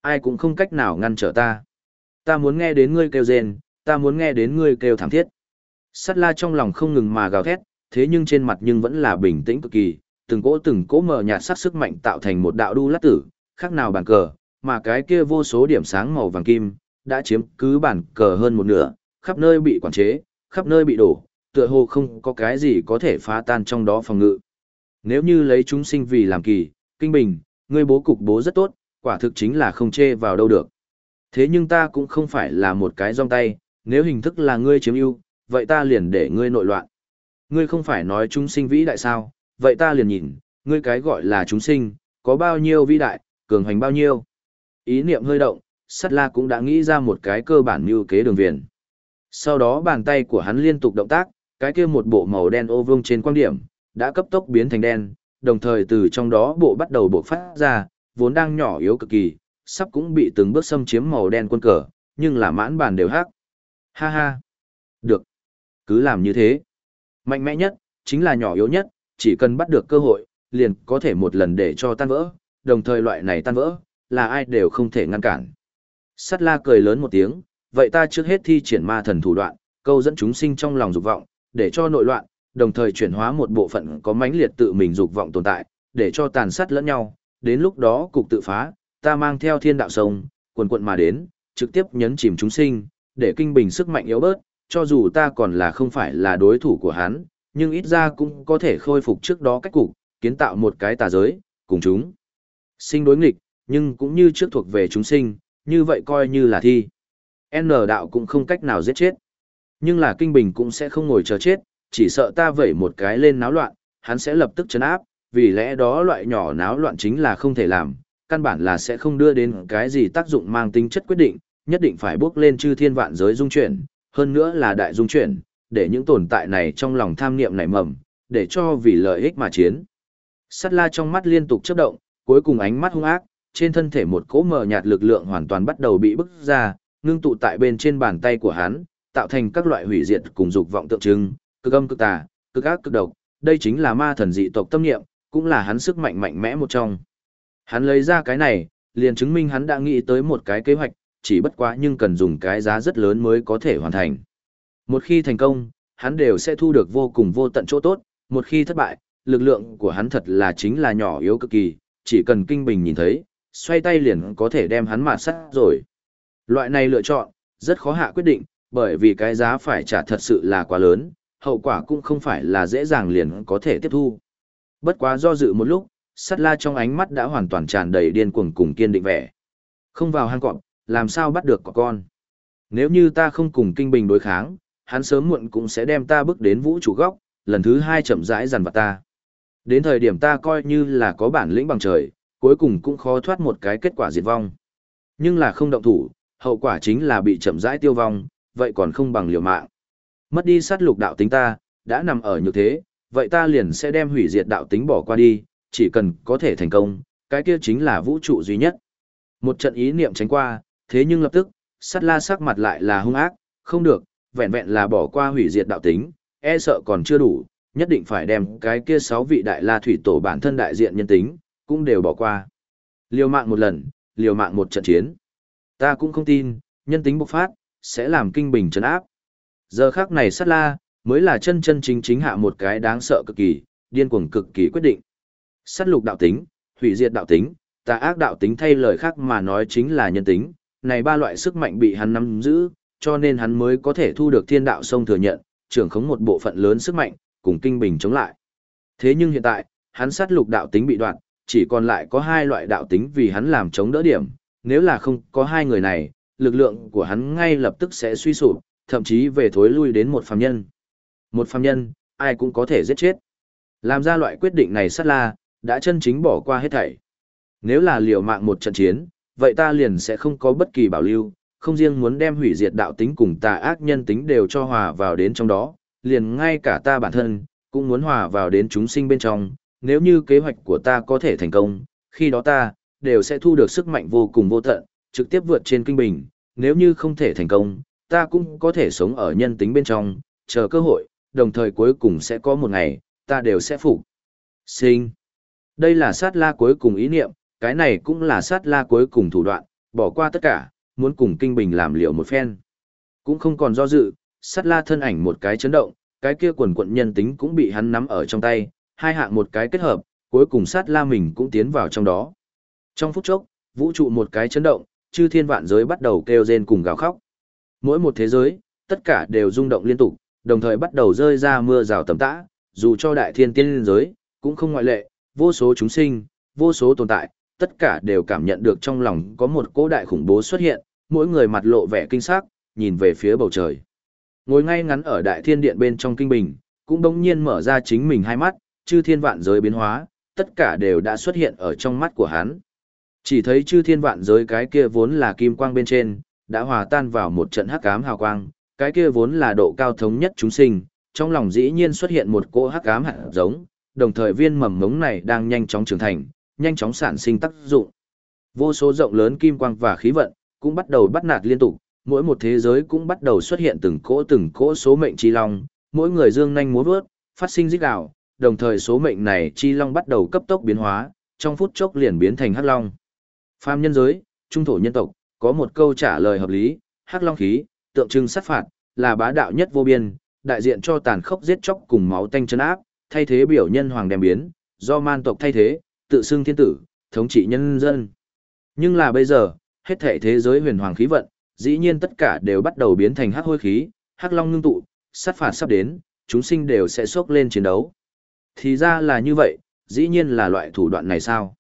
Ai cũng không cách nào ngăn trở ta. Ta muốn nghe đến ngươi kêu rên, ta muốn nghe đến ngươi kêu thảm thiết. Sắt la trong lòng không ngừng mà gào thét, thế nhưng trên mặt nhưng vẫn là bình tĩnh cực kỳ, từng cỗ từng cỗ mờ nhạt sắc sức mạnh tạo thành một đạo đu lát tử, khác nào bàn cờ, mà cái kia vô số điểm sáng màu vàng kim, đã chiếm cứ bản cờ hơn một nửa, khắp nơi bị quản chế, khắp nơi bị đổ, tựa hồ không có cái gì có thể phá tan trong đó phòng ngự. Nếu như lấy chúng sinh vì làm kỳ, kinh bình, ngươi bố cục bố rất tốt, quả thực chính là không chê vào đâu được. Thế nhưng ta cũng không phải là một cái rong tay, nếu hình thức là ngươi chiếm ưu, vậy ta liền để ngươi nội loạn. Ngươi không phải nói chúng sinh vĩ đại sao, vậy ta liền nhìn, ngươi cái gọi là chúng sinh, có bao nhiêu vĩ đại, cường hành bao nhiêu. Ý niệm hơi động, sắt la cũng đã nghĩ ra một cái cơ bản như kế đường viền. Sau đó bàn tay của hắn liên tục động tác, cái kia một bộ màu đen ô vương trên quan điểm, đã cấp tốc biến thành đen, đồng thời từ trong đó bộ bắt đầu bộ phát ra, vốn đang nhỏ yếu cực kỳ, sắp cũng bị từng bước xâm chiếm màu đen quân cờ, nhưng là mãn bàn đều hắc. Ha ha. Được. Cứ làm như thế. Mạnh mẽ nhất, chính là nhỏ yếu nhất, chỉ cần bắt được cơ hội, liền có thể một lần để cho tan vỡ, đồng thời loại này tan vỡ, là ai đều không thể ngăn cản. Sắt la cười lớn một tiếng, vậy ta trước hết thi triển ma thần thủ đoạn, câu dẫn chúng sinh trong lòng dục vọng, để cho nội loạn, đồng thời chuyển hóa một bộ phận có mãnh liệt tự mình dục vọng tồn tại, để cho tàn sát lẫn nhau, đến lúc đó cục tự phá, ta mang theo thiên đạo sông, quần quận mà đến, trực tiếp nhấn chìm chúng sinh, để kinh bình sức mạnh yếu bớt, cho dù ta còn là không phải là đối thủ của hắn, nhưng ít ra cũng có thể khôi phục trước đó cách cục, kiến tạo một cái tà giới, cùng chúng. Sinh đối nghịch, nhưng cũng như trước thuộc về chúng sinh, như vậy coi như là thi. N đạo cũng không cách nào giết chết. Nhưng là kinh bình cũng sẽ không ngồi chờ chết, chỉ sợ ta vẩy một cái lên náo loạn, hắn sẽ lập tức chấn áp, vì lẽ đó loại nhỏ náo loạn chính là không thể làm, căn bản là sẽ không đưa đến cái gì tác dụng mang tính chất quyết định, nhất định phải bước lên chư thiên vạn giới dung chuyển, hơn nữa là đại dung chuyển, để những tồn tại này trong lòng tham niệm nảy mầm, để cho vì lợi ích mà chiến. Sắt la trong mắt liên tục chớp động, cuối cùng ánh mắt hung ác, trên thân thể một cỗ mờ nhạt lực lượng hoàn toàn bắt đầu bị bức ra, ngưng tụ tại bên trên bàn tay của hắn, tạo thành các loại hủy diệt cùng dục vọng tượng trưng, cực âm cực tà, cực ác cực độc, đây chính là ma thần dị tộc tâm niệm, cũng là hắn sức mạnh mạnh mẽ một trong. Hắn lấy ra cái này, liền chứng minh hắn đã nghĩ tới một cái kế hoạch, chỉ bất quá nhưng cần dùng cái giá rất lớn mới có thể hoàn thành. Một khi thành công, hắn đều sẽ thu được vô cùng vô tận chỗ tốt, một khi thất bại, lực lượng của hắn thật là chính là nhỏ yếu cực kỳ, chỉ cần kinh bình nhìn thấy, xoay tay liền có thể đem hắn mạt sát rồi. Loại này lựa chọn, rất khó hạ quyết định, bởi vì cái giá phải trả thật sự là quá lớn, hậu quả cũng không phải là dễ dàng liền có thể tiếp thu. Bất quá do dự một lúc, sắt la trong ánh mắt đã hoàn toàn tràn đầy điên cuồng cùng kiên định vẻ. Không vào hang cọp, làm sao bắt được quả con. Nếu như ta không cùng kinh bình đối kháng, hắn sớm muộn cũng sẽ đem ta bước đến vũ trụ góc, lần thứ hai chậm rãi dằn vặt ta. Đến thời điểm ta coi như là có bản lĩnh bằng trời, cuối cùng cũng khó thoát một cái kết quả diệt vong. Nhưng là không động thủ, hậu quả chính là bị chậm rãi tiêu vong, vậy còn không bằng liều mạng. Mất đi sát lục đạo tính ta, đã nằm ở như thế, vậy ta liền sẽ đem hủy diệt đạo tính bỏ qua đi, chỉ cần có thể thành công, cái kia chính là vũ trụ duy nhất. Một trận ý niệm tránh qua, thế nhưng lập tức, sát la sắc mặt lại là hung ác, không được, vẹn vẹn là bỏ qua hủy diệt đạo tính, e sợ còn chưa đủ, nhất định phải đem cái kia sáu vị đại la thủy tổ bản thân đại diện nhân tính, cũng đều bỏ qua. Liều mạng một lần, liều mạng một trận chiến. Ta cũng không tin, nhân tính bộc phát, sẽ làm kinh bình trấn áp. Giờ khác này sát la, mới là chân chân chính chính hạ một cái đáng sợ cực kỳ, điên cuồng cực kỳ quyết định. Sát lục đạo tính, hủy diệt đạo tính, tà ác đạo tính thay lời khác mà nói chính là nhân tính, này ba loại sức mạnh bị hắn nắm giữ, cho nên hắn mới có thể thu được thiên đạo sông thừa nhận, trưởng khống một bộ phận lớn sức mạnh, cùng kinh bình chống lại. Thế nhưng hiện tại, hắn sát lục đạo tính bị đoạn, chỉ còn lại có hai loại đạo tính vì hắn làm chống đỡ điểm, nếu là không có hai người này, lực lượng của hắn ngay lập tức sẽ suy sụp, thậm chí về thối lui đến một phàm nhân. Một phàm nhân, ai cũng có thể giết chết. Làm ra loại quyết định này sát la, đã chân chính bỏ qua hết thảy. Nếu là liều mạng một trận chiến, vậy ta liền sẽ không có bất kỳ bảo lưu, không riêng muốn đem hủy diệt đạo tính cùng tà ác nhân tính đều cho hòa vào đến trong đó, liền ngay cả ta bản thân, cũng muốn hòa vào đến chúng sinh bên trong, nếu như kế hoạch của ta có thể thành công, khi đó ta, đều sẽ thu được sức mạnh vô cùng vô tận, trực tiếp vượt trên kinh bình, nếu như không thể thành công, ta cũng có thể sống ở nhân tính bên trong, chờ cơ hội, đồng thời cuối cùng sẽ có một ngày, ta đều sẽ phục. Sinh. Đây là sát la cuối cùng ý niệm, cái này cũng là sát la cuối cùng thủ đoạn, bỏ qua tất cả, muốn cùng kinh bình làm liệu một phen. Cũng không còn do dự, sát la thân ảnh một cái chấn động, cái kia quần quận nhân tính cũng bị hắn nắm ở trong tay, hai hạng một cái kết hợp, cuối cùng sát la mình cũng tiến vào trong đó. Trong phút chốc, vũ trụ một cái chấn động, chư thiên vạn giới bắt đầu kêu rên cùng gào khóc. Mỗi một thế giới, tất cả đều rung động liên tục, đồng thời bắt đầu rơi ra mưa rào tầm tã, dù cho đại thiên tiên giới, cũng không ngoại lệ, vô số chúng sinh, vô số tồn tại, tất cả đều cảm nhận được trong lòng có một cỗ đại khủng bố xuất hiện, mỗi người mặt lộ vẻ kinh sắc, nhìn về phía bầu trời. Ngồi ngay ngắn ở đại thiên điện bên trong kinh bình, cũng đống nhiên mở ra chính mình hai mắt, chư thiên vạn giới biến hóa, tất cả đều đã xuất hiện ở trong mắt của hắn. Chỉ thấy chư thiên vạn giới cái kia vốn là kim quang bên trên, đã hòa tan vào một trận hắc ám hào quang, cái kia vốn là độ cao thống nhất chúng sinh, trong lòng dĩ nhiên xuất hiện một cỗ hắc ám hạt giống, đồng thời viên mầm mống này đang nhanh chóng trưởng thành, nhanh chóng sản sinh tác dụng. Vô số rộng lớn kim quang và khí vận cũng bắt đầu bắt nạt liên tục, mỗi một thế giới cũng bắt đầu xuất hiện từng cỗ từng cỗ số mệnh chi long, mỗi người dương nhanh múa vớt, phát sinh rít gào, đồng thời số mệnh này chi long bắt đầu cấp tốc biến hóa, trong phút chốc liền biến thành hắc long. Phàm nhân giới, trung thổ nhân tộc, có một câu trả lời hợp lý, hắc long khí, tượng trưng sát phạt, là bá đạo nhất vô biên, đại diện cho tàn khốc giết chóc cùng máu tanh chân áp, thay thế biểu nhân hoàng đem biến, do man tộc thay thế, tự xưng thiên tử, thống trị nhân dân. Nhưng là bây giờ, hết thể thế giới huyền hoàng khí vận, dĩ nhiên tất cả đều bắt đầu biến thành hắc hôi khí, hắc long ngưng tụ, sát phạt sắp đến, chúng sinh đều sẽ sốc lên chiến đấu. Thì ra là như vậy, dĩ nhiên là loại thủ đoạn này sao?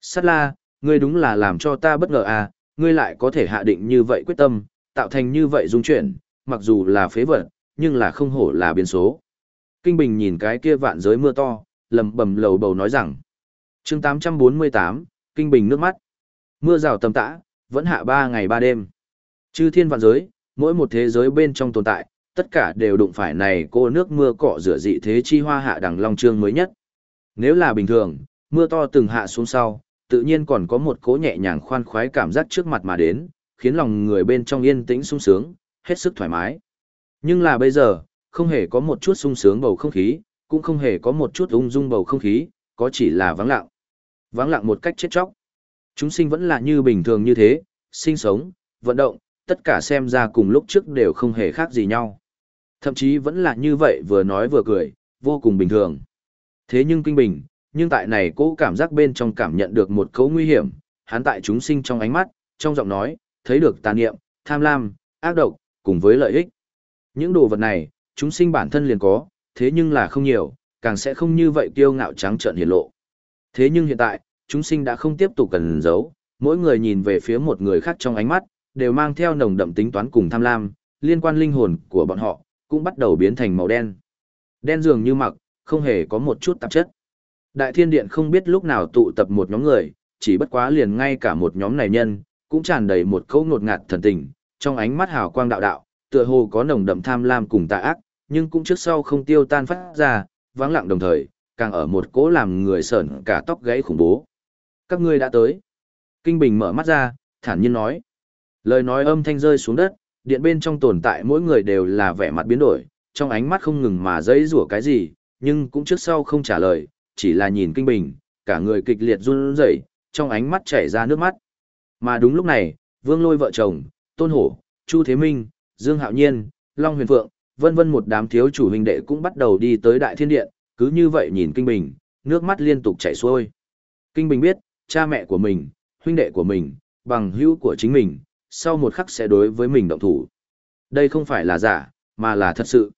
Sát la, ngươi đúng là làm cho ta bất ngờ à, ngươi lại có thể hạ định như vậy quyết tâm, tạo thành như vậy dung chuyển, mặc dù là phế vật, nhưng là không hổ là biến số. Kinh Bình nhìn cái kia vạn giới mưa to, lầm bầm lầu bầu nói rằng. chương 848, Kinh Bình nước mắt. Mưa rào tầm tã, vẫn hạ ba ngày ba đêm. Chư thiên vạn giới, mỗi một thế giới bên trong tồn tại, tất cả đều đụng phải này cô nước mưa cọ rửa dị thế chi hoa hạ đằng long trương mới nhất. Nếu là bình thường, mưa to từng hạ xuống sau, tự nhiên còn có một cố nhẹ nhàng khoan khoái cảm giác trước mặt mà đến, khiến lòng người bên trong yên tĩnh sung sướng, hết sức thoải mái. Nhưng là bây giờ, không hề có một chút sung sướng bầu không khí, cũng không hề có một chút ung dung bầu không khí, có chỉ là vắng lặng. Vắng lặng một cách chết chóc. Chúng sinh vẫn là như bình thường như thế, sinh sống, vận động, tất cả xem ra cùng lúc trước đều không hề khác gì nhau. Thậm chí vẫn là như vậy vừa nói vừa cười, vô cùng bình thường. Thế nhưng kinh bình, nhưng tại này cố cảm giác bên trong cảm nhận được một cấu nguy hiểm, hắn tại chúng sinh trong ánh mắt, trong giọng nói, thấy được tà niệm, tham lam, ác độc, cùng với lợi ích. Những đồ vật này, chúng sinh bản thân liền có, thế nhưng là không nhiều, càng sẽ không như vậy kiêu ngạo trắng trợn hiển lộ. Thế nhưng hiện tại, chúng sinh đã không tiếp tục cần giấu, mỗi người nhìn về phía một người khác trong ánh mắt, đều mang theo nồng đậm tính toán cùng tham lam, liên quan linh hồn của bọn họ, cũng bắt đầu biến thành màu đen. Đen dường như mặc, không hề có một chút tạp chất. Đại thiên điện không biết lúc nào tụ tập một nhóm người, chỉ bất quá liền ngay cả một nhóm này nhân, cũng tràn đầy một câu ngột ngạt thần tình, trong ánh mắt hào quang đạo đạo, tựa hồ có nồng đậm tham lam cùng tà ác, nhưng cũng trước sau không tiêu tan phát ra, vắng lặng đồng thời, càng ở một cỗ làm người sởn cả tóc gãy khủng bố. Các ngươi đã tới. Kinh Bình mở mắt ra, thản nhiên nói. Lời nói âm thanh rơi xuống đất, điện bên trong tồn tại mỗi người đều là vẻ mặt biến đổi, trong ánh mắt không ngừng mà dây rủa cái gì, nhưng cũng trước sau không trả lời, chỉ là nhìn Kinh Bình, cả người kịch liệt run rẩy, trong ánh mắt chảy ra nước mắt. Mà đúng lúc này, Vương Lôi vợ chồng, Tôn Hổ, Chu Thế Minh, Dương Hạo Nhiên, Long Huyền Phượng, vân vân một đám thiếu chủ huynh đệ cũng bắt đầu đi tới Đại Thiên Điện, cứ như vậy nhìn Kinh Bình, nước mắt liên tục chảy xuôi. Kinh Bình biết, cha mẹ của mình, huynh đệ của mình, bằng hữu của chính mình, sau một khắc sẽ đối với mình động thủ. Đây không phải là giả, mà là thật sự.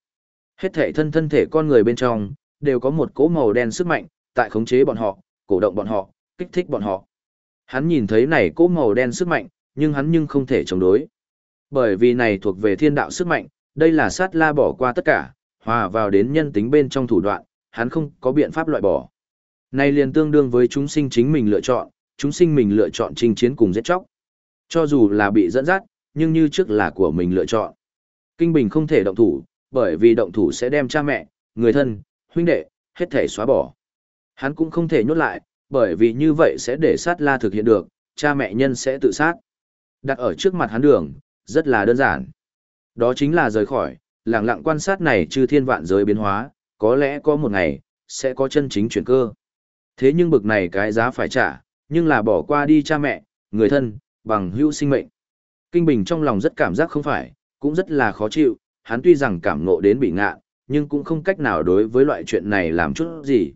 Hết thể thân thân thể con người bên trong, đều có một cỗ màu đen sức mạnh, tại khống chế bọn họ, cổ động bọn họ, kích thích bọn họ. Hắn nhìn thấy này cỗ màu đen sức mạnh, nhưng hắn nhưng không thể chống đối. Bởi vì này thuộc về thiên đạo sức mạnh, đây là sát la bỏ qua tất cả, hòa vào đến nhân tính bên trong thủ đoạn, hắn không có biện pháp loại bỏ. Này liền tương đương với chúng sinh chính mình lựa chọn, chúng sinh mình lựa chọn chinh chiến cùng giết chóc. Cho dù là bị dẫn dắt, nhưng như trước là của mình lựa chọn. Kinh Bình không thể động thủ, bởi vì động thủ sẽ đem cha mẹ, người thân, huynh đệ, hết thể xóa bỏ. Hắn cũng không thể nhốt lại, bởi vì như vậy sẽ để sát la thực hiện được, cha mẹ nhân sẽ tự sát. Đặt ở trước mặt hắn đường, rất là đơn giản. Đó chính là rời khỏi, lặng lặng quan sát này chư thiên vạn giới biến hóa, có lẽ có một ngày, sẽ có chân chính chuyển cơ. Thế nhưng bực này cái giá phải trả, nhưng là bỏ qua đi cha mẹ, người thân, bằng hữu sinh mệnh. Kinh Bình trong lòng rất cảm giác không phải, cũng rất là khó chịu, hắn tuy rằng cảm ngộ đến bị ngạ, nhưng cũng không cách nào đối với loại chuyện này làm chút gì.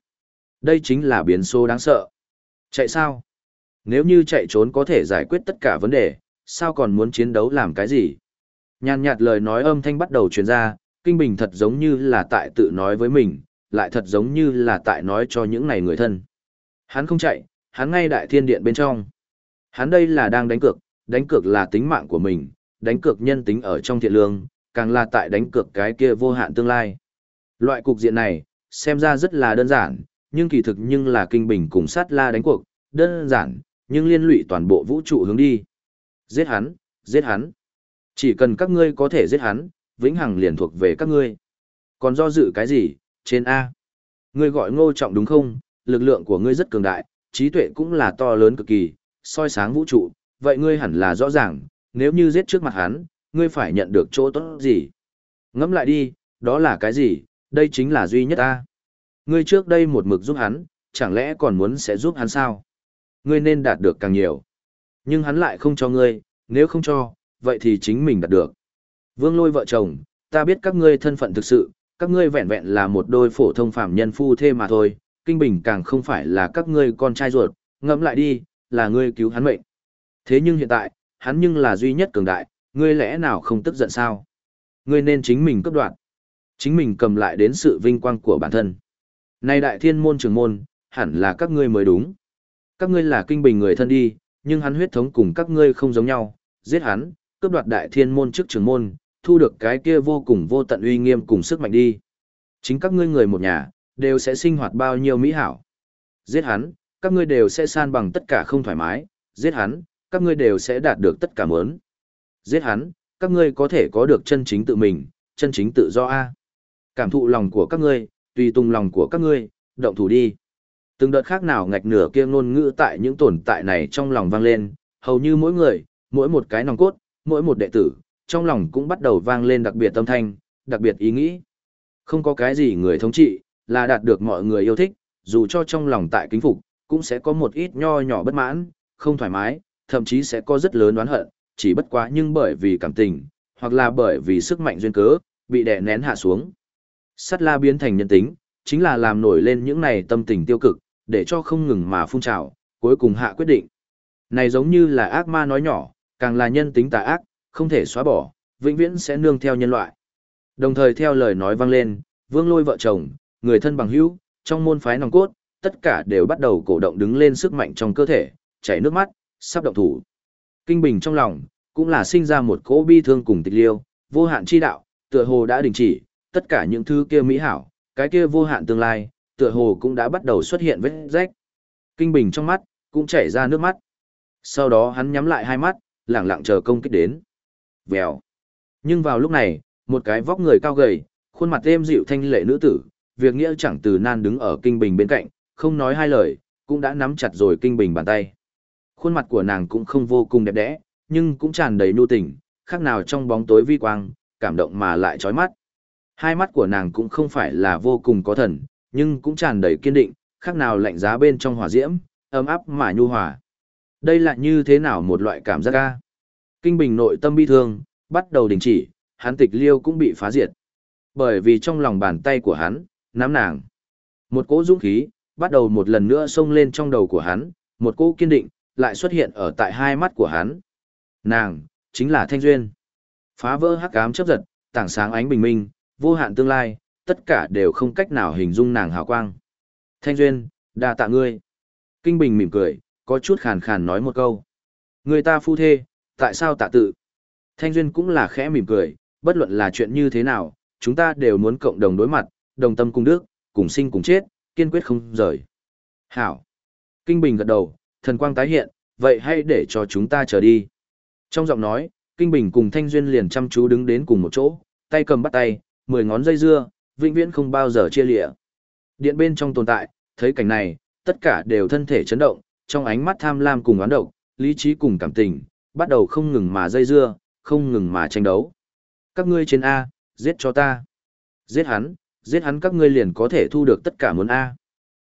Đây chính là biến số đáng sợ. Chạy sao? Nếu như chạy trốn có thể giải quyết tất cả vấn đề, sao còn muốn chiến đấu làm cái gì? Nhàn nhạt lời nói âm thanh bắt đầu truyền ra, Kinh Bình thật giống như là tại tự nói với mình, lại thật giống như là tại nói cho những này người thân. Hắn không chạy, hắn ngay đại thiên điện bên trong. Hắn đây là đang đánh cược, đánh cược là tính mạng của mình, đánh cược nhân tính ở trong thiện lương, càng là tại đánh cược cái kia vô hạn tương lai. Loại cục diện này, xem ra rất là đơn giản, nhưng kỳ thực nhưng là kinh bình cùng sát la đánh cuộc, đơn giản, nhưng liên lụy toàn bộ vũ trụ hướng đi. Giết hắn, giết hắn. Chỉ cần các ngươi có thể giết hắn, vĩnh hằng liền thuộc về các ngươi. Còn do dự cái gì, trên A. Ngươi gọi ngô trọng đúng không, lực lượng của ngươi rất cường đại, trí tuệ cũng là to lớn cực kỳ, soi sáng vũ trụ, vậy ngươi hẳn là rõ ràng, nếu như giết trước mặt hắn, ngươi phải nhận được chỗ tốt gì. Ngẫm lại đi, đó là cái gì, đây chính là duy nhất ta. Ngươi trước đây một mực giúp hắn, chẳng lẽ còn muốn sẽ giúp hắn sao? Ngươi nên đạt được càng nhiều. Nhưng hắn lại không cho ngươi, nếu không cho, vậy thì chính mình đạt được. Vương lôi vợ chồng, ta biết các ngươi thân phận thực sự, các ngươi vẹn vẹn là một đôi phổ thông phạm nhân phu thê mà thôi, kinh bình càng không phải là các ngươi con trai ruột, ngẫm lại đi, là ngươi cứu hắn mệnh. Thế nhưng hiện tại, hắn nhưng là duy nhất cường đại, ngươi lẽ nào không tức giận sao? Ngươi nên chính mình cấp đoạn. Chính mình cầm lại đến sự vinh quang của bản thân. Này đại thiên môn trưởng môn, hẳn là các ngươi mới đúng. Các ngươi là kinh bình người thân đi, nhưng hắn huyết thống cùng các ngươi không giống nhau, giết hắn, cướp đoạt đại thiên môn trước trưởng môn, thu được cái kia vô cùng vô tận uy nghiêm cùng sức mạnh đi. Chính các ngươi người một nhà, đều sẽ sinh hoạt bao nhiêu mỹ hảo. Giết hắn, các ngươi đều sẽ san bằng tất cả không thoải mái, giết hắn, các ngươi đều sẽ đạt được tất cả muốn. Giết hắn, các ngươi có thể có được chân chính tự mình, chân chính tự do A. Cảm thụ lòng của các ngươi, tùy tung lòng của các ngươi, động thủ đi. Từng đợt khác nào ngạch nửa kia ngôn ngữ tại những tồn tại này trong lòng vang lên, hầu như mỗi người, mỗi một cái nòng cốt, mỗi một đệ tử, trong lòng cũng bắt đầu vang lên đặc biệt tâm thanh, đặc biệt ý nghĩ. Không có cái gì người thống trị, là đạt được mọi người yêu thích, dù cho trong lòng tại kính phục, cũng sẽ có một ít nho nhỏ bất mãn, không thoải mái, thậm chí sẽ có rất lớn oán hận, chỉ bất quá nhưng bởi vì cảm tình, hoặc là bởi vì sức mạnh duyên cớ, bị đè nén hạ xuống. Sắt la biến thành nhân tính, chính là làm nổi lên những này tâm tình tiêu cực, để cho không ngừng mà phun trào, cuối cùng hạ quyết định. Này giống như là ác ma nói nhỏ, càng là nhân tính tà ác, không thể xóa bỏ, vĩnh viễn sẽ nương theo nhân loại. Đồng thời theo lời nói vang lên, vương lôi vợ chồng, người thân bằng hữu, trong môn phái nòng cốt, tất cả đều bắt đầu cổ động đứng lên sức mạnh trong cơ thể, chảy nước mắt, sắp động thủ. Kinh bình trong lòng, cũng là sinh ra một cỗ bi thương cùng tịch liêu, vô hạn chi đạo, tựa hồ đã đình chỉ, tất cả những thứ kia mỹ hảo, cái kia vô hạn tương lai, tựa hồ cũng đã bắt đầu xuất hiện vết rách. Kinh bình trong mắt, cũng chảy ra nước mắt. Sau đó hắn nhắm lại hai mắt, lặng lặng chờ công kích đến. Vèo. Nhưng vào lúc này, một cái vóc người cao gầy, khuôn mặt êm dịu thanh lệ nữ tử, việc nghĩa chẳng từ nan đứng ở kinh bình bên cạnh, không nói hai lời, cũng đã nắm chặt rồi kinh bình bàn tay. Khuôn mặt của nàng cũng không vô cùng đẹp đẽ, nhưng cũng tràn đầy nhu tình, khác nào trong bóng tối vi quang, cảm động mà lại chói mắt. Hai mắt của nàng cũng không phải là vô cùng có thần, nhưng cũng tràn đầy kiên định, khác nào lạnh giá bên trong hỏa diễm, ấm áp mà nhu hòa. Đây là như thế nào một loại cảm giác ca? Kinh bình nội tâm bi thương, bắt đầu đình chỉ, hắn tịch liêu cũng bị phá diệt. Bởi vì trong lòng bàn tay của hắn, nắm nàng. Một cỗ dũng khí, bắt đầu một lần nữa xông lên trong đầu của hắn, một cỗ kiên định, lại xuất hiện ở tại hai mắt của hắn. Nàng, chính là Thanh Duyên. Phá vỡ hắc ám chấp giật, tảng sáng ánh bình minh, vô hạn tương lai, tất cả đều không cách nào hình dung nàng hào quang. Thanh Duyên, đa tạ ngươi. Kinh Bình mỉm cười, có chút khàn khàn nói một câu. Người ta phu thê, tại sao tạ tự? Thanh Duyên cũng là khẽ mỉm cười, bất luận là chuyện như thế nào, chúng ta đều muốn cộng đồng đối mặt, đồng tâm cùng đức, cùng sinh cùng chết, kiên quyết không rời. Hảo. Kinh Bình gật đầu, thần quang tái hiện, vậy hay để cho chúng ta chờ đi. Trong giọng nói, Kinh Bình cùng Thanh Duyên liền chăm chú đứng đến cùng một chỗ, tay cầm bắt tay, mười ngón dây dưa, vĩnh viễn không bao giờ chia lịa. Điện bên trong tồn tại, thấy cảnh này, tất cả đều thân thể chấn động, trong ánh mắt tham lam cùng oán độc, lý trí cùng cảm tình, bắt đầu không ngừng mà dây dưa, không ngừng mà tranh đấu. Các ngươi trên A, giết cho ta. Giết hắn, giết hắn các ngươi liền có thể thu được tất cả muốn A.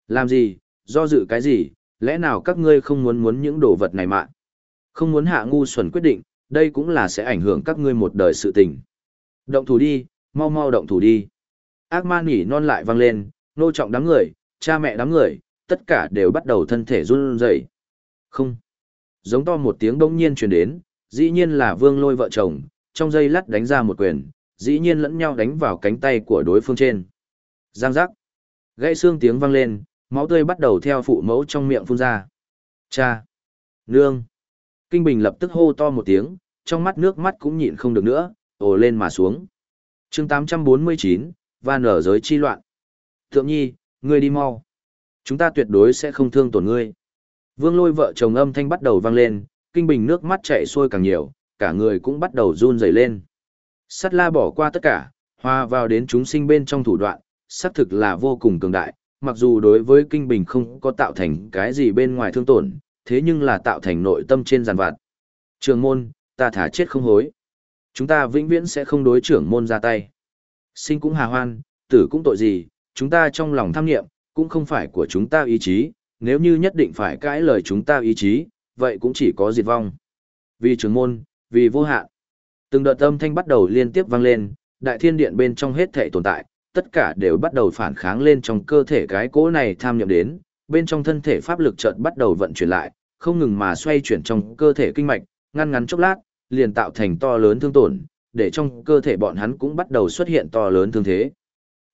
Làm gì, do dự cái gì, lẽ nào các ngươi không muốn muốn những đồ vật này mà. Không muốn hạ ngu xuẩn quyết định, đây cũng là sẽ ảnh hưởng các ngươi một đời sự tình. Động thủ đi, mau mau động thủ đi. Ác ma nỉ non lại vang lên, nô trọng đám người, cha mẹ đám người, tất cả đều bắt đầu thân thể run rẩy. Không. Giống to một tiếng đông nhiên truyền đến, dĩ nhiên là vương lôi vợ chồng, trong giây lát đánh ra một quyền, dĩ nhiên lẫn nhau đánh vào cánh tay của đối phương trên. Giang giác. Gãy xương tiếng vang lên, máu tươi bắt đầu theo phụ mẫu trong miệng phun ra. Cha. Nương. Kinh Bình lập tức hô to một tiếng, trong mắt nước mắt cũng nhịn không được nữa, ồ lên mà xuống chương 849, và nở giới chi loạn. Thượng nhi, ngươi đi mau. Chúng ta tuyệt đối sẽ không thương tổn ngươi. Vương lôi vợ chồng âm thanh bắt đầu vang lên, Kinh Bình nước mắt chảy xuôi càng nhiều, cả người cũng bắt đầu run rẩy lên. Sắt la bỏ qua tất cả, hòa vào đến chúng sinh bên trong thủ đoạn, xác thực là vô cùng cường đại, mặc dù đối với Kinh Bình không có tạo thành cái gì bên ngoài thương tổn, thế nhưng là tạo thành nội tâm trên giàn vặt. Trường môn, ta thả chết không hối. Chúng ta vĩnh viễn sẽ không đối trưởng môn ra tay. Sinh cũng hà hoan, tử cũng tội gì, chúng ta trong lòng tham nghiệm, cũng không phải của chúng ta ý chí, nếu như nhất định phải cãi lời chúng ta ý chí, vậy cũng chỉ có diệt vong. Vì trưởng môn, vì vô hạn. Từng đợt âm thanh bắt đầu liên tiếp vang lên, đại thiên điện bên trong hết thể tồn tại, tất cả đều bắt đầu phản kháng lên trong cơ thể cái cỗ này tham nhậm đến, bên trong thân thể pháp lực chợt bắt đầu vận chuyển lại, không ngừng mà xoay chuyển trong cơ thể kinh mạch, ngăn ngắn chốc lát, liền tạo thành to lớn thương tổn, để trong cơ thể bọn hắn cũng bắt đầu xuất hiện to lớn thương thế.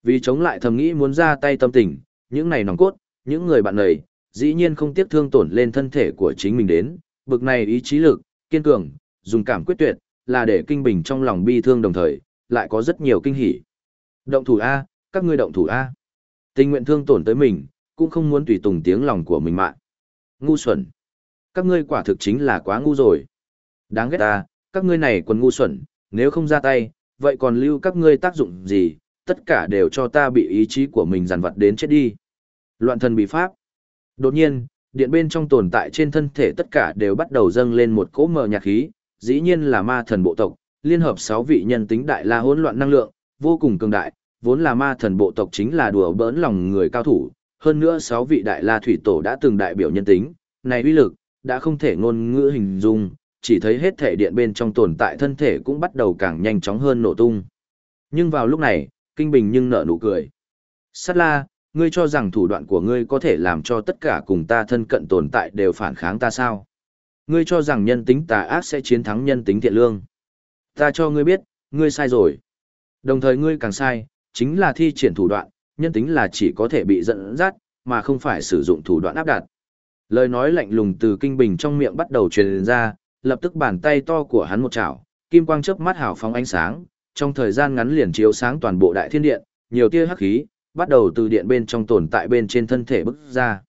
Vì chống lại thầm nghĩ muốn ra tay tâm tình, những này nòng cốt, những người bạn này, dĩ nhiên không tiếc thương tổn lên thân thể của chính mình đến, bực này ý chí lực, kiên cường, dùng cảm quyết tuyệt, là để kinh bình trong lòng bi thương đồng thời, lại có rất nhiều kinh hỉ. Động thủ A, các ngươi động thủ A. Tình nguyện thương tổn tới mình, cũng không muốn tùy tùng tiếng lòng của mình mạng. Ngu xuẩn. Các ngươi quả thực chính là quá ngu rồi. Đáng ghét ta, các ngươi này còn ngu xuẩn, nếu không ra tay, vậy còn lưu các ngươi tác dụng gì, tất cả đều cho ta bị ý chí của mình giàn vật đến chết đi. Loạn thần bị pháp. Đột nhiên, điện bên trong tồn tại trên thân thể tất cả đều bắt đầu dâng lên một cỗ mờ nhạc khí, dĩ nhiên là ma thần bộ tộc, liên hợp sáu vị nhân tính đại la hỗn loạn năng lượng, vô cùng cường đại, vốn là ma thần bộ tộc chính là đùa bỡn lòng người cao thủ, hơn nữa sáu vị đại la thủy tổ đã từng đại biểu nhân tính, này uy lực, đã không thể ngôn ngữ hình dung, chỉ thấy hết thể điện bên trong tồn tại thân thể cũng bắt đầu càng nhanh chóng hơn nổ tung. Nhưng vào lúc này, Kinh Bình nhưng nở nụ cười. Sát la, ngươi cho rằng thủ đoạn của ngươi có thể làm cho tất cả cùng ta thân cận tồn tại đều phản kháng ta sao? Ngươi cho rằng nhân tính tà ác sẽ chiến thắng nhân tính thiện lương. Ta cho ngươi biết, ngươi sai rồi. Đồng thời ngươi càng sai, chính là thi triển thủ đoạn, nhân tính là chỉ có thể bị dẫn dắt, mà không phải sử dụng thủ đoạn áp đặt. Lời nói lạnh lùng từ kinh bình trong miệng bắt đầu truyền ra, lập tức bàn tay to của hắn một chảo, kim quang chớp mắt hào phóng ánh sáng, trong thời gian ngắn liền chiếu sáng toàn bộ đại thiên điện, nhiều tia hắc khí bắt đầu từ điện bên trong tồn tại bên trên thân thể bức ra.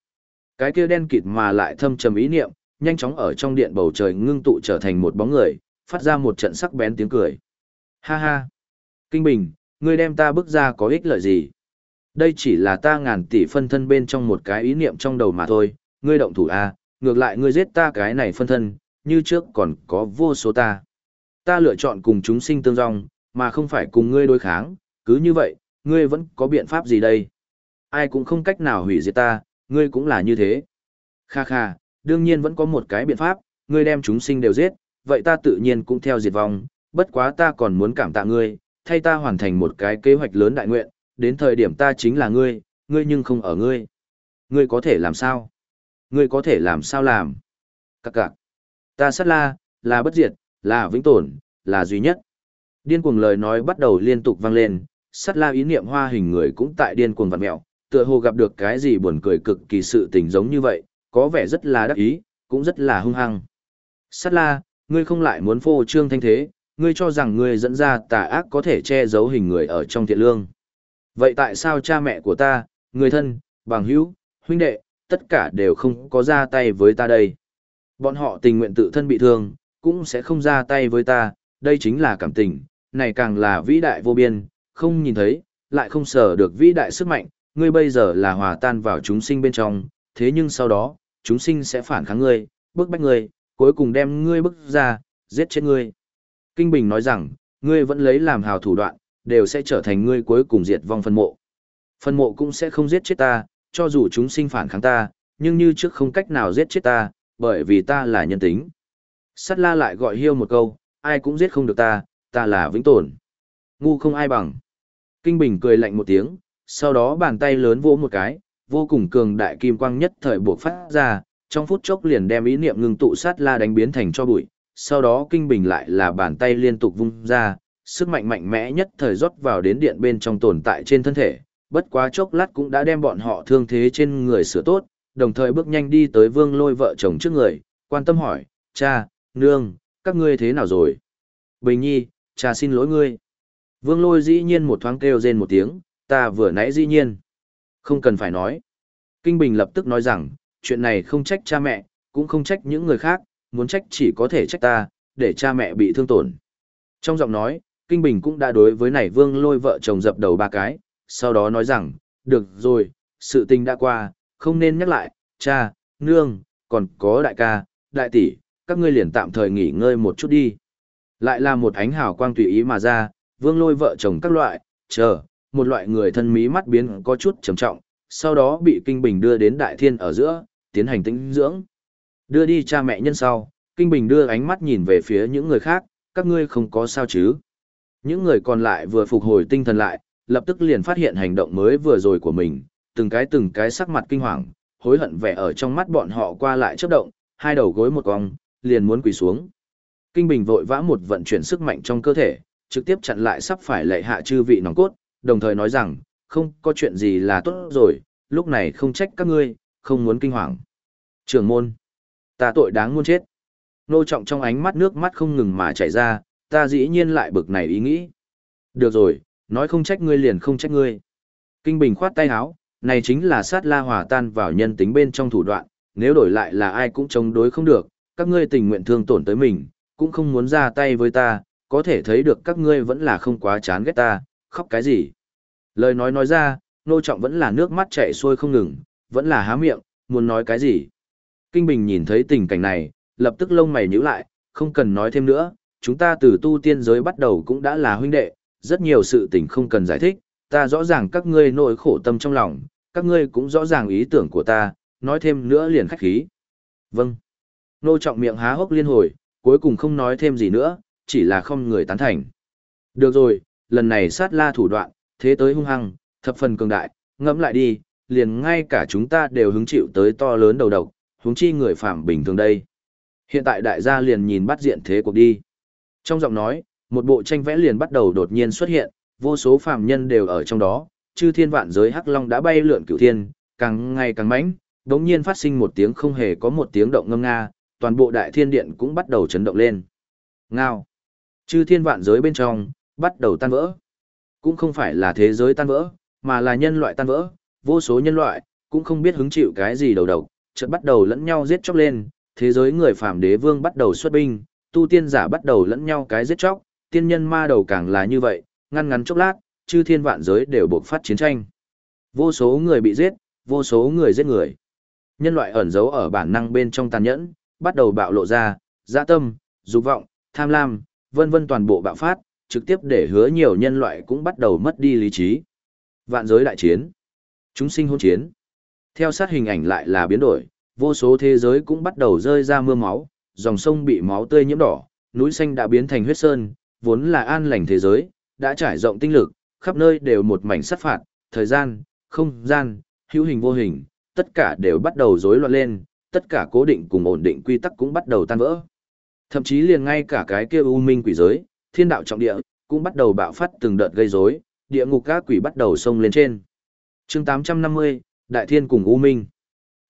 Cái kia đen kịt mà lại thâm trầm ý niệm, nhanh chóng ở trong điện bầu trời ngưng tụ trở thành một bóng người, phát ra một trận sắc bén tiếng cười. Ha ha! Kinh Bình, ngươi đem ta bức ra có ích lợi gì? Đây chỉ là ta ngàn tỷ phân thân bên trong một cái ý niệm trong đầu mà thôi, ngươi động thủ A, ngược lại ngươi giết ta cái này phân thân, như trước còn có vô số ta. Ta lựa chọn cùng chúng sinh tương dòng, mà không phải cùng ngươi đối kháng, cứ như vậy, ngươi vẫn có biện pháp gì đây? Ai cũng không cách nào hủy diệt ta, ngươi cũng là như thế. Kha kha, đương nhiên vẫn có một cái biện pháp, ngươi đem chúng sinh đều giết, vậy ta tự nhiên cũng theo diệt vong, bất quá ta còn muốn cảm tạ ngươi, thay ta hoàn thành một cái kế hoạch lớn đại nguyện, đến thời điểm ta chính là ngươi, ngươi nhưng không ở ngươi. Ngươi có thể làm sao? Ngươi có thể làm sao làm? Các cạc. Ta sát la, là bất diệt, là vĩnh tồn, là duy nhất. Điên cuồng lời nói bắt đầu liên tục vang lên, sát la ý niệm hoa hình người cũng tại điên cuồng vặn mẹo, tựa hồ gặp được cái gì buồn cười cực kỳ sự tình giống như vậy, có vẻ rất là đắc ý, cũng rất là hung hăng. Sát la, ngươi không lại muốn phô trương thanh thế, ngươi cho rằng ngươi dẫn ra tà ác có thể che giấu hình người ở trong thiện lương. Vậy tại sao cha mẹ của ta, người thân, bằng hữu, huynh đệ, tất cả đều không có ra tay với ta đây? Bọn họ tình nguyện tự thân bị thương, cũng sẽ không ra tay với ta, đây chính là cảm tình, này càng là vĩ đại vô biên, không nhìn thấy, lại không sở được vĩ đại sức mạnh, ngươi bây giờ là hòa tan vào chúng sinh bên trong, thế nhưng sau đó, chúng sinh sẽ phản kháng ngươi, bức bách ngươi, cuối cùng đem ngươi bức ra, giết chết ngươi. Kinh Bình nói rằng, ngươi vẫn lấy làm hào thủ đoạn, đều sẽ trở thành ngươi cuối cùng diệt vong phân mộ. Phân mộ cũng sẽ không giết chết ta, cho dù chúng sinh phản kháng ta, nhưng như trước không cách nào giết chết ta, bởi vì ta là nhân tính. Sắt la lại gọi hiêu một câu, ai cũng giết không được ta, ta là vĩnh tồn. Ngu không ai bằng. Kinh Bình cười lạnh một tiếng, sau đó bàn tay lớn vỗ một cái, vô cùng cường đại kim quang nhất thời buộc phát ra, trong phút chốc liền đem ý niệm ngưng tụ sát la đánh biến thành cho bụi, sau đó Kinh Bình lại là bàn tay liên tục vung ra, sức mạnh mạnh mẽ nhất thời rót vào đến điện bên trong tồn tại trên thân thể, bất quá chốc lát cũng đã đem bọn họ thương thế trên người sửa tốt, đồng thời bước nhanh đi tới vương lôi vợ chồng trước người, quan tâm hỏi, cha, nương, các ngươi thế nào rồi? Bình nhi, cha xin lỗi ngươi. Vương lôi dĩ nhiên một thoáng kêu rên một tiếng, ta vừa nãy dĩ nhiên. Không cần phải nói. Kinh Bình lập tức nói rằng, chuyện này không trách cha mẹ, cũng không trách những người khác, muốn trách chỉ có thể trách ta, để cha mẹ bị thương tổn. Trong giọng nói, Kinh Bình cũng đã đối với này vương lôi vợ chồng dập đầu ba cái, sau đó nói rằng, được rồi, sự tình đã qua, không nên nhắc lại, cha, nương, còn có đại ca, đại tỷ, các ngươi liền tạm thời nghỉ ngơi một chút đi. Lại là một ánh hào quang tùy ý mà ra, vương lôi vợ chồng các loại, chờ, một loại người thân mí mắt biến có chút trầm trọng, sau đó bị Kinh Bình đưa đến đại thiên ở giữa, tiến hành tĩnh dưỡng. Đưa đi cha mẹ nhân sau, Kinh Bình đưa ánh mắt nhìn về phía những người khác, các ngươi không có sao chứ. Những người còn lại vừa phục hồi tinh thần lại, lập tức liền phát hiện hành động mới vừa rồi của mình, từng cái từng cái sắc mặt kinh hoàng, hối hận vẻ ở trong mắt bọn họ qua lại chớp động, hai đầu gối một cong, liền muốn quỳ xuống. Kinh Bình vội vã một vận chuyển sức mạnh trong cơ thể, trực tiếp chặn lại sắp phải lệ hạ chư vị nòng cốt, đồng thời nói rằng, không có chuyện gì là tốt rồi, lúc này không trách các ngươi, không muốn kinh hoàng. Trường môn, ta tội đáng muôn chết. Nô trọng trong ánh mắt nước mắt không ngừng mà chảy ra, ta dĩ nhiên lại bực này ý nghĩ. Được rồi, nói không trách ngươi liền không trách ngươi. Kinh Bình khoát tay áo, này chính là sát la hòa tan vào nhân tính bên trong thủ đoạn, nếu đổi lại là ai cũng chống đối không được, các ngươi tình nguyện thương tổn tới mình, cũng không muốn ra tay với ta, có thể thấy được các ngươi vẫn là không quá chán ghét ta, khóc cái gì. Lời nói nói ra, nô trọng vẫn là nước mắt chảy xuôi không ngừng, vẫn là há miệng, muốn nói cái gì. Kinh Bình nhìn thấy tình cảnh này, lập tức lông mày nhíu lại, không cần nói thêm nữa, chúng ta từ tu tiên giới bắt đầu cũng đã là huynh đệ, rất nhiều sự tình không cần giải thích, ta rõ ràng các ngươi nỗi khổ tâm trong lòng, các ngươi cũng rõ ràng ý tưởng của ta, nói thêm nữa liền khách khí. Vâng. Nô trọng miệng há hốc liên hồi, cuối cùng không nói thêm gì nữa, chỉ là không người tán thành. Được rồi, lần này sát la thủ đoạn, thế tới hung hăng, thập phần cường đại, ngẫm lại đi, liền ngay cả chúng ta đều hứng chịu tới to lớn đầu độc, huống chi người phạm bình thường đây. Hiện tại đại gia liền nhìn bắt diện thế cuộc đi. Trong giọng nói, một bộ tranh vẽ liền bắt đầu đột nhiên xuất hiện, vô số phàm nhân đều ở trong đó, chư thiên vạn giới hắc long đã bay lượn cửu thiên, càng ngày càng mãnh, đống nhiên phát sinh một tiếng không hề có một tiếng động ngâm nga, toàn bộ đại thiên điện cũng bắt đầu chấn động lên. Ngao. Chư thiên vạn giới bên trong, bắt đầu tan vỡ. Cũng không phải là thế giới tan vỡ, mà là nhân loại tan vỡ, vô số nhân loại, cũng không biết hứng chịu cái gì đầu độc, chợt bắt đầu lẫn nhau giết chóc lên, thế giới người phàm đế vương bắt đầu xuất binh, tu tiên giả bắt đầu lẫn nhau cái giết chóc, tiên nhân ma đầu càng là như vậy, ngăn ngắn chốc lát, chư thiên vạn giới đều buộc phát chiến tranh. Vô số người bị giết, vô số người giết người. Nhân loại ẩn giấu ở bản năng bên trong tàn nhẫn, bắt đầu bạo lộ ra, dạ tâm, dục vọng, tham lam, vân vân toàn bộ bạo phát, trực tiếp để hứa nhiều nhân loại cũng bắt đầu mất đi lý trí. Vạn giới đại chiến. Chúng sinh hôn chiến. Theo sát hình ảnh lại là biến đổi, vô số thế giới cũng bắt đầu rơi ra mưa máu, dòng sông bị máu tươi nhiễm đỏ, núi xanh đã biến thành huyết sơn, vốn là an lành thế giới, đã trải rộng tinh lực, khắp nơi đều một mảnh sát phạt, thời gian, không gian, hữu hình vô hình, tất cả đều bắt đầu rối loạn lên, tất cả cố định cùng ổn định quy tắc cũng bắt đầu tan vỡ. Thậm chí liền ngay cả cái kia u minh quỷ giới, thiên đạo trọng địa, cũng bắt đầu bạo phát từng đợt gây rối, địa ngục các quỷ bắt đầu xông lên trên. Chương 850, Đại Thiên cùng U Minh.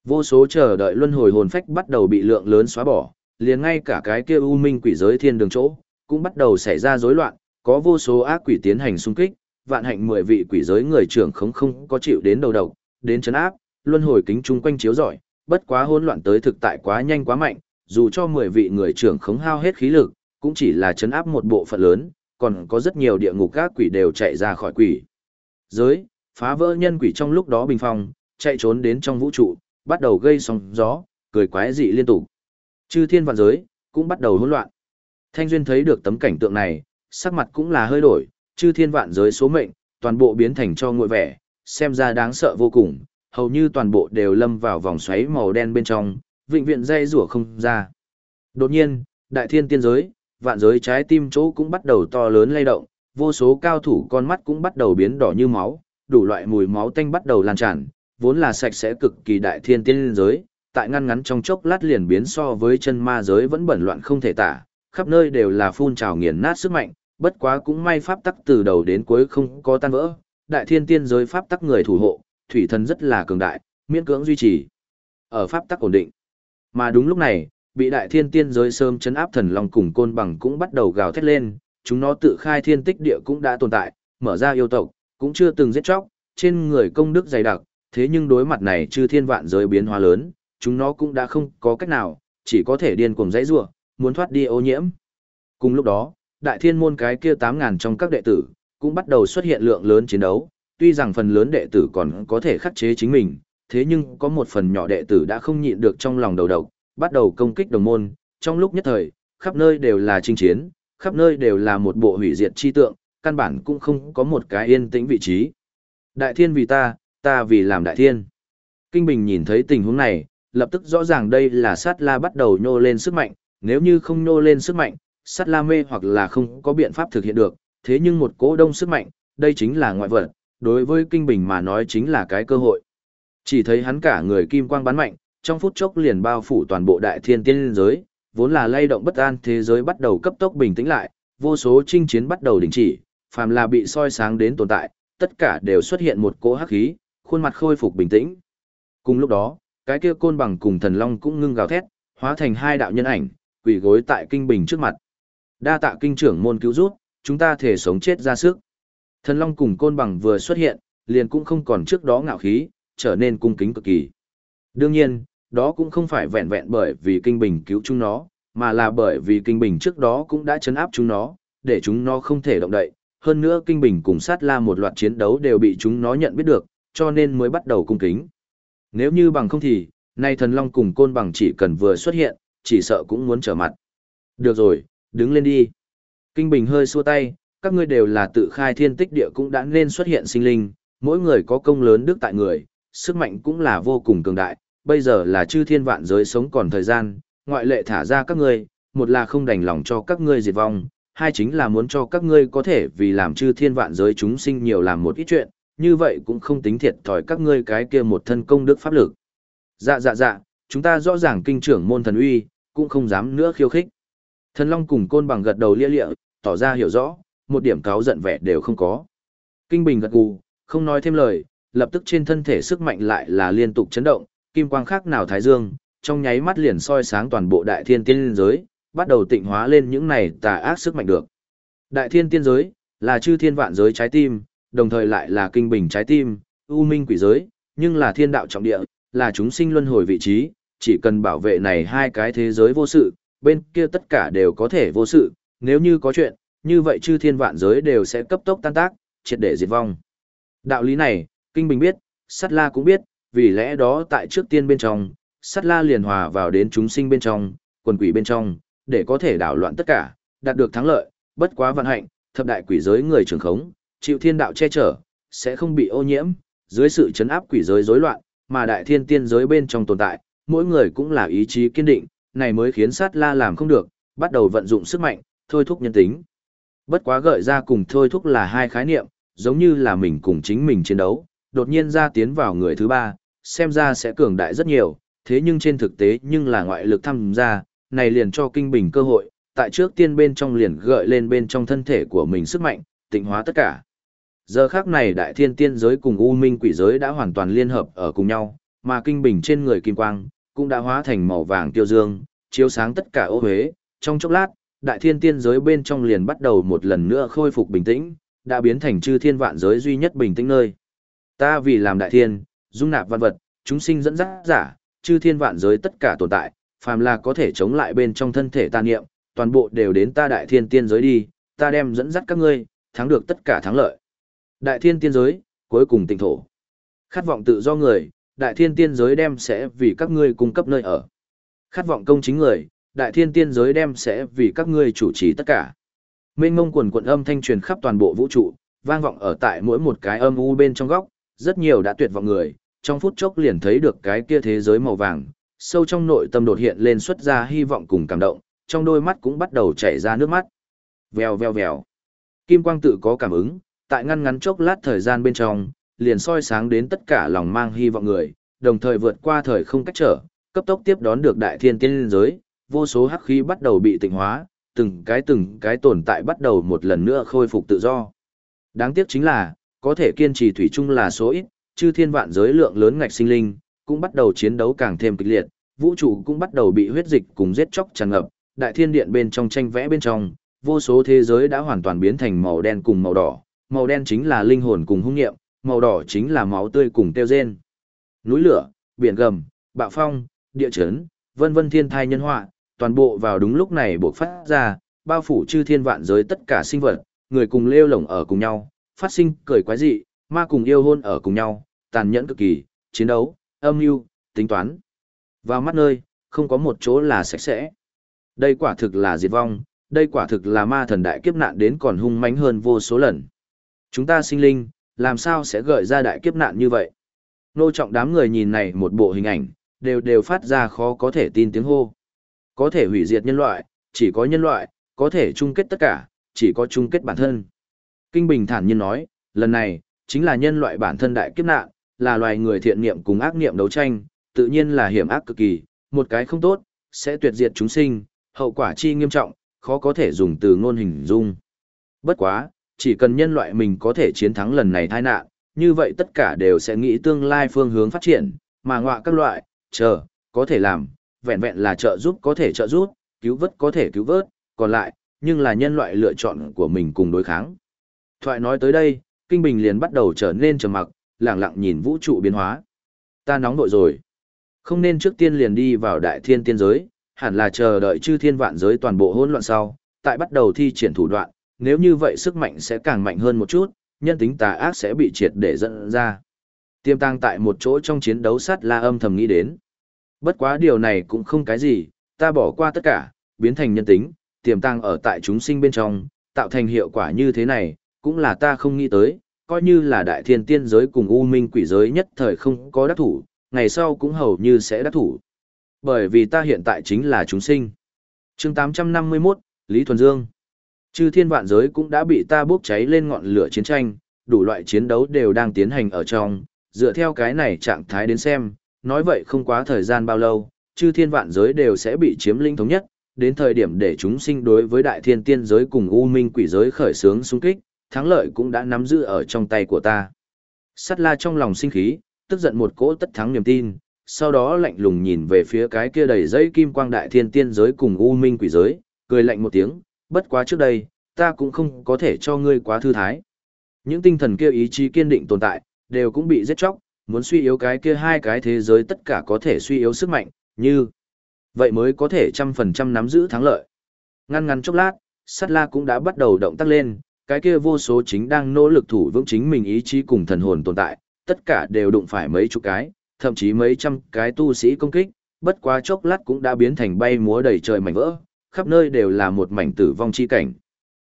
Vô số chờ đợi luân hồi hồn phách bắt đầu bị lượng lớn xóa bỏ, liền ngay cả cái kia U Minh quỷ giới thiên đường chỗ, cũng bắt đầu xảy ra rối loạn, có vô số ác quỷ tiến hành xung kích, vạn hạnh mười vị quỷ giới người trưởng không không có chịu đến đầu độc, đến chấn áp, luân hồi kính chung quanh chiếu rọi, bất quá hỗn loạn tới thực tại quá nhanh quá mạnh, dù cho mười vị người trưởng khống hao hết khí lực, cũng chỉ là chấn áp một bộ phận lớn, còn có rất nhiều địa ngục các quỷ đều chạy ra khỏi quỷ. Giới, phá vỡ nhân quỷ trong lúc đó bình phong, chạy trốn đến trong vũ trụ, bắt đầu gây sóng gió, cười quái dị liên tục. Chư thiên vạn giới, cũng bắt đầu hỗn loạn. Thanh Duyên thấy được tấm cảnh tượng này, sắc mặt cũng là hơi đổi, chư thiên vạn giới số mệnh, toàn bộ biến thành cho ngội vẻ, xem ra đáng sợ vô cùng, hầu như toàn bộ đều lâm vào vòng xoáy màu đen bên trong, vĩnh viện dây rủa không ra. Đột nhiên, đại thiên tiên giới, vạn giới trái tim chỗ cũng bắt đầu to lớn lay động, vô số cao thủ con mắt cũng bắt đầu biến đỏ như máu, đủ loại mùi máu tanh bắt đầu lan tràn, vốn là sạch sẽ cực kỳ đại thiên tiên giới, tại ngăn ngắn trong chốc lát liền biến so với chân ma giới vẫn bẩn loạn không thể tả, khắp nơi đều là phun trào nghiền nát sức mạnh, bất quá cũng may pháp tắc từ đầu đến cuối không có tan vỡ, đại thiên tiên giới pháp tắc người thủ hộ, thủy thần rất là cường đại, miễn cưỡng duy trì ở pháp tắc ổn định. Mà đúng lúc này, bị đại thiên tiên giới sớm chấn áp thần long cùng côn bằng cũng bắt đầu gào thét lên, chúng nó tự khai thiên tích địa cũng đã tồn tại, mở ra yêu tộc, cũng chưa từng giết chóc, trên người công đức dày đặc, thế nhưng đối mặt này chư thiên vạn giới biến hóa lớn, chúng nó cũng đã không có cách nào, chỉ có thể điên cuồng dãy rủa, muốn thoát đi ô nhiễm. Cùng lúc đó, đại thiên môn cái kia 8000 trong các đệ tử cũng bắt đầu xuất hiện lượng lớn chiến đấu, tuy rằng phần lớn đệ tử còn có thể khắc chế chính mình, thế nhưng có một phần nhỏ đệ tử đã không nhịn được trong lòng đầu độc, bắt đầu công kích đồng môn, trong lúc nhất thời, khắp nơi đều là chinh chiến, khắp nơi đều là một bộ hủy diệt chi tượng, căn bản cũng không có một cái yên tĩnh vị trí. Đại thiên vì ta, ta vì làm đại thiên. Kinh Bình nhìn thấy tình huống này, lập tức rõ ràng đây là sát la bắt đầu nhô lên sức mạnh, nếu như không nhô lên sức mạnh, sát la mê hoặc là không có biện pháp thực hiện được, thế nhưng một cỗ đông sức mạnh, đây chính là ngoại vật, đối với Kinh Bình mà nói chính là cái cơ hội. Chỉ thấy hắn cả người kim quang bắn mạnh, trong phút chốc liền bao phủ toàn bộ đại thiên tiên giới, vốn là lay động bất an thế giới bắt đầu cấp tốc bình tĩnh lại, vô số chinh chiến bắt đầu đình chỉ, phàm là bị soi sáng đến tồn tại, tất cả đều xuất hiện một cỗ hắc khí, khuôn mặt khôi phục bình tĩnh. Cùng lúc đó, cái kia côn bằng cùng thần long cũng ngưng gào thét, hóa thành hai đạo nhân ảnh, quỳ gối tại kinh bình trước mặt. Đa tạ kinh trưởng môn cứu rút, chúng ta thể sống chết ra sức. Thần long cùng côn bằng vừa xuất hiện, liền cũng không còn trước đó ngạo khí, trở nên cung kính cực kỳ. Đương nhiên, đó cũng không phải vẹn vẹn bởi vì kinh bình cứu chúng nó, mà là bởi vì kinh bình trước đó cũng đã chấn áp chúng nó, để chúng nó không thể động đậy. Hơn nữa kinh bình cùng sát la một loạt chiến đấu đều bị chúng nó nhận biết được, cho nên mới bắt đầu cung kính. Nếu như bằng không thì, nay thần long cùng côn bằng chỉ cần vừa xuất hiện, chỉ sợ cũng muốn trở mặt. Được rồi, đứng lên đi. Kinh bình hơi xua tay, các ngươi đều là tự khai thiên tích địa cũng đã nên xuất hiện sinh linh, mỗi người có công lớn đức tại người, sức mạnh cũng là vô cùng cường đại, bây giờ là chư thiên vạn giới sống còn thời gian, ngoại lệ thả ra các ngươi, một là không đành lòng cho các ngươi diệt vong, hai chính là muốn cho các ngươi có thể vì làm chư thiên vạn giới chúng sinh nhiều làm một ít chuyện, như vậy cũng không tính thiệt thòi các ngươi cái kia một thân công đức pháp lực. Dạ dạ dạ, chúng ta rõ ràng kinh trưởng môn thần uy, cũng không dám nữa khiêu khích. Thần Long cùng côn bằng gật đầu lia lịa, tỏ ra hiểu rõ, một điểm cáo giận vẻ đều không có. Kinh Bình gật gù, không nói thêm lời, lập tức trên thân thể sức mạnh lại là liên tục chấn động, kim quang khác nào thái dương, trong nháy mắt liền soi sáng toàn bộ đại thiên tiên giới, bắt đầu tịnh hóa lên những này tà ác sức mạnh được. Đại thiên tiên giới, là chư thiên vạn giới trái tim, đồng thời lại là kinh bình trái tim, u minh quỷ giới, nhưng là thiên đạo trọng địa, là chúng sinh luân hồi vị trí, chỉ cần bảo vệ này hai cái thế giới vô sự, bên kia tất cả đều có thể vô sự, nếu như có chuyện, như vậy chư thiên vạn giới đều sẽ cấp tốc tan tác, triệt để diệt vong. Đạo lý này, Kinh Bình biết, Sát La cũng biết, vì lẽ đó tại trước tiên bên trong, Sát La liền hòa vào đến chúng sinh bên trong, quần quỷ bên trong, để có thể đảo loạn tất cả, đạt được thắng lợi, bất quá vận hạnh, thập đại quỷ giới người trưởng khống, chịu thiên đạo che chở, sẽ không bị ô nhiễm, dưới sự chấn áp quỷ giới rối loạn, mà đại thiên tiên giới bên trong tồn tại, mỗi người cũng là ý chí kiên định, này mới khiến sát la làm không được, bắt đầu vận dụng sức mạnh, thôi thúc nhân tính. Bất quá gợi ra cùng thôi thúc là hai khái niệm, giống như là mình cùng chính mình chiến đấu, đột nhiên ra tiến vào người thứ ba, xem ra sẽ cường đại rất nhiều, thế nhưng trên thực tế nhưng là ngoại lực tham gia, này liền cho kinh bình cơ hội, tại trước tiên bên trong liền gợi lên bên trong thân thể của mình sức mạnh, tịnh hóa tất cả. Giờ khác này đại thiên tiên giới cùng U Minh quỷ giới đã hoàn toàn liên hợp ở cùng nhau, mà kinh bình trên người kim quang, cũng đã hóa thành màu vàng tiêu dương, chiếu sáng tất cả ô huế. Trong chốc lát, đại thiên tiên giới bên trong liền bắt đầu một lần nữa khôi phục bình tĩnh, đã biến thành chư thiên vạn giới duy nhất bình tĩnh nơi. Ta vì làm đại thiên, dung nạp văn vật, chúng sinh dẫn dắt giả, chư thiên vạn giới tất cả tồn tại, phàm là có thể chống lại bên trong thân thể ta niệm, toàn bộ đều đến ta đại thiên tiên giới đi, ta đem dẫn dắt các ngươi, thắng được tất cả thắng lợi. Đại thiên tiên giới, cuối cùng tỉnh thổ. Khát vọng tự do người, đại thiên tiên giới đem sẽ vì các ngươi cung cấp nơi ở. Khát vọng công chính người, đại thiên tiên giới đem sẽ vì các ngươi chủ trì tất cả. Mênh mông quần quận âm thanh truyền khắp toàn bộ vũ trụ, vang vọng ở tại mỗi một cái âm u bên trong góc, rất nhiều đã tuyệt vọng người, trong phút chốc liền thấy được cái kia thế giới màu vàng, sâu trong nội tâm đột hiện lên xuất ra hy vọng cùng cảm động, trong đôi mắt cũng bắt đầu chảy ra nước mắt. Vèo vèo vèo. Kim quang tự có cảm ứng, tại ngăn ngắn chốc lát thời gian bên trong, liền soi sáng đến tất cả lòng mang hy vọng người, đồng thời vượt qua thời không cách trở, cấp tốc tiếp đón được đại thiên tiên giới, vô số hắc khí bắt đầu bị tịnh hóa, từng cái từng cái tồn tại bắt đầu một lần nữa khôi phục tự do. Đáng tiếc chính là, có thể kiên trì thủy chung là số ít, chư thiên vạn giới lượng lớn ngạch sinh linh, cũng bắt đầu chiến đấu càng thêm kịch liệt, vũ trụ cũng bắt đầu bị huyết dịch cùng giết chóc tràn ngập, đại thiên điện bên trong tranh vẽ bên trong, vô số thế giới đã hoàn toàn biến thành màu đen cùng màu đỏ, màu đen chính là linh hồn cùng hung nghiệm, màu đỏ chính là máu tươi cùng tiêu rên. Núi lửa, biển gầm, bạo phong, địa chấn, vân vân thiên thai nhân họa, toàn bộ vào đúng lúc này bộc phát ra, bao phủ chư thiên vạn giới tất cả sinh vật, người cùng lêu lồng ở cùng nhau, phát sinh cười quái dị, ma cùng yêu hôn ở cùng nhau, tàn nhẫn cực kỳ, chiến đấu, âm mưu, tính toán. Vào mắt nơi, không có một chỗ là sạch sẽ. Đây quả thực là diệt vong, đây quả thực là ma thần đại kiếp nạn đến còn hung mãnh hơn vô số lần. Chúng ta sinh linh, làm sao sẽ gợi ra đại kiếp nạn như vậy? Nô trọng đám người nhìn này một bộ hình ảnh, đều đều phát ra khó có thể tin tiếng hô. Có thể hủy diệt nhân loại, chỉ có nhân loại, có thể chung kết tất cả, chỉ có chung kết bản thân. Kinh Bình thản nhiên nói, lần này, chính là nhân loại bản thân đại kiếp nạn, là loài người thiện niệm cùng ác niệm đấu tranh, tự nhiên là hiểm ác cực kỳ, một cái không tốt, sẽ tuyệt diệt chúng sinh, hậu quả chi nghiêm trọng, khó có thể dùng từ ngôn hình dung. Bất quá, chỉ cần nhân loại mình có thể chiến thắng lần này tai nạn, như vậy tất cả đều sẽ nghĩ tương lai phương hướng phát triển, mà ngọa các loại, chờ, có thể làm, vẹn vẹn là trợ giúp có thể trợ giúp, cứu vớt có thể cứu vớt, còn lại, nhưng là nhân loại lựa chọn của mình cùng đối kháng. Thoại nói tới đây, Kinh Bình liền bắt đầu trở nên trầm mặc, lặng lặng nhìn vũ trụ biến hóa. Ta nóng nội rồi. Không nên trước tiên liền đi vào đại thiên tiên giới, hẳn là chờ đợi chư thiên vạn giới toàn bộ hỗn loạn sau, tại bắt đầu thi triển thủ đoạn, nếu như vậy sức mạnh sẽ càng mạnh hơn một chút, nhân tính tà ác sẽ bị triệt để dẫn ra. Tiêm tăng tại một chỗ trong chiến đấu sát la âm thầm nghĩ đến. Bất quá điều này cũng không cái gì, ta bỏ qua tất cả, biến thành nhân tính, tiềm tăng ở tại chúng sinh bên trong, tạo thành hiệu quả như thế này, cũng là ta không nghĩ tới, coi như là đại thiên tiên giới cùng u minh quỷ giới nhất thời không có đắc thủ, ngày sau cũng hầu như sẽ đắc thủ. Bởi vì ta hiện tại chính là chúng sinh. chương 851, Lý Thuần Dương. Chư thiên vạn giới cũng đã bị ta bốc cháy lên ngọn lửa chiến tranh, đủ loại chiến đấu đều đang tiến hành ở trong, dựa theo cái này trạng thái đến xem, nói vậy không quá thời gian bao lâu, chư thiên vạn giới đều sẽ bị chiếm lĩnh thống nhất, đến thời điểm để chúng sinh đối với đại thiên tiên giới cùng u minh quỷ giới khởi sướng xung kích, thắng lợi cũng đã nắm giữ ở trong tay của ta. Sắt la trong lòng sinh khí, tức giận một cỗ tất thắng niềm tin, sau đó lạnh lùng nhìn về phía cái kia đầy dây kim quang đại thiên tiên giới cùng u minh quỷ giới, cười lạnh một tiếng, bất quá trước đây, ta cũng không có thể cho ngươi quá thư thái. Những tinh thần kia ý chí kiên định tồn tại, đều cũng bị giết chóc, muốn suy yếu cái kia hai cái thế giới tất cả có thể suy yếu sức mạnh, như vậy mới có thể trăm phần trăm nắm giữ thắng lợi. Ngăn ngắn chốc lát, Sát La cũng đã bắt đầu động tác lên, cái kia vô số chính đang nỗ lực thủ vững chính mình ý chí cùng thần hồn tồn tại, tất cả đều đụng phải mấy chục cái, thậm chí mấy trăm cái tu sĩ công kích, bất quá chốc lát cũng đã biến thành bay múa đầy trời mảnh vỡ, khắp nơi đều là một mảnh tử vong chi cảnh.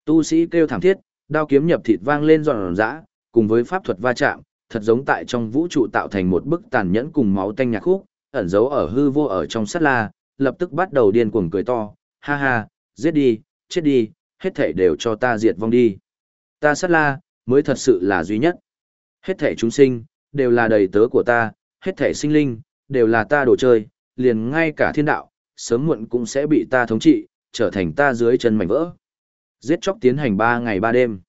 Tu sĩ kêu thảm thiết, đao kiếm nhập thịt vang lên giòn giã, cùng với pháp thuật va chạm, thật giống tại trong vũ trụ tạo thành một bức tàn nhẫn cùng máu tanh nhạc khúc, ẩn giấu ở hư vô ở trong sát la, lập tức bắt đầu điên cuồng cười to, ha ha, giết đi, chết đi, hết thảy đều cho ta diệt vong đi. Ta sát la, mới thật sự là duy nhất. Hết thảy chúng sinh, đều là đầy tớ của ta, hết thảy sinh linh, đều là ta đồ chơi, liền ngay cả thiên đạo, sớm muộn cũng sẽ bị ta thống trị, trở thành ta dưới chân mảnh vỡ. Giết chóc tiến hành 3 ngày 3 đêm.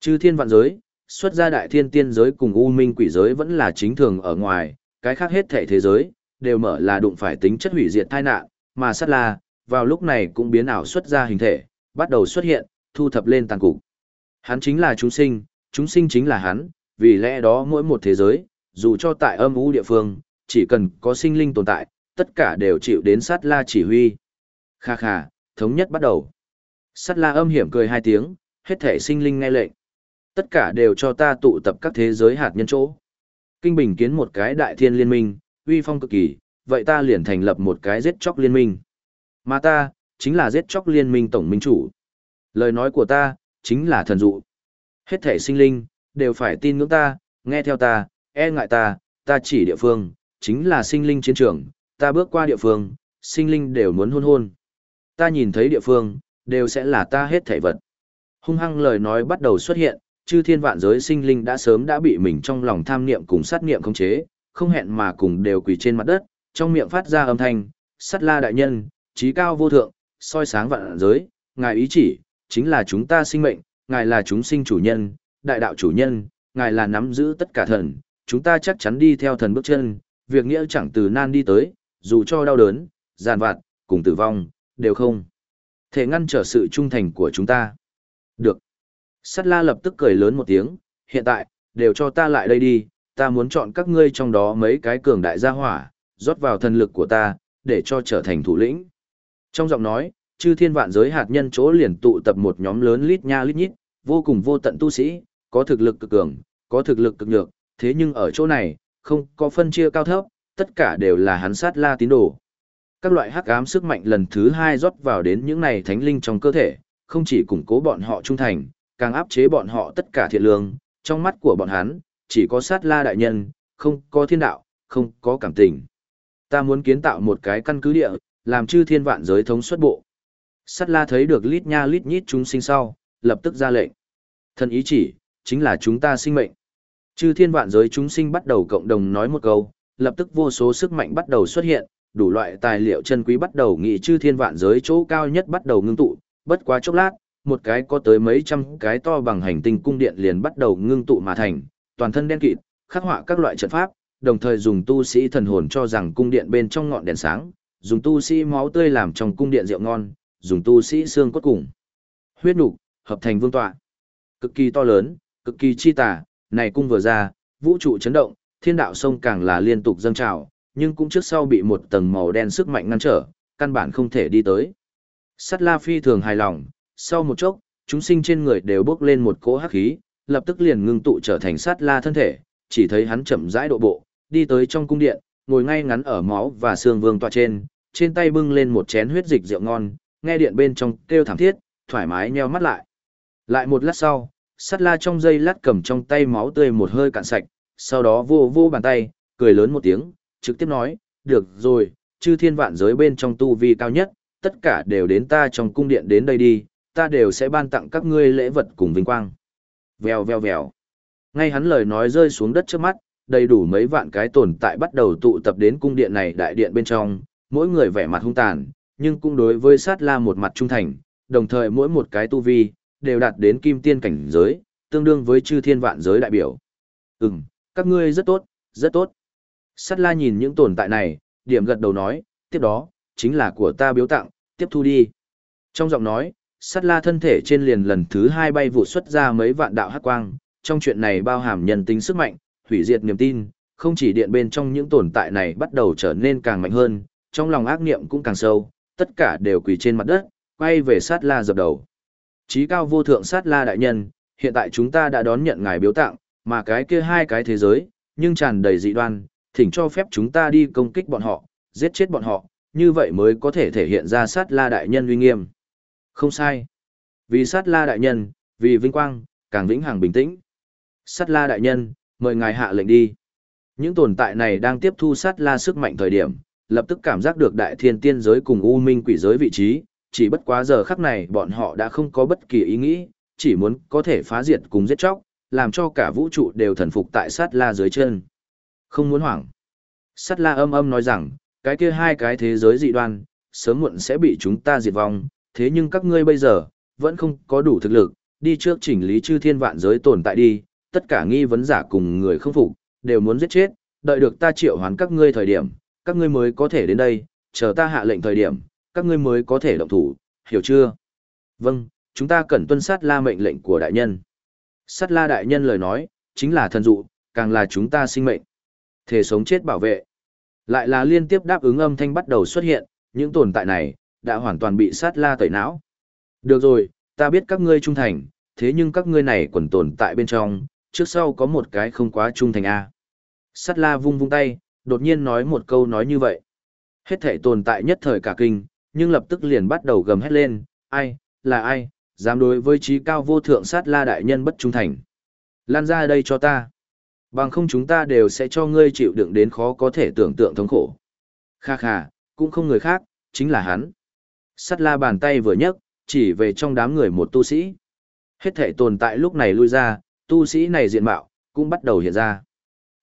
Chư thiên vạn giới, xuất ra đại thiên tiên giới cùng u minh quỷ giới vẫn là chính thường ở ngoài, cái khác hết thể thế giới, đều mở là đụng phải tính chất hủy diệt tai nạn, mà sát la, vào lúc này cũng biến ảo xuất ra hình thể, bắt đầu xuất hiện, thu thập lên tàn cục. Hắn chính là chúng sinh, chúng sinh chính là hắn, vì lẽ đó mỗi một thế giới, dù cho tại âm u địa phương, chỉ cần có sinh linh tồn tại, tất cả đều chịu đến sát la chỉ huy. Kha kha, thống nhất bắt đầu. Sát la âm hiểm cười hai tiếng, hết thể sinh linh nghe lệnh. Tất cả đều cho ta tụ tập các thế giới hạt nhân chỗ. Kinh Bình kiến một cái đại thiên liên minh, uy phong cực kỳ, vậy ta liền thành lập một cái giết chóc liên minh. Mà ta, chính là giết chóc liên minh tổng minh chủ. Lời nói của ta, chính là thần dụ. Hết thể sinh linh, đều phải tin ngưỡng ta, nghe theo ta, e ngại ta, ta chỉ địa phương, chính là sinh linh chiến trường, ta bước qua địa phương, sinh linh đều muốn hôn hôn. Ta nhìn thấy địa phương, đều sẽ là ta hết thảy vật. Hung hăng lời nói bắt đầu xuất hiện, chư thiên vạn giới sinh linh đã sớm đã bị mình trong lòng tham niệm cùng sát niệm khống chế, không hẹn mà cùng đều quỳ trên mặt đất, trong miệng phát ra âm thanh, sát la đại nhân, trí cao vô thượng, soi sáng vạn giới, ngài ý chỉ, chính là chúng ta sinh mệnh, ngài là chúng sinh chủ nhân, đại đạo chủ nhân, ngài là nắm giữ tất cả thần, chúng ta chắc chắn đi theo thần bước chân, việc nghĩa chẳng từ nan đi tới, dù cho đau đớn, giàn vặt, cùng tử vong, đều không thể ngăn trở sự trung thành của chúng ta. Được. Sắt la lập tức cười lớn một tiếng, hiện tại, đều cho ta lại đây đi, ta muốn chọn các ngươi trong đó mấy cái cường đại gia hỏa, rót vào thần lực của ta, để cho trở thành thủ lĩnh. Trong giọng nói, chư thiên vạn giới hạt nhân chỗ liền tụ tập một nhóm lớn lít nha lít nhít, vô cùng vô tận tu sĩ, có thực lực cực cường, có thực lực cực nhược, thế nhưng ở chỗ này, không có phân chia cao thấp, tất cả đều là hắn sát la tín đồ. Các loại hắc ám sức mạnh lần thứ hai rót vào đến những này thánh linh trong cơ thể, không chỉ củng cố bọn họ trung thành, càng áp chế bọn họ tất cả thiện lương, trong mắt của bọn hắn, chỉ có sát la đại nhân, không có thiên đạo, không có cảm tình. Ta muốn kiến tạo một cái căn cứ địa, làm chư thiên vạn giới thống xuất bộ. Sát la thấy được lít nha lít nhít chúng sinh sau, lập tức ra lệnh. thân ý chỉ, chính là chúng ta sinh mệnh. Chư thiên vạn giới chúng sinh bắt đầu cộng đồng nói một câu, lập tức vô số sức mạnh bắt đầu xuất hiện, đủ loại tài liệu chân quý bắt đầu nghị chư thiên vạn giới chỗ cao nhất bắt đầu ngưng tụ, bất quá chốc lát, một cái có tới mấy trăm cái to bằng hành tinh cung điện liền bắt đầu ngưng tụ mà thành, toàn thân đen kịt, khắc họa các loại trận pháp, đồng thời dùng tu sĩ thần hồn cho rằng cung điện bên trong ngọn đèn sáng, dùng tu sĩ máu tươi làm trong cung điện rượu ngon, dùng tu sĩ xương cốt cùng. Huyết nục, hợp thành vương tọa. Cực kỳ to lớn, cực kỳ chi tà, này cung vừa ra, vũ trụ chấn động, thiên đạo sông càng là liên tục dâng trào, nhưng cũng trước sau bị một tầng màu đen sức mạnh ngăn trở, căn bản không thể đi tới. Sắt La Phi thường hài lòng, sau một chốc, chúng sinh trên người đều bốc lên một cỗ hắc khí, lập tức liền ngưng tụ trở thành sắt la thân thể, chỉ thấy hắn chậm rãi độ bộ, đi tới trong cung điện, ngồi ngay ngắn ở máu và xương vương tọa trên, trên tay bưng lên một chén huyết dịch rượu ngon, nghe điện bên trong kêu thảm thiết, thoải mái nheo mắt lại. Lại một lát sau, sắt la trong dây lát cầm trong tay máu tươi một hơi cạn sạch, sau đó vô vô bàn tay, cười lớn một tiếng, trực tiếp nói, được rồi, chư thiên vạn giới bên trong tu vi cao nhất, tất cả đều đến ta trong cung điện đến đây đi, ta đều sẽ ban tặng các ngươi lễ vật cùng vinh quang. Vèo vèo vèo. Ngay hắn lời nói rơi xuống đất trước mắt, đầy đủ mấy vạn cái tồn tại bắt đầu tụ tập đến cung điện này đại điện bên trong, mỗi người vẻ mặt hung tàn, nhưng cũng đối với sát la một mặt trung thành, đồng thời mỗi một cái tu vi, đều đạt đến kim tiên cảnh giới, tương đương với chư thiên vạn giới đại biểu. Ừm, các ngươi rất tốt, rất tốt. Sát la nhìn những tồn tại này, điểm gật đầu nói, tiếp đó, chính là của ta biếu tặng, tiếp thu đi. Trong giọng nói, sát la thân thể trên liền lần thứ hai bay vụ xuất ra mấy vạn đạo hắc quang, trong chuyện này bao hàm nhân tính sức mạnh, hủy diệt niềm tin, không chỉ điện bên trong những tồn tại này bắt đầu trở nên càng mạnh hơn, trong lòng ác niệm cũng càng sâu, tất cả đều quỳ trên mặt đất, quay về sát la dập đầu. Chí cao vô thượng sát la đại nhân, hiện tại chúng ta đã đón nhận ngài biếu tặng, mà cái kia hai cái thế giới, nhưng tràn đầy dị đoan, thỉnh cho phép chúng ta đi công kích bọn họ, giết chết bọn họ, như vậy mới có thể thể hiện ra sát la đại nhân uy nghiêm. Không sai. Vì sát la đại nhân, vì vinh quang, càng vĩnh hằng bình tĩnh. Sát la đại nhân, mời ngài hạ lệnh đi. Những tồn tại này đang tiếp thu sát la sức mạnh thời điểm, lập tức cảm giác được đại thiên tiên giới cùng u minh quỷ giới vị trí, chỉ bất quá giờ khắc này bọn họ đã không có bất kỳ ý nghĩ, chỉ muốn có thể phá diệt cùng giết chóc, làm cho cả vũ trụ đều thần phục tại sát la dưới chân. Không muốn hoảng. Sát la âm âm nói rằng, cái kia hai cái thế giới dị đoan, sớm muộn sẽ bị chúng ta diệt vong, thế nhưng các ngươi bây giờ, vẫn không có đủ thực lực, đi trước chỉnh lý chư thiên vạn giới tồn tại đi, tất cả nghi vấn giả cùng người không phục, đều muốn giết chết, đợi được ta triệu hoán các ngươi thời điểm, các ngươi mới có thể đến đây, chờ ta hạ lệnh thời điểm, các ngươi mới có thể động thủ, hiểu chưa? Vâng, chúng ta cần tuân sát la mệnh lệnh của đại nhân. Sát la đại nhân lời nói, chính là thần dụ, càng là chúng ta sinh mệnh. Thể sống chết bảo vệ. Lại là liên tiếp đáp ứng âm thanh bắt đầu xuất hiện, những tồn tại này, đã hoàn toàn bị sát la tẩy não. Được rồi, ta biết các ngươi trung thành, thế nhưng các ngươi này còn tồn tại bên trong, trước sau có một cái không quá trung thành a. Sát la vung vung tay, đột nhiên nói một câu nói như vậy. Hết thể tồn tại nhất thời cả kinh, nhưng lập tức liền bắt đầu gầm hét lên, ai, là ai, dám đối với trí cao vô thượng sát la đại nhân bất trung thành. Lan ra đây cho ta. Bằng không chúng ta đều sẽ cho ngươi chịu đựng đến khó có thể tưởng tượng thống khổ. Kha kha, cũng không người khác, chính là hắn. Sát la bàn tay vừa nhấc, chỉ về trong đám người một tu sĩ. Hết thể tồn tại lúc này lui ra, tu sĩ này diện mạo, cũng bắt đầu hiện ra.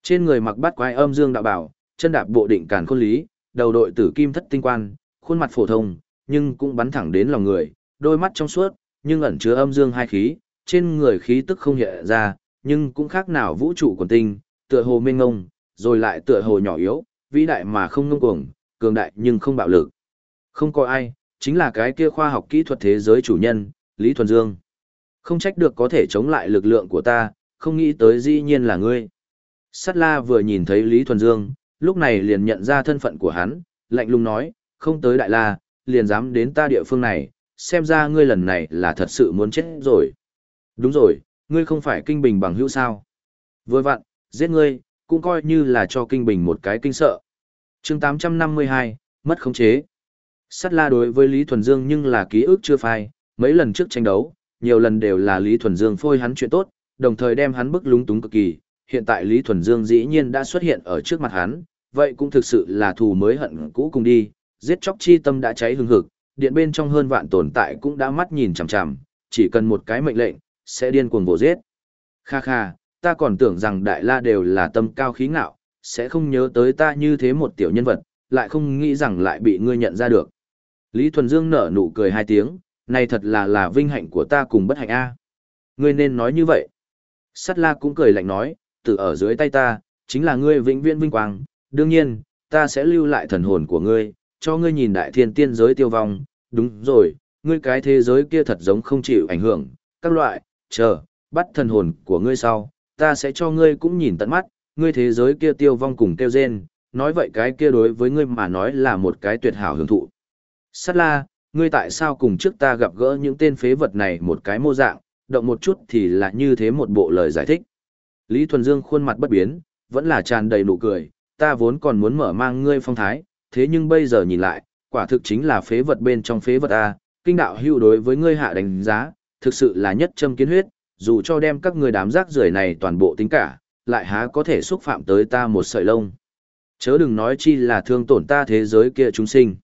Trên người mặc bát quái âm dương đạo bảo, chân đạp bộ định càn khôn lý, đầu đội tử kim thất tinh quan, khuôn mặt phổ thông, nhưng cũng bắn thẳng đến lòng người, đôi mắt trong suốt, nhưng ẩn chứa âm dương hai khí, trên người khí tức không hiện ra, nhưng cũng khác nào vũ trụ quần tinh, tựa hồ mênh ngông, rồi lại tựa hồ nhỏ yếu, vĩ đại mà không ngông cuồng, cường đại nhưng không bạo lực. Không có ai, chính là cái kia khoa học kỹ thuật thế giới chủ nhân, Lý Thuần Dương. Không trách được có thể chống lại lực lượng của ta, không nghĩ tới dĩ nhiên là ngươi. Sát la vừa nhìn thấy Lý Thuần Dương, lúc này liền nhận ra thân phận của hắn, lạnh lùng nói, không tới đại la, liền dám đến ta địa phương này, xem ra ngươi lần này là thật sự muốn chết rồi. Đúng rồi, ngươi không phải kinh bình bằng hữu sao. Vừa vặn, giết ngươi, cũng coi như là cho kinh bình một cái kinh sợ. chương 852, mất khống chế. Sát la đối với Lý Thuần Dương nhưng là ký ức chưa phai, mấy lần trước tranh đấu, nhiều lần đều là Lý Thuần Dương phôi hắn chuyện tốt, đồng thời đem hắn bức lúng túng cực kỳ. Hiện tại Lý Thuần Dương dĩ nhiên đã xuất hiện ở trước mặt hắn, vậy cũng thực sự là thù mới hận cũ cùng đi, giết chóc chi tâm đã cháy hừng hực, điện bên trong hơn vạn tồn tại cũng đã mắt nhìn chằm chằm, chỉ cần một cái mệnh lệnh, sẽ điên cuồng vồ giết. Kha kha, ta còn tưởng rằng đại la đều là tâm cao khí ngạo, sẽ không nhớ tới ta như thế một tiểu nhân vật, lại không nghĩ rằng lại bị ngươi nhận ra được. Lý Thuần Dương nở nụ cười hai tiếng, này thật là là vinh hạnh của ta cùng bất hạnh a. Ngươi nên nói như vậy. Sắt la cũng cười lạnh nói, từ ở dưới tay ta, chính là ngươi vĩnh viễn vinh quang, đương nhiên, ta sẽ lưu lại thần hồn của ngươi, cho ngươi nhìn đại thiên tiên giới tiêu vong, đúng rồi, ngươi cái thế giới kia thật giống không chịu ảnh hưởng, các loại, chờ, bắt thần hồn của ngươi sau, ta sẽ cho ngươi cũng nhìn tận mắt, ngươi thế giới kia tiêu vong cùng tiêu rên, nói vậy cái kia đối với ngươi mà nói là một cái tuyệt hảo hưởng thụ. Sát la, ngươi tại sao cùng trước ta gặp gỡ những tên phế vật này một cái mô dạng, động một chút thì là như thế một bộ lời giải thích. Lý Thuần Dương khuôn mặt bất biến, vẫn là tràn đầy nụ cười, ta vốn còn muốn mở mang ngươi phong thái, thế nhưng bây giờ nhìn lại, quả thực chính là phế vật bên trong phế vật A, kinh đạo hưu đối với ngươi hạ đánh giá, thực sự là nhất châm kiến huyết, dù cho đem các ngươi đám rác rưởi này toàn bộ tính cả, lại há có thể xúc phạm tới ta một sợi lông. Chớ đừng nói chi là thương tổn ta thế giới kia chúng sinh.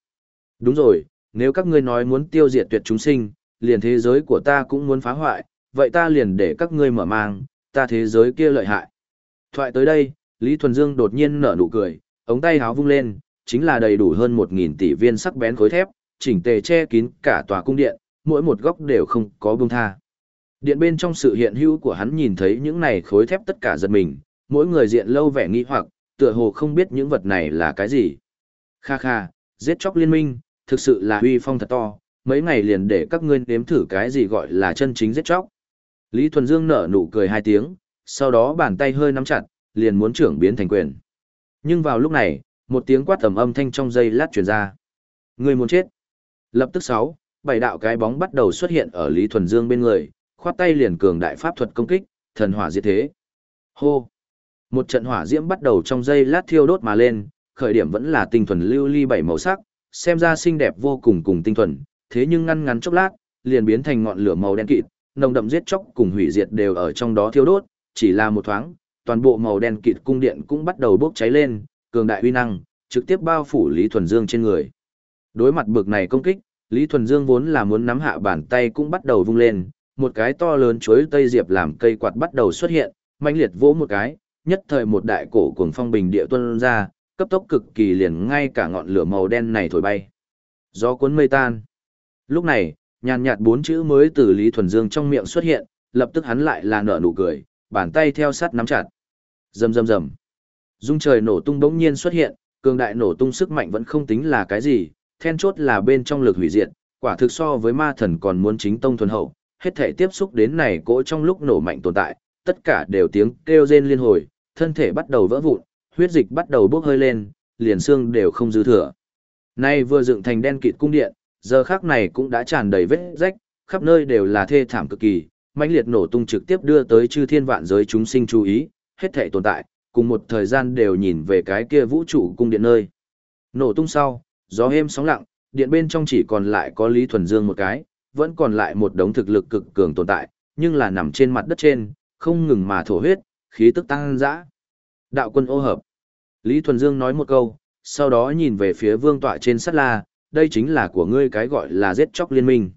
Đúng rồi, nếu các ngươi nói muốn tiêu diệt tuyệt chúng sinh, liền thế giới của ta cũng muốn phá hoại, vậy ta liền để các ngươi mở mang, ta thế giới kia lợi hại. Thoại tới đây, Lý Thuần Dương đột nhiên nở nụ cười, ống tay háo vung lên, chính là đầy đủ hơn 1.000 tỷ viên sắc bén khối thép, chỉnh tề che kín cả tòa cung điện, mỗi một góc đều không có bông tha. Điện bên trong sự hiện hữu của hắn nhìn thấy những này khối thép tất cả giật mình, mỗi người diện lâu vẻ nghi hoặc, tựa hồ không biết những vật này là cái gì. Kha kha, giết chóc liên minh, thực sự là uy phong thật to, mấy ngày liền để các ngươi nếm thử cái gì gọi là chân chính giết chóc. Lý Thuần Dương nở nụ cười hai tiếng, sau đó bàn tay hơi nắm chặt, liền muốn trưởng biến thành quyền. Nhưng vào lúc này, một tiếng quát tầm âm thanh trong dây lát truyền ra. Người muốn chết. Lập tức sáu, bảy đạo cái bóng bắt đầu xuất hiện ở Lý Thuần Dương bên người, khoát tay liền cường đại pháp thuật công kích, thần hỏa diệt thế. Hô. Một trận hỏa diễm bắt đầu trong dây lát thiêu đốt mà lên, khởi điểm vẫn là tinh thuần lưu ly bảy màu sắc, xem ra xinh đẹp vô cùng cùng tinh thuần, thế nhưng ngăn ngắn chốc lát, liền biến thành ngọn lửa màu đen kịt, nồng đậm giết chóc cùng hủy diệt đều ở trong đó thiêu đốt, chỉ là một thoáng, toàn bộ màu đen kịt cung điện cũng bắt đầu bốc cháy lên, cường đại uy năng, trực tiếp bao phủ Lý Thuần Dương trên người. Đối mặt bực này công kích, Lý Thuần Dương vốn là muốn nắm hạ bàn tay cũng bắt đầu vung lên, một cái to lớn chuối tây diệp làm cây quạt bắt đầu xuất hiện, mãnh liệt vỗ một cái, nhất thời một đại cổ cuồng phong bình địa tuôn ra, cấp tốc cực kỳ liền ngay cả ngọn lửa màu đen này thổi bay. Gió cuốn mây tan. Lúc này, nhàn nhạt bốn chữ mới từ Lý Thuần Dương trong miệng xuất hiện, lập tức hắn lại là nở nụ cười, bàn tay theo sát nắm chặt. Rầm rầm rầm. Dung trời nổ tung bỗng nhiên xuất hiện, cường đại nổ tung sức mạnh vẫn không tính là cái gì, then chốt là bên trong lực hủy diệt, quả thực so với ma thần còn muốn chính tông thuần hậu, hết thể tiếp xúc đến này cỗ trong lúc nổ mạnh tồn tại, tất cả đều tiếng kêu rên liên hồi, thân thể bắt đầu vỡ vụn, huyết dịch bắt đầu bốc hơi lên, liền xương đều không dư thừa. Nay vừa dựng thành đen kịt cung điện, giờ khắc này cũng đã tràn đầy vết rách, khắp nơi đều là thê thảm cực kỳ, mãnh liệt nổ tung trực tiếp đưa tới chư thiên vạn giới chúng sinh chú ý, hết thảy tồn tại, cùng một thời gian đều nhìn về cái kia vũ trụ cung điện nơi. Nổ tung sau, gió êm sóng lặng, điện bên trong chỉ còn lại có Lý Thuần Dương một cái, vẫn còn lại một đống thực lực cực cường tồn tại, nhưng là nằm trên mặt đất trên, không ngừng mà thổ huyết, khí tức tăng dã. Đạo quân ô hợp. Lý Thuần Dương nói một câu, sau đó nhìn về phía vương tọa trên sắt la, đây chính là của ngươi cái gọi là giết chóc liên minh.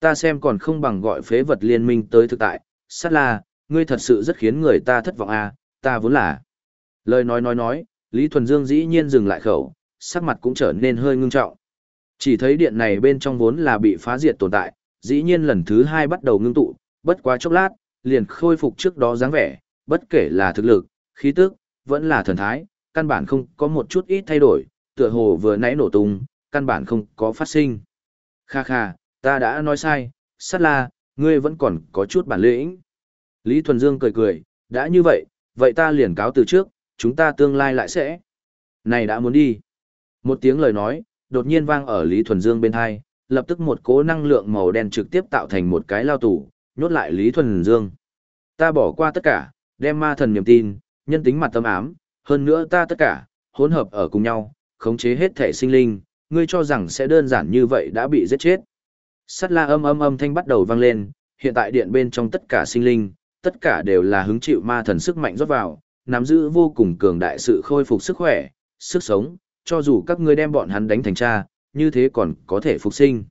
Ta xem còn không bằng gọi phế vật liên minh tới thực tại, sắt la, ngươi thật sự rất khiến người ta thất vọng à, ta vốn là. Lời nói nói nói, Lý Thuần Dương dĩ nhiên dừng lại khẩu, sắc mặt cũng trở nên hơi ngưng trọng. Chỉ thấy điện này bên trong vốn là bị phá diệt tồn tại, dĩ nhiên lần thứ hai bắt đầu ngưng tụ, bất quá chốc lát, liền khôi phục trước đó dáng vẻ, bất kể là thực lực, khí tức, vẫn là thần thái, căn bản không có một chút ít thay đổi, tựa hồ vừa nãy nổ tung, căn bản không có phát sinh. Kha kha, ta đã nói sai, sát la, ngươi vẫn còn có chút bản lĩnh. Lý Thuần Dương cười cười, đã như vậy, vậy ta liền cáo từ trước, chúng ta tương lai lại sẽ. Này đã muốn đi. Một tiếng lời nói, đột nhiên vang ở Lý Thuần Dương bên hai, lập tức một cỗ năng lượng màu đen trực tiếp tạo thành một cái lao tủ, nhốt lại Lý Thuần Dương. Ta bỏ qua tất cả, đem ma thần niềm tin, nhân tính mặt tâm ám, hơn nữa ta tất cả, hỗn hợp ở cùng nhau, khống chế hết thể sinh linh, ngươi cho rằng sẽ đơn giản như vậy đã bị giết chết. Sắt la âm âm âm thanh bắt đầu vang lên, hiện tại điện bên trong tất cả sinh linh, tất cả đều là hứng chịu ma thần sức mạnh rót vào, nắm giữ vô cùng cường đại sự khôi phục sức khỏe, sức sống, cho dù các ngươi đem bọn hắn đánh thành cha, như thế còn có thể phục sinh.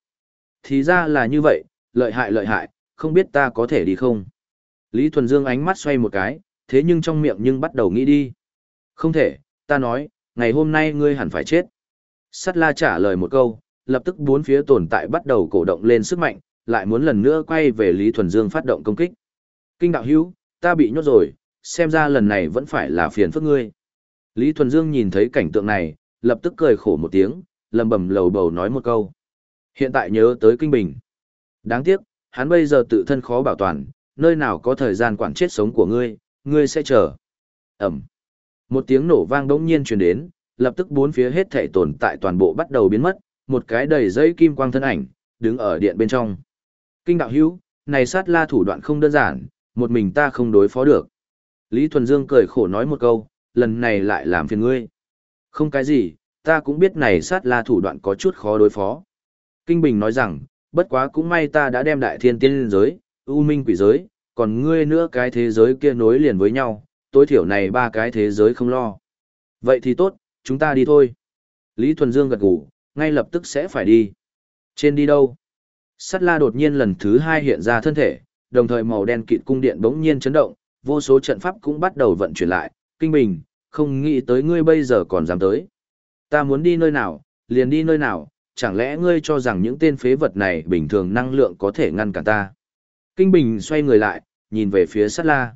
Thì ra là như vậy, lợi hại lợi hại, không biết ta có thể đi không? Lý Thuần Dương ánh mắt xoay một cái, thế nhưng trong miệng nhưng bắt đầu nghĩ đi. Không thể, ta nói, ngày hôm nay ngươi hẳn phải chết. Sắt la trả lời một câu, lập tức bốn phía tồn tại bắt đầu cổ động lên sức mạnh, lại muốn lần nữa quay về Lý Thuần Dương phát động công kích. Kinh đạo hữu, ta bị nhốt rồi, xem ra lần này vẫn phải là phiền phức ngươi. Lý Thuần Dương nhìn thấy cảnh tượng này, lập tức cười khổ một tiếng, lầm bầm lầu bầu nói một câu. Hiện tại nhớ tới Kinh Bình. Đáng tiếc, hắn bây giờ tự thân khó bảo toàn, nơi nào có thời gian quản chết sống của ngươi, ngươi sẽ chờ. Ẩm. Một tiếng nổ vang đống nhiên truyền đến, lập tức bốn phía hết thể tồn tại toàn bộ bắt đầu biến mất, một cái đầy dây kim quang thân ảnh, đứng ở điện bên trong. Kinh đạo hữu, này sát la thủ đoạn không đơn giản, một mình ta không đối phó được. Lý Thuần Dương cười khổ nói một câu, lần này lại làm phiền ngươi. Không cái gì, ta cũng biết này sát la thủ đoạn có chút khó đối phó. Kinh Bình nói rằng, bất quá cũng may ta đã đem đại thiên tiên giới, ưu minh quỷ giới, còn ngươi nữa cái thế giới kia nối liền với nhau, tối thiểu này ba cái thế giới không lo. Vậy thì tốt, chúng ta đi thôi. Lý Thuần Dương gật gù, ngay lập tức sẽ phải đi. Trên đi đâu? Sắt la đột nhiên lần thứ hai hiện ra thân thể, đồng thời màu đen kịt cung điện bỗng nhiên chấn động, vô số trận pháp cũng bắt đầu vận chuyển lại. Kinh bình, không nghĩ tới ngươi bây giờ còn dám tới. Ta muốn đi nơi nào, liền đi nơi nào, chẳng lẽ ngươi cho rằng những tên phế vật này bình thường năng lượng có thể ngăn cản ta? Kinh bình xoay người lại, nhìn về phía sát la.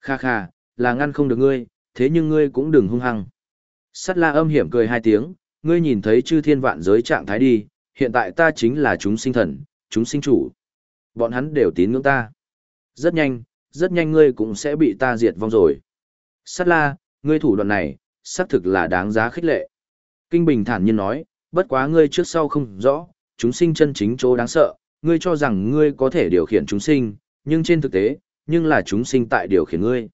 Kha kha, là ngăn không được ngươi, thế nhưng ngươi cũng đừng hung hăng. sát la âm hiểm cười hai tiếng, ngươi nhìn thấy chư thiên vạn giới trạng thái đi, hiện tại ta chính là chúng sinh thần, chúng sinh chủ. Bọn hắn đều tín ngưỡng ta. Rất nhanh, rất nhanh ngươi cũng sẽ bị ta diệt vong rồi. Sát la, ngươi thủ đoạn này, xác thực là đáng giá khích lệ. Kinh Bình thản nhiên nói, bất quá ngươi trước sau không rõ, chúng sinh chân chính chỗ đáng sợ, ngươi cho rằng ngươi có thể điều khiển chúng sinh, nhưng trên thực tế, nhưng là chúng sinh tại điều khiển ngươi.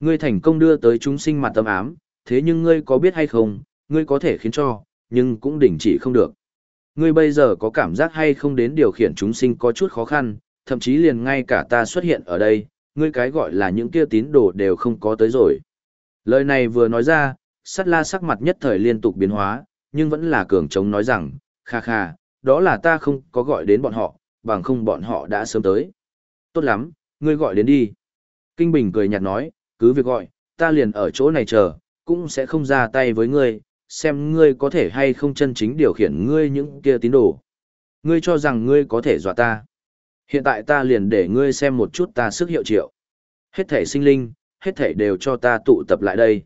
Ngươi thành công đưa tới chúng sinh mặt tâm ám, thế nhưng ngươi có biết hay không, ngươi có thể khiến cho, nhưng cũng đình chỉ không được. Ngươi bây giờ có cảm giác hay không đến điều khiển chúng sinh có chút khó khăn, thậm chí liền ngay cả ta xuất hiện ở đây, ngươi cái gọi là những kia tín đồ đều không có tới rồi. Lời này vừa nói ra, sát la sắc mặt nhất thời liên tục biến hóa, nhưng vẫn là cường chống nói rằng, kha kha, đó là ta không có gọi đến bọn họ, bằng không bọn họ đã sớm tới. Tốt lắm, ngươi gọi đến đi. Kinh Bình cười nhạt nói, cứ việc gọi, ta liền ở chỗ này chờ, cũng sẽ không ra tay với ngươi, xem ngươi có thể hay không chân chính điều khiển ngươi những kia tín đồ. Ngươi cho rằng ngươi có thể dọa ta. Hiện tại ta liền để ngươi xem một chút ta sức hiệu triệu. Hết thể sinh linh, hết thể đều cho ta tụ tập lại đây.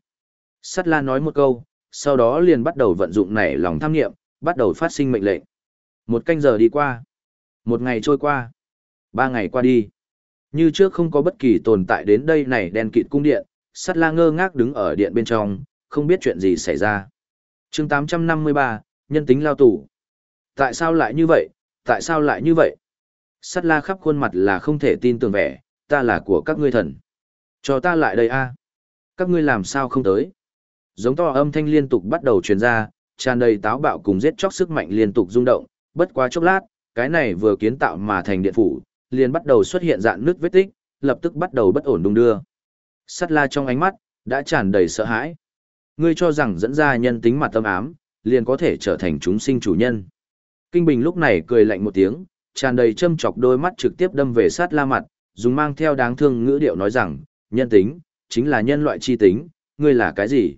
Sắt la nói một câu, sau đó liền bắt đầu vận dụng nảy lòng tham nghiệm, bắt đầu phát sinh mệnh lệnh. Một canh giờ đi qua. Một ngày trôi qua. Ba ngày qua đi. Như trước không có bất kỳ tồn tại đến đây này đen kịt cung điện, sắt la ngơ ngác đứng ở điện bên trong, không biết chuyện gì xảy ra. chương 853, nhân tính lao tù. Tại sao lại như vậy, tại sao lại như vậy? Sắt la khắp khuôn mặt là không thể tin tưởng vẻ, ta là của các ngươi thần. Cho ta lại đây a Các ngươi làm sao không tới? Giống to âm thanh liên tục bắt đầu truyền ra, tràn đầy táo bạo cùng giết chóc sức mạnh liên tục rung động, bất quá chốc lát, cái này vừa kiến tạo mà thành điện phủ, liền bắt đầu xuất hiện dạng nước vết tích, lập tức bắt đầu bất ổn đung đưa. Sắt la trong ánh mắt, đã tràn đầy sợ hãi. Ngươi cho rằng dẫn ra nhân tính mặt tâm ám, liền có thể trở thành chúng sinh chủ nhân. Kinh Bình lúc này cười lạnh một tiếng, tràn đầy châm chọc đôi mắt trực tiếp đâm về sát la mặt, dùng mang theo đáng thương ngữ điệu nói rằng, nhân tính, chính là nhân loại chi tính, ngươi là cái gì?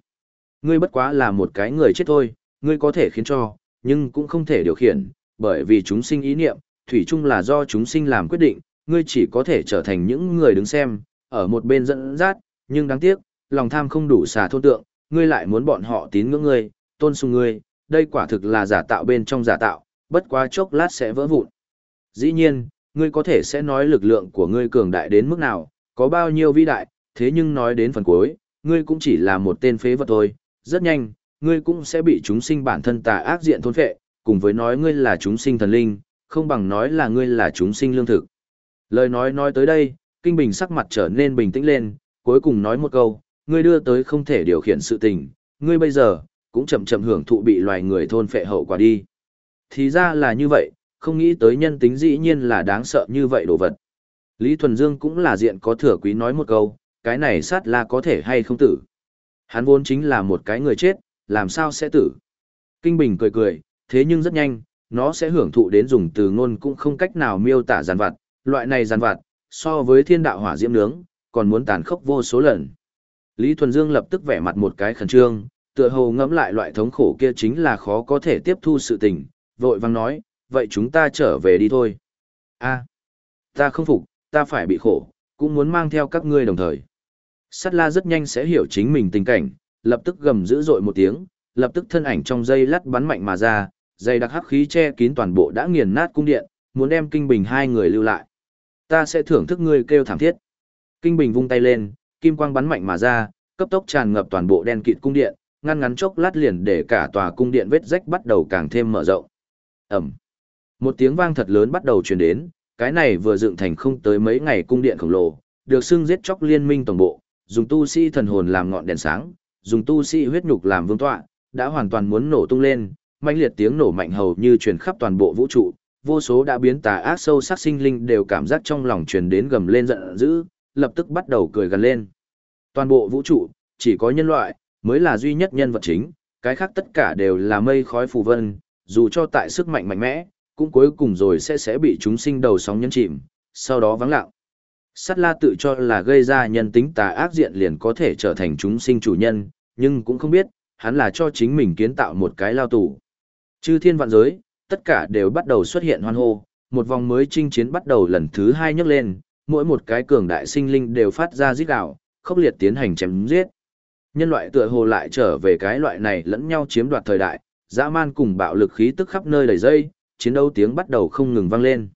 Ngươi bất quá là một cái người chết thôi, ngươi có thể khiến cho, nhưng cũng không thể điều khiển, bởi vì chúng sinh ý niệm, thủy chung là do chúng sinh làm quyết định, ngươi chỉ có thể trở thành những người đứng xem, ở một bên dẫn dắt, nhưng đáng tiếc, lòng tham không đủ xà thôn tượng, ngươi lại muốn bọn họ tín ngưỡng ngươi, tôn sùng ngươi, đây quả thực là giả tạo bên trong giả tạo, bất quá chốc lát sẽ vỡ vụn. Dĩ nhiên, ngươi có thể sẽ nói lực lượng của ngươi cường đại đến mức nào, có bao nhiêu vĩ đại, thế nhưng nói đến phần cuối, ngươi cũng chỉ là một tên phế vật thôi, rất nhanh, ngươi cũng sẽ bị chúng sinh bản thân tà ác diện thôn phệ, cùng với nói ngươi là chúng sinh thần linh, không bằng nói là ngươi là chúng sinh lương thực. Lời nói nói tới đây, Kinh Bình sắc mặt trở nên bình tĩnh lên, cuối cùng nói một câu, ngươi đưa tới không thể điều khiển sự tình, ngươi bây giờ, cũng chậm chậm hưởng thụ bị loài người thôn phệ hậu quả đi. Thì ra là như vậy, không nghĩ tới nhân tính dĩ nhiên là đáng sợ như vậy đồ vật. Lý Thuần Dương cũng là diện có thừa quý nói một câu, cái này sát là có thể hay không tử. Hắn vốn chính là một cái người chết, làm sao sẽ tử. Kinh Bình cười cười, thế nhưng rất nhanh, nó sẽ hưởng thụ đến dùng từ ngôn cũng không cách nào miêu tả giàn vặt, loại này giàn vặt, so với thiên đạo hỏa diễm nướng, còn muốn tàn khốc vô số lần. Lý Thuần Dương lập tức vẻ mặt một cái khẩn trương, tựa hồ ngẫm lại loại thống khổ kia chính là khó có thể tiếp thu sự tình, vội vang nói, vậy chúng ta trở về đi thôi. a ta không phục, ta phải bị khổ, cũng muốn mang theo các ngươi đồng thời. Sát la rất nhanh sẽ hiểu chính mình tình cảnh, lập tức gầm dữ dội một tiếng, lập tức thân ảnh trong dây lắt bắn mạnh mà ra, dây đặc hắc khí che kín toàn bộ đã nghiền nát cung điện, muốn đem kinh bình hai người lưu lại. Ta sẽ thưởng thức ngươi kêu thảm thiết. Kinh bình vung tay lên, kim quang bắn mạnh mà ra, cấp tốc tràn ngập toàn bộ đen kịt cung điện, ngăn ngắn chốc lát liền để cả tòa cung điện vết rách bắt đầu càng thêm mở rộng. Ẩm. Một tiếng vang thật lớn bắt đầu truyền đến, cái này vừa dựng thành không tới mấy ngày cung điện khổng lồ, được xưng giết chóc liên minh tổng bộ, dùng tu sĩ thần hồn làm ngọn đèn sáng, dùng tu sĩ huyết nhục làm vương tọa, đã hoàn toàn muốn nổ tung lên, mãnh liệt tiếng nổ mạnh hầu như truyền khắp toàn bộ vũ trụ, vô số đã biến tà ác sâu sắc sinh linh đều cảm giác trong lòng truyền đến gầm lên giận dữ, lập tức bắt đầu cười gần lên. Toàn bộ vũ trụ, chỉ có nhân loại, mới là duy nhất nhân vật chính, cái khác tất cả đều là mây khói phù vân, dù cho tại sức mạnh mạnh mẽ, cũng cuối cùng rồi sẽ sẽ bị chúng sinh đầu sóng nhấn chìm, sau đó vắng lặng. Sát la tự cho là gây ra nhân tính tà ác diện liền có thể trở thành chúng sinh chủ nhân, nhưng cũng không biết, hắn là cho chính mình kiến tạo một cái lao tù. Chư thiên vạn giới, tất cả đều bắt đầu xuất hiện hoan hô, một vòng mới chinh chiến bắt đầu lần thứ hai nhấc lên, mỗi một cái cường đại sinh linh đều phát ra giết gạo, khốc liệt tiến hành chém giết. Nhân loại tựa hồ lại trở về cái loại này lẫn nhau chiếm đoạt thời đại, dã man cùng bạo lực khí tức khắp nơi đầy dây, chiến đấu tiếng bắt đầu không ngừng vang lên.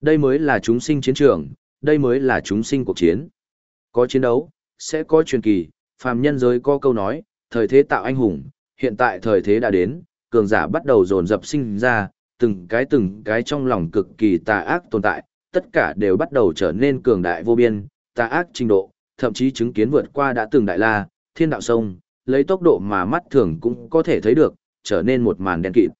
Đây mới là chúng sinh chiến trường, đây mới là chúng sinh cuộc chiến. Có chiến đấu, sẽ có truyền kỳ, phàm nhân giới có câu nói, thời thế tạo anh hùng, hiện tại thời thế đã đến, cường giả bắt đầu dồn dập sinh ra, từng cái từng cái trong lòng cực kỳ tà ác tồn tại, tất cả đều bắt đầu trở nên cường đại vô biên, tà ác trình độ, thậm chí chứng kiến vượt qua đã từng đại la, thiên đạo sông, lấy tốc độ mà mắt thường cũng có thể thấy được, trở nên một màn đen kịt.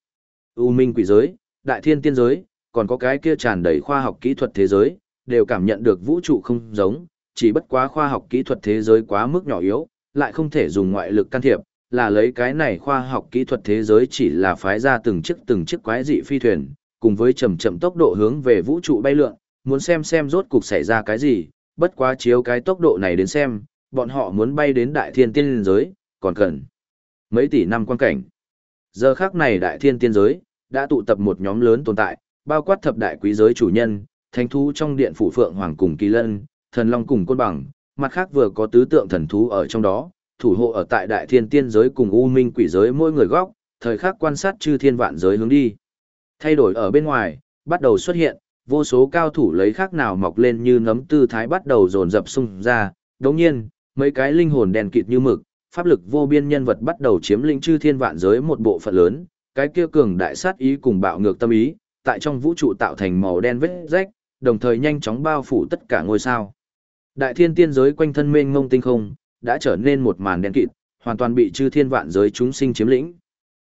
U minh quỷ giới, đại thiên tiên giới, còn có cái kia tràn đầy khoa học kỹ thuật thế giới, đều cảm nhận được vũ trụ không giống, chỉ bất quá khoa học kỹ thuật thế giới quá mức nhỏ yếu, lại không thể dùng ngoại lực can thiệp, là lấy cái này khoa học kỹ thuật thế giới chỉ là phái ra từng chiếc từng chiếc quái dị phi thuyền, cùng với chậm chậm tốc độ hướng về vũ trụ bay lượn, muốn xem xem rốt cục xảy ra cái gì, bất quá chiếu cái tốc độ này đến xem, bọn họ muốn bay đến đại thiên tiên giới, còn cần mấy tỷ năm quan cảnh. Giờ khác này đại thiên tiên giới, đã tụ tập một nhóm lớn tồn tại, bao quát thập đại quý giới chủ nhân, thánh thú trong điện phủ phượng hoàng cùng kỳ lân, thần long cùng côn bằng, mặt khác vừa có tứ tượng thần thú ở trong đó, thủ hộ ở tại đại thiên tiên giới cùng u minh quỷ giới mỗi người góc, thời khắc quan sát chư thiên vạn giới hướng đi. Thay đổi ở bên ngoài, bắt đầu xuất hiện, vô số cao thủ lấy khác nào mọc lên như nấm tư thái bắt đầu dồn dập xung ra, đồng nhiên, mấy cái linh hồn đèn kịt như mực, pháp lực vô biên nhân vật bắt đầu chiếm lĩnh chư thiên vạn giới một bộ phận lớn, cái kia cường đại sát ý cùng bạo ngược tâm ý, tại trong vũ trụ tạo thành màu đen vết rách, đồng thời nhanh chóng bao phủ tất cả ngôi sao. Đại thiên tiên giới quanh thân mênh mông tinh không, đã trở nên một màn đen kịt, hoàn toàn bị chư thiên vạn giới chúng sinh chiếm lĩnh.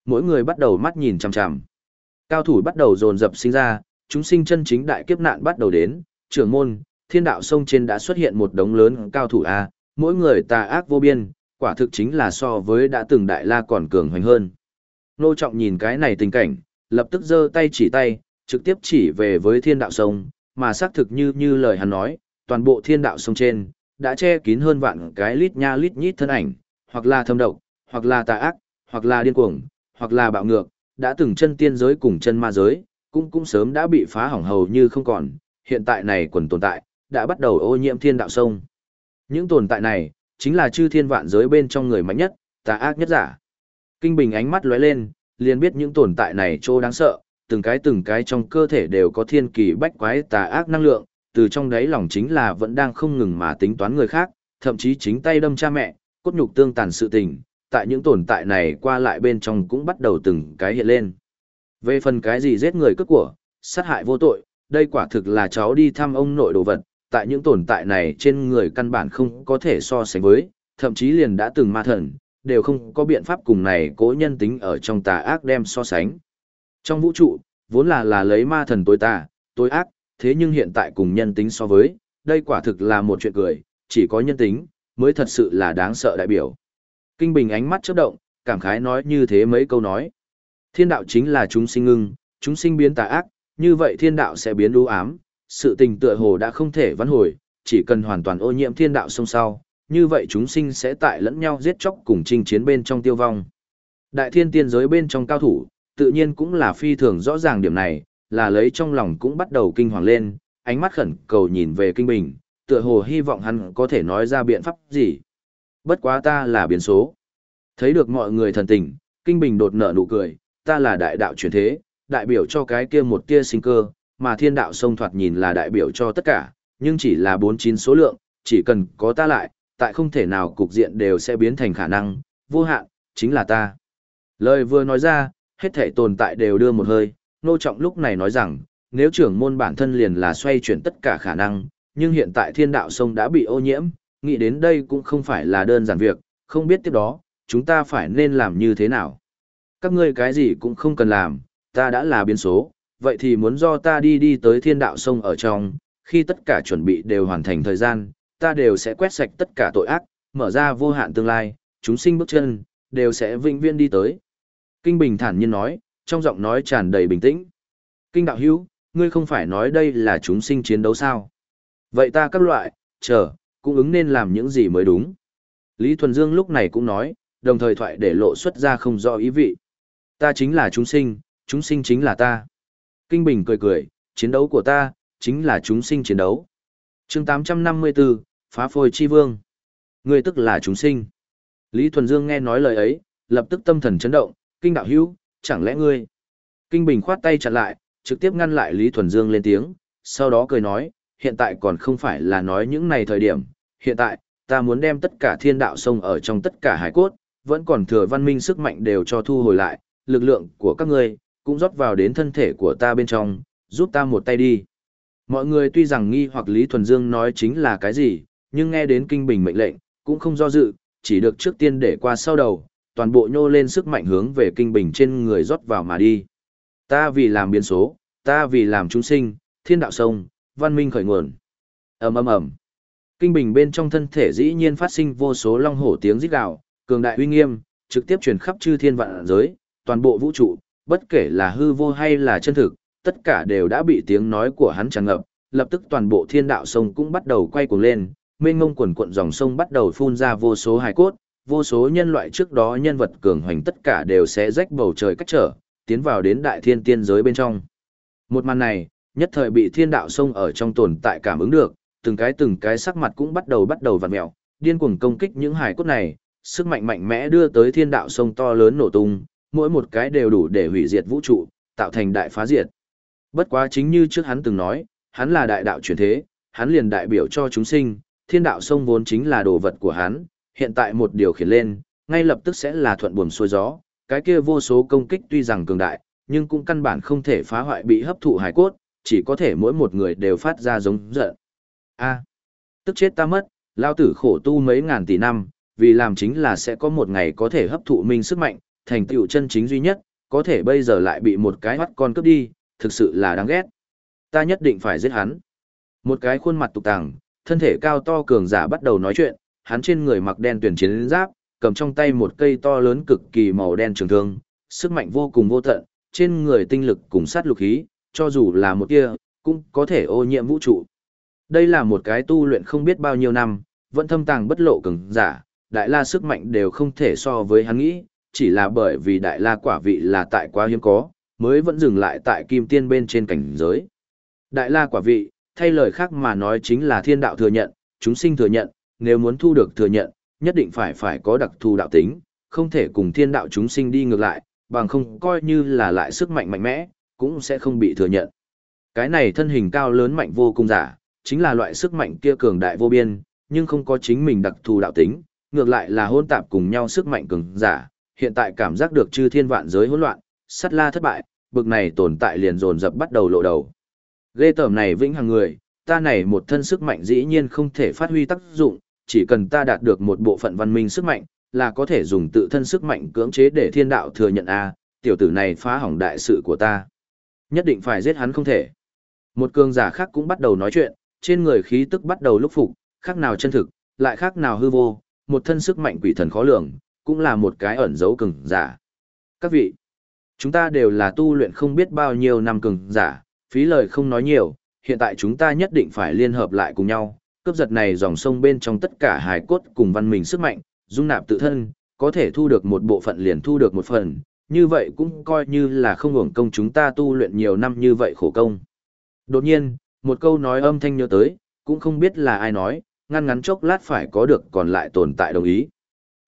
Mỗi người bắt đầu mắt nhìn chằm chằm. Cao thủ bắt đầu dồn dập sinh ra, chúng sinh chân chính đại kiếp nạn bắt đầu đến, trưởng môn, thiên đạo sông trên đã xuất hiện một đống lớn cao thủ A, mỗi người tà ác vô biên, quả thực chính là so với đã từng đại la còn cường hoành hơn. Nô trọng nhìn cái này tình cảnh, lập tức giơ tay chỉ tay, trực tiếp chỉ về với thiên đạo sông, mà xác thực như như lời hắn nói, toàn bộ thiên đạo sông trên, đã che kín hơn vạn cái lít nha lít nhít thân ảnh, hoặc là thâm độc, hoặc là tà ác, hoặc là điên cuồng, hoặc là bạo ngược, đã từng chân tiên giới cùng chân ma giới, cũng cũng sớm đã bị phá hỏng hầu như không còn, hiện tại này quần tồn tại, đã bắt đầu ô nhiễm thiên đạo sông. Những tồn tại này, chính là chư thiên vạn giới bên trong người mạnh nhất, tà ác nhất giả. Kinh Bình ánh mắt lóe lên, liền biết những tồn tại này trô đáng sợ, từng cái từng cái trong cơ thể đều có thiên kỳ bách quái tà ác năng lượng, từ trong đấy lòng chính là vẫn đang không ngừng mà tính toán người khác, thậm chí chính tay đâm cha mẹ, cốt nhục tương tàn sự tình, tại những tồn tại này qua lại bên trong cũng bắt đầu từng cái hiện lên. Về phần cái gì giết người cướp của, sát hại vô tội, đây quả thực là cháu đi thăm ông nội đồ vật, tại những tồn tại này trên người căn bản không có thể so sánh với, thậm chí liền đã từng ma thần, đều không có biện pháp cùng này cố nhân tính ở trong tà ác đem so sánh. Trong vũ trụ, vốn là là lấy ma thần tối tà, tối ác, thế nhưng hiện tại cùng nhân tính so với, đây quả thực là một chuyện cười, chỉ có nhân tính, mới thật sự là đáng sợ đại biểu. Kinh Bình ánh mắt chớp động, cảm khái nói như thế mấy câu nói. Thiên đạo chính là chúng sinh ngưng, chúng sinh biến tà ác, như vậy thiên đạo sẽ biến đu ám, sự tình tựa hồ đã không thể vãn hồi, chỉ cần hoàn toàn ô nhiễm thiên đạo sông sau, như vậy chúng sinh sẽ tại lẫn nhau giết chóc cùng chinh chiến bên trong tiêu vong. Đại thiên tiên giới bên trong cao thủ, tự nhiên cũng là phi thường rõ ràng điểm này, là lấy trong lòng cũng bắt đầu kinh hoàng lên, ánh mắt khẩn cầu nhìn về kinh bình, tựa hồ hy vọng hắn có thể nói ra biện pháp gì. Bất quá ta là biến số. Thấy được mọi người thần tình, kinh bình đột nở nụ cười, ta là đại đạo chuyển thế, đại biểu cho cái kia một tia sinh cơ, mà thiên đạo sông thoạt nhìn là đại biểu cho tất cả, nhưng chỉ là 49 số lượng, chỉ cần có ta lại, tại không thể nào cục diện đều sẽ biến thành khả năng, vô hạn, chính là ta. Lời vừa nói ra, hết thể tồn tại đều đưa một hơi, nô trọng lúc này nói rằng, nếu trưởng môn bản thân liền là xoay chuyển tất cả khả năng, nhưng hiện tại thiên đạo sông đã bị ô nhiễm, nghĩ đến đây cũng không phải là đơn giản việc, không biết tiếp đó, chúng ta phải nên làm như thế nào. Các ngươi cái gì cũng không cần làm, ta đã là biến số, vậy thì muốn do ta đi đi tới thiên đạo sông ở trong, khi tất cả chuẩn bị đều hoàn thành thời gian, ta đều sẽ quét sạch tất cả tội ác, mở ra vô hạn tương lai, chúng sinh bước chân, đều sẽ vĩnh viễn đi tới. Kinh Bình thản nhiên nói, trong giọng nói tràn đầy bình tĩnh. Kinh đạo hữu, ngươi không phải nói đây là chúng sinh chiến đấu sao? Vậy ta các loại, chờ, cũng ứng nên làm những gì mới đúng. Lý Thuần Dương lúc này cũng nói, đồng thời thoại để lộ xuất ra không rõ ý vị. Ta chính là chúng sinh, chúng sinh chính là ta. Kinh Bình cười cười, chiến đấu của ta, chính là chúng sinh chiến đấu. chương 854, Phá phôi chi vương. Ngươi tức là chúng sinh. Lý Thuần Dương nghe nói lời ấy, lập tức tâm thần chấn động, kinh đạo hữu, chẳng lẽ ngươi? Kinh Bình khoát tay chặn lại, trực tiếp ngăn lại Lý Thuần Dương lên tiếng, sau đó cười nói, hiện tại còn không phải là nói những này thời điểm, hiện tại, ta muốn đem tất cả thiên đạo sông ở trong tất cả hải cốt, vẫn còn thừa văn minh sức mạnh đều cho thu hồi lại, lực lượng của các ngươi cũng rót vào đến thân thể của ta bên trong, giúp ta một tay đi. Mọi người tuy rằng nghi hoặc Lý Thuần Dương nói chính là cái gì, nhưng nghe đến kinh bình mệnh lệnh, cũng không do dự, chỉ được trước tiên để qua sau đầu, toàn bộ nhô lên sức mạnh hướng về kinh bình trên người rót vào mà đi. Ta vì làm biến số, ta vì làm chúng sinh, thiên đạo sông, văn minh khởi nguồn. ầm ầm ầm. Kinh bình bên trong thân thể dĩ nhiên phát sinh vô số long hổ tiếng rít gào, cường đại uy nghiêm, trực tiếp truyền khắp chư thiên vạn giới, toàn bộ vũ trụ, bất kể là hư vô hay là chân thực, tất cả đều đã bị tiếng nói của hắn tràn ngập, lập tức toàn bộ thiên đạo sông cũng bắt đầu quay cuồng lên, mênh ngông quần cuộn dòng sông bắt đầu phun ra vô số hài cốt, vô số nhân loại trước đó nhân vật cường hoành tất cả đều sẽ rách bầu trời cách trở, tiến vào đến đại thiên tiên giới bên trong. Một màn này, nhất thời bị thiên đạo sông ở trong tồn tại cảm ứng được, từng cái từng cái sắc mặt cũng bắt đầu bắt đầu vặn mèo, điên cuồng công kích những hài cốt này, sức mạnh mạnh mẽ đưa tới thiên đạo sông to lớn nổ tung, mỗi một cái đều đủ để hủy diệt vũ trụ, tạo thành đại phá diệt. Bất quá chính như trước hắn từng nói, hắn là đại đạo chuyển thế, hắn liền đại biểu cho chúng sinh, thiên đạo sông vốn chính là đồ vật của hắn, hiện tại một điều khiển lên, ngay lập tức sẽ là thuận buồm xuôi gió, cái kia vô số công kích tuy rằng cường đại, nhưng cũng căn bản không thể phá hoại bị hấp thụ hải cốt, chỉ có thể mỗi một người đều phát ra giống giận. A, tức chết ta mất, lao tử khổ tu mấy ngàn tỷ năm, vì làm chính là sẽ có một ngày có thể hấp thụ minh sức mạnh, thành tựu chân chính duy nhất, có thể bây giờ lại bị một cái mắt con cướp đi, thực sự là đáng ghét. Ta nhất định phải giết hắn. Một cái khuôn mặt tục tàng, thân thể cao to cường giả bắt đầu nói chuyện, hắn trên người mặc đen tuyển chiến giáp, cầm trong tay một cây to lớn cực kỳ màu đen trường thương, sức mạnh vô cùng vô tận, trên người tinh lực cùng sát lục khí, cho dù là một tia, cũng có thể ô nhiễm vũ trụ. Đây là một cái tu luyện không biết bao nhiêu năm, vẫn thâm tàng bất lộ cường giả, đại la sức mạnh đều không thể so với hắn nghĩ, chỉ là bởi vì đại la quả vị là tại quá hiếm có, mới vẫn dừng lại tại kim tiên bên trên cảnh giới. Đại la quả vị, thay lời khác mà nói chính là thiên đạo thừa nhận, chúng sinh thừa nhận, nếu muốn thu được thừa nhận, nhất định phải phải có đặc thù đạo tính, không thể cùng thiên đạo chúng sinh đi ngược lại, bằng không coi như là lại sức mạnh mạnh mẽ, cũng sẽ không bị thừa nhận. Cái này thân hình cao lớn mạnh vô cùng giả, chính là loại sức mạnh kia cường đại vô biên, nhưng không có chính mình đặc thù đạo tính, ngược lại là hôn tạp cùng nhau sức mạnh cường giả, hiện tại cảm giác được chư thiên vạn giới hỗn loạn, sát la thất bại, bực này tồn tại liền dồn dập bắt đầu lộ đầu. Ghê tởm này vĩnh hằng người, ta này một thân sức mạnh dĩ nhiên không thể phát huy tác dụng, chỉ cần ta đạt được một bộ phận văn minh sức mạnh, là có thể dùng tự thân sức mạnh cưỡng chế để thiên đạo thừa nhận a, tiểu tử này phá hỏng đại sự của ta. Nhất định phải giết hắn không thể. Một cường giả khác cũng bắt đầu nói chuyện, trên người khí tức bắt đầu lúc phục, khác nào chân thực, lại khác nào hư vô, một thân sức mạnh quỷ thần khó lường, cũng là một cái ẩn dấu cường giả. Các vị, chúng ta đều là tu luyện không biết bao nhiêu năm cường giả, phí lời không nói nhiều, hiện tại chúng ta nhất định phải liên hợp lại cùng nhau, cướp giật này dòng sông bên trong tất cả hài cốt cùng văn minh sức mạnh, dung nạp tự thân, có thể thu được một bộ phận liền thu được một phần, như vậy cũng coi như là không hưởng công chúng ta tu luyện nhiều năm như vậy khổ công. Đột nhiên, một câu nói âm thanh nhớ tới, cũng không biết là ai nói, ngăn ngắn chốc lát phải có được còn lại tồn tại đồng ý.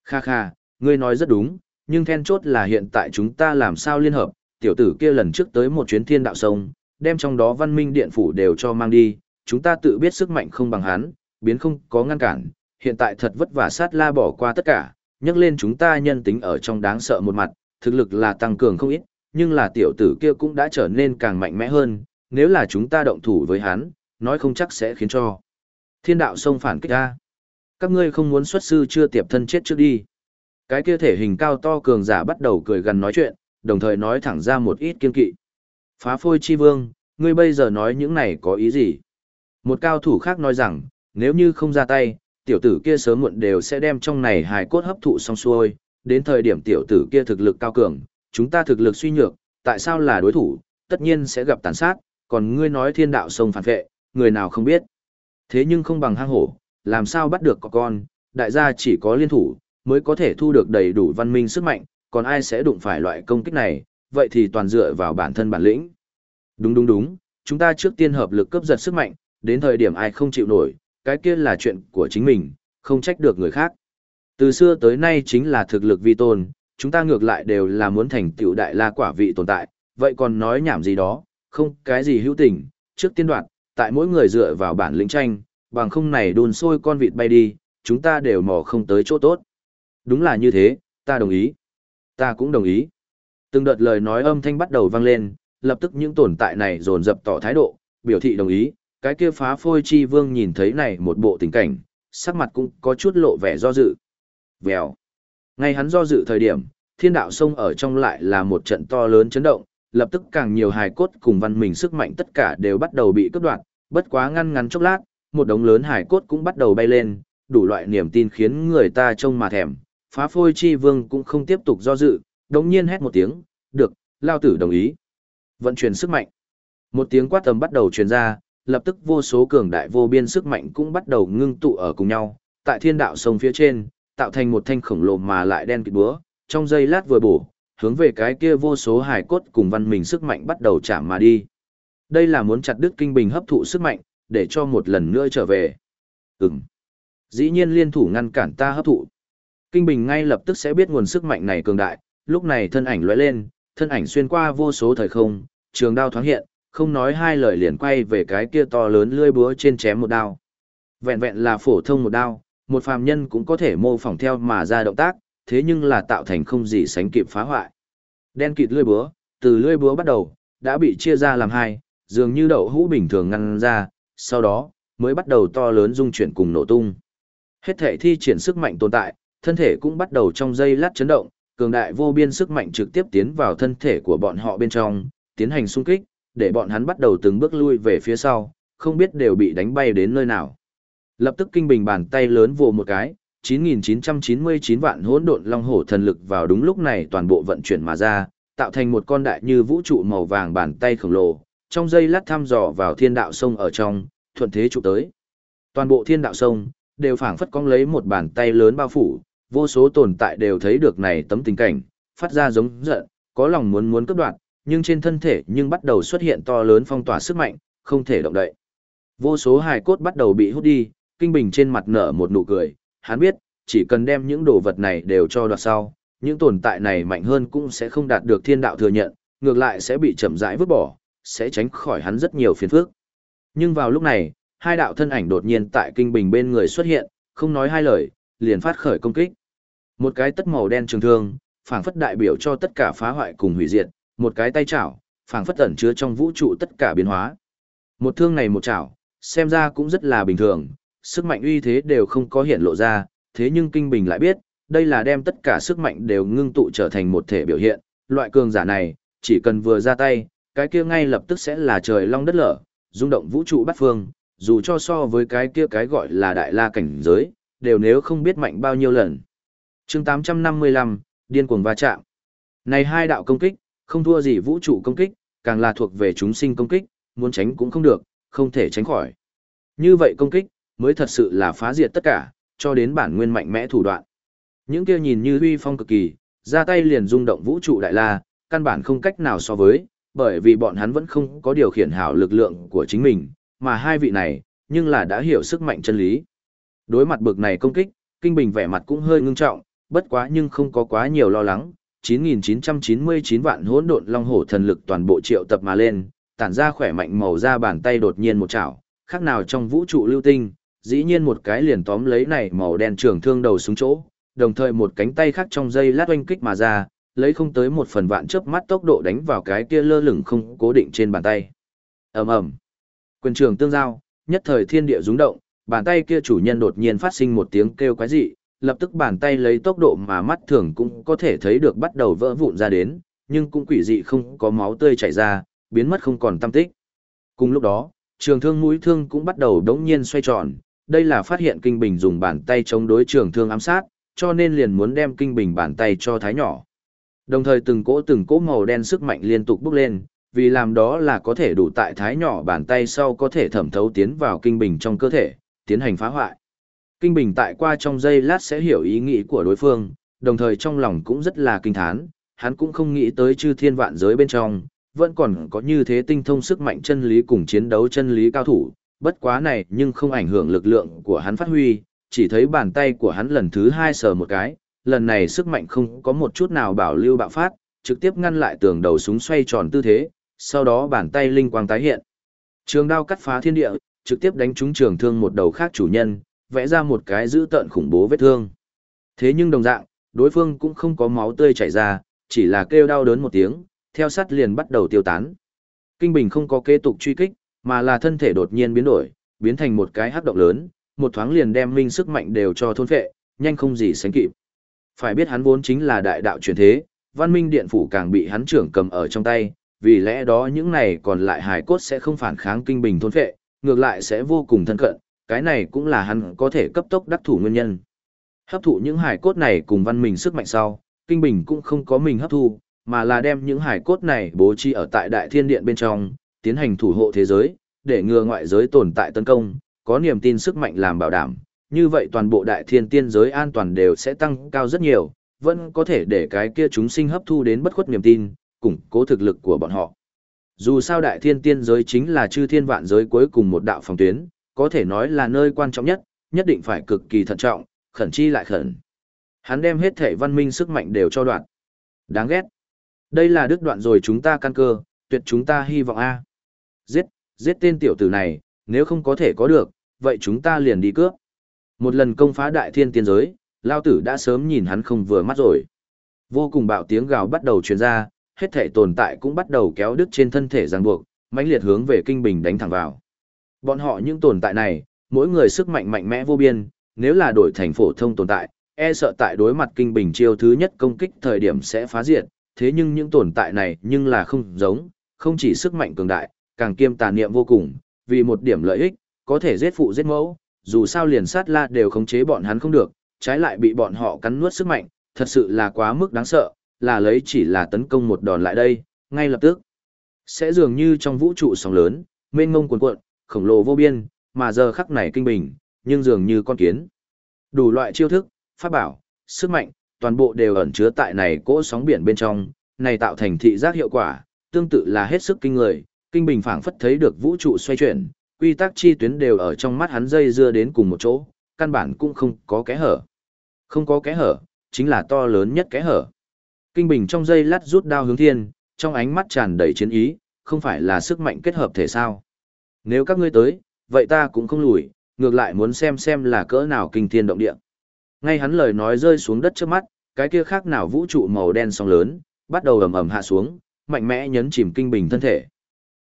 Kha kha, ngươi nói rất đúng, nhưng then chốt là hiện tại chúng ta làm sao liên hợp, tiểu tử kia lần trước tới một chuyến thiên đạo sông, đem trong đó văn minh điện phủ đều cho mang đi, chúng ta tự biết sức mạnh không bằng hắn, biến không có ngăn cản, hiện tại thật vất vả sát la bỏ qua tất cả, nhắc lên chúng ta nhân tính ở trong đáng sợ một mặt, thực lực là tăng cường không ít, nhưng là tiểu tử kia cũng đã trở nên càng mạnh mẽ hơn, nếu là chúng ta động thủ với hắn, nói không chắc sẽ khiến cho thiên đạo sông phản kích ra. Các ngươi không muốn xuất sư chưa tiệp thân chết trước đi. Cái kia thể hình cao to cường giả bắt đầu cười gần nói chuyện, đồng thời nói thẳng ra một ít kiên kỵ. Phá phôi chi vương, ngươi bây giờ nói những này có ý gì? Một cao thủ khác nói rằng, nếu như không ra tay, tiểu tử kia sớm muộn đều sẽ đem trong này hài cốt hấp thụ xong xuôi, đến thời điểm tiểu tử kia thực lực cao cường, chúng ta thực lực suy nhược, tại sao là đối thủ, tất nhiên sẽ gặp tàn sát, còn ngươi nói thiên đạo sông phản vệ, người nào không biết. Thế nhưng không bằng hang hổ, làm sao bắt được có con, đại gia chỉ có liên thủ, mới có thể thu được đầy đủ văn minh sức mạnh, còn ai sẽ đụng phải loại công kích này, vậy thì toàn dựa vào bản thân bản lĩnh. Đúng đúng đúng, chúng ta trước tiên hợp lực cướp giật sức mạnh, đến thời điểm ai không chịu nổi, cái kia là chuyện của chính mình, không trách được người khác. Từ xưa tới nay chính là thực lực vi tôn, chúng ta ngược lại đều là muốn thành tựu đại la quả vị tồn tại, vậy còn nói nhảm gì đó, không cái gì hữu tình, trước tiên đoạn tại mỗi người dựa vào bản lĩnh tranh, bằng không này đun sôi con vịt bay đi, chúng ta đều mò không tới chỗ tốt. Đúng là như thế, ta đồng ý. Ta cũng đồng ý. Từng đợt lời nói âm thanh bắt đầu vang lên, lập tức những tồn tại này dồn dập tỏ thái độ, biểu thị đồng ý, cái kia phá phôi chi vương nhìn thấy này một bộ tình cảnh, sắc mặt cũng có chút lộ vẻ do dự. Vèo. Ngay hắn do dự thời điểm, thiên đạo sông ở trong lại là một trận to lớn chấn động, lập tức càng nhiều hài cốt cùng văn mình sức mạnh tất cả đều bắt đầu bị cướp đoạt, bất quá ngăn ngắn chốc lát, một đống lớn hài cốt cũng bắt đầu bay lên, đủ loại niềm tin khiến người ta trông mà thèm, phá phôi chi vương cũng không tiếp tục do dự, đồng nhiên hét một tiếng, được, lao tử đồng ý. Vận chuyển sức mạnh. Một tiếng quát tầm bắt đầu truyền ra, lập tức vô số cường đại vô biên sức mạnh cũng bắt đầu ngưng tụ ở cùng nhau, tại thiên đạo sông phía trên, tạo thành một thanh khổng lồ mà lại đen kịt búa, trong giây lát vừa bổ, hướng về cái kia vô số hải cốt cùng văn mình sức mạnh bắt đầu chạm mà đi. Đây là muốn chặt đứt kinh bình hấp thụ sức mạnh, để cho một lần nữa trở về. Ừm. Dĩ nhiên liên thủ ngăn cản ta hấp thụ. Kinh bình ngay lập tức sẽ biết nguồn sức mạnh này cường đại, lúc này thân ảnh lóe lên, thân ảnh xuyên qua vô số thời không, trường đao thoáng hiện, không nói hai lời liền quay về cái kia to lớn lưỡi búa trên chém một đao. Vẹn vẹn là phổ thông một đao, một phàm nhân cũng có thể mô phỏng theo mà ra động tác, thế nhưng là tạo thành không gì sánh kịp phá hoại. Đen kịt lưỡi búa, từ lưỡi búa bắt đầu, đã bị chia ra làm hai, dường như đậu hũ bình thường ngăn ra, sau đó, mới bắt đầu to lớn dung chuyển cùng nổ tung. Hết thể thi triển sức mạnh tồn tại, thân thể cũng bắt đầu trong dây lát chấn động, cường đại vô biên sức mạnh trực tiếp tiến vào thân thể của bọn họ bên trong, tiến hành xung kích, để bọn hắn bắt đầu từng bước lui về phía sau, không biết đều bị đánh bay đến nơi nào. Lập tức kinh bình bàn tay lớn vồ một cái, 9.999 vạn hỗn độn long hổ thần lực vào đúng lúc này toàn bộ vận chuyển mà ra, tạo thành một con đại như vũ trụ màu vàng bàn tay khổng lồ, trong dây lát thăm dò vào thiên đạo sông ở trong, thuận thế trụ tới. Toàn bộ thiên đạo sông, đều phảng phất cong lấy một bàn tay lớn bao phủ, vô số tồn tại đều thấy được này tấm tình cảnh, phát ra giống giận, có lòng muốn muốn cướp đoạt, nhưng trên thân thể nhưng bắt đầu xuất hiện to lớn phong tỏa sức mạnh, không thể động đậy. Vô số hài cốt bắt đầu bị hút đi, Kinh Bình trên mặt nở một nụ cười, hắn biết, chỉ cần đem những đồ vật này đều cho đoạt sau, những tồn tại này mạnh hơn cũng sẽ không đạt được thiên đạo thừa nhận, ngược lại sẽ bị chậm rãi vứt bỏ, sẽ tránh khỏi hắn rất nhiều phiền phức. Nhưng vào lúc này, hai đạo thân ảnh đột nhiên tại Kinh Bình bên người xuất hiện, không nói hai lời, liền phát khởi công kích. Một cái tất màu đen trường thương, phảng phất đại biểu cho tất cả phá hoại cùng hủy diệt, một cái tay chảo, phảng phất ẩn chứa trong vũ trụ tất cả biến hóa. Một thương này một chảo, xem ra cũng rất là bình thường, sức mạnh uy thế đều không có hiện lộ ra, thế nhưng Kinh Bình lại biết, đây là đem tất cả sức mạnh đều ngưng tụ trở thành một thể biểu hiện, loại cường giả này, chỉ cần vừa ra tay, cái kia ngay lập tức sẽ là trời long đất lở, rung động vũ trụ bát phương, dù cho so với cái kia cái gọi là đại la cảnh giới, đều nếu không biết mạnh bao nhiêu lần chương 855, điên cuồng va chạm. Này hai đạo công kích, không thua gì vũ trụ công kích, càng là thuộc về chúng sinh công kích, muốn tránh cũng không được, không thể tránh khỏi. Như vậy công kích, mới thật sự là phá diệt tất cả, cho đến bản nguyên mạnh mẽ thủ đoạn. Những kia nhìn như huy phong cực kỳ, ra tay liền rung động vũ trụ đại la, căn bản không cách nào so với, bởi vì bọn hắn vẫn không có điều khiển hảo lực lượng của chính mình, mà hai vị này, nhưng là đã hiểu sức mạnh chân lý. Đối mặt bực này công kích, Kinh Bình vẻ mặt cũng hơi ngưng trọng, bất quá nhưng không có quá nhiều lo lắng, 9.999 vạn hỗn độn long hổ thần lực toàn bộ triệu tập mà lên, tản ra khỏe mạnh màu da bàn tay đột nhiên một chảo, khác nào trong vũ trụ lưu tinh, dĩ nhiên một cái liền tóm lấy này màu đen trường thương đầu xuống chỗ, đồng thời một cánh tay khác trong dây lát oanh kích mà ra, lấy không tới một phần vạn chớp mắt tốc độ đánh vào cái kia lơ lửng không cố định trên bàn tay. ầm ầm, quyền trường tương giao, nhất thời thiên địa rung động, bàn tay kia chủ nhân đột nhiên phát sinh một tiếng kêu quái dị, lập tức bàn tay lấy tốc độ mà mắt thường cũng có thể thấy được bắt đầu vỡ vụn ra đến, nhưng cũng quỷ dị không có máu tươi chảy ra, biến mất không còn tâm tích. Cùng lúc đó, trường thương mũi thương cũng bắt đầu đống nhiên xoay tròn, đây là phát hiện kinh bình dùng bàn tay chống đối trường thương ám sát, cho nên liền muốn đem kinh bình bàn tay cho thái nhỏ. Đồng thời từng cỗ từng cỗ màu đen sức mạnh liên tục bốc lên, vì làm đó là có thể đủ tại thái nhỏ bàn tay sau có thể thẩm thấu tiến vào kinh bình trong cơ thể, tiến hành phá hoại. Kinh bình tại qua trong giây lát sẽ hiểu ý nghĩ của đối phương, đồng thời trong lòng cũng rất là kinh thán, hắn cũng không nghĩ tới chư thiên vạn giới bên trong, vẫn còn có như thế tinh thông sức mạnh chân lý cùng chiến đấu chân lý cao thủ, bất quá này nhưng không ảnh hưởng lực lượng của hắn phát huy, chỉ thấy bàn tay của hắn lần thứ hai sờ một cái, lần này sức mạnh không có một chút nào bảo lưu bạo phát, trực tiếp ngăn lại tường đầu súng xoay tròn tư thế, sau đó bàn tay linh quang tái hiện. Trường đao cắt phá thiên địa, trực tiếp đánh trúng trường thương một đầu khác chủ nhân, vẽ ra một cái dữ tợn khủng bố vết thương. Thế nhưng đồng dạng, đối phương cũng không có máu tươi chảy ra, chỉ là kêu đau đớn một tiếng, theo sát liền bắt đầu tiêu tán. Kinh Bình không có kế tục truy kích, mà là thân thể đột nhiên biến đổi, biến thành một cái hắc động lớn, một thoáng liền đem minh sức mạnh đều cho thôn phệ, nhanh không gì sánh kịp. Phải biết hắn vốn chính là đại đạo truyền thế, văn minh điện phủ càng bị hắn trưởng cầm ở trong tay, vì lẽ đó những này còn lại hài cốt sẽ không phản kháng kinh bình thôn phệ, ngược lại sẽ vô cùng thân cận, cái này cũng là hắn có thể cấp tốc đắc thủ nguyên nhân. Hấp thụ những hài cốt này cùng văn minh sức mạnh sau, kinh bình cũng không có mình hấp thu, mà là đem những hài cốt này bố trí ở tại đại thiên điện bên trong, tiến hành thủ hộ thế giới, để ngừa ngoại giới tồn tại tấn công, có niềm tin sức mạnh làm bảo đảm, như vậy toàn bộ đại thiên tiên giới an toàn đều sẽ tăng cao rất nhiều, vẫn có thể để cái kia chúng sinh hấp thu đến bất khuất niềm tin, củng cố thực lực của bọn họ. Dù sao đại thiên tiên giới chính là chư thiên vạn giới cuối cùng một đạo phòng tuyến, có thể nói là nơi quan trọng nhất, nhất định phải cực kỳ thận trọng, khẩn chi lại khẩn. Hắn đem hết thể văn minh sức mạnh đều cho đoạn. Đáng ghét. Đây là đứt đoạn rồi chúng ta căn cơ, tuyệt chúng ta hy vọng A. Giết, giết tên tiểu tử này, nếu không có thể có được, vậy chúng ta liền đi cướp. Một lần công phá đại thiên tiên giới, lao tử đã sớm nhìn hắn không vừa mắt rồi. Vô cùng bạo tiếng gào bắt đầu truyền ra, hết thể tồn tại cũng bắt đầu kéo đứt trên thân thể ràng buộc, mãnh liệt hướng về kinh bình đánh thẳng vào. Bọn họ những tồn tại này, mỗi người sức mạnh mạnh mẽ vô biên, nếu là đổi thành phổ thông tồn tại, e sợ tại đối mặt kinh bình chiêu thứ nhất công kích thời điểm sẽ phá diệt, thế nhưng những tồn tại này nhưng là không giống, không chỉ sức mạnh cường đại, càng kiêm tà niệm vô cùng, vì một điểm lợi ích, có thể giết phụ giết mẫu, dù sao liền sát la đều khống chế bọn hắn không được, trái lại bị bọn họ cắn nuốt sức mạnh, thật sự là quá mức đáng sợ, là lấy chỉ là tấn công một đòn lại đây, ngay lập tức. Sẽ dường như trong vũ trụ sóng lớn, mênh ngông cuồn cuộn, khổng lồ vô biên, mà giờ khắc này kinh bình, nhưng dường như con kiến. Đủ loại chiêu thức, pháp bảo, sức mạnh, toàn bộ đều ẩn chứa tại này cỗ sóng biển bên trong, này tạo thành thị giác hiệu quả, tương tự là hết sức kinh người, kinh bình phảng phất thấy được vũ trụ xoay chuyển, quy tắc chi tuyến đều ở trong mắt hắn dây dưa đến cùng một chỗ, căn bản cũng không có kẽ hở. Không có kẽ hở, chính là to lớn nhất kẽ hở. Kinh bình trong dây lát rút đao hướng thiên, trong ánh mắt tràn đầy chiến ý, không phải là sức mạnh kết hợp thể sao. Nếu các ngươi tới, vậy ta cũng không lùi, ngược lại muốn xem xem là cỡ nào kinh thiên động địa. Ngay hắn lời nói rơi xuống đất trước mắt, cái kia khác nào vũ trụ màu đen sóng lớn, bắt đầu ầm ầm hạ xuống, mạnh mẽ nhấn chìm kinh bình thân thể.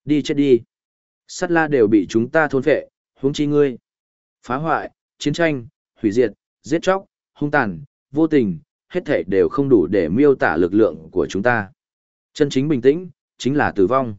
Đi chết đi. Sắt la đều bị chúng ta thôn phệ, huống chi ngươi. Phá hoại, chiến tranh, hủy diệt, giết chóc, hung tàn, vô tình, hết thảy đều không đủ để miêu tả lực lượng của chúng ta. Chân chính bình tĩnh, chính là tử vong.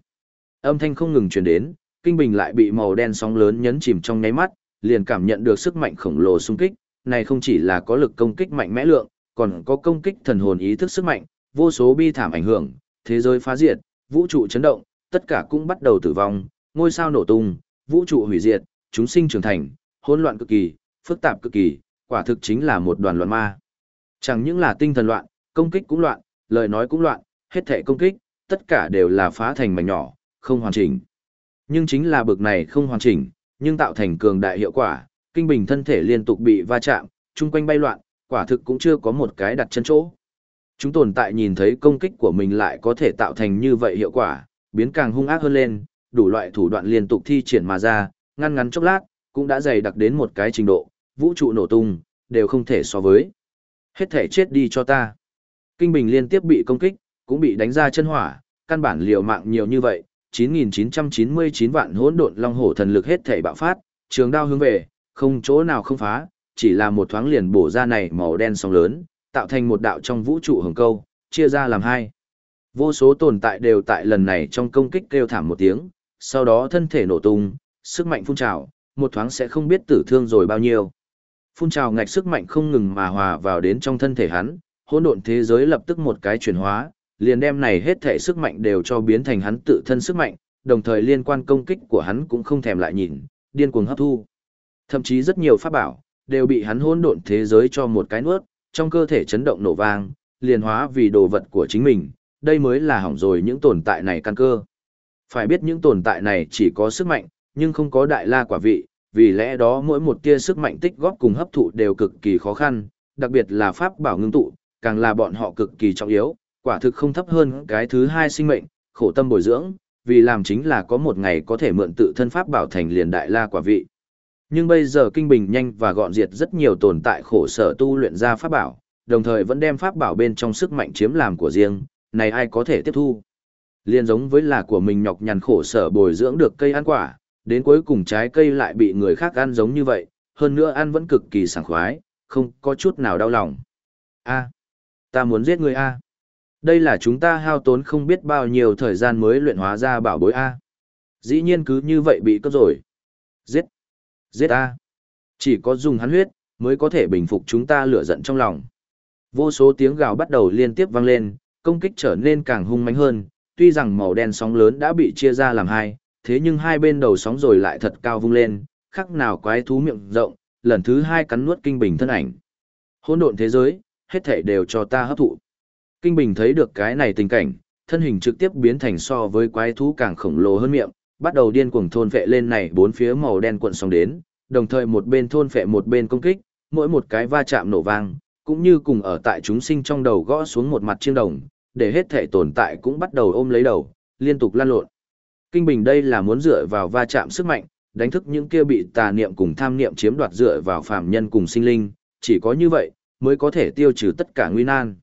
Âm thanh không ngừng truyền đến, kinh bình lại bị màu đen sóng lớn nhấn chìm trong nháy mắt, liền cảm nhận được sức mạnh khổng lồ xung kích, này không chỉ là có lực công kích mạnh mẽ lượng, còn có công kích thần hồn ý thức sức mạnh, vô số bi thảm ảnh hưởng, thế giới phá diệt, vũ trụ chấn động, tất cả cũng bắt đầu tử vong, ngôi sao nổ tung, vũ trụ hủy diệt, chúng sinh trưởng thành, hỗn loạn cực kỳ, phức tạp cực kỳ, quả thực chính là một đoàn loạn ma. Chẳng những là tinh thần loạn, công kích cũng loạn, lời nói cũng loạn, hết thể công kích, tất cả đều là phá thành mảnh nhỏ, không hoàn chỉnh. Nhưng chính là bực này không hoàn chỉnh, nhưng tạo thành cường đại hiệu quả, kinh bình thân thể liên tục bị va chạm, chung quanh bay loạn, quả thực cũng chưa có một cái đặt chân chỗ. Chúng tồn tại nhìn thấy công kích của mình lại có thể tạo thành như vậy hiệu quả, biến càng hung ác hơn lên, đủ loại thủ đoạn liên tục thi triển mà ra, ngăn ngắn chốc lát, cũng đã dày đặc đến một cái trình độ, vũ trụ nổ tung, đều không thể so với. Hết thể chết đi cho ta. Kinh Bình liên tiếp bị công kích, cũng bị đánh ra chân hỏa, căn bản liều mạng nhiều như vậy, 9.999 vạn hỗn độn long hổ thần lực hết thể bạo phát, trường đao hướng về, không chỗ nào không phá, chỉ là một thoáng liền bổ ra này màu đen sóng lớn, tạo thành một đạo trong vũ trụ hồng câu, chia ra làm hai. Vô số tồn tại đều tại lần này trong công kích kêu thảm một tiếng, sau đó thân thể nổ tung, sức mạnh phun trào, một thoáng sẽ không biết tử thương rồi bao nhiêu. Phun trào ngạch sức mạnh không ngừng mà hòa vào đến trong thân thể hắn, hỗn độn thế giới lập tức một cái chuyển hóa, liền đem này hết thể sức mạnh đều cho biến thành hắn tự thân sức mạnh, đồng thời liên quan công kích của hắn cũng không thèm lại nhìn, điên cuồng hấp thu. Thậm chí rất nhiều pháp bảo đều bị hắn hỗn độn thế giới cho một cái nuốt, trong cơ thể chấn động nổ vang, liền hóa vì đồ vật của chính mình, đây mới là hỏng rồi những tồn tại này căn cơ. Phải biết những tồn tại này chỉ có sức mạnh, nhưng không có đại la quả vị, vì lẽ đó mỗi một tia sức mạnh tích góp cùng hấp thụ đều cực kỳ khó khăn, đặc biệt là pháp bảo ngưng tụ, càng là bọn họ cực kỳ trọng yếu, quả thực không thấp hơn cái thứ hai sinh mệnh, khổ tâm bồi dưỡng, vì làm chính là có một ngày có thể mượn tự thân pháp bảo thành liền đại la quả vị. Nhưng bây giờ kinh bình nhanh và gọn diệt rất nhiều tồn tại khổ sở tu luyện ra pháp bảo, đồng thời vẫn đem pháp bảo bên trong sức mạnh chiếm làm của riêng, này ai có thể tiếp thu. Liên giống với là của mình nhọc nhằn khổ sở bồi dưỡng được cây ăn quả, đến cuối cùng trái cây lại bị người khác ăn giống như vậy, hơn nữa ăn vẫn cực kỳ sảng khoái, không có chút nào đau lòng. A, ta muốn giết người A. Đây là chúng ta hao tốn không biết bao nhiêu thời gian mới luyện hóa ra bảo bối A. Dĩ nhiên cứ như vậy bị cướp rồi. Giết. Giết A. Chỉ có dùng hắn huyết, mới có thể bình phục chúng ta lửa giận trong lòng. Vô số tiếng gào bắt đầu liên tiếp vang lên, công kích trở nên càng hung mãnh hơn, tuy rằng màu đen sóng lớn đã bị chia ra làm hai, thế nhưng hai bên đầu sóng rồi lại thật cao vung lên, khắc nào quái thú miệng rộng, lần thứ hai cắn nuốt kinh bình thân ảnh. Hỗn độn thế giới, hết thảy đều cho ta hấp thụ. Kinh bình thấy được cái này tình cảnh, thân hình trực tiếp biến thành so với quái thú càng khổng lồ hơn miệng, bắt đầu điên cuồng thôn phệ lên này bốn phía màu đen cuộn sóng đến, đồng thời một bên thôn phệ một bên công kích, mỗi một cái va chạm nổ vang, cũng như cùng ở tại chúng sinh trong đầu gõ xuống một mặt chiêng đồng, để hết thể tồn tại cũng bắt đầu ôm lấy đầu, liên tục lan lộn. Kinh bình đây là muốn dựa vào va chạm sức mạnh, đánh thức những kia bị tà niệm cùng tham niệm chiếm đoạt dựa vào phàm nhân cùng sinh linh, chỉ có như vậy mới có thể tiêu trừ tất cả nguy nan.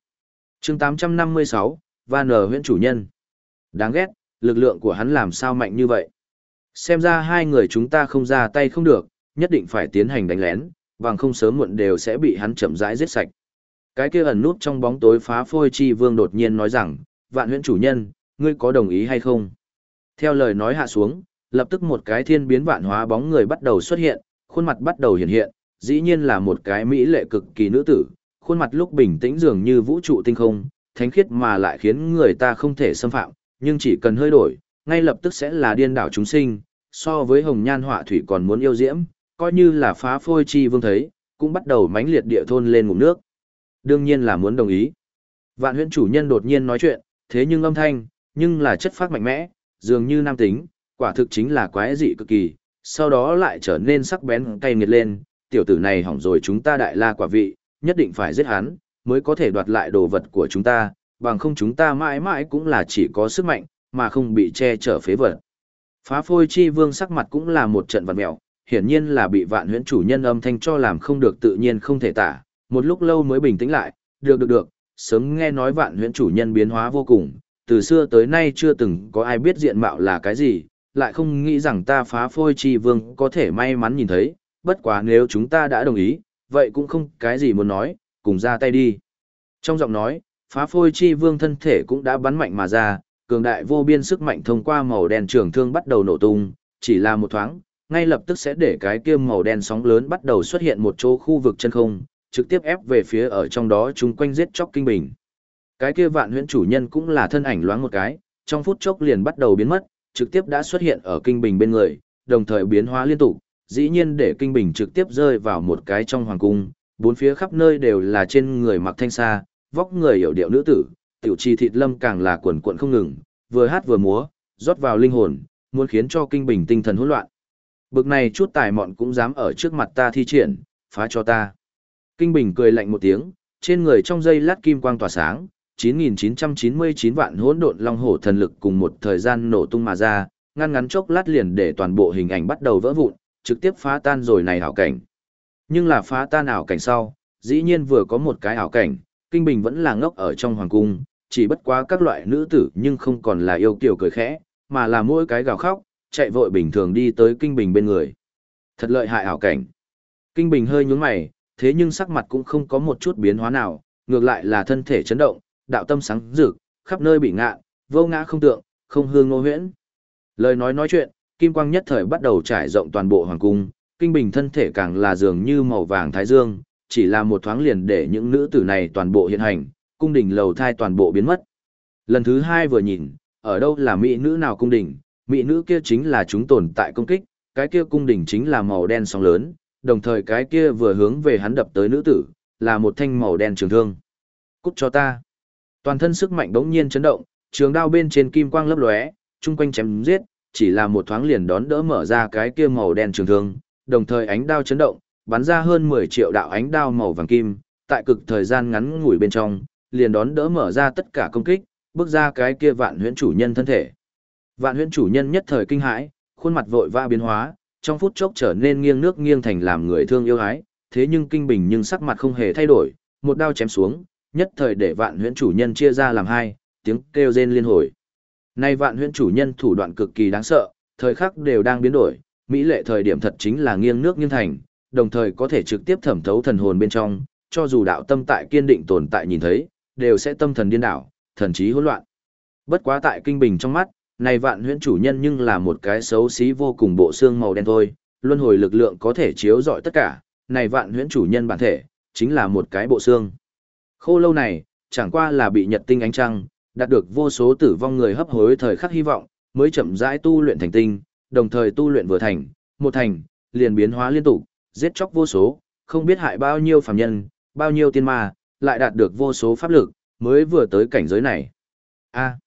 Chương 856, Van Nở huyện chủ nhân. Đáng ghét, lực lượng của hắn làm sao mạnh như vậy? Xem ra hai người chúng ta không ra tay không được, nhất định phải tiến hành đánh lén, bằng không sớm muộn đều sẽ bị hắn chậm rãi giết sạch. Cái kia ẩn nút trong bóng tối phá phôi chi vương đột nhiên nói rằng, vạn huyện chủ nhân, ngươi có đồng ý hay không? Theo lời nói hạ xuống, lập tức một cái thiên biến vạn hóa bóng người bắt đầu xuất hiện, khuôn mặt bắt đầu hiện hiện, dĩ nhiên là một cái mỹ lệ cực kỳ nữ tử, khuôn mặt lúc bình tĩnh dường như vũ trụ tinh không, thánh khiết mà lại khiến người ta không thể xâm phạm, nhưng chỉ cần hơi đổi, ngay lập tức sẽ là điên đảo chúng sinh, so với hồng nhan họa thủy còn muốn yêu diễm, coi như là phá phôi chi vương thấy, cũng bắt đầu mãnh liệt địa thôn lên ngụm nước. Đương nhiên là muốn đồng ý. Vạn huyễn chủ nhân đột nhiên nói chuyện, thế nhưng âm thanh, nhưng là chất phát mạnh mẽ, dường như nam tính, quả thực chính là quái dị cực kỳ, sau đó lại trở nên sắc bén cay nghiệt lên, tiểu tử này hỏng rồi chúng ta đại la quả vị, nhất định phải giết hắn, mới có thể đoạt lại đồ vật của chúng ta, bằng không chúng ta mãi mãi cũng là chỉ có sức mạnh, mà không bị che chở phế vật. Phá phôi chi vương sắc mặt cũng là một trận vật mẹo, hiển nhiên là bị vạn huyễn chủ nhân âm thanh cho làm không được tự nhiên không thể tả, một lúc lâu mới bình tĩnh lại, được được được, sớm nghe nói vạn huyễn chủ nhân biến hóa vô cùng, từ xưa tới nay chưa từng có ai biết diện mạo là cái gì, lại không nghĩ rằng ta phá phôi chi vương có thể may mắn nhìn thấy, bất quá nếu chúng ta đã đồng ý, vậy cũng không cái gì muốn nói, cùng ra tay đi. Trong giọng nói, phá phôi chi vương thân thể cũng đã bắn mạnh mà ra, cường đại vô biên sức mạnh thông qua màu đen trường thương bắt đầu nổ tung, chỉ là một thoáng, ngay lập tức sẽ để cái kia màu đen sóng lớn bắt đầu xuất hiện một chỗ khu vực chân không, trực tiếp ép về phía ở trong đó chung quanh giết chóc kinh bình. Cái kia vạn huyễn chủ nhân cũng là thân ảnh loáng một cái, trong phút chốc liền bắt đầu biến mất, trực tiếp đã xuất hiện ở kinh bình bên người, đồng thời biến hóa liên tục, dĩ nhiên để kinh bình trực tiếp rơi vào một cái trong hoàng cung, bốn phía khắp nơi đều là trên người mặc thanh sa, vóc người hiểu điệu nữ tử, tiểu trì thịt lâm càng là quần quận không ngừng, vừa hát vừa múa, rót vào linh hồn, muốn khiến cho kinh bình tinh thần hỗn loạn. Bực này chút tài mọn cũng dám ở trước mặt ta thi triển, phá cho ta. Kinh bình cười lạnh một tiếng, trên người trong dây lát kim quang tỏa sáng, 9.999 vạn hỗn độn long hổ thần lực cùng một thời gian nổ tung mà ra, ngăn ngắn chốc lát liền để toàn bộ hình ảnh bắt đầu vỡ vụn, trực tiếp phá tan rồi này ảo cảnh. Nhưng là phá tan ảo cảnh sau, dĩ nhiên vừa có một cái ảo cảnh, Kinh Bình vẫn là ngốc ở trong hoàng cung, chỉ bất quá các loại nữ tử nhưng không còn là yêu kiều cười khẽ, mà là mỗi cái gào khóc, chạy vội bình thường đi tới Kinh Bình bên người. Thật lợi hại ảo cảnh. Kinh Bình hơi nhướng mày, thế nhưng sắc mặt cũng không có một chút biến hóa nào, ngược lại là thân thể chấn động, đạo tâm sáng rực, khắp nơi bị ngạ, vô ngã không tượng, không hương ngô huyễn. Lời nói nói chuyện, kim quang nhất thời bắt đầu trải rộng toàn bộ hoàng cung, kinh bình thân thể càng là dường như màu vàng thái dương, chỉ là một thoáng liền để những nữ tử này toàn bộ hiện hành, cung đình lầu thai toàn bộ biến mất. Lần thứ hai vừa nhìn, ở đâu là mỹ nữ nào cung đình, mỹ nữ kia chính là chúng tồn tại công kích, cái kia cung đình chính là màu đen sóng lớn, đồng thời cái kia vừa hướng về hắn đập tới nữ tử, là một thanh màu đen trường thương. Cút cho ta. Toàn thân sức mạnh đống nhiên chấn động, trường đao bên trên kim quang lấp lóe, chung quanh chém giết, chỉ là một thoáng liền đón đỡ mở ra cái kia màu đen trường thương, đồng thời ánh đao chấn động, bắn ra hơn 10 triệu đạo ánh đao màu vàng kim, tại cực thời gian ngắn ngủi bên trong, liền đón đỡ mở ra tất cả công kích, bước ra cái kia vạn huyễn chủ nhân thân thể. Vạn huyễn chủ nhân nhất thời kinh hãi, khuôn mặt vội vã biến hóa, trong phút chốc trở nên nghiêng nước nghiêng thành làm người thương yêu hái. thế nhưng kinh bình nhưng sắc mặt không hề thay đổi, một đao chém xuống, nhất thời để vạn huyễn chủ nhân chia ra làm hai, tiếng kêu rên liên hồi. Nay vạn huyễn chủ nhân thủ đoạn cực kỳ đáng sợ, thời khắc đều đang biến đổi, mỹ lệ thời điểm thật chính là nghiêng nước nghiêng thành, đồng thời có thể trực tiếp thẩm thấu thần hồn bên trong, cho dù đạo tâm tại kiên định tồn tại nhìn thấy, đều sẽ tâm thần điên đảo, thần trí hỗn loạn. Bất quá tại kinh bình trong mắt, này vạn huyễn chủ nhân nhưng là một cái xấu xí vô cùng bộ xương màu đen thôi, luân hồi lực lượng có thể chiếu rọi tất cả, này vạn huyễn chủ nhân bản thể, chính là một cái bộ xương. Khô lâu này, chẳng qua là bị nhật tinh ánh trăng, đạt được vô số tử vong người hấp hối thời khắc hy vọng, mới chậm rãi tu luyện thành tinh, đồng thời tu luyện vừa thành, một thành, liền biến hóa liên tục, giết chóc vô số, không biết hại bao nhiêu phàm nhân, bao nhiêu tiên ma, lại đạt được vô số pháp lực, mới vừa tới cảnh giới này. A,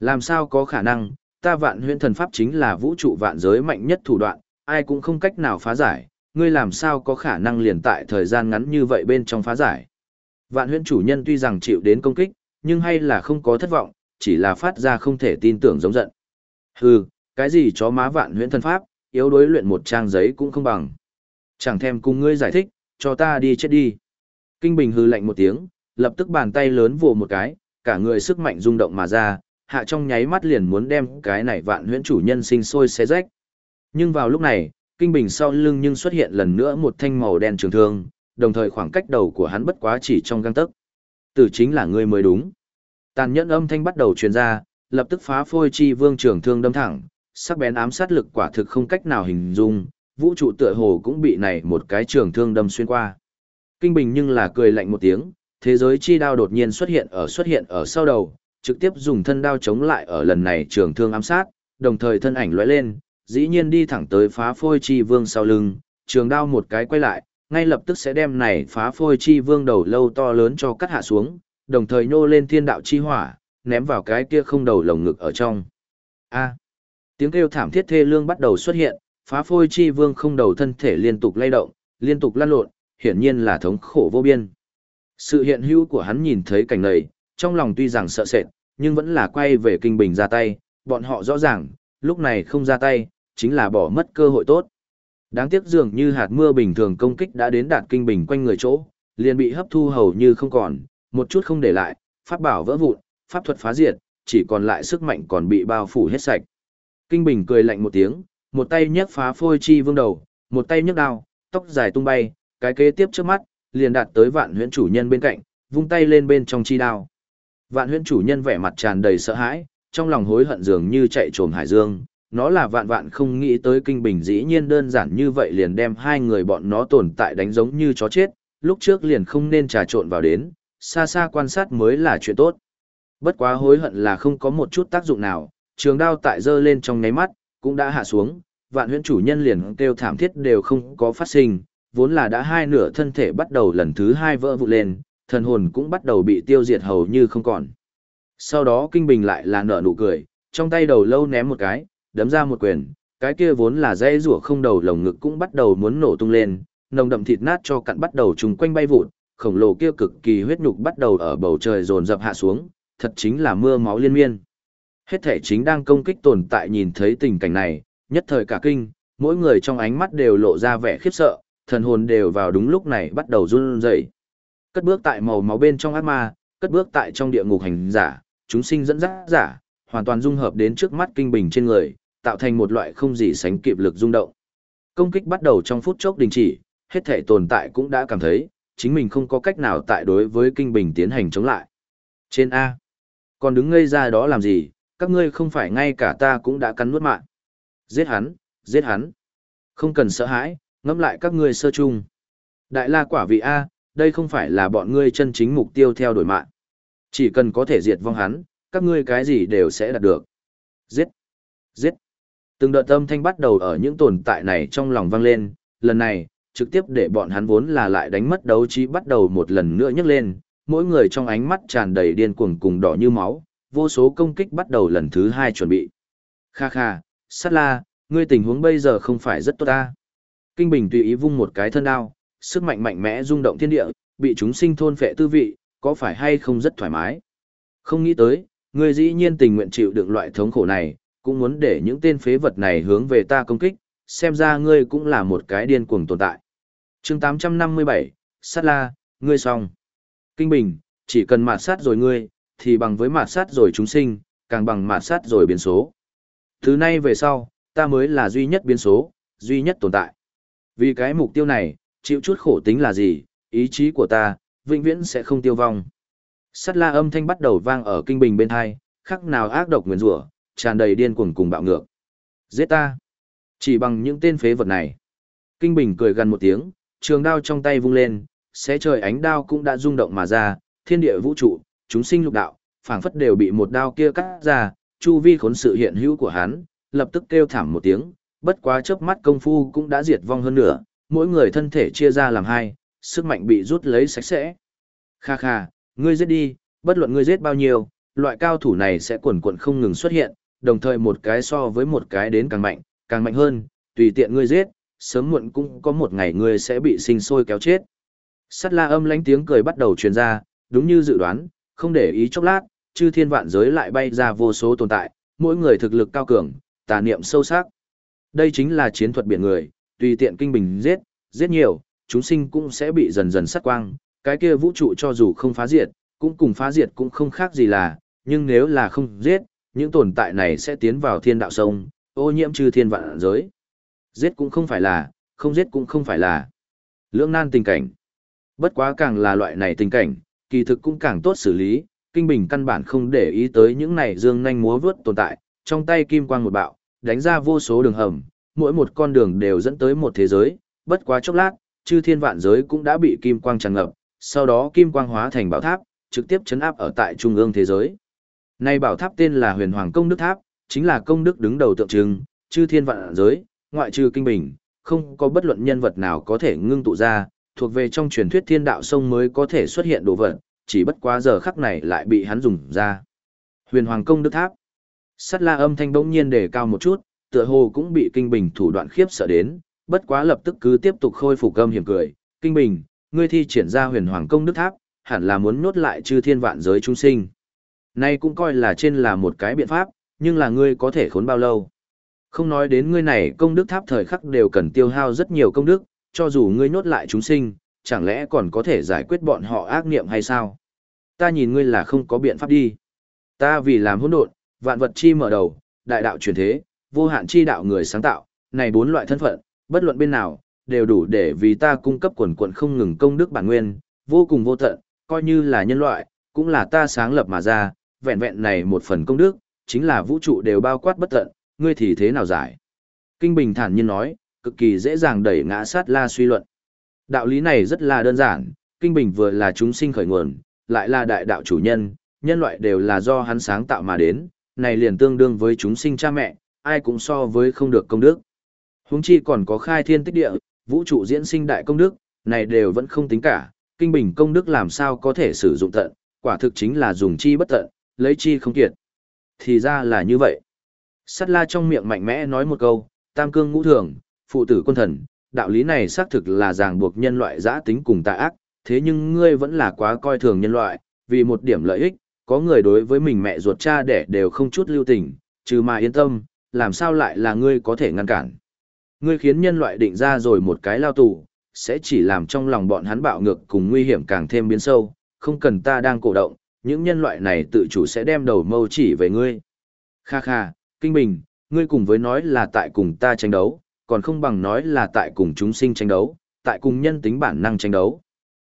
làm sao có khả năng, ta vạn huyễn thần pháp chính là vũ trụ vạn giới mạnh nhất thủ đoạn, ai cũng không cách nào phá giải, ngươi làm sao có khả năng liền tại thời gian ngắn như vậy bên trong phá giải. Vạn huyễn chủ nhân tuy rằng chịu đến công kích, nhưng hay là không có thất vọng, chỉ là phát ra không thể tin tưởng giống giận. Hừ, cái gì chó má vạn huyễn thần pháp, yếu đối luyện một trang giấy cũng không bằng. Chẳng thèm cùng ngươi giải thích, cho ta đi chết đi. Kinh Bình hừ lạnh một tiếng, lập tức bàn tay lớn vồ một cái, cả người sức mạnh rung động mà ra, hạ trong nháy mắt liền muốn đem cái này vạn huyễn chủ nhân sinh sôi xé rách. Nhưng vào lúc này, Kinh Bình sau lưng nhưng xuất hiện lần nữa một thanh màu đen trường thương, đồng thời khoảng cách đầu của hắn bất quá chỉ trong găng tấc. Tử chính là ngươi mới đúng. Tàn nhẫn âm thanh bắt đầu truyền ra, lập tức phá phôi chi vương trường thương đâm thẳng, sắc bén ám sát lực quả thực không cách nào hình dung, vũ trụ tựa hồ cũng bị này một cái trường thương đâm xuyên qua. Kinh Bình nhưng là cười lạnh một tiếng, thế giới chi đao đột nhiên xuất hiện ở xuất hiện ở sau đầu, trực tiếp dùng thân đao chống lại ở lần này trường thương ám sát, đồng thời thân ảnh lóe lên, dĩ nhiên đi thẳng tới phá phôi chi vương sau lưng, trường đao một cái quay lại, ngay lập tức sẽ đem này phá phôi chi vương đầu lâu to lớn cho cắt hạ xuống, đồng thời nhô lên thiên đạo chi hỏa, ném vào cái kia không đầu lồng ngực ở trong. A. tiếng kêu thảm thiết thê lương bắt đầu xuất hiện, phá phôi chi vương không đầu thân thể liên tục lay động, liên tục lăn lộn, hiển nhiên là thống khổ vô biên. Sự hiện hữu của hắn nhìn thấy cảnh này, trong lòng tuy rằng sợ sệt, nhưng vẫn là quay về kinh bình ra tay, bọn họ rõ ràng, lúc này không ra tay, chính là bỏ mất cơ hội tốt. Đáng tiếc dường như hạt mưa bình thường công kích đã đến đạt kinh bình quanh người chỗ, liền bị hấp thu hầu như không còn, một chút không để lại, pháp bảo vỡ vụn, pháp thuật phá diệt, chỉ còn lại sức mạnh còn bị bao phủ hết sạch. Kinh bình cười lạnh một tiếng, một tay nhấc phá phôi chi vương đầu, một tay nhấc đao, tóc dài tung bay, cái kế tiếp trước mắt, liền đạt tới vạn huyễn chủ nhân bên cạnh, vung tay lên bên trong chi đao. Vạn huyễn chủ nhân vẻ mặt tràn đầy sợ hãi, trong lòng hối hận dường như chạy trồm hải dương, nó là vạn vạn không nghĩ tới kinh bình dĩ nhiên đơn giản như vậy liền đem hai người bọn nó tồn tại đánh giống như chó chết, lúc trước liền không nên trà trộn vào đến, xa xa quan sát mới là chuyện tốt. Bất quá hối hận là không có một chút tác dụng nào, trường đao tại dơ lên trong nháy mắt, cũng đã hạ xuống, vạn huyễn chủ nhân liền kêu thảm thiết đều không có phát sinh, vốn là đã hai nửa thân thể bắt đầu lần thứ hai vỡ vụn lên, thần hồn cũng bắt đầu bị tiêu diệt hầu như không còn. Sau đó kinh bình lại là nở nụ cười, trong tay đầu lâu ném một cái, đấm ra một quyền, cái kia vốn là dây rủa không đầu lồng ngực cũng bắt đầu muốn nổ tung lên, nồng đậm thịt nát cho cặn bắt đầu trùng quanh bay vụt, khổng lồ kia cực kỳ huyết nhục bắt đầu ở bầu trời dồn dập hạ xuống, thật chính là mưa máu liên miên. Hết thể chính đang công kích tồn tại nhìn thấy tình cảnh này, nhất thời cả kinh, mỗi người trong ánh mắt đều lộ ra vẻ khiếp sợ, thần hồn đều vào đúng lúc này bắt đầu run rẩy. Cất bước tại màu máu bên trong ác ma, cất bước tại trong địa ngục hành giả, chúng sinh dẫn dắt giả, hoàn toàn dung hợp đến trước mắt kinh bình trên người, tạo thành một loại không gì sánh kịp lực rung động. Công kích bắt đầu trong phút chốc đình chỉ, hết thể tồn tại cũng đã cảm thấy, chính mình không có cách nào tại đối với kinh bình tiến hành chống lại. Trên A, còn đứng ngây ra đó làm gì, các ngươi không phải ngay cả ta cũng đã cắn nuốt mạng. Giết hắn, giết hắn. Không cần sợ hãi, ngẫm lại các ngươi sơ chung. Đại la quả vị A, đây không phải là bọn ngươi chân chính mục tiêu theo đuổi mạng. Chỉ cần có thể diệt vong hắn, các ngươi cái gì đều sẽ đạt được. Giết! Giết! Từng đợt âm thanh bắt đầu ở những tồn tại này trong lòng vang lên, lần này, trực tiếp để bọn hắn vốn là lại đánh mất đấu trí bắt đầu một lần nữa nhấc lên, mỗi người trong ánh mắt tràn đầy điên cuồng cùng đỏ như máu, vô số công kích bắt đầu lần thứ hai chuẩn bị. Kha kha, sát la, ngươi tình huống bây giờ không phải rất tốt ta. Kinh Bình tùy ý vung một cái thân đao, sức mạnh mạnh mẽ rung động thiên địa, bị chúng sinh thôn phệ tư vị, có phải hay không rất thoải mái. Không nghĩ tới, ngươi dĩ nhiên tình nguyện chịu đựng loại thống khổ này, cũng muốn để những tên phế vật này hướng về ta công kích, xem ra ngươi cũng là một cái điên cuồng tồn tại. chương 857, sát la, ngươi xong. Kinh Bình, chỉ cần mạt sát rồi ngươi, thì bằng với mạt sát rồi chúng sinh, càng bằng mạt sát rồi biến số. Từ nay về sau, ta mới là duy nhất biến số, duy nhất tồn tại. Vì cái mục tiêu này, chịu chút khổ tính là gì, ý chí của ta, vĩnh viễn sẽ không tiêu vong. sát la âm thanh bắt đầu vang ở kinh bình bên hai, khắc nào ác độc nguyền rủa, tràn đầy điên cuồng cùng bạo ngược. Giết ta! Chỉ bằng những tên phế vật này. Kinh bình cười gần một tiếng, trường đao trong tay vung lên, xé trời ánh đao cũng đã rung động mà ra, thiên địa vũ trụ, chúng sinh lục đạo, phảng phất đều bị một đao kia cắt ra, chu vi khốn sự hiện hữu của hắn, lập tức kêu thảm một tiếng, bất quá chớp mắt công phu cũng đã diệt vong hơn nửa, mỗi người thân thể chia ra làm hai, sức mạnh bị rút lấy sạch sẽ. Kha kha, ngươi giết đi, bất luận ngươi giết bao nhiêu, loại cao thủ này sẽ quần quần không ngừng xuất hiện, đồng thời một cái so với một cái đến càng mạnh, càng mạnh hơn, tùy tiện ngươi giết, sớm muộn cũng có một ngày ngươi sẽ bị sinh sôi kéo chết. Sắt la âm lánh tiếng cười bắt đầu truyền ra, đúng như dự đoán, không để ý chốc lát, chư thiên vạn giới lại bay ra vô số tồn tại, mỗi người thực lực cao cường, tà niệm sâu sắc. Đây chính là chiến thuật biển người, tùy tiện kinh bình giết, giết nhiều, chúng sinh cũng sẽ bị dần dần sát quang, cái kia vũ trụ cho dù không phá diệt, cũng cùng phá diệt cũng không khác gì là, nhưng nếu là không giết, những tồn tại này sẽ tiến vào thiên đạo sông, ô nhiễm chư thiên vạn giới. Giết cũng không phải là, không giết cũng không phải là. Lưỡng nan tình cảnh. Bất quá càng là loại này tình cảnh, kỳ thực cũng càng tốt xử lý, kinh bình căn bản không để ý tới những này dương nhanh múa vướt tồn tại, trong tay kim quang một bạo, đánh ra vô số đường hầm, mỗi một con đường đều dẫn tới một thế giới, bất quá chốc lát, chư thiên vạn giới cũng đã bị kim quang tràn ngập, sau đó kim quang hóa thành bảo tháp, trực tiếp chấn áp ở tại trung ương thế giới. Nay bảo tháp tên là Huyền Hoàng Công Đức Tháp, chính là công đức đứng đầu tượng trưng, chư thiên vạn giới, ngoại trừ kinh bình, không có bất luận nhân vật nào có thể ngưng tụ ra, thuộc về trong truyền thuyết thiên đạo sông mới có thể xuất hiện đồ vật, chỉ bất quá giờ khắc này lại bị hắn dùng ra. Huyền Hoàng Công Đức Tháp. sát la âm thanh bỗng nhiên đề cao một chút, tựa hồ cũng bị kinh bình thủ đoạn khiếp sợ đến, bất quá lập tức cứ tiếp tục khôi phục âm hiểm cười. Kinh bình, ngươi thi triển ra huyền hoàng công đức tháp, hẳn là muốn nhốt lại chư thiên vạn giới chúng sinh. Nay cũng coi là trên là một cái biện pháp, nhưng là ngươi có thể khốn bao lâu. Không nói đến ngươi này công đức tháp thời khắc đều cần tiêu hao rất nhiều công đức, cho dù ngươi nhốt lại chúng sinh, chẳng lẽ còn có thể giải quyết bọn họ ác niệm hay sao? Ta nhìn ngươi là không có biện pháp đi. Ta vì làm hỗn độn, vạn vật chi mở đầu, đại đạo truyền thế, vô hạn chi đạo người sáng tạo, này bốn loại thân phận, bất luận bên nào, đều đủ để vì ta cung cấp quần quần không ngừng công đức bản nguyên, vô cùng vô tận, coi như là nhân loại, cũng là ta sáng lập mà ra, vẹn vẹn này một phần công đức, chính là vũ trụ đều bao quát bất tận, ngươi thì thế nào giải? Kinh Bình thản nhiên nói, cực kỳ dễ dàng đẩy ngã sát la suy luận. Đạo lý này rất là đơn giản, Kinh Bình vừa là chúng sinh khởi nguồn, lại là đại đạo chủ nhân, nhân loại đều là do hắn sáng tạo mà đến, này liền tương đương với chúng sinh cha mẹ, ai cũng so với không được công đức. Huống chi còn có khai thiên tích địa, vũ trụ diễn sinh đại công đức, này đều vẫn không tính cả, kinh bình công đức làm sao có thể sử dụng tận, quả thực chính là dùng chi bất tận, lấy chi không kiệt. Thì ra là như vậy. Sắt la trong miệng mạnh mẽ nói một câu, tam cương ngũ thường, phụ tử quân thần, đạo lý này xác thực là ràng buộc nhân loại giã tính cùng tà ác, thế nhưng ngươi vẫn là quá coi thường nhân loại, vì một điểm lợi ích, có người đối với mình mẹ ruột cha đẻ đều không chút lưu tình, trừ mà yên tâm, làm sao lại là ngươi có thể ngăn cản. Ngươi khiến nhân loại định ra rồi một cái lao tù, sẽ chỉ làm trong lòng bọn hắn bạo ngược cùng nguy hiểm càng thêm biến sâu, không cần ta đang cổ động, những nhân loại này tự chủ sẽ đem đầu mâu chỉ về ngươi. Kha kha, Kinh Bình, ngươi cùng với nói là tại cùng ta tranh đấu, còn không bằng nói là tại cùng chúng sinh tranh đấu, tại cùng nhân tính bản năng tranh đấu.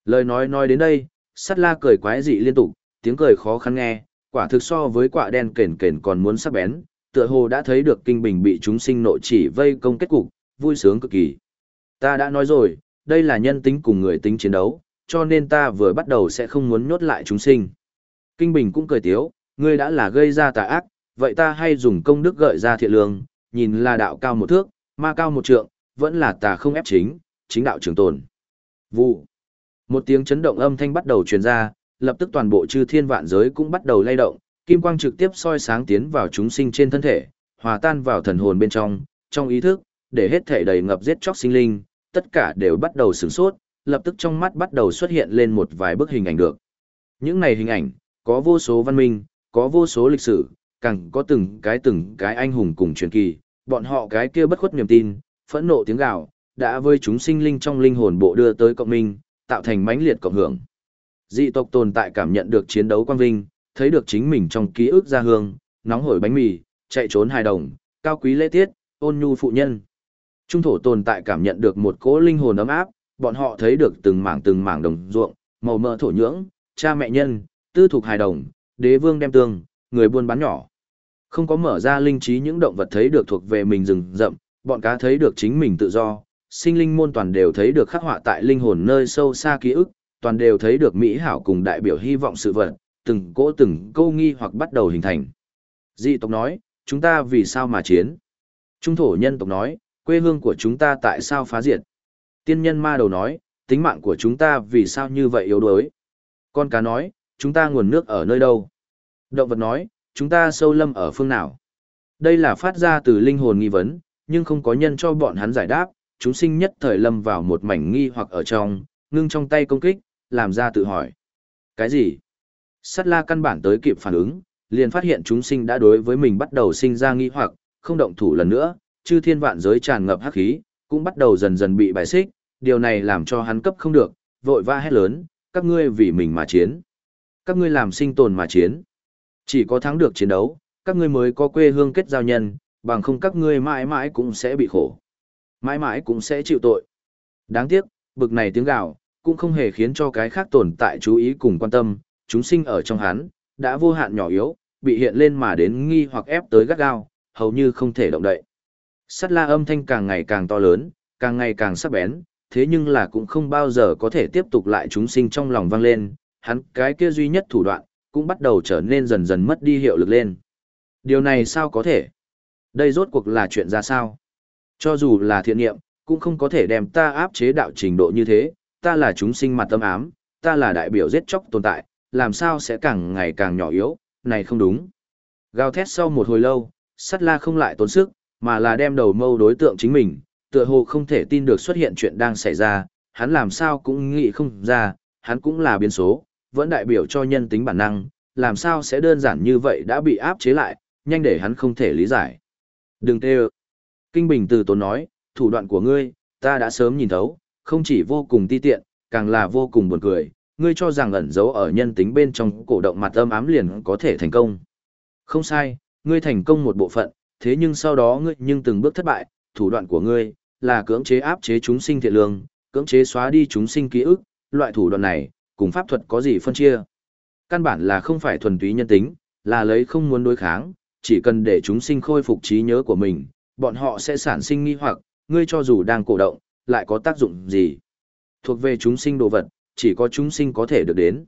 Lời nói nói đến đây, sắt la cười quái dị liên tục, tiếng cười khó khăn nghe, quả thực so với quả đen kền kền còn muốn sắc bén, tựa hồ đã thấy được kinh bình bị chúng sinh nội chỉ vây công kết cục, vui sướng cực kỳ. Ta đã nói rồi, đây là nhân tính cùng người tính chiến đấu, cho nên ta vừa bắt đầu sẽ không muốn nhốt lại chúng sinh. Kinh bình cũng cười tiếu, ngươi đã là gây ra tà ác, vậy ta hay dùng công đức gợi ra thiện lương, nhìn là đạo cao một thước, ma cao một trượng, vẫn là tà không ép chính, chính đạo trường tồn. Vụ. Một tiếng chấn động âm thanh bắt đầu truyền ra, lập tức toàn bộ chư thiên vạn giới cũng bắt đầu lay động, kim quang trực tiếp soi sáng tiến vào chúng sinh trên thân thể, hòa tan vào thần hồn bên trong, trong ý thức, để hết thể đầy ngập giết chóc sinh linh, tất cả đều bắt đầu sửng sốt, lập tức trong mắt bắt đầu xuất hiện lên một vài bức hình ảnh được. Những này hình ảnh, có vô số văn minh, có vô số lịch sử, càng có từng cái từng cái anh hùng cùng truyền kỳ, bọn họ cái kia bất khuất niềm tin, phẫn nộ tiếng gào, đã với chúng sinh linh trong linh hồn bộ đưa tới cộng minh, tạo thành mãnh liệt cộng hưởng. Dị tộc tồn tại cảm nhận được chiến đấu quang vinh, thấy được chính mình trong ký ức gia hương, nóng hổi bánh mì, chạy trốn hài đồng, cao quý lễ tiết, ôn nhu phụ nhân. Trung thổ tồn tại cảm nhận được một cỗ linh hồn ấm áp, bọn họ thấy được từng mảng từng mảng đồng ruộng, màu mỡ thổ nhưỡng, cha mẹ nhân, tư thuộc hài đồng, đế vương đem tương, người buôn bán nhỏ. Không có mở ra linh trí những động vật thấy được thuộc về mình rừng rậm, bọn cá thấy được chính mình tự do, sinh linh môn toàn đều thấy được khắc họa tại linh hồn nơi sâu xa ký ức, toàn đều thấy được mỹ hảo cùng đại biểu hy vọng sự vật, từng cỗ từng câu nghi hoặc bắt đầu hình thành. Dị tộc nói, chúng ta vì sao mà chiến? Trung thổ nhân tộc nói, quê hương của chúng ta tại sao phá diệt? Tiên nhân ma đầu nói, tính mạng của chúng ta vì sao như vậy yếu đuối? Con cá nói, chúng ta nguồn nước ở nơi đâu? Động vật nói, chúng ta sâu lâm ở phương nào? Đây là phát ra từ linh hồn nghi vấn, nhưng không có nhân cho bọn hắn giải đáp, chúng sinh nhất thời lâm vào một mảnh nghi hoặc ở trong, ngưng trong tay công kích, làm ra tự hỏi. Cái gì? Sắt la căn bản tới kịp phản ứng, liền phát hiện chúng sinh đã đối với mình bắt đầu sinh ra nghi hoặc, không động thủ lần nữa, chư thiên vạn giới tràn ngập hắc khí, cũng bắt đầu dần dần bị bài xích, điều này làm cho hắn cấp không được, vội va hét lớn, các ngươi vì mình mà chiến. Các ngươi làm sinh tồn mà chiến. Chỉ có thắng được chiến đấu, các ngươi mới có quê hương kết giao nhân, bằng không các ngươi mãi mãi cũng sẽ bị khổ. Mãi mãi cũng sẽ chịu tội. Đáng tiếc, bực này tiếng gào, cũng không hề khiến cho cái khác tồn tại chú ý cùng quan tâm, chúng sinh ở trong hắn, đã vô hạn nhỏ yếu, bị hiện lên mà đến nghi hoặc ép tới gắt gao, hầu như không thể động đậy. Sắt la âm thanh càng ngày càng to lớn, càng ngày càng sắc bén, thế nhưng là cũng không bao giờ có thể tiếp tục lại chúng sinh trong lòng vang lên, hắn cái kia duy nhất thủ đoạn, cũng bắt đầu trở nên dần dần mất đi hiệu lực lên. Điều này sao có thể? Đây rốt cuộc là chuyện ra sao? Cho dù là thiện nghiệm, cũng không có thể đem ta áp chế đạo trình độ như thế, ta là chúng sinh mặt tâm ám, ta là đại biểu giết chóc tồn tại, làm sao sẽ càng ngày càng nhỏ yếu, này không đúng. Gào thét sau một hồi lâu, sắt la không lại tốn sức, mà là đem đầu mâu đối tượng chính mình, tựa hồ không thể tin được xuất hiện chuyện đang xảy ra, hắn làm sao cũng nghĩ không ra, hắn cũng là biến số, vẫn đại biểu cho nhân tính bản năng, làm sao sẽ đơn giản như vậy đã bị áp chế lại, nhanh để hắn không thể lý giải. Đừng tê Kinh Bình từ tốn nói, thủ đoạn của ngươi, ta đã sớm nhìn thấu, không chỉ vô cùng ti tiện, càng là vô cùng buồn cười, ngươi cho rằng ẩn giấu ở nhân tính bên trong cổ động mặt âm ám liền có thể thành công. Không sai, ngươi thành công một bộ phận, thế nhưng sau đó ngươi nhưng từng bước thất bại, thủ đoạn của ngươi là cưỡng chế áp chế chúng sinh thiện lương, cưỡng chế xóa đi chúng sinh ký ức, loại thủ đoạn này, cùng pháp thuật có gì phân chia. Căn bản là không phải thuần túy nhân tính, là lấy không muốn đối kháng, chỉ cần để chúng sinh khôi phục trí nhớ của mình, bọn họ sẽ sản sinh nghi hoặc, ngươi cho dù đang cổ động, lại có tác dụng gì. Thuộc về chúng sinh đồ vật, chỉ có chúng sinh có thể được đến.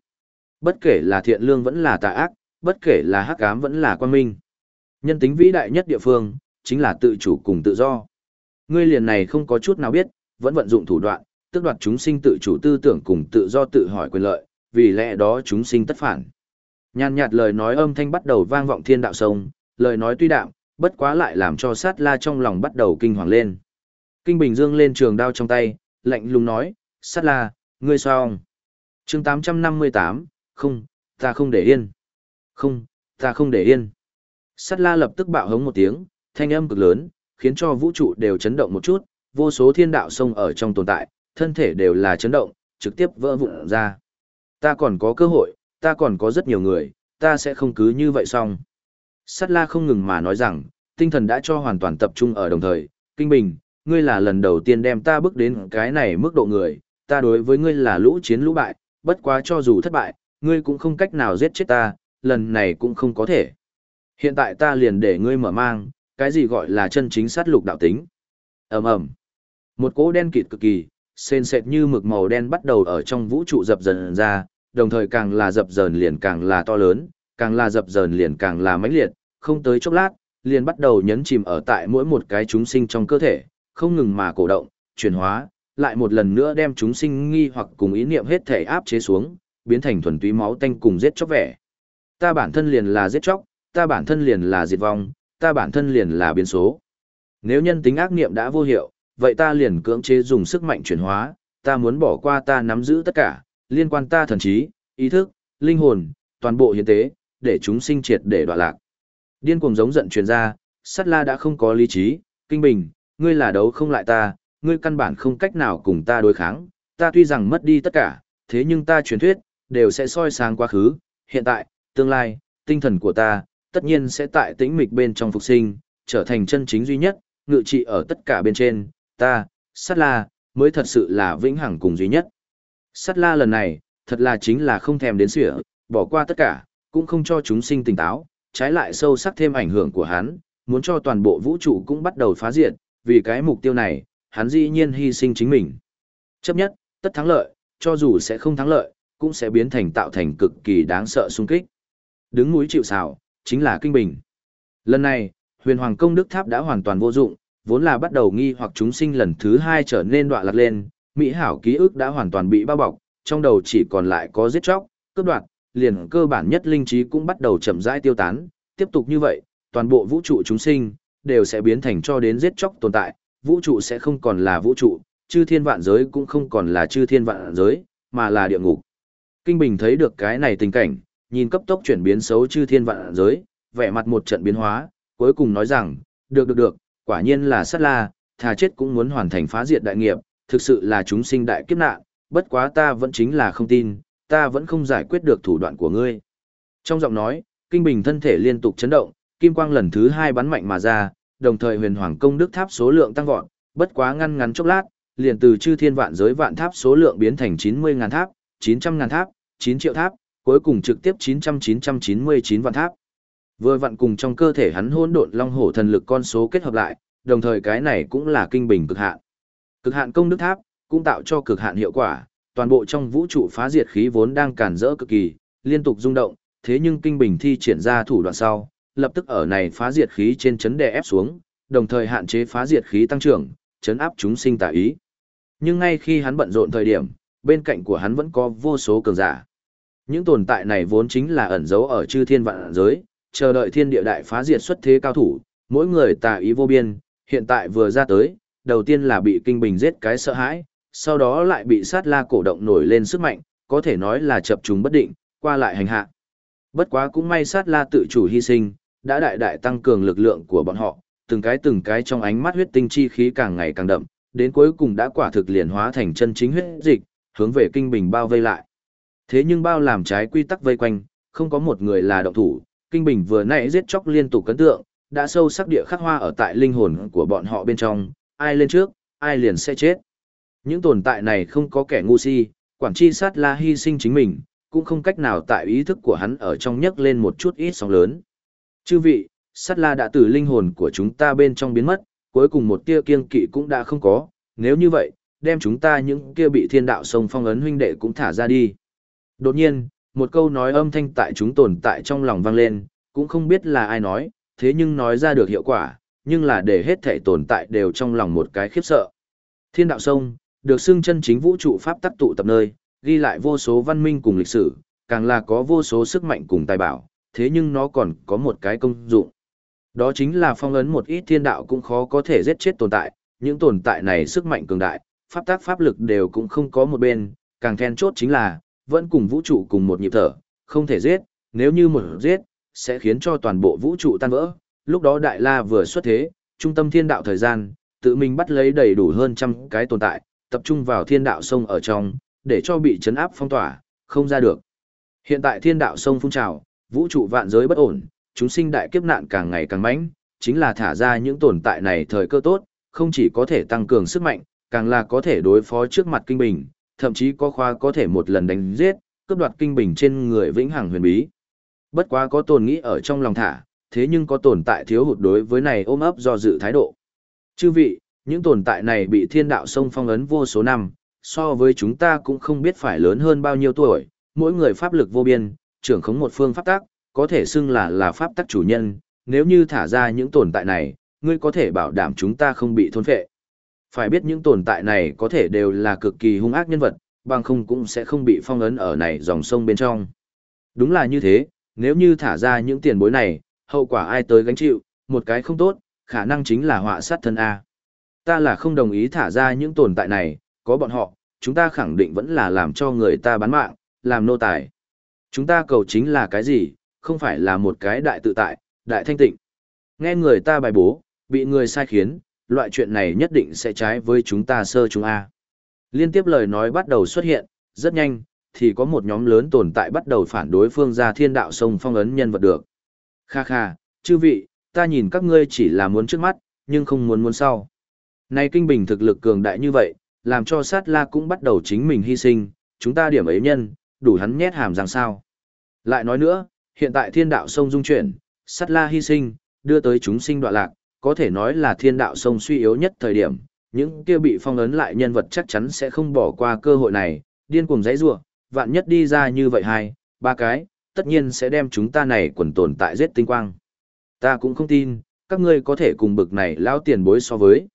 Bất kể là thiện lương vẫn là tà ác, bất kể là hắc ám vẫn là quan minh. Nhân tính vĩ đại nhất địa phương, chính là tự chủ cùng tự do. Ngươi liền này không có chút nào biết, vẫn vận dụng thủ đoạn, tức đoạt chúng sinh tự chủ tư tưởng cùng tự do tự hỏi quyền lợi, vì lẽ đó chúng sinh tất phản. Nhàn nhạt lời nói âm thanh bắt đầu vang vọng thiên đạo sông, lời nói tuy đạm, bất quá lại làm cho sát la trong lòng bắt đầu kinh hoàng lên. Kinh Bình Dương lên trường đao trong tay, lạnh lùng nói, sát la, ngươi sao chương 858, không, ta không để yên. Không, ta không để yên. Sát la lập tức bạo hống một tiếng, thanh âm cực lớn, khiến cho vũ trụ đều chấn động một chút, vô số thiên đạo sông ở trong tồn tại, thân thể đều là chấn động, trực tiếp vỡ vụn ra. Ta còn có cơ hội, ta còn có rất nhiều người, ta sẽ không cứ như vậy xong. Sát la không ngừng mà nói rằng, tinh thần đã cho hoàn toàn tập trung ở đồng thời, kinh bình, ngươi là lần đầu tiên đem ta bước đến cái này mức độ người, ta đối với ngươi là lũ chiến lũ bại, bất quá cho dù thất bại, ngươi cũng không cách nào giết chết ta, lần này cũng không có thể. Hiện tại ta liền để ngươi mở mang, cái gì gọi là chân chính sát lục đạo tính. ầm ầm Một cỗ đen kịt cực kỳ, sền sệt như mực màu đen bắt đầu ở trong vũ trụ dập dần ra, đồng thời càng là dập dần liền càng là to lớn, càng là dập dần liền càng là mãnh liệt, không tới chốc lát, liền bắt đầu nhấn chìm ở tại mỗi một cái chúng sinh trong cơ thể, không ngừng mà cổ động, chuyển hóa, lại một lần nữa đem chúng sinh nghi hoặc cùng ý niệm hết thể áp chế xuống, biến thành thuần túy máu tanh cùng giết chóc vẻ. Ta bản thân liền là giết chóc, ta bản thân liền là diệt vong, ta bản thân liền là biến số. Nếu nhân tính ác niệm đã vô hiệu, vậy ta liền cưỡng chế dùng sức mạnh chuyển hóa, ta muốn bỏ qua ta nắm giữ tất cả, liên quan ta thần trí, ý thức, linh hồn, toàn bộ hiến tế, để chúng sinh triệt để đoạn lạc. Điên cuồng giống giận truyền ra, Sát La đã không có lý trí, kinh bình, ngươi là đấu không lại ta, ngươi căn bản không cách nào cùng ta đối kháng, ta tuy rằng mất đi tất cả, thế nhưng ta truyền thuyết, đều sẽ soi sáng quá khứ, hiện tại, tương lai, tinh thần của ta, tất nhiên sẽ tại tĩnh mịch bên trong phục sinh, trở thành chân chính duy nhất, ngự trị ở tất cả bên trên, ta, sát la, mới thật sự là vĩnh hằng cùng duy nhất. Sát la lần này, thật là chính là không thèm đến sỉa, bỏ qua tất cả, cũng không cho chúng sinh tỉnh táo, trái lại sâu sắc thêm ảnh hưởng của hắn, muốn cho toàn bộ vũ trụ cũng bắt đầu phá diệt, vì cái mục tiêu này, hắn dĩ nhiên hy sinh chính mình. Chấp nhất, tất thắng lợi, cho dù sẽ không thắng lợi, cũng sẽ biến thành tạo thành cực kỳ đáng sợ xung kích. Đứng núi chịu sào, chính là kinh bình. Lần này, huyền hoàng công đức tháp đã hoàn toàn vô dụng, vốn là bắt đầu nghi hoặc chúng sinh lần thứ hai trở nên đoạn lạc lên, mỹ hảo ký ức đã hoàn toàn bị bao bọc, trong đầu chỉ còn lại có giết chóc, cướp đoạt, liền cơ bản nhất linh trí cũng bắt đầu chậm rãi tiêu tán, tiếp tục như vậy, toàn bộ vũ trụ chúng sinh đều sẽ biến thành cho đến giết chóc tồn tại, vũ trụ sẽ không còn là vũ trụ, chư thiên vạn giới cũng không còn là chư thiên vạn giới, mà là địa ngục. Kinh Bình thấy được cái này tình cảnh, nhìn cấp tốc chuyển biến xấu chư thiên vạn giới, vẻ mặt một trận biến hóa, cuối cùng nói rằng, được được được, quả nhiên là sát la, thà chết cũng muốn hoàn thành phá diệt đại nghiệp, thực sự là chúng sinh đại kiếp nạn, bất quá ta vẫn chính là không tin, ta vẫn không giải quyết được thủ đoạn của ngươi. Trong giọng nói, Kinh Bình thân thể liên tục chấn động, kim quang lần thứ hai bắn mạnh mà ra, đồng thời huyền hoàng công đức tháp số lượng tăng vọt, bất quá ngăn ngắn chốc lát, liền từ chư thiên vạn giới vạn tháp số lượng biến thành 90 ngàn tháp, 900 ngàn tháp, 9 triệu tháp, cuối cùng trực tiếp 900-999 vạn tháp. Vừa vặn cùng trong cơ thể hắn hỗn độn long hổ thần lực con số kết hợp lại, đồng thời cái này cũng là kinh bình cực hạn. Cực hạn công đức tháp cũng tạo cho cực hạn hiệu quả, toàn bộ trong vũ trụ phá diệt khí vốn đang cản rỡ cực kỳ, liên tục rung động, thế nhưng kinh bình thi triển ra thủ đoạn sau, lập tức ở này phá diệt khí trên chấn đè ép xuống, đồng thời hạn chế phá diệt khí tăng trưởng, chấn áp chúng sinh tà ý. Nhưng ngay khi hắn bận rộn thời điểm, bên cạnh của hắn vẫn có vô số cường giả. Những tồn tại này vốn chính là ẩn giấu ở chư thiên vạn giới, chờ đợi thiên địa đại phá diệt xuất thế cao thủ, mỗi người tà ý vô biên, hiện tại vừa ra tới, đầu tiên là bị kinh bình giết cái sợ hãi, sau đó lại bị sát la cổ động nổi lên sức mạnh, có thể nói là chập trùng bất định, qua lại hành hạ. Bất quá cũng may sát la tự chủ hy sinh, đã đại đại tăng cường lực lượng của bọn họ, từng cái từng cái trong ánh mắt huyết tinh chi khí càng ngày càng đậm, đến cuối cùng đã quả thực liền hóa thành chân chính huyết dịch, hướng về kinh bình bao vây lại. Thế nhưng bao làm trái quy tắc vây quanh, không có một người là động thủ, kinh bình vừa nãy giết chóc liên tục cấn tượng, đã sâu sắc địa khắc hoa ở tại linh hồn của bọn họ bên trong, ai lên trước, ai liền sẽ chết. Những tồn tại này không có kẻ ngu si, quản chi sát la hy sinh chính mình, cũng không cách nào tại ý thức của hắn ở trong nhấc lên một chút ít sóng lớn. Chư vị, sát la đã từ linh hồn của chúng ta bên trong biến mất, cuối cùng một tia kiêng kỵ cũng đã không có, nếu như vậy, đem chúng ta những kia bị thiên đạo sông phong ấn huynh đệ cũng thả ra đi. Đột nhiên, một câu nói âm thanh tại chúng tồn tại trong lòng vang lên, cũng không biết là ai nói, thế nhưng nói ra được hiệu quả, nhưng là để hết thể tồn tại đều trong lòng một cái khiếp sợ. Thiên đạo sông, được xưng chân chính vũ trụ pháp tắc tụ tập nơi, ghi lại vô số văn minh cùng lịch sử, càng là có vô số sức mạnh cùng tài bảo, thế nhưng nó còn có một cái công dụng. Đó chính là phong ấn một ít thiên đạo cũng khó có thể giết chết tồn tại, những tồn tại này sức mạnh cường đại, pháp tác pháp lực đều cũng không có một bên, càng then chốt chính là, vẫn cùng vũ trụ cùng một nhịp thở, không thể giết, nếu như một giết, sẽ khiến cho toàn bộ vũ trụ tan vỡ. Lúc đó Đại La vừa xuất thế, trung tâm thiên đạo thời gian, tự mình bắt lấy đầy đủ hơn trăm cái tồn tại, tập trung vào thiên đạo sông ở trong, để cho bị chấn áp phong tỏa, không ra được. Hiện tại thiên đạo sông phun trào, vũ trụ vạn giới bất ổn, chúng sinh đại kiếp nạn càng ngày càng mãnh, chính là thả ra những tồn tại này thời cơ tốt, không chỉ có thể tăng cường sức mạnh, càng là có thể đối phó trước mặt kinh bình, thậm chí có khoa có thể một lần đánh giết, cướp đoạt kinh bình trên người vĩnh hằng huyền bí. Bất quá có tồn nghĩ ở trong lòng thả, thế nhưng có tồn tại thiếu hụt đối với này ôm ấp do dự thái độ. Chư vị, những tồn tại này bị thiên đạo sông phong ấn vô số năm, so với chúng ta cũng không biết phải lớn hơn bao nhiêu tuổi, mỗi người pháp lực vô biên, trưởng khống một phương pháp tác, có thể xưng là là pháp tắc chủ nhân, nếu như thả ra những tồn tại này, ngươi có thể bảo đảm chúng ta không bị thôn phệ. Phải biết những tồn tại này có thể đều là cực kỳ hung ác nhân vật, bằng không cũng sẽ không bị phong ấn ở này dòng sông bên trong. Đúng là như thế, nếu như thả ra những tiền bối này, hậu quả ai tới gánh chịu, một cái không tốt, khả năng chính là họa sát thân A. Ta là không đồng ý thả ra những tồn tại này, có bọn họ, chúng ta khẳng định vẫn là làm cho người ta bán mạng, làm nô tài. Chúng ta cầu chính là cái gì, không phải là một cái đại tự tại, đại thanh tịnh. Nghe người ta bài bố, bị người sai khiến, loại chuyện này nhất định sẽ trái với chúng ta sơ chúng A. Liên tiếp lời nói bắt đầu xuất hiện, rất nhanh, thì có một nhóm lớn tồn tại bắt đầu phản đối phương gia thiên đạo sông phong ấn nhân vật được. Kha kha, chư vị, ta nhìn các ngươi chỉ là muốn trước mắt, nhưng không muốn muốn sau. Nay kinh bình thực lực cường đại như vậy, làm cho sát la cũng bắt đầu chính mình hy sinh, chúng ta điểm ấy nhân, đủ hắn nhét hàm rằng sao. Lại nói nữa, hiện tại thiên đạo sông dung chuyển, sát la hy sinh, đưa tới chúng sinh đoạn lạc, có thể nói là thiên đạo sông suy yếu nhất thời điểm, những kia bị phong ấn lại nhân vật chắc chắn sẽ không bỏ qua cơ hội này, điên cuồng giãy giụa, vạn nhất đi ra như vậy hai, ba cái, tất nhiên sẽ đem chúng ta này quần tồn tại giết tinh quang. Ta cũng không tin, các ngươi có thể cùng bực này lão tiền bối so với.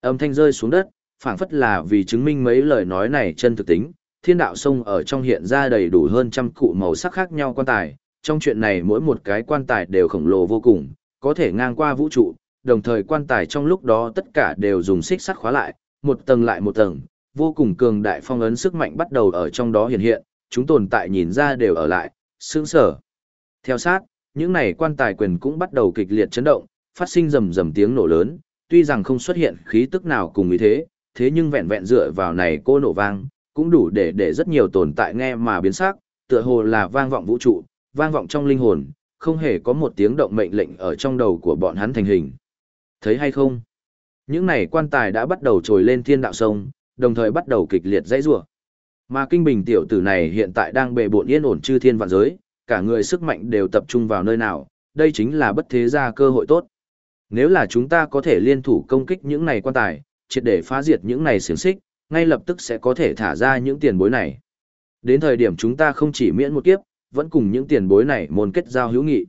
Âm thanh rơi xuống đất, phảng phất là vì chứng minh mấy lời nói này chân thực tính, thiên đạo sông ở trong hiện ra đầy đủ hơn trăm cụ màu sắc khác nhau quan tài, trong chuyện này mỗi một cái quan tài đều khổng lồ vô cùng, có thể ngang qua vũ trụ, đồng thời quan tài trong lúc đó tất cả đều dùng xích sắt khóa lại, một tầng lại một tầng, vô cùng cường đại phong ấn sức mạnh bắt đầu ở trong đó hiện hiện, chúng tồn tại nhìn ra đều ở lại, sững sở. Theo sát, những này quan tài quyền cũng bắt đầu kịch liệt chấn động, phát sinh rầm rầm tiếng nổ lớn, tuy rằng không xuất hiện khí tức nào cùng ý thế, thế nhưng vẹn vẹn dựa vào này cô nổ vang, cũng đủ để để rất nhiều tồn tại nghe mà biến sắc, tựa hồ là vang vọng vũ trụ, vang vọng trong linh hồn, không hề có một tiếng động mệnh lệnh ở trong đầu của bọn hắn thành hình. Thấy hay không? Những này quan tài đã bắt đầu trồi lên thiên đạo sông, đồng thời bắt đầu kịch liệt dãy rủa. Mà kinh bình tiểu tử này hiện tại đang bệ bộn yên ổn chư thiên vạn giới, cả người sức mạnh đều tập trung vào nơi nào, đây chính là bất thế gia cơ hội tốt. Nếu là chúng ta có thể liên thủ công kích những này quan tài, triệt để phá diệt những này xiềng xích, ngay lập tức sẽ có thể thả ra những tiền bối này. Đến thời điểm chúng ta không chỉ miễn một kiếp, vẫn cùng những tiền bối này môn kết giao hữu nghị.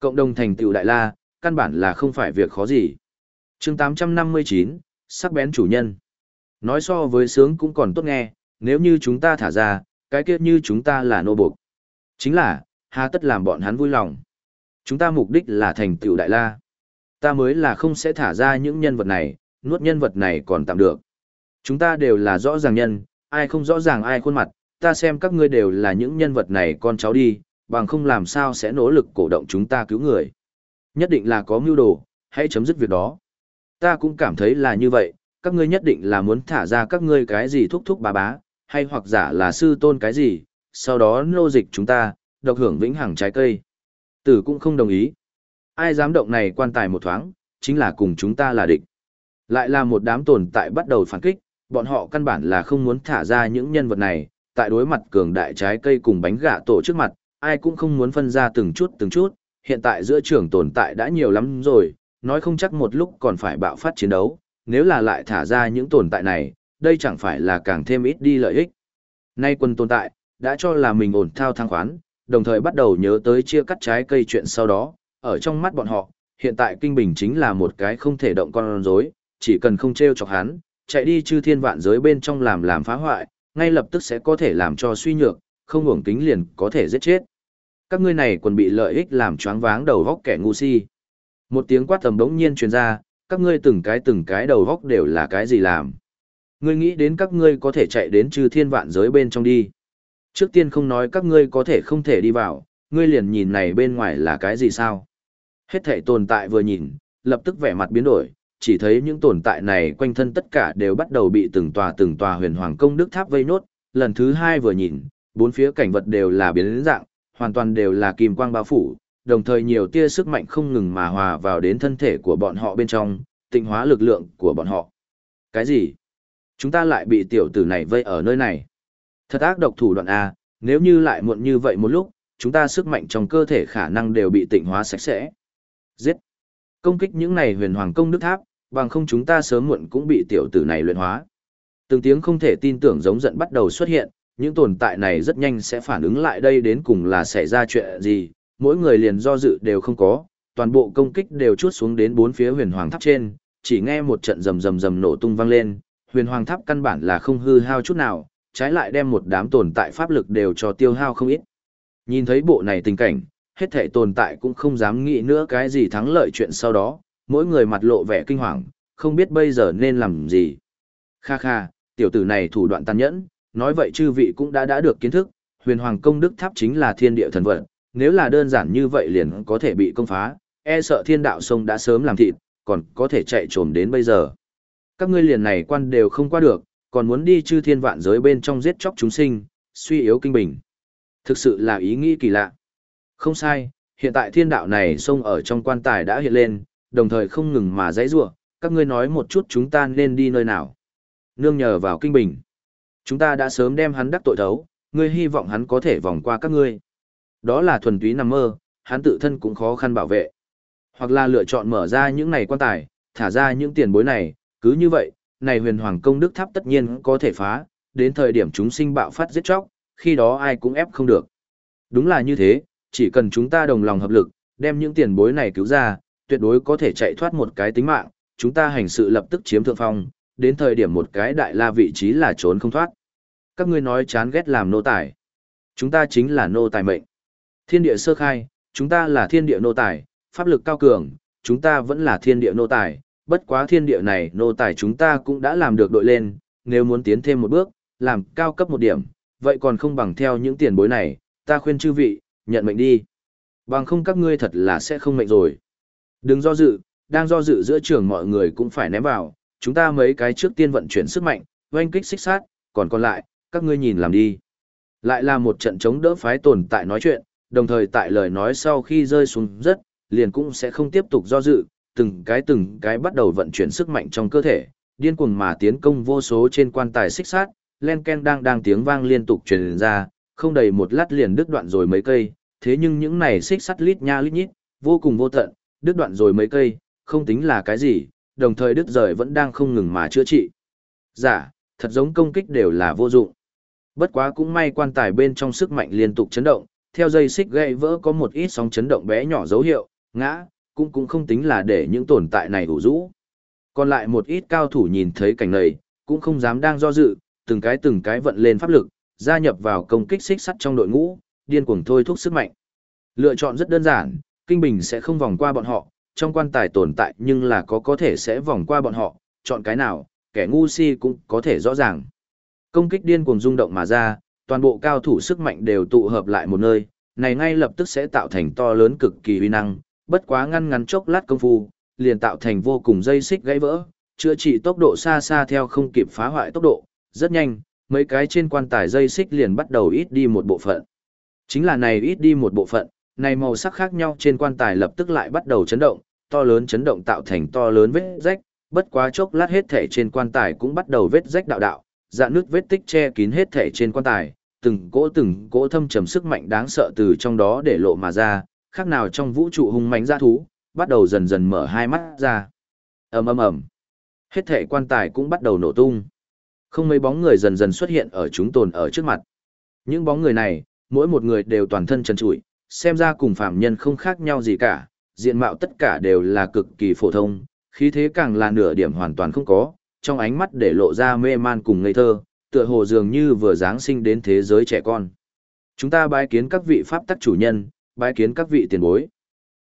Cộng đồng thành tựu đại la, căn bản là không phải việc khó gì chương 859, sắc bén chủ nhân. Nói so với sướng cũng còn tốt nghe, nếu như chúng ta thả ra, cái kia như chúng ta là nô buộc. Chính là, hà tất làm bọn hắn vui lòng. Chúng ta mục đích là thành tựu đại la. Ta mới là không sẽ thả ra những nhân vật này, nuốt nhân vật này còn tạm được. Chúng ta đều là rõ ràng nhân, ai không rõ ràng ai khuôn mặt, ta xem các ngươi đều là những nhân vật này con cháu đi, bằng không làm sao sẽ nỗ lực cổ động chúng ta cứu người. Nhất định là có mưu đồ, hãy chấm dứt việc đó. Ta cũng cảm thấy là như vậy, các ngươi nhất định là muốn thả ra các ngươi cái gì thúc thúc bà bá, hay hoặc giả là sư tôn cái gì, sau đó nô dịch chúng ta, độc hưởng vĩnh hằng trái cây. Tử cũng không đồng ý. Ai dám động này quan tài một thoáng, chính là cùng chúng ta là địch. Lại là một đám tồn tại bắt đầu phản kích, bọn họ căn bản là không muốn thả ra những nhân vật này, tại đối mặt cường đại trái cây cùng bánh gà tổ trước mặt, ai cũng không muốn phân ra từng chút từng chút, hiện tại giữa trường tồn tại đã nhiều lắm rồi, nói không chắc một lúc còn phải bạo phát chiến đấu, nếu là lại thả ra những tồn tại này, đây chẳng phải là càng thêm ít đi lợi ích. Nay quân tồn tại, đã cho là mình ổn thao thăng khoán, đồng thời bắt đầu nhớ tới chia cắt trái cây chuyện sau đó, ở trong mắt bọn họ, hiện tại Kinh Bình chính là một cái không thể động con rối, chỉ cần không treo chọc hắn, chạy đi chư thiên vạn giới bên trong làm làm phá hoại, ngay lập tức sẽ có thể làm cho suy nhược, không hưởng kính liền có thể giết chết. Các ngươi này còn bị lợi ích làm choáng váng đầu góc kẻ ngu si. Một tiếng quát tầm đống nhiên truyền ra, các ngươi từng cái từng cái đầu góc đều là cái gì làm. Ngươi nghĩ đến các ngươi có thể chạy đến chư thiên vạn giới bên trong đi. Trước tiên không nói các ngươi có thể không thể đi vào, ngươi liền nhìn này bên ngoài là cái gì sao. Hết thể tồn tại vừa nhìn, lập tức vẻ mặt biến đổi, chỉ thấy những tồn tại này quanh thân tất cả đều bắt đầu bị từng tòa từng tòa huyền hoàng công đức tháp vây nốt, lần thứ hai vừa nhìn, bốn phía cảnh vật đều là biến dạng, hoàn toàn đều là kim quang bao phủ, đồng thời nhiều tia sức mạnh không ngừng mà hòa vào đến thân thể của bọn họ bên trong, tịnh hóa lực lượng của bọn họ. Cái gì? Chúng ta lại bị tiểu tử này vây ở nơi này. Thật ác độc thủ đoạn A, nếu như lại muộn như vậy một lúc, chúng ta sức mạnh trong cơ thể khả năng đều bị tịnh hóa sạch sẽ. Giết! Công kích những này huyền hoàng công đức tháp, bằng không chúng ta sớm muộn cũng bị tiểu tử này luyện hóa. Từng tiếng không thể tin tưởng giống giận bắt đầu xuất hiện, những tồn tại này rất nhanh sẽ phản ứng lại đây đến cùng là xảy ra chuyện gì, mỗi người liền do dự đều không có, toàn bộ công kích đều chuốt xuống đến bốn phía huyền hoàng tháp trên, chỉ nghe một trận rầm rầm rầm nổ tung vang lên, huyền hoàng tháp căn bản là không hư hao chút nào, trái lại đem một đám tồn tại pháp lực đều cho tiêu hao không ít. Nhìn thấy bộ này tình cảnh, hết thể tồn tại cũng không dám nghĩ nữa cái gì thắng lợi chuyện sau đó, mỗi người mặt lộ vẻ kinh hoàng, không biết bây giờ nên làm gì. Kha kha, tiểu tử này thủ đoạn tàn nhẫn, nói vậy chư vị cũng đã đã được kiến thức, huyền hoàng công đức tháp chính là thiên địa thần vật, nếu là đơn giản như vậy liền có thể bị công phá, e sợ thiên đạo sông đã sớm làm thịt, còn có thể chạy trồm đến bây giờ. Các ngươi liền này quan đều không qua được, còn muốn đi chư thiên vạn giới bên trong giết chóc chúng sinh, suy yếu kinh bình. Thực sự là ý nghĩ kỳ lạ. Không sai, hiện tại thiên đạo này sông ở trong quan tài đã hiện lên, đồng thời không ngừng mà dãy ruộng, các ngươi nói một chút chúng ta nên đi nơi nào. Nương nhờ vào kinh bình. Chúng ta đã sớm đem hắn đắc tội thấu, ngươi hy vọng hắn có thể vòng qua các ngươi. Đó là thuần túy nằm mơ, hắn tự thân cũng khó khăn bảo vệ. Hoặc là lựa chọn mở ra những này quan tài, thả ra những tiền bối này, cứ như vậy, này huyền hoàng công đức tháp tất nhiên có thể phá, đến thời điểm chúng sinh bạo phát giết chóc, khi đó ai cũng ép không được. Đúng là như thế, chỉ cần chúng ta đồng lòng hợp lực, đem những tiền bối này cứu ra, tuyệt đối có thể chạy thoát một cái tính mạng, chúng ta hành sự lập tức chiếm thượng phong, đến thời điểm một cái đại la vị trí là trốn không thoát. Các ngươi nói chán ghét làm nô tài. Chúng ta chính là nô tài mệnh. Thiên địa sơ khai, chúng ta là thiên địa nô tài, pháp lực cao cường, chúng ta vẫn là thiên địa nô tài, bất quá thiên địa này nô tài chúng ta cũng đã làm được đội lên, nếu muốn tiến thêm một bước, làm cao cấp một điểm, vậy còn không bằng theo những tiền bối này, ta khuyên chư vị, nhận mệnh đi. Bằng không các ngươi thật là sẽ không mệnh rồi. Đừng do dự, đang do dự giữa trường mọi người cũng phải ném vào, chúng ta mấy cái trước tiên vận chuyển sức mạnh, oanh kích xích sát, còn còn lại, các ngươi nhìn làm đi. Lại là một trận chống đỡ phái tồn tại nói chuyện, đồng thời tại lời nói sau khi rơi xuống rất, liền cũng sẽ không tiếp tục do dự, từng cái từng cái bắt đầu vận chuyển sức mạnh trong cơ thể, điên cuồng mà tiến công vô số trên quan tài xích sát, len ken đang đang tiếng vang liên tục truyền ra, không đầy một lát liền đứt đoạn rồi mấy cây, thế nhưng những này xích sắt lít nha lít nhít, vô cùng vô tận, đứt đoạn rồi mấy cây, không tính là cái gì, đồng thời đứt rời vẫn đang không ngừng mà chữa trị. Giả, dạ, thật giống công kích đều là vô dụng. Bất quá cũng may quan tài bên trong sức mạnh liên tục chấn động, theo dây xích gãy vỡ có một ít sóng chấn động bé nhỏ dấu hiệu, ngã, cũng cũng không tính là để những tồn tại này hủ rũ. Còn lại một ít cao thủ nhìn thấy cảnh này, cũng không dám đang do dự, từng cái từng cái vận lên pháp lực, gia nhập vào công kích xích sắt trong đội ngũ, điên cuồng thôi thúc sức mạnh. Lựa chọn rất đơn giản, Kinh Bình sẽ không vòng qua bọn họ, trong quan tài tồn tại nhưng là có có thể sẽ vòng qua bọn họ, chọn cái nào, kẻ ngu si cũng có thể rõ ràng. Công kích điên cuồng rung động mà ra, toàn bộ cao thủ sức mạnh đều tụ hợp lại một nơi, này ngay lập tức sẽ tạo thành to lớn cực kỳ uy năng, bất quá ngăn ngắn chốc lát công phu, liền tạo thành vô cùng dây xích gãy vỡ, chữa trị tốc độ xa xa theo không kịp phá hoại tốc độ, rất nhanh, mấy cái trên quan tài dây xích liền bắt đầu ít đi một bộ phận. Chính là này ít đi một bộ phận, này màu sắc khác nhau trên quan tài lập tức lại bắt đầu chấn động, to lớn chấn động tạo thành to lớn vết rách, bất quá chốc lát hết thể trên quan tài cũng bắt đầu vết rách đạo đạo, dạng nước vết tích che kín hết thể trên quan tài, từng cỗ từng cỗ thâm trầm sức mạnh đáng sợ từ trong đó để lộ mà ra, khác nào trong vũ trụ hung mãnh ra thú, bắt đầu dần dần mở hai mắt ra. ầm ầm ầm, hết thể quan tài cũng bắt đầu nổ tung. Không mấy bóng người dần dần xuất hiện ở chúng tồn ở trước mặt. Những bóng người này, mỗi một người đều toàn thân trần trụi, xem ra cùng phạm nhân không khác nhau gì cả, diện mạo tất cả đều là cực kỳ phổ thông, khí thế càng là nửa điểm hoàn toàn không có, trong ánh mắt để lộ ra mê man cùng ngây thơ, tựa hồ dường như vừa giáng sinh đến thế giới trẻ con. Chúng ta bái kiến các vị pháp tắc chủ nhân, bái kiến các vị tiền bối.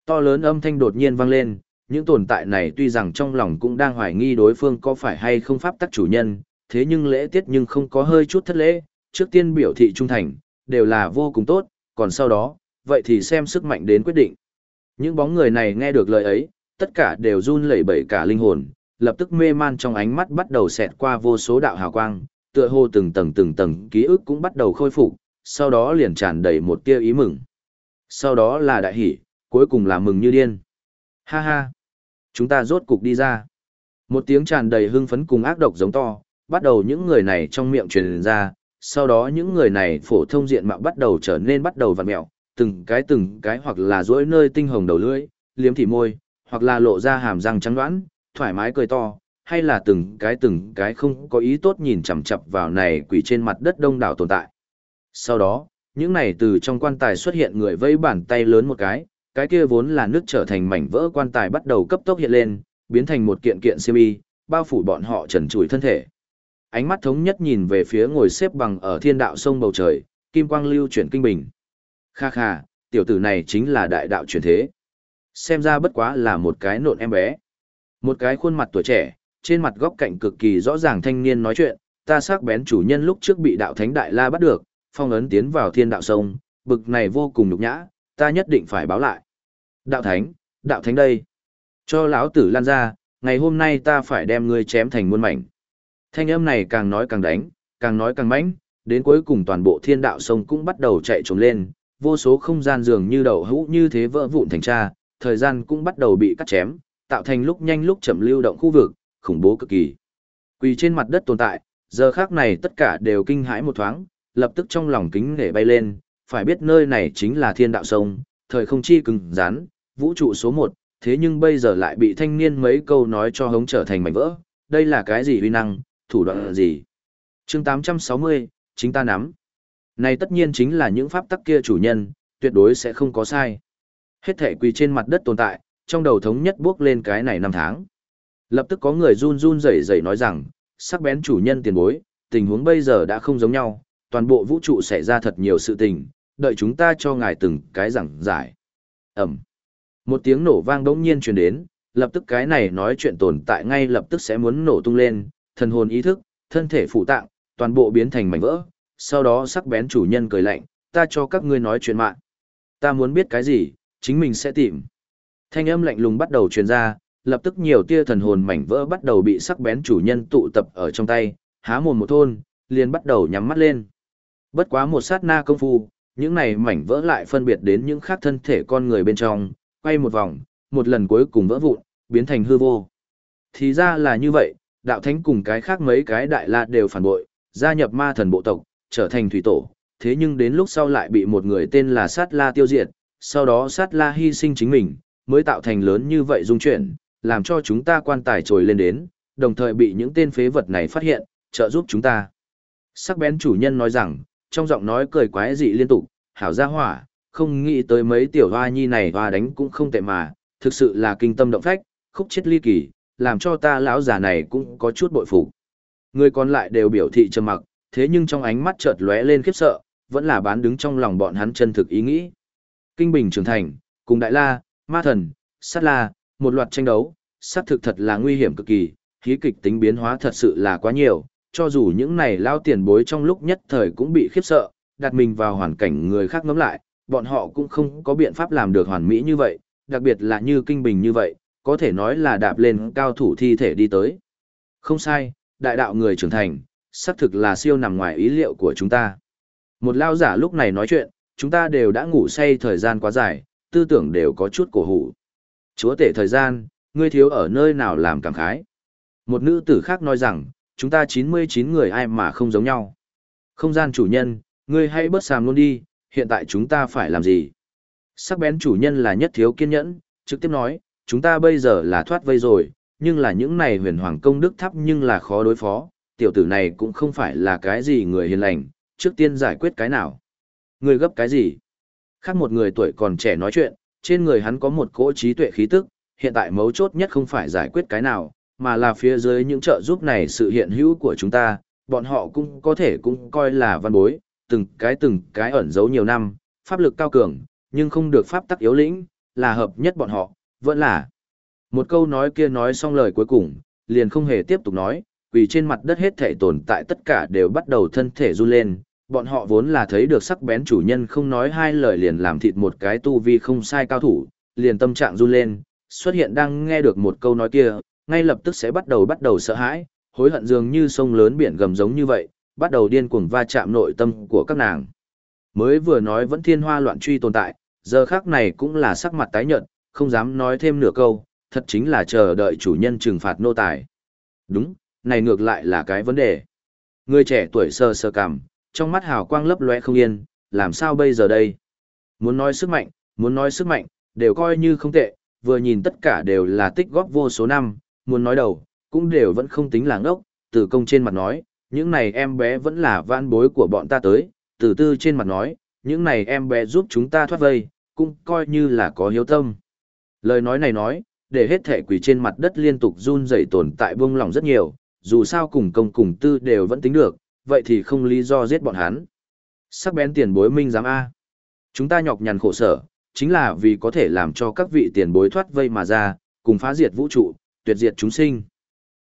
To lớn âm thanh đột nhiên vang lên, những tồn tại này tuy rằng trong lòng cũng đang hoài nghi đối phương có phải hay không pháp tắc chủ nhân, thế nhưng lễ tiết nhưng không có hơi chút thất lễ, trước tiên biểu thị trung thành, đều là vô cùng tốt, còn sau đó, vậy thì xem sức mạnh đến quyết định. Những bóng người này nghe được lời ấy, tất cả đều run lẩy bẩy cả linh hồn, lập tức mê man trong ánh mắt bắt đầu xẹt qua vô số đạo hào quang, tựa hồ từng tầng từng tầng ký ức cũng bắt đầu khôi phục, sau đó liền tràn đầy một tia ý mừng. Sau đó là đại hỉ, cuối cùng là mừng như điên. Ha ha, chúng ta rốt cục đi ra. Một tiếng tràn đầy hưng phấn cùng ác độc giống to, bắt đầu những người này trong miệng truyền ra, sau đó những người này phổ thông diện mạo bắt đầu trở nên bắt đầu vặn mẹo, từng cái từng cái hoặc là duỗi nơi tinh hồng đầu lưỡi, liếm thì môi, hoặc là lộ ra hàm răng trắng đoán, thoải mái cười to, hay là từng cái từng cái không có ý tốt nhìn chằm chằm vào này quỷ trên mặt đất đông đảo tồn tại. Sau đó, những này từ trong quan tài xuất hiện người vẫy bàn tay lớn một cái, cái kia vốn là nước trở thành mảnh vỡ quan tài bắt đầu cấp tốc hiện lên, biến thành một kiện kiện siêu y, bao phủ bọn họ trần trụi thân thể. Ánh mắt thống nhất nhìn về phía ngồi xếp bằng ở thiên đạo sông bầu trời, kim quang lưu chuyển kinh bình. Kha kha, tiểu tử này chính là đại đạo chuyển thế. Xem ra bất quá là một cái nộn em bé. Một cái khuôn mặt tuổi trẻ, trên mặt góc cạnh cực kỳ rõ ràng thanh niên nói chuyện, ta xác bén chủ nhân lúc trước bị đạo thánh đại la bắt được, phong ấn tiến vào thiên đạo sông, bực này vô cùng nhục nhã, ta nhất định phải báo lại. Đạo thánh, đạo thánh đây. Cho lão tử lan ra, ngày hôm nay ta phải đem ngươi chém thành muôn mảnh. Thanh âm này càng nói càng đánh, càng nói càng mãnh, đến cuối cùng toàn bộ thiên đạo sông cũng bắt đầu chạy trốn lên, vô số không gian dường như đậu hũ như thế vỡ vụn thành tra, thời gian cũng bắt đầu bị cắt chém, tạo thành lúc nhanh lúc chậm lưu động khu vực, khủng bố cực kỳ. Quỳ trên mặt đất tồn tại, giờ khác này tất cả đều kinh hãi một thoáng, lập tức trong lòng kính nể bay lên, phải biết nơi này chính là thiên đạo sông, thời không chi cứng rắn, vũ trụ số 1, thế nhưng bây giờ lại bị thanh niên mấy câu nói cho hống trở thành mảnh vỡ, đây là cái gì uy năng, thủ đoạn gì. chương 860, chính ta nắm. Này tất nhiên chính là những pháp tắc kia chủ nhân, tuyệt đối sẽ không có sai. Hết thể quỳ trên mặt đất tồn tại, trong đầu thống nhất bước lên cái này năm tháng. Lập tức có người run run rẩy rẩy nói rằng, sắc bén chủ nhân tiền bối, tình huống bây giờ đã không giống nhau, toàn bộ vũ trụ xảy ra thật nhiều sự tình, đợi chúng ta cho ngài từng cái giảng giải. Ẩm. Một tiếng nổ vang đống nhiên truyền đến, lập tức cái này nói chuyện tồn tại ngay lập tức sẽ muốn nổ tung lên, thần hồn ý thức, thân thể phụ tạng, toàn bộ biến thành mảnh vỡ. Sau đó sắc bén chủ nhân cười lạnh, ta cho các ngươi nói chuyện mạng. Ta muốn biết cái gì, chính mình sẽ tìm. Thanh âm lạnh lùng bắt đầu truyền ra, lập tức nhiều tia thần hồn mảnh vỡ bắt đầu bị sắc bén chủ nhân tụ tập ở trong tay, há mồm một thôn, liền bắt đầu nhắm mắt lên. Bất quá một sát na công phu, những này mảnh vỡ lại phân biệt đến những khác thân thể con người bên trong, quay một vòng, một lần cuối cùng vỡ vụn, biến thành hư vô. Thì ra là như vậy, đạo thánh cùng cái khác mấy cái đại la đều phản bội, gia nhập ma thần bộ tộc, trở thành thủy tổ, thế nhưng đến lúc sau lại bị một người tên là Sát La tiêu diệt, sau đó Sát La hy sinh chính mình, mới tạo thành lớn như vậy dung chuyển, làm cho chúng ta quan tài trồi lên đến, đồng thời bị những tên phế vật này phát hiện, trợ giúp chúng ta. Sắc bén chủ nhân nói rằng, trong giọng nói cười quái dị liên tục, hảo gia hỏa, không nghĩ tới mấy tiểu hoa nhi này hoa đánh cũng không tệ mà, thực sự là kinh tâm động phách, khúc chết ly kỳ, làm cho ta lão già này cũng có chút bội phục. Người còn lại đều biểu thị trầm mặc, thế nhưng trong ánh mắt chợt lóe lên khiếp sợ, vẫn là bán đứng trong lòng bọn hắn chân thực ý nghĩ. Kinh Bình trưởng thành, cùng Đại La, Ma Thần, Sát La, một loạt tranh đấu, xác thực thật là nguy hiểm cực kỳ, khí kịch tính biến hóa thật sự là quá nhiều, cho dù những này lao tiền bối trong lúc nhất thời cũng bị khiếp sợ, đặt mình vào hoàn cảnh người khác ngắm lại, bọn họ cũng không có biện pháp làm được hoàn mỹ như vậy, đặc biệt là như kinh bình như vậy, có thể nói là đạp lên cao thủ thi thể đi tới. Không sai, đại đạo người trưởng thành, xác thực là siêu nằm ngoài ý liệu của chúng ta. Một lao giả lúc này nói chuyện, chúng ta đều đã ngủ say thời gian quá dài, tư tưởng đều có chút cổ hủ. Chúa tể thời gian, ngươi thiếu ở nơi nào làm cảm khái. Một nữ tử khác nói rằng, chúng ta 99 người ai mà không giống nhau. Không gian chủ nhân, ngươi hãy bớt sàm luôn đi, hiện tại chúng ta phải làm gì? Sắc bén chủ nhân là nhất thiếu kiên nhẫn, trực tiếp nói, chúng ta bây giờ là thoát vây rồi, nhưng là những này huyền hoàng công đức thấp nhưng là khó đối phó, tiểu tử này cũng không phải là cái gì người hiền lành, trước tiên giải quyết cái nào. Người gấp cái gì? Khác một người tuổi còn trẻ nói chuyện, trên người hắn có một cỗ trí tuệ khí tức, hiện tại mấu chốt nhất không phải giải quyết cái nào, mà là phía dưới những trợ giúp này sự hiện hữu của chúng ta, bọn họ cũng có thể cũng coi là văn bối, từng cái từng cái ẩn giấu nhiều năm, pháp lực cao cường, nhưng không được pháp tắc yếu lĩnh, là hợp nhất bọn họ, vẫn là. Một câu nói kia nói xong lời cuối cùng, liền không hề tiếp tục nói, vì trên mặt đất hết thể tồn tại tất cả đều bắt đầu thân thể run lên, bọn họ vốn là thấy được sắc bén chủ nhân không nói hai lời liền làm thịt một cái tu vi không sai cao thủ, liền tâm trạng run lên, xuất hiện đang nghe được một câu nói kia, ngay lập tức sẽ bắt đầu bắt đầu sợ hãi, hối hận dường như sông lớn biển gầm giống như vậy, bắt đầu điên cuồng va chạm nội tâm của các nàng. Mới vừa nói vẫn thiên hoa loạn truy tồn tại, giờ khác này cũng là sắc mặt tái nhợt, không dám nói thêm nửa câu, thật chính là chờ đợi chủ nhân trừng phạt nô tài. Đúng, này ngược lại là cái vấn đề. Người trẻ tuổi sơ sơ cảm, trong mắt hào quang lấp lóe không yên, làm sao bây giờ đây? Muốn nói sức mạnh, muốn nói sức mạnh, đều coi như không tệ, vừa nhìn tất cả đều là tích góp vô số năm, muốn nói đầu, cũng đều vẫn không tính là ngốc, từ công trên mặt nói, những này em bé vẫn là van bối của bọn ta tới, từ tư trên mặt nói, những này em bé giúp chúng ta thoát vây, cũng coi như là có hiếu tâm. Lời nói này nói, để hết thể quỷ trên mặt đất liên tục run rẩy tồn tại buông lòng rất nhiều, dù sao cùng công cùng tư đều vẫn tính được, vậy thì không lý do giết bọn hắn. Sắc bén tiền bối minh giám A. Chúng ta nhọc nhằn khổ sở, chính là vì có thể làm cho các vị tiền bối thoát vây mà ra, cùng phá diệt vũ trụ, tuyệt diệt chúng sinh.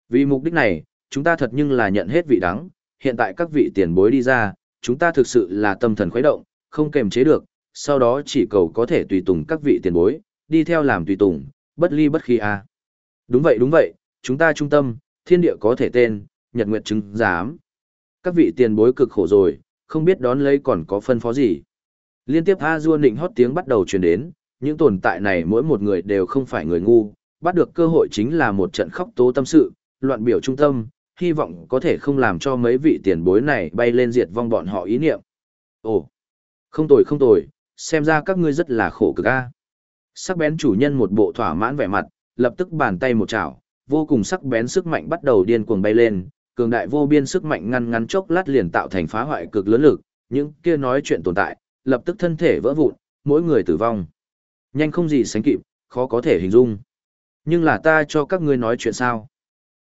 Vì mục đích này, chúng ta thật nhưng là nhận hết vị đắng, hiện tại các vị tiền bối đi ra, chúng ta thực sự là tâm thần khuấy động, không kềm chế được, sau đó chỉ cầu có thể tùy tùng các vị tiền bối, đi theo làm tùy tùng, bất ly bất khi a. Đúng vậy đúng vậy, chúng ta trung tâm, thiên địa có thể tên, nhật nguyệt chứng giám. Các vị tiền bối cực khổ rồi, không biết đón lấy còn có phân phó gì. Liên tiếp A Du nịnh hót tiếng bắt đầu truyền đến, những tồn tại này mỗi một người đều không phải người ngu, bắt được cơ hội chính là một trận khóc tố tâm sự, loạn biểu trung tâm, hy vọng có thể không làm cho mấy vị tiền bối này bay lên diệt vong bọn họ ý niệm. Ồ, không tồi không tồi, xem ra các ngươi rất là khổ cực a. Sắc bén chủ nhân một bộ thỏa mãn vẻ mặt, lập tức bàn tay một chảo, vô cùng sắc bén sức mạnh bắt đầu điên cuồng bay lên, cường đại vô biên sức mạnh ngăn ngắn chốc lát liền tạo thành phá hoại cực lớn lực, những kia nói chuyện tồn tại, lập tức thân thể vỡ vụn, mỗi người tử vong. Nhanh không gì sánh kịp, khó có thể hình dung. Nhưng là ta cho các ngươi nói chuyện sao?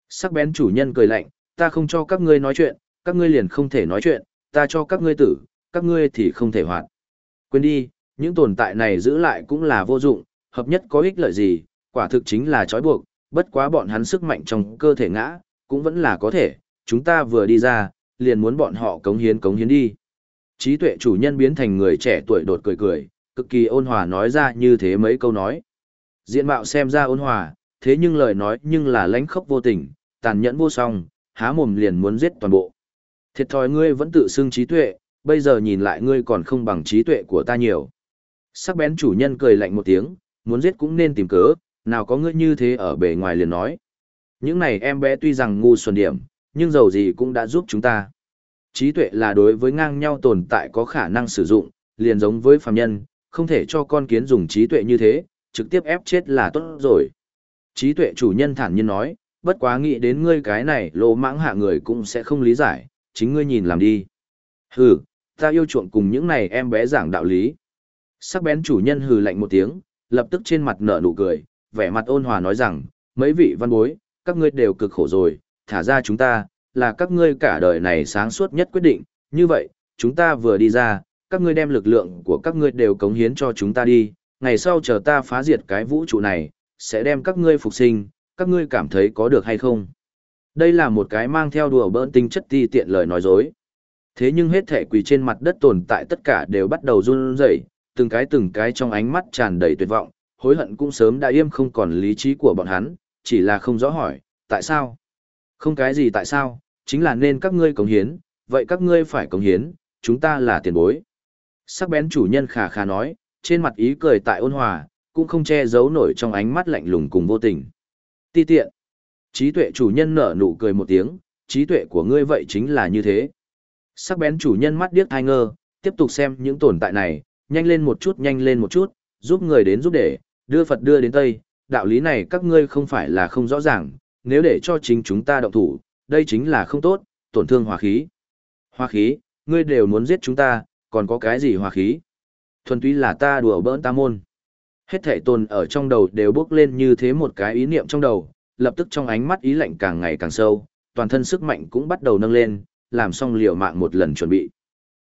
Sắc bén chủ nhân cười lạnh, ta không cho các ngươi nói chuyện, các ngươi liền không thể nói chuyện, ta cho các ngươi tử, các ngươi thì không thể hoạt. Quên đi, những tồn tại này giữ lại cũng là vô dụng, hợp nhất có ích lợi gì, quả thực chính là trói buộc, bất quá bọn hắn sức mạnh trong cơ thể ngã, cũng vẫn là có thể, chúng ta vừa đi ra, liền muốn bọn họ cống hiến cống hiến đi. Trí tuệ chủ nhân biến thành người trẻ tuổi đột cười cười, cực kỳ ôn hòa nói ra như thế mấy câu nói. Diện mạo xem ra ôn hòa, thế nhưng lời nói nhưng là lánh khốc vô tình, tàn nhẫn vô song, há mồm liền muốn giết toàn bộ. Thiệt thòi ngươi vẫn tự xưng trí tuệ, bây giờ nhìn lại ngươi còn không bằng trí tuệ của ta nhiều. Sắc bén chủ nhân cười lạnh một tiếng, muốn giết cũng nên tìm cớ, nào có ngươi như thế ở bề ngoài liền nói. Những này em bé tuy rằng ngu xuẩn điểm, nhưng dầu gì cũng đã giúp chúng ta. Trí tuệ là đối với ngang nhau tồn tại có khả năng sử dụng, liền giống với phàm nhân, không thể cho con kiến dùng trí tuệ như thế, trực tiếp ép chết là tốt rồi. Trí tuệ chủ nhân thản nhiên nói, bất quá nghĩ đến ngươi cái này lỗ mãng hạ người cũng sẽ không lý giải, chính ngươi nhìn làm đi. Hừ, ta yêu chuộng cùng những này em bé giảng đạo lý. Sắc bén chủ nhân hừ lạnh một tiếng, lập tức trên mặt nở nụ cười, vẻ mặt ôn hòa nói rằng, mấy vị văn bối, các ngươi đều cực khổ rồi, thả ra chúng ta, là các ngươi cả đời này sáng suốt nhất quyết định, như vậy, chúng ta vừa đi ra, các ngươi đem lực lượng của các ngươi đều cống hiến cho chúng ta đi, ngày sau chờ ta phá diệt cái vũ trụ này, sẽ đem các ngươi phục sinh, các ngươi cảm thấy có được hay không? Đây là một cái mang theo đùa bỡn tinh chất ti tiện lời nói dối. Thế nhưng hết thể quỳ trên mặt đất tồn tại tất cả đều bắt đầu run rẩy, từng cái từng cái trong ánh mắt tràn đầy tuyệt vọng, hối hận cũng sớm đã im không còn lý trí của bọn hắn, chỉ là không rõ hỏi, tại sao? Không cái gì tại sao, chính là nên các ngươi cống hiến, vậy các ngươi phải cống hiến, chúng ta là tiền bối. Sắc bén chủ nhân khà khà nói, trên mặt ý cười tại ôn hòa, cũng không che giấu nổi trong ánh mắt lạnh lùng cùng vô tình. Ti tiện. Trí tuệ chủ nhân nở nụ cười một tiếng, trí tuệ của ngươi vậy chính là như thế. Sắc bén chủ nhân mắt điếc thai ngơ, tiếp tục xem những tồn tại này, nhanh lên một chút nhanh lên một chút, giúp người đến giúp để, đưa Phật đưa đến Tây, đạo lý này các ngươi không phải là không rõ ràng, nếu để cho chính chúng ta động thủ, đây chính là không tốt, tổn thương hòa khí. Hòa khí, ngươi đều muốn giết chúng ta, còn có cái gì hòa khí? Thuần túy là ta đùa bỡn ta môn. Hết thể tồn ở trong đầu đều bước lên như thế một cái ý niệm trong đầu, lập tức trong ánh mắt ý lạnh càng ngày càng sâu, toàn thân sức mạnh cũng bắt đầu nâng lên, làm xong liều mạng một lần chuẩn bị.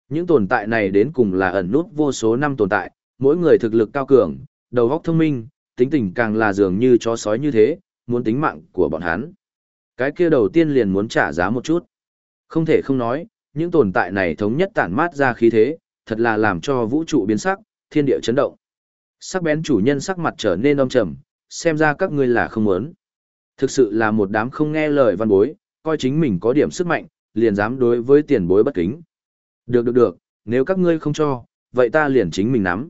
Những tồn tại này đến cùng là ẩn nút vô số năm tồn tại, mỗi người thực lực cao cường, đầu óc thông minh, tính tình càng là dường như chó sói như thế, muốn tính mạng của bọn hắn. Cái kia đầu tiên liền muốn trả giá một chút. Không thể không nói, những tồn tại này thống nhất tản mát ra khí thế, thật là làm cho vũ trụ biến sắc, thiên địa chấn động. Sắc bén chủ nhân sắc mặt trở nên âm trầm, xem ra các ngươi là không muốn. Thực sự là một đám không nghe lời văn bối, coi chính mình có điểm sức mạnh, liền dám đối với tiền bối bất kính. Được được được, nếu các ngươi không cho, vậy ta liền chính mình nắm.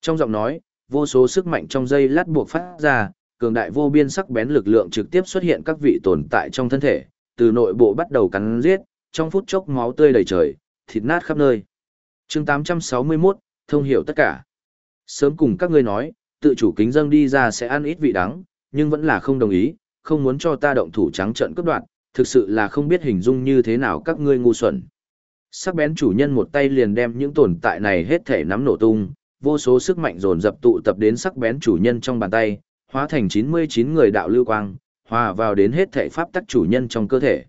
Trong giọng nói, vô số sức mạnh trong dây lát buộc phát ra, cường đại vô biên sắc bén lực lượng trực tiếp xuất hiện các vị tồn tại trong thân thể, từ nội bộ bắt đầu cắn giết, trong phút chốc máu tươi đầy trời, thịt nát khắp nơi. Chương 861, thông hiểu tất cả. Sớm cùng các ngươi nói, tự chủ kính dâng đi ra sẽ ăn ít vị đắng, nhưng vẫn là không đồng ý, không muốn cho ta động thủ trắng trợn cướp đoạt, thực sự là không biết hình dung như thế nào các ngươi ngu xuẩn. Sắc bén chủ nhân một tay liền đem những tồn tại này hết thể nắm nổ tung, vô số sức mạnh dồn dập tụ tập đến sắc bén chủ nhân trong bàn tay, hóa thành 99 người đạo lưu quang, hòa vào đến hết thể pháp tắc chủ nhân trong cơ thể.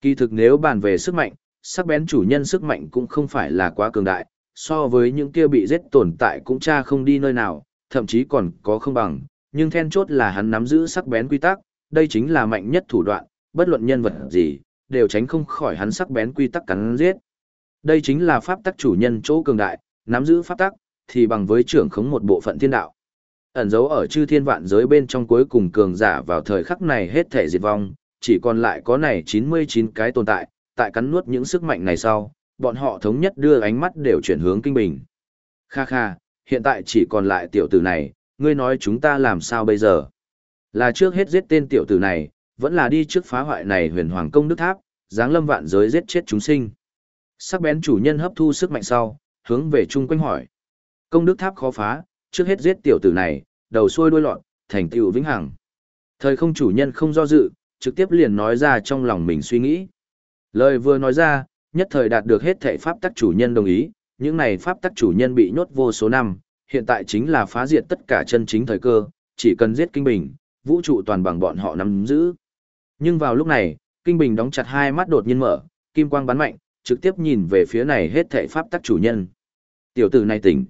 Kỳ thực nếu bàn về sức mạnh, sắc bén chủ nhân sức mạnh cũng không phải là quá cường đại, so với những kia bị giết tồn tại cũng cha không đi nơi nào, thậm chí còn có không bằng, nhưng then chốt là hắn nắm giữ sắc bén quy tắc, đây chính là mạnh nhất thủ đoạn, bất luận nhân vật gì, đều tránh không khỏi hắn sắc bén quy tắc cắn giết. Đây chính là pháp tắc chủ nhân chỗ cường đại, nắm giữ pháp tắc, thì bằng với trưởng khống một bộ phận thiên đạo. Ẩn dấu ở chư thiên vạn giới bên trong cuối cùng cường giả vào thời khắc này hết thể diệt vong, chỉ còn lại có này 99 cái tồn tại, tại cắn nuốt những sức mạnh này sau, bọn họ thống nhất đưa ánh mắt đều chuyển hướng kinh bình. Kha kha, hiện tại chỉ còn lại tiểu tử này, ngươi nói chúng ta làm sao bây giờ? Là trước hết giết tên tiểu tử này, vẫn là đi trước phá hoại này huyền hoàng công đức tháp, giáng lâm vạn giới giết chết chúng sinh. Sắc bén chủ nhân hấp thu sức mạnh sau, hướng về chung quanh hỏi. Công đức tháp khó phá, trước hết giết tiểu tử này, đầu xuôi đuôi lọt, thành tựu vĩnh hằng. Thời không chủ nhân không do dự, trực tiếp liền nói ra trong lòng mình suy nghĩ. Lời vừa nói ra, nhất thời đạt được hết thảy pháp tắc chủ nhân đồng ý, những này pháp tắc chủ nhân bị nhốt vô số năm, hiện tại chính là phá diệt tất cả chân chính thời cơ, chỉ cần giết kinh bình, vũ trụ toàn bằng bọn họ nắm giữ. Nhưng vào lúc này, kinh bình đóng chặt hai mắt đột nhiên mở, kim quang bắn mạnh, trực tiếp nhìn về phía này hết thảy pháp tắc chủ nhân. Tiểu tử này tỉnh.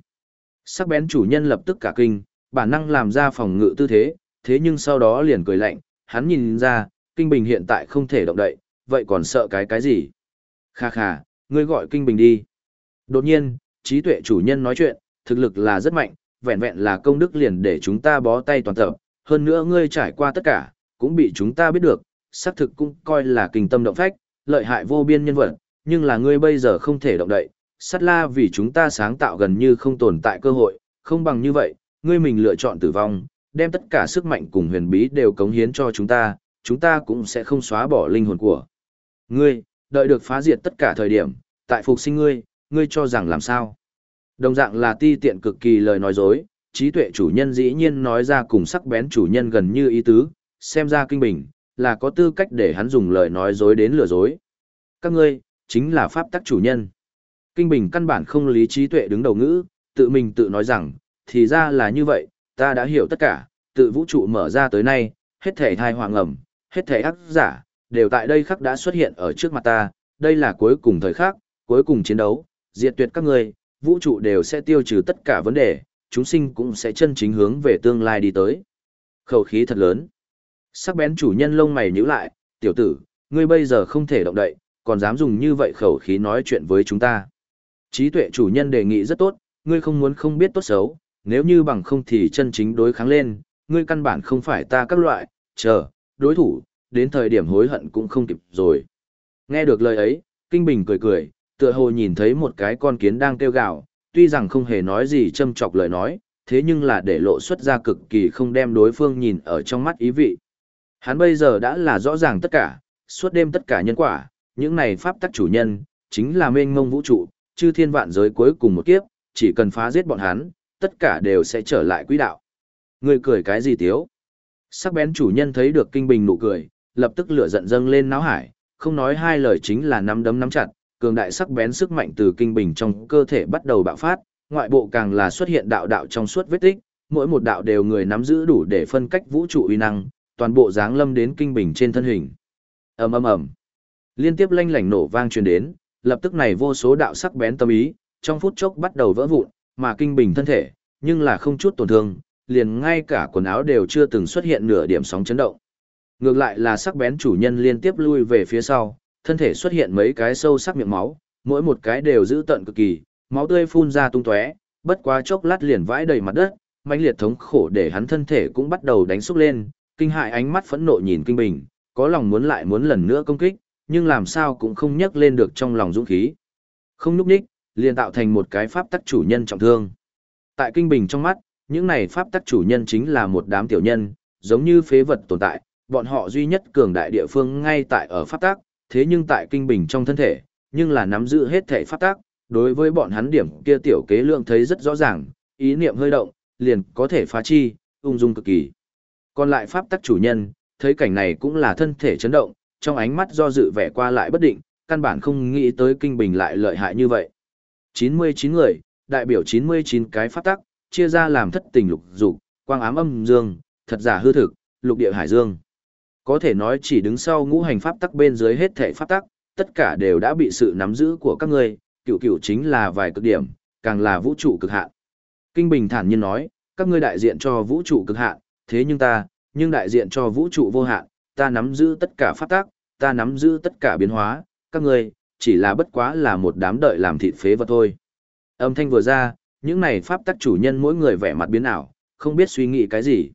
Sắc bén chủ nhân lập tức cả kinh, bản năng làm ra phòng ngự tư thế, thế nhưng sau đó liền cười lạnh, hắn nhìn ra, kinh bình hiện tại không thể động đậy, vậy còn sợ cái cái gì? Kha kha, ngươi gọi kinh bình đi. Đột nhiên, trí tuệ chủ nhân nói chuyện, thực lực là rất mạnh, vẹn vẹn là công đức liền để chúng ta bó tay toàn tập, hơn nữa ngươi trải qua tất cả, cũng bị chúng ta biết được, xác thực cũng coi là kinh tâm động phách, lợi hại vô biên nhân vật, nhưng là ngươi bây giờ không thể động đậy, sát la vì chúng ta sáng tạo gần như không tồn tại cơ hội, không bằng như vậy, ngươi mình lựa chọn tử vong, đem tất cả sức mạnh cùng huyền bí đều cống hiến cho chúng ta, chúng ta cũng sẽ không xóa bỏ linh hồn của ngươi, đợi được phá diệt tất cả thời điểm, tại phục sinh ngươi, ngươi cho rằng làm sao? Đồng dạng là ti tiện cực kỳ lời nói dối, trí tuệ chủ nhân dĩ nhiên nói ra cùng sắc bén chủ nhân gần như ý tứ, xem ra kinh bình, là có tư cách để hắn dùng lời nói dối đến lừa dối. Các ngươi, chính là pháp tắc chủ nhân. Kinh bình căn bản không lý trí tuệ đứng đầu ngữ, tự mình tự nói rằng, thì ra là như vậy, ta đã hiểu tất cả, tự vũ trụ mở ra tới nay, hết thể thai hoàng ẩm, hết thể ác giả, đều tại đây khắc đã xuất hiện ở trước mặt ta, đây là cuối cùng thời khắc, cuối cùng chiến đấu, diệt tuyệt các ngươi, vũ trụ đều sẽ tiêu trừ tất cả vấn đề, chúng sinh cũng sẽ chân chính hướng về tương lai đi tới. Khẩu khí thật lớn. Sắc bén chủ nhân lông mày nhíu lại, tiểu tử, ngươi bây giờ không thể động đậy, còn dám dùng như vậy khẩu khí nói chuyện với chúng ta. Trí tuệ chủ nhân đề nghị rất tốt, ngươi không muốn không biết tốt xấu, nếu như bằng không thì chân chính đối kháng lên, ngươi căn bản không phải ta các loại, chờ, đối thủ, đến thời điểm hối hận cũng không kịp rồi. Nghe được lời ấy, Kinh Bình cười cười, tựa hồ nhìn thấy một cái con kiến đang kêu gào, tuy rằng không hề nói gì châm chọc lời nói, thế nhưng là để lộ xuất ra cực kỳ không đem đối phương nhìn ở trong mắt ý vị. Hắn bây giờ đã là rõ ràng tất cả, suốt đêm tất cả nhân quả, những này pháp tắc chủ nhân, chính là mênh mông vũ trụ, chư thiên vạn giới cuối cùng một kiếp, chỉ cần phá giết bọn hắn, tất cả đều sẽ trở lại quỹ đạo. Người cười cái gì tiếu? Sắc bén chủ nhân thấy được kinh bình nụ cười, lập tức lửa giận dâng lên náo hải, không nói hai lời chính là nắm đấm nắm chặt, cường đại sắc bén sức mạnh từ kinh bình trong cơ thể bắt đầu bạo phát, ngoại bộ càng là xuất hiện đạo đạo trong suốt vết tích, mỗi một đạo đều người nắm giữ đủ để phân cách vũ trụ uy năng, toàn bộ dáng lâm đến kinh bình trên thân hình. Ầm ầm ầm. Liên tiếp lanh lảnh nổ vang truyền đến, lập tức này vô số đạo sắc bén tâm ý, trong phút chốc bắt đầu vỡ vụn, mà kinh bình thân thể, nhưng là không chút tổn thương, liền ngay cả quần áo đều chưa từng xuất hiện nửa điểm sóng chấn động. Ngược lại là sắc bén chủ nhân liên tiếp lui về phía sau, thân thể xuất hiện mấy cái sâu sắc miệng máu, mỗi một cái đều giữ tận cực kỳ, máu tươi phun ra tung tóe, bất quá chốc lát liền vãi đầy mặt đất, mãnh liệt thống khổ để hắn thân thể cũng bắt đầu đánh xúc lên, kinh hại ánh mắt phẫn nộ nhìn kinh bình, có lòng muốn lại muốn lần nữa công kích, nhưng làm sao cũng không nhấc lên được trong lòng dũng khí. Không núp ních, liền tạo thành một cái pháp tắc chủ nhân trọng thương. Tại kinh bình trong mắt, những này pháp tắc chủ nhân chính là một đám tiểu nhân, giống như phế vật tồn tại, bọn họ duy nhất cường đại địa phương ngay tại ở pháp tắc, thế nhưng tại kinh bình trong thân thể, nhưng là nắm giữ hết thể pháp tắc, đối với bọn hắn điểm kia tiểu kế lượng thấy rất rõ ràng, ý niệm hơi động, liền có thể phá chi, ung dung cực kỳ. Còn lại pháp tắc chủ nhân, thấy cảnh này cũng là thân thể chấn động, trong ánh mắt do dự vẻ qua lại bất định, căn bản không nghĩ tới kinh bình lại lợi hại như vậy. 99 người, đại biểu 99 cái pháp tắc, chia ra làm thất tình lục dục, quang ám âm dương, thật giả hư thực, lục địa hải dương. Có thể nói chỉ đứng sau ngũ hành pháp tắc bên dưới hết thể pháp tắc, tất cả đều đã bị sự nắm giữ của các ngươi, cựu cựu chính là vài cực điểm, càng là vũ trụ cực hạn. Kinh Bình thản nhiên nói, các ngươi đại diện cho vũ trụ cực hạn, thế nhưng ta, nhưng đại diện cho vũ trụ vô hạn, ta nắm giữ tất cả pháp tắc, ta nắm giữ tất cả biến hóa, các ngươi chỉ là bất quá là một đám đợi làm thịt phế vật thôi. Âm thanh vừa ra, những này pháp tắc chủ nhân mỗi người vẻ mặt biến ảo, không biết suy nghĩ cái gì.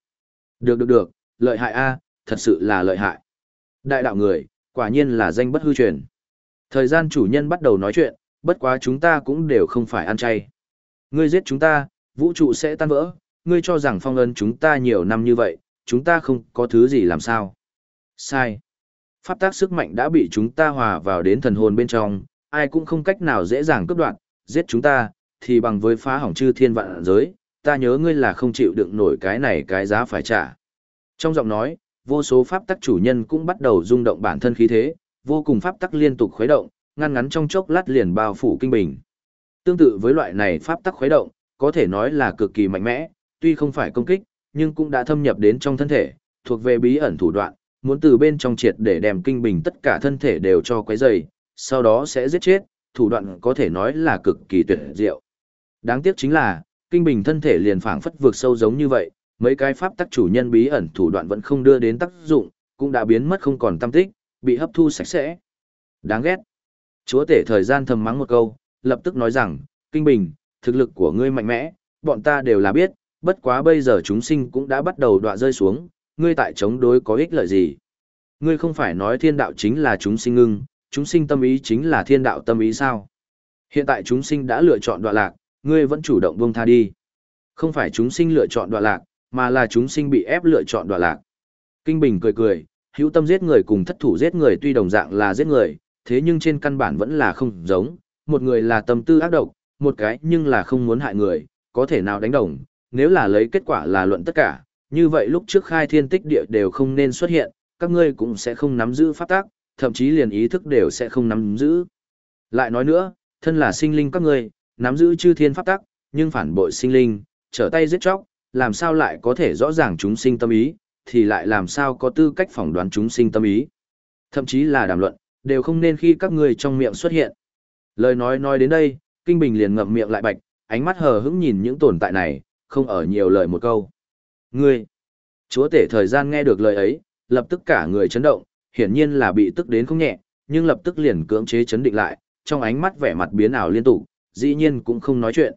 Được được được, lợi hại a, thật sự là lợi hại. Đại đạo người, quả nhiên là danh bất hư truyền. Thời gian chủ nhân bắt đầu nói chuyện, bất quá chúng ta cũng đều không phải ăn chay. Ngươi giết chúng ta, vũ trụ sẽ tan vỡ, ngươi cho rằng phong ấn chúng ta nhiều năm như vậy, chúng ta không có thứ gì làm sao. Sai. Pháp tác sức mạnh đã bị chúng ta hòa vào đến thần hồn bên trong, ai cũng không cách nào dễ dàng cướp đoạt, giết chúng ta, thì bằng với phá hỏng chư thiên vạn giới, ta nhớ ngươi là không chịu đựng nổi cái này cái giá phải trả. Trong giọng nói, vô số pháp tắc chủ nhân cũng bắt đầu rung động bản thân khí thế, vô cùng pháp tắc liên tục khuấy động, ngăn ngắn trong chốc lát liền bao phủ kinh bình. Tương tự với loại này pháp tắc khuấy động, có thể nói là cực kỳ mạnh mẽ, tuy không phải công kích, nhưng cũng đã thâm nhập đến trong thân thể, thuộc về bí ẩn thủ đoạn, muốn từ bên trong triệt để đem kinh bình tất cả thân thể đều cho quấy dày, sau đó sẽ giết chết, thủ đoạn có thể nói là cực kỳ tuyệt diệu. Đáng tiếc chính là, kinh bình thân thể liền phảng phất vượt sâu giống như vậy, mấy cái pháp tắc chủ nhân bí ẩn thủ đoạn vẫn không đưa đến tác dụng, cũng đã biến mất không còn tâm tích, bị hấp thu sạch sẽ. Đáng ghét. Chúa tể thời gian thầm mắng một câu, lập tức nói rằng, kinh bình, thực lực của ngươi mạnh mẽ, bọn ta đều là biết, bất quá bây giờ chúng sinh cũng đã bắt đầu đọa rơi xuống, ngươi tại chống đối có ích lợi gì? Ngươi không phải nói thiên đạo chính là chúng sinh ngưng, chúng sinh tâm ý chính là thiên đạo tâm ý sao? Hiện tại chúng sinh đã lựa chọn đoạn lạc, ngươi vẫn chủ động buông tha đi. Không phải chúng sinh lựa chọn đoạn lạc, mà là chúng sinh bị ép lựa chọn đoạn lạc. Kinh Bình cười cười, hữu tâm giết người cùng thất thủ giết người tuy đồng dạng là giết người, thế nhưng trên căn bản vẫn là không giống, một người là tâm tư ác độc, một cái nhưng là không muốn hại người, có thể nào đánh đồng, nếu là lấy kết quả là luận tất cả, như vậy lúc trước khai thiên tích địa đều không nên xuất hiện, các ngươi cũng sẽ không nắm giữ pháp tác, thậm chí liền ý thức đều sẽ không nắm giữ. Lại nói nữa, thân là sinh linh các ngươi, nắm giữ chư thiên pháp tác, nhưng phản bội sinh linh, trở tay giết chóc, làm sao lại có thể rõ ràng chúng sinh tâm ý, thì lại làm sao có tư cách phỏng đoán chúng sinh tâm ý. Thậm chí là đàm luận, đều không nên khi các ngươi trong miệng xuất hiện. Lời nói nói đến đây, Kinh Bình liền ngậm miệng lại bạch, ánh mắt hờ hững nhìn những tồn tại này, không ở nhiều lời một câu. Ngươi! Chúa tể thời gian nghe được lời ấy, lập tức cả người chấn động, hiển nhiên là bị tức đến không nhẹ, nhưng lập tức liền cưỡng chế chấn định lại, trong ánh mắt vẻ mặt biến ảo liên tục, dĩ nhiên cũng không nói chuyện.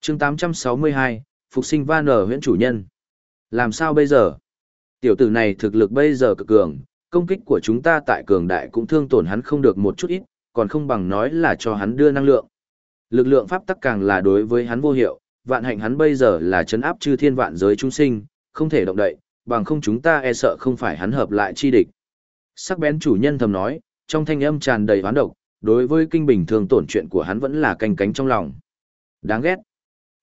chương 862, Phục sinh van ở huyện chủ nhân. Làm sao bây giờ? Tiểu tử này thực lực bây giờ cực cường, công kích của chúng ta tại cường đại cũng thương tổn hắn không được một chút ít, còn không bằng nói là cho hắn đưa năng lượng. Lực lượng pháp tắc càng là đối với hắn vô hiệu, vạn hạnh hắn bây giờ là chấn áp chư thiên vạn giới chúng sinh, không thể động đậy, bằng không chúng ta e sợ không phải hắn hợp lại chi địch. Sắc bén chủ nhân thầm nói, trong thanh âm tràn đầy hoán độc, đối với kinh bình thường tổn chuyện của hắn vẫn là canh cánh trong lòng. Đáng ghét.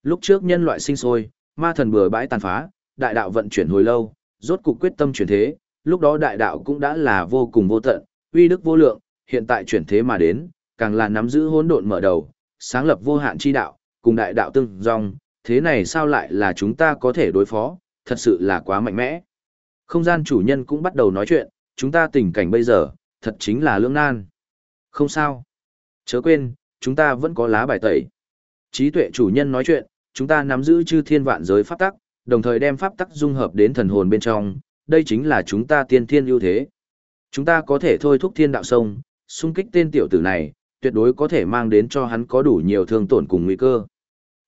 Lúc trước nhân loại sinh sôi, ma thần bừa bãi tàn phá, đại đạo vận chuyển hồi lâu, rốt cục quyết tâm chuyển thế, lúc đó đại đạo cũng đã là vô cùng vô tận, uy đức vô lượng, hiện tại chuyển thế mà đến, càng là nắm giữ hỗn độn mở đầu, sáng lập vô hạn chi đạo, cùng đại đạo tương dòng, thế này sao lại là chúng ta có thể đối phó, thật sự là quá mạnh mẽ. Không gian chủ nhân cũng bắt đầu nói chuyện, chúng ta tình cảnh bây giờ, thật chính là lưỡng nan. Không sao. Chớ quên, chúng ta vẫn có lá bài tẩy. Trí tuệ chủ nhân nói chuyện, chúng ta nắm giữ chư thiên vạn giới pháp tắc, đồng thời đem pháp tắc dung hợp đến thần hồn bên trong, đây chính là chúng ta tiên thiên ưu thế. Chúng ta có thể thôi thúc thiên đạo sông, xung kích tên tiểu tử này, tuyệt đối có thể mang đến cho hắn có đủ nhiều thương tổn cùng nguy cơ.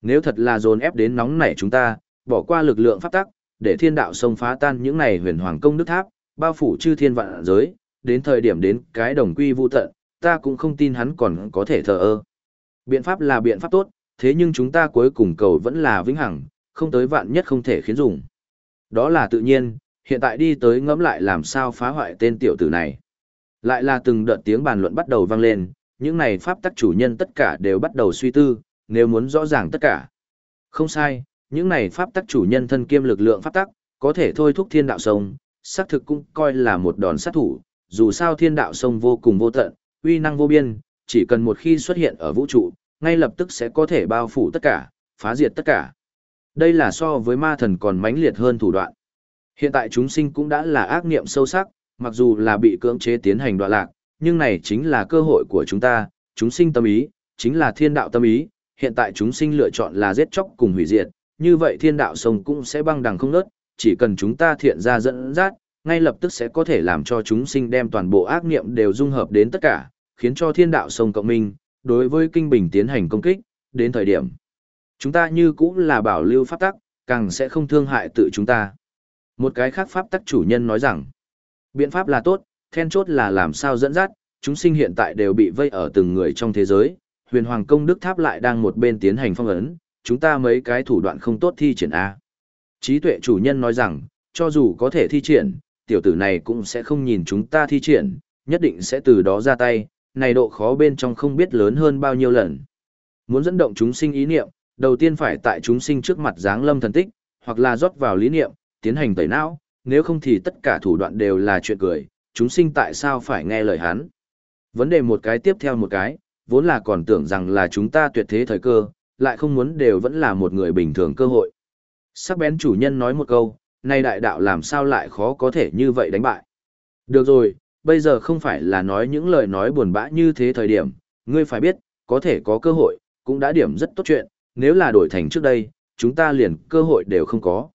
Nếu thật là dồn ép đến nóng nảy chúng ta, bỏ qua lực lượng pháp tắc, để thiên đạo sông phá tan những này huyền hoàng công đức tháp, bao phủ chư thiên vạn giới, đến thời điểm đến cái đồng quy vu tận, ta cũng không tin hắn còn có thể thờ ơ. Biện pháp là biện pháp tốt, thế nhưng chúng ta cuối cùng cầu vẫn là vĩnh hằng, không tới vạn nhất không thể khiến dùng. Đó là tự nhiên, hiện tại đi tới ngẫm lại làm sao phá hoại tên tiểu tử này. Lại là từng đợt tiếng bàn luận bắt đầu vang lên, những này pháp tắc chủ nhân tất cả đều bắt đầu suy tư, nếu muốn rõ ràng tất cả. Không sai, những này pháp tắc chủ nhân thân kiêm lực lượng pháp tắc, có thể thôi thúc thiên đạo sông, xác thực cũng coi là một đòn sát thủ, dù sao thiên đạo sông vô cùng vô tận, uy năng vô biên, chỉ cần một khi xuất hiện ở vũ trụ, ngay lập tức sẽ có thể bao phủ tất cả, phá diệt tất cả. Đây là so với ma thần còn mãnh liệt hơn thủ đoạn. Hiện tại chúng sinh cũng đã là ác niệm sâu sắc, mặc dù là bị cưỡng chế tiến hành đoạn lạc, nhưng này chính là cơ hội của chúng ta, chúng sinh tâm ý, chính là thiên đạo tâm ý, hiện tại chúng sinh lựa chọn là giết chóc cùng hủy diệt, như vậy thiên đạo sông cũng sẽ băng đằng không nớt, chỉ cần chúng ta thiện ra dẫn dắt, ngay lập tức sẽ có thể làm cho chúng sinh đem toàn bộ ác niệm đều dung hợp đến tất cả, khiến cho thiên đạo sông cộng minh, đối với kinh bình tiến hành công kích, đến thời điểm. Chúng ta như cũng là bảo lưu pháp tắc, càng sẽ không thương hại tự chúng ta. Một cái khác pháp tắc chủ nhân nói rằng, biện pháp là tốt, then chốt là làm sao dẫn dắt, chúng sinh hiện tại đều bị vây ở từng người trong thế giới, huyền hoàng công đức tháp lại đang một bên tiến hành phong ấn, chúng ta mấy cái thủ đoạn không tốt thi triển A. Trí tuệ chủ nhân nói rằng, cho dù có thể thi triển, tiểu tử này cũng sẽ không nhìn chúng ta thi triển, nhất định sẽ từ đó ra tay, này độ khó bên trong không biết lớn hơn bao nhiêu lần. Muốn dẫn động chúng sinh ý niệm, đầu tiên phải tại chúng sinh trước mặt dáng lâm thần tích, hoặc là rót vào lý niệm, tiến hành tẩy não, nếu không thì tất cả thủ đoạn đều là chuyện cười, chúng sinh tại sao phải nghe lời hắn. Vấn đề một cái tiếp theo một cái, vốn là còn tưởng rằng là chúng ta tuyệt thế thời cơ, lại không muốn đều vẫn là một người bình thường cơ hội. Sắc bén chủ nhân nói một câu, nay đại đạo làm sao lại khó có thể như vậy đánh bại. Được rồi, bây giờ không phải là nói những lời nói buồn bã như thế thời điểm, ngươi phải biết, có thể có cơ hội, cũng đã điểm rất tốt chuyện, nếu là đổi thành trước đây, chúng ta liền cơ hội đều không có.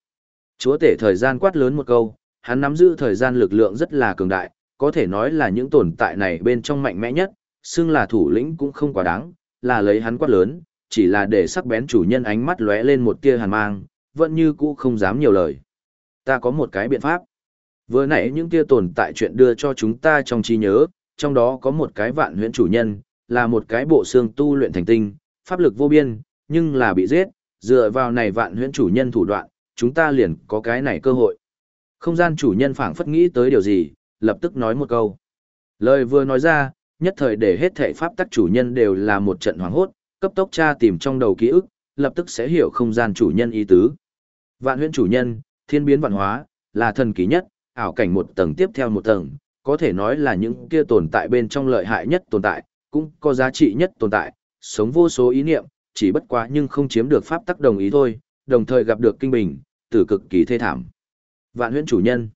Chúa tể thời gian quát lớn một câu, hắn nắm giữ thời gian lực lượng rất là cường đại, có thể nói là những tồn tại này bên trong mạnh mẽ nhất, xưng là thủ lĩnh cũng không quá đáng, là lấy hắn quát lớn, chỉ là để sắc bén chủ nhân ánh mắt lóe lên một tia hàn mang, vẫn như cũ không dám nhiều lời. Ta có một cái biện pháp. Vừa nãy những tia tồn tại chuyện đưa cho chúng ta trong trí nhớ, trong đó có một cái vạn huyễn chủ nhân, là một cái bộ xương tu luyện thành tinh, pháp lực vô biên, nhưng là bị giết, dựa vào này vạn huyễn chủ nhân thủ đoạn, chúng ta liền có cái này cơ hội. Không gian chủ nhân phảng phất nghĩ tới điều gì, lập tức nói một câu. Lời vừa nói ra, nhất thời để hết thể pháp tắc chủ nhân đều là một trận hoảng hốt, cấp tốc tra tìm trong đầu ký ức, lập tức sẽ hiểu không gian chủ nhân ý tứ. Vạn huyễn chủ nhân, thiên biến vạn hóa, là thần kỳ nhất, ảo cảnh một tầng tiếp theo một tầng, có thể nói là những kia tồn tại bên trong lợi hại nhất tồn tại, cũng có giá trị nhất tồn tại, sống vô số ý niệm, chỉ bất quá nhưng không chiếm được pháp tắc đồng ý thôi, đồng thời gặp được kinh bình, tử cực kỳ thê thảm. Vạn huyễn chủ nhân,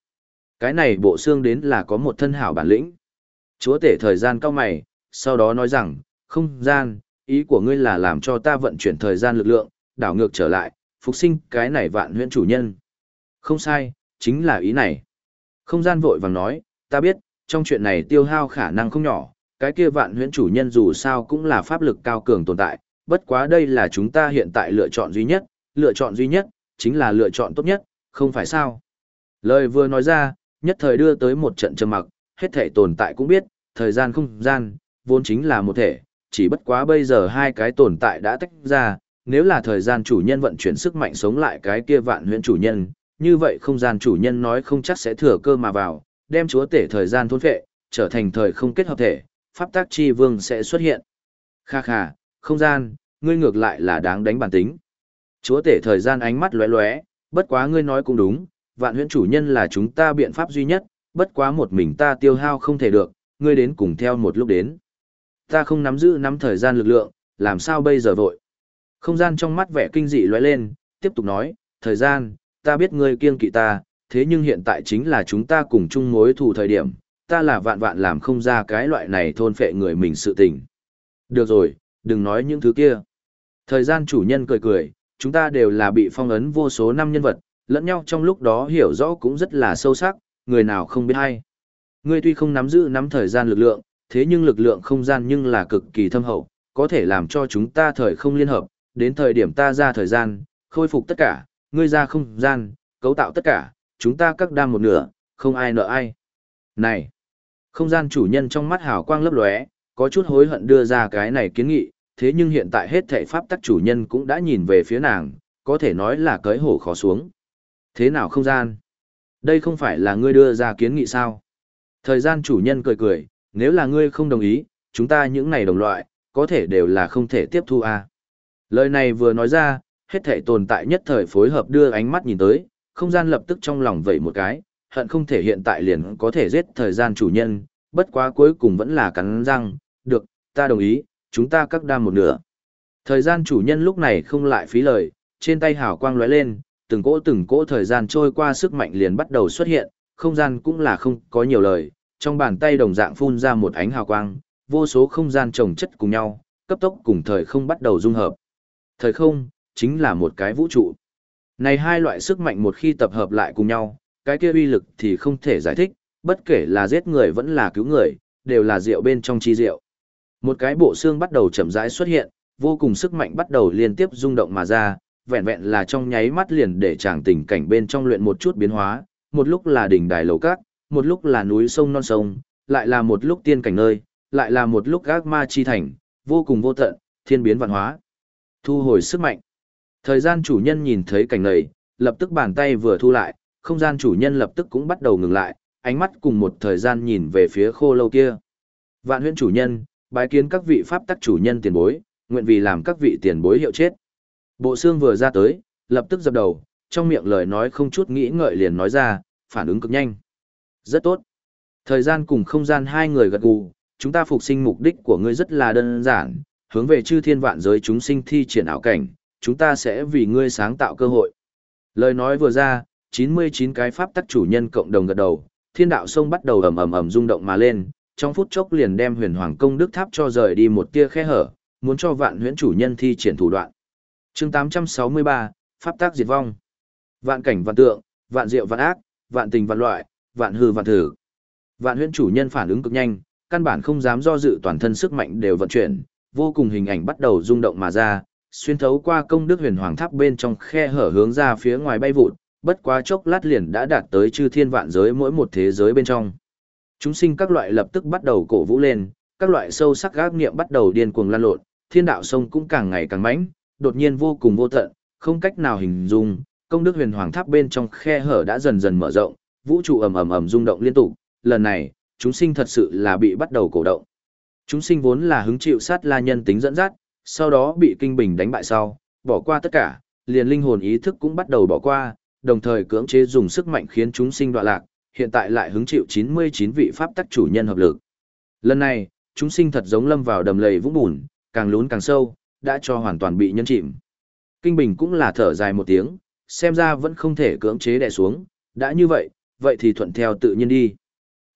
cái này bộ xương đến là có một thân hảo bản lĩnh. Chúa tể thời gian cao mày, sau đó nói rằng, không gian, ý của ngươi là làm cho ta vận chuyển thời gian lực lượng, đảo ngược trở lại, phục sinh cái này vạn huyễn chủ nhân. Không sai, chính là ý này. Không gian vội vàng nói, ta biết, trong chuyện này tiêu hao khả năng không nhỏ, cái kia vạn huyễn chủ nhân dù sao cũng là pháp lực cao cường tồn tại, bất quá đây là chúng ta hiện tại lựa chọn duy nhất, lựa chọn duy nhất, chính là lựa chọn tốt nhất, không phải sao. Lời vừa nói ra, nhất thời đưa tới một trận trầm mặc, hết thể tồn tại cũng biết, thời gian không gian, vốn chính là một thể, chỉ bất quá bây giờ hai cái tồn tại đã tách ra, nếu là thời gian chủ nhân vận chuyển sức mạnh sống lại cái kia vạn huyễn chủ nhân, như vậy không gian chủ nhân nói không chắc sẽ thừa cơ mà vào, đem chúa tể thời gian thôn phệ, trở thành thời không kết hợp thể, pháp tác chi vương sẽ xuất hiện. Kha kha, không gian, ngươi ngược lại là đáng đánh bản tính. Chúa tể thời gian ánh mắt lóe lóe, bất quá ngươi nói cũng đúng, vạn huyễn chủ nhân là chúng ta biện pháp duy nhất, bất quá một mình ta tiêu hao không thể được, ngươi đến cùng theo một lúc đến. Ta không nắm giữ nắm thời gian lực lượng, làm sao bây giờ vội. Không gian trong mắt vẻ kinh dị lóe lên, tiếp tục nói, thời gian, ta biết ngươi kiêng kỵ ta, thế nhưng hiện tại chính là chúng ta cùng chung mối thù thời điểm, ta là vạn vạn làm không ra cái loại này thôn phệ người mình sự tình. Được rồi, đừng nói những thứ kia. Thời gian chủ nhân cười cười, chúng ta đều là bị phong ấn vô số năm nhân vật, lẫn nhau trong lúc đó hiểu rõ cũng rất là sâu sắc, người nào không biết hay. Ngươi tuy không nắm giữ nắm thời gian lực lượng, thế nhưng lực lượng không gian nhưng là cực kỳ thâm hậu, có thể làm cho chúng ta thời không liên hợp, đến thời điểm ta ra thời gian, khôi phục tất cả, ngươi ra không gian, cấu tạo tất cả, chúng ta các đam một nửa, không ai nợ ai. Này, không gian chủ nhân trong mắt hào quang lấp lóe, có chút hối hận đưa ra cái này kiến nghị, thế nhưng hiện tại hết thảy pháp tắc chủ nhân cũng đã nhìn về phía nàng, có thể nói là cởi hổ khó xuống. Thế nào không gian? Đây không phải là ngươi đưa ra kiến nghị sao? Thời gian chủ nhân cười cười, nếu là ngươi không đồng ý, chúng ta những này đồng loại, có thể đều là không thể tiếp thu à. Lời này vừa nói ra, hết thể tồn tại nhất thời phối hợp đưa ánh mắt nhìn tới, không gian lập tức trong lòng vẩy một cái, hận không thể hiện tại liền có thể giết thời gian chủ nhân, bất quá cuối cùng vẫn là cắn răng, được, ta đồng ý, chúng ta cắt đam một nửa. Thời gian chủ nhân lúc này không lại phí lời, trên tay hào quang lóe lên, từng cỗ từng cỗ thời gian trôi qua sức mạnh liền bắt đầu xuất hiện, không gian cũng là không có nhiều lời, trong bàn tay đồng dạng phun ra một ánh hào quang, vô số không gian chồng chất cùng nhau, cấp tốc cùng thời không bắt đầu dung hợp. Thời không, chính là một cái vũ trụ. Này hai loại sức mạnh một khi tập hợp lại cùng nhau, cái kia uy lực thì không thể giải thích, bất kể là giết người vẫn là cứu người, đều là rượu bên trong chi rượu. Một cái bộ xương bắt đầu chậm rãi xuất hiện, vô cùng sức mạnh bắt đầu liên tiếp rung động mà ra, vẹn vẹn là trong nháy mắt liền để chàng tình cảnh bên trong luyện một chút biến hóa, một lúc là đỉnh đài lầu cát, một lúc là núi sông non sông, lại là một lúc tiên cảnh nơi, lại là một lúc gác ma chi thành, vô cùng vô tận, thiên biến vạn hóa. Thu hồi sức mạnh. Thời gian chủ nhân nhìn thấy cảnh này, lập tức bàn tay vừa thu lại, không gian chủ nhân lập tức cũng bắt đầu ngừng lại, ánh mắt cùng một thời gian nhìn về phía khô lâu kia. Vạn huyễn chủ nhân, bái kiến các vị pháp tắc chủ nhân tiền bối, nguyện vì làm các vị tiền bối hiệu chết. Bộ xương vừa ra tới, lập tức dập đầu, trong miệng lời nói không chút nghĩ ngợi liền nói ra, phản ứng cực nhanh. Rất tốt. Thời gian cùng không gian hai người gật gù, chúng ta phục sinh mục đích của ngươi rất là đơn giản, hướng về chư thiên vạn giới chúng sinh thi triển ảo cảnh, chúng ta sẽ vì ngươi sáng tạo cơ hội. Lời nói vừa ra, 99 cái pháp tắc chủ nhân cộng đồng gật đầu, thiên đạo sông bắt đầu ầm ầm ầm rung động mà lên, trong phút chốc liền đem huyền hoàng công đức tháp cho rời đi một tia khe hở, muốn cho vạn huyễn chủ nhân thi triển thủ đoạn. chương 863, pháp tác diệt vong. Vạn cảnh vạn tượng, vạn diệu vạn ác, vạn tình vạn loại, vạn hư vạn thử. Vạn huyễn chủ nhân phản ứng cực nhanh, căn bản không dám do dự toàn thân sức mạnh đều vận chuyển, vô cùng hình ảnh bắt đầu rung động mà ra, xuyên thấu qua công đức huyền hoàng tháp bên trong khe hở hướng ra phía ngoài bay vụt, bất quá chốc lát liền đã đạt tới chư thiên vạn giới mỗi một thế giới bên trong. Chúng sinh các loại lập tức bắt đầu cổ vũ lên, các loại sâu sắc gác niệm bắt đầu điên cuồng lan lộn, thiên đạo sông cũng càng ngày càng mãnh, đột nhiên vô cùng vô tận, không cách nào hình dung, công đức huyền hoàng tháp bên trong khe hở đã dần dần mở rộng, vũ trụ ầm ầm ầm rung động liên tục, lần này, chúng sinh thật sự là bị bắt đầu cổ động. Chúng sinh vốn là hứng chịu sát la nhân tính dẫn dắt, sau đó bị kinh bình đánh bại sau, bỏ qua tất cả, liền linh hồn ý thức cũng bắt đầu bỏ qua, đồng thời cưỡng chế dùng sức mạnh khiến chúng sinh đoạn lạc, hiện tại lại hứng chịu 99 vị pháp tắc chủ nhân hợp lực. Lần này, chúng sinh thật giống lâm vào đầm lầy vũng bùn, càng lún càng sâu, đã cho hoàn toàn bị nhân chìm. Kinh Bình cũng là thở dài một tiếng, xem ra vẫn không thể cưỡng chế đè xuống, đã như vậy, vậy thì thuận theo tự nhiên đi.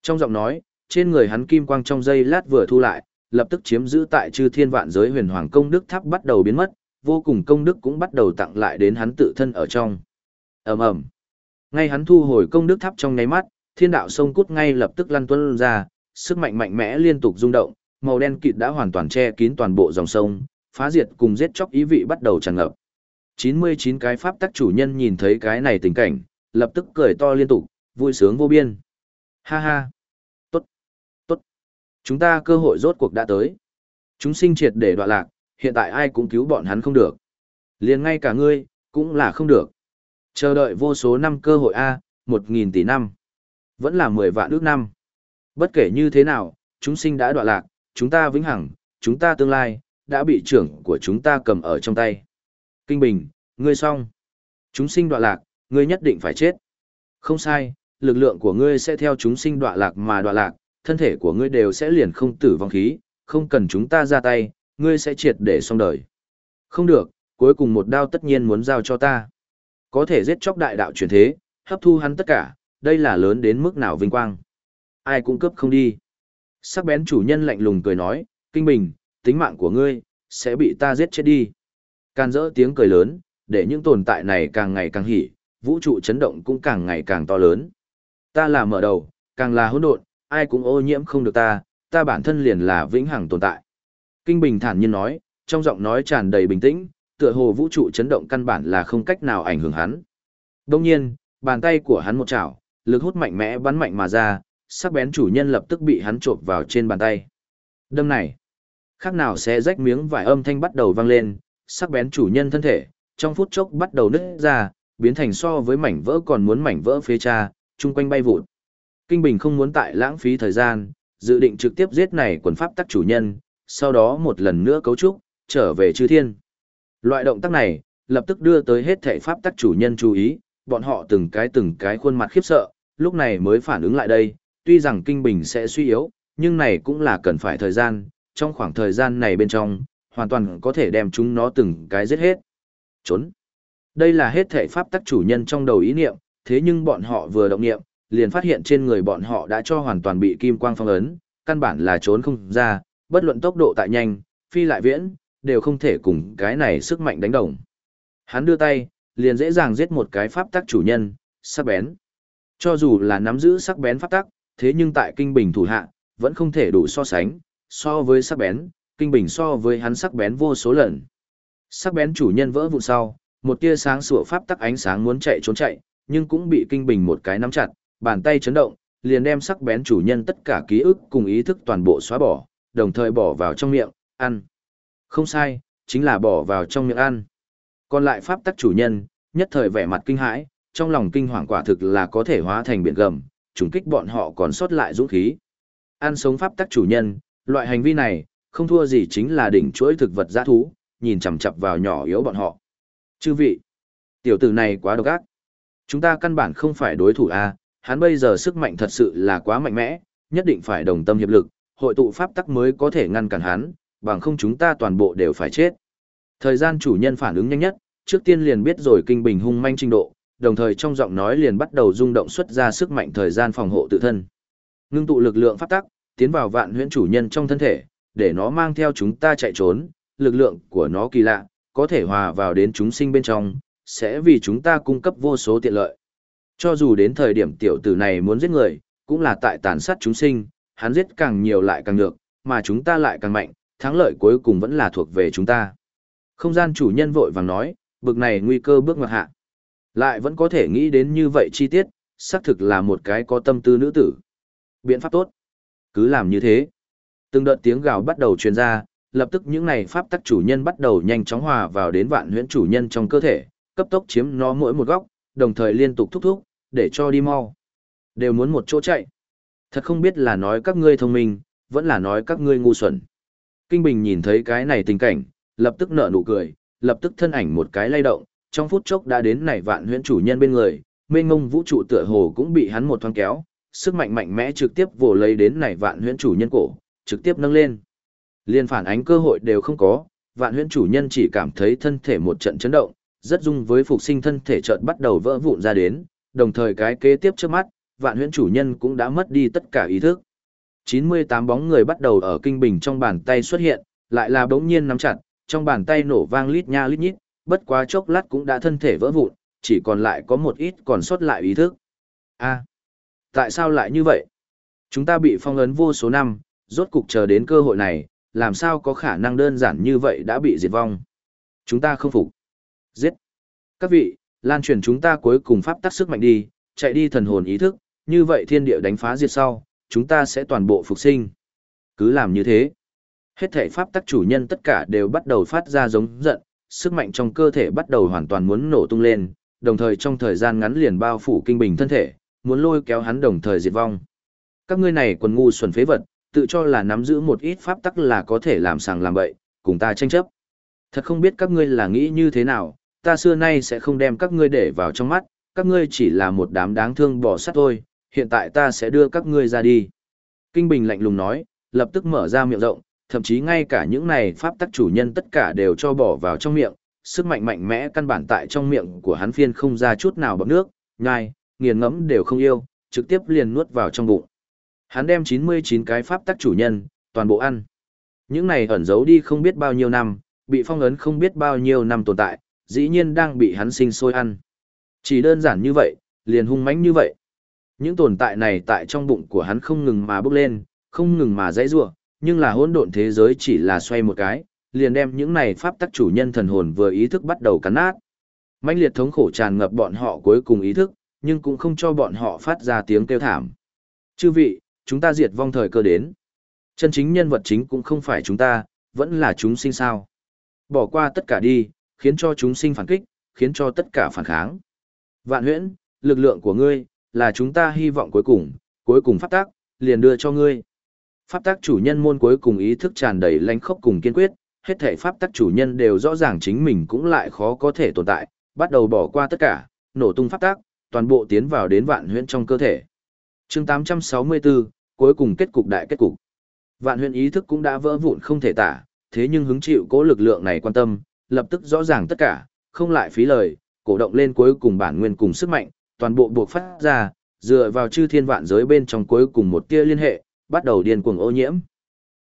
Trong giọng nói, trên người hắn kim quang trong giây lát vừa thu lại, lập tức chiếm giữ tại chư thiên vạn giới huyền hoàng công đức tháp bắt đầu biến mất, vô cùng công đức cũng bắt đầu tặng lại đến hắn tự thân ở trong. ầm ầm, ngay hắn thu hồi công đức tháp trong ngáy mắt, thiên đạo sông cút ngay lập tức lăn tuân ra, sức mạnh mạnh mẽ liên tục rung động, màu đen kịt đã hoàn toàn che kín toàn bộ dòng sông, phá diệt cùng giết chóc ý vị bắt đầu tràn ngập. 99 cái pháp tắc chủ nhân nhìn thấy cái này tình cảnh, lập tức cười to liên tục, vui sướng vô biên. Ha ha! Tốt! Tốt! Chúng ta cơ hội rốt cuộc đã tới. Chúng sinh triệt để đoạn lạc, hiện tại ai cũng cứu bọn hắn không được. liền ngay cả ngươi, cũng là không được. Chờ đợi vô số năm cơ hội A, 1.000 tỷ năm. Vẫn là 10 vạn ước năm. Bất kể như thế nào, chúng sinh đã đoạn lạc, chúng ta vĩnh hằng, chúng ta tương lai, đã bị trưởng của chúng ta cầm ở trong tay. Kinh Bình, ngươi xong. Chúng sinh đoạn lạc, ngươi nhất định phải chết. Không sai, lực lượng của ngươi sẽ theo chúng sinh đoạn lạc mà đoạn lạc, thân thể của ngươi đều sẽ liền không tử vong khí, không cần chúng ta ra tay, ngươi sẽ triệt để xong đời. Không được, cuối cùng một đao tất nhiên muốn giao cho ta. Có thể giết chóc đại đạo truyền thế, hấp thu hắn tất cả, đây là lớn đến mức nào vinh quang. Ai cũng cướp không đi. Sắc bén chủ nhân lạnh lùng cười nói, kinh bình, tính mạng của ngươi, sẽ bị ta giết chết đi. Can dỡ tiếng cười lớn, để những tồn tại này càng ngày càng hỉ, vũ trụ chấn động cũng càng ngày càng to lớn. Ta là mở đầu, càng là hỗn độn, ai cũng ô nhiễm không được ta, ta bản thân liền là vĩnh hằng tồn tại. Kinh Bình thản nhiên nói, trong giọng nói tràn đầy bình tĩnh, tựa hồ vũ trụ chấn động căn bản là không cách nào ảnh hưởng hắn. Đồng nhiên, bàn tay của hắn một chảo, lực hút mạnh mẽ bắn mạnh mà ra, sắc bén chủ nhân lập tức bị hắn trộn vào trên bàn tay. Đâm này, khác nào sẽ rách miếng vải âm thanh bắt đầu vang lên, sắc bén chủ nhân thân thể, trong phút chốc bắt đầu nứt ra, biến thành so với mảnh vỡ còn muốn mảnh vỡ phế cha, chung quanh bay vụt. Kinh Bình không muốn tại lãng phí thời gian, dự định trực tiếp giết này quần pháp tắc chủ nhân, sau đó một lần nữa cấu trúc, trở về chư thiên. Loại động tác này, lập tức đưa tới hết thể pháp tắc chủ nhân chú ý, bọn họ từng cái từng cái khuôn mặt khiếp sợ, lúc này mới phản ứng lại đây, tuy rằng kinh bình sẽ suy yếu, nhưng này cũng là cần phải thời gian, trong khoảng thời gian này bên trong, hoàn toàn có thể đem chúng nó từng cái giết hết. Trốn. Đây là hết thể pháp tắc chủ nhân trong đầu ý niệm, thế nhưng bọn họ vừa động niệm, liền phát hiện trên người bọn họ đã cho hoàn toàn bị kim quang phong ấn, căn bản là trốn không ra, bất luận tốc độ tại nhanh, phi lại viễn, đều không thể cùng cái này sức mạnh đánh đồng. Hắn đưa tay, liền dễ dàng giết một cái pháp tắc chủ nhân, sắc bén. Cho dù là nắm giữ sắc bén pháp tắc, thế nhưng tại kinh bình thủ hạ, vẫn không thể đủ so sánh, so với sắc bén, kinh bình so với hắn sắc bén vô số lần. Sắc bén chủ nhân vỡ vụn sau, một tia sáng sủa pháp tắc ánh sáng muốn chạy trốn chạy, nhưng cũng bị kinh bình một cái nắm chặt, bàn tay chấn động, liền đem sắc bén chủ nhân tất cả ký ức cùng ý thức toàn bộ xóa bỏ, đồng thời bỏ vào trong miệng, ăn. Không sai, chính là bỏ vào trong miệng ăn. Còn lại pháp tắc chủ nhân, nhất thời vẻ mặt kinh hãi, trong lòng kinh hoàng quả thực là có thể hóa thành biển gầm, trùng kích bọn họ còn sót lại dũng khí. Ăn sống pháp tắc chủ nhân, loại hành vi này, không thua gì chính là đỉnh chuỗi thực vật giã thú, nhìn chằm chằm vào nhỏ yếu bọn họ. Chư vị, tiểu tử này quá độc ác. Chúng ta căn bản không phải đối thủ a, hắn bây giờ sức mạnh thật sự là quá mạnh mẽ, nhất định phải đồng tâm hiệp lực, hội tụ pháp tắc mới có thể ngăn cản hắn, bằng không chúng ta toàn bộ đều phải chết. Thời gian chủ nhân phản ứng nhanh nhất, trước tiên liền biết rồi kinh bình hung manh trình độ, đồng thời trong giọng nói liền bắt đầu rung động xuất ra sức mạnh thời gian phòng hộ tự thân. Ngưng tụ lực lượng pháp tắc, tiến vào vạn huyễn chủ nhân trong thân thể, để nó mang theo chúng ta chạy trốn, lực lượng của nó kỳ lạ, có thể hòa vào đến chúng sinh bên trong, sẽ vì chúng ta cung cấp vô số tiện lợi. Cho dù đến thời điểm tiểu tử này muốn giết người, cũng là tại tàn sát chúng sinh, hắn giết càng nhiều lại càng được, mà chúng ta lại càng mạnh, thắng lợi cuối cùng vẫn là thuộc về chúng ta. Không gian chủ nhân vội vàng nói, bực này nguy cơ bước ngoặt hạ. Lại vẫn có thể nghĩ đến như vậy chi tiết, xác thực là một cái có tâm tư nữ tử. Biện pháp tốt. Cứ làm như thế. Từng đợt tiếng gào bắt đầu truyền ra, lập tức những này pháp tắc chủ nhân bắt đầu nhanh chóng hòa vào đến vạn huyễn chủ nhân trong cơ thể, cấp tốc chiếm nó mỗi một góc, đồng thời liên tục thúc thúc, để cho đi mau. Đều muốn một chỗ chạy. Thật không biết là nói các ngươi thông minh, vẫn là nói các ngươi ngu xuẩn. Kinh Bình nhìn thấy cái này tình cảnh, lập tức nở nụ cười, lập tức thân ảnh một cái lay động, trong phút chốc đã đến nảy vạn huyễn chủ nhân bên người, mênh ngông vũ trụ tựa hồ cũng bị hắn một thoáng kéo, sức mạnh mạnh mẽ trực tiếp vồ lấy đến nảy vạn huyễn chủ nhân cổ, trực tiếp nâng lên. Liên phản ánh cơ hội đều không có, vạn huyễn chủ nhân chỉ cảm thấy thân thể một trận chấn động, rất dung với phục sinh thân thể chợt bắt đầu vỡ vụn ra đến, đồng thời cái kế tiếp trước mắt, vạn huyễn chủ nhân cũng đã mất đi tất cả ý thức. 98 bóng người bắt đầu ở kinh bình trong bàn tay xuất hiện, lại là bỗng nhiên nắm chặt, trong bàn tay nổ vang lít nha lít nhít, bất quá chốc lát cũng đã thân thể vỡ vụn, chỉ còn lại có một ít còn sót lại ý thức. A, tại sao lại như vậy? Chúng ta bị phong ấn vô số năm, rốt cục chờ đến cơ hội này, làm sao có khả năng đơn giản như vậy đã bị diệt vong? Chúng ta không phục. Giết. Các vị, lan truyền chúng ta cuối cùng pháp tắc sức mạnh đi, chạy đi thần hồn ý thức, như vậy thiên địa đánh phá diệt sau, chúng ta sẽ toàn bộ phục sinh. Cứ làm như thế. Hết thể pháp tắc chủ nhân tất cả đều bắt đầu phát ra giống giận, sức mạnh trong cơ thể bắt đầu hoàn toàn muốn nổ tung lên, đồng thời trong thời gian ngắn liền bao phủ kinh bình thân thể, muốn lôi kéo hắn đồng thời diệt vong. Các ngươi này quần ngu xuẩn phế vật, tự cho là nắm giữ một ít pháp tắc là có thể làm sàng làm bậy, cùng ta tranh chấp. Thật không biết các ngươi là nghĩ như thế nào, ta xưa nay sẽ không đem các ngươi để vào trong mắt, các ngươi chỉ là một đám đáng thương bỏ sát thôi, hiện tại ta sẽ đưa các ngươi ra đi. Kinh Bình lạnh lùng nói, lập tức mở ra miệng rộng, thậm chí ngay cả những này pháp tắc chủ nhân tất cả đều cho bỏ vào trong miệng, sức mạnh mạnh mẽ căn bản tại trong miệng của hắn phiên không ra chút nào bọt nước, nhai, nghiền ngẫm đều không yêu, trực tiếp liền nuốt vào trong bụng. Hắn đem 99 cái pháp tắc chủ nhân, toàn bộ ăn. Những này ẩn giấu đi không biết bao nhiêu năm, bị phong ấn không biết bao nhiêu năm tồn tại, dĩ nhiên đang bị hắn sinh sôi ăn. Chỉ đơn giản như vậy, liền hung mãnh như vậy. Những tồn tại này tại trong bụng của hắn không ngừng mà bốc lên, không ngừng mà dãy rủa, nhưng là hỗn độn thế giới chỉ là xoay một cái, liền đem những này pháp tắc chủ nhân thần hồn vừa ý thức bắt đầu cắn nát. Mãnh liệt thống khổ tràn ngập bọn họ cuối cùng ý thức, nhưng cũng không cho bọn họ phát ra tiếng kêu thảm. Chư vị, chúng ta diệt vong thời cơ đến. Chân chính nhân vật chính cũng không phải chúng ta, vẫn là chúng sinh sao. Bỏ qua tất cả đi, khiến cho chúng sinh phản kích, khiến cho tất cả phản kháng. Vạn huyễn, lực lượng của ngươi, là chúng ta hy vọng cuối cùng, cuối cùng pháp tác, liền đưa cho ngươi. Pháp tác chủ nhân môn cuối cùng ý thức tràn đầy lãnh khốc cùng kiên quyết, hết thể pháp tác chủ nhân đều rõ ràng chính mình cũng lại khó có thể tồn tại, bắt đầu bỏ qua tất cả, nổ tung pháp tác toàn bộ tiến vào đến vạn huyễn trong cơ thể. chương 864, cuối cùng kết cục đại kết cục. Vạn huyễn ý thức cũng đã vỡ vụn không thể tả, thế nhưng hứng chịu cố lực lượng này quan tâm, lập tức rõ ràng tất cả, không lại phí lời, cổ động lên cuối cùng bản nguyên cùng sức mạnh, toàn bộ buộc phát ra, dựa vào chư thiên vạn giới bên trong cuối cùng một tia liên hệ, bắt đầu điên cuồng ô nhiễm.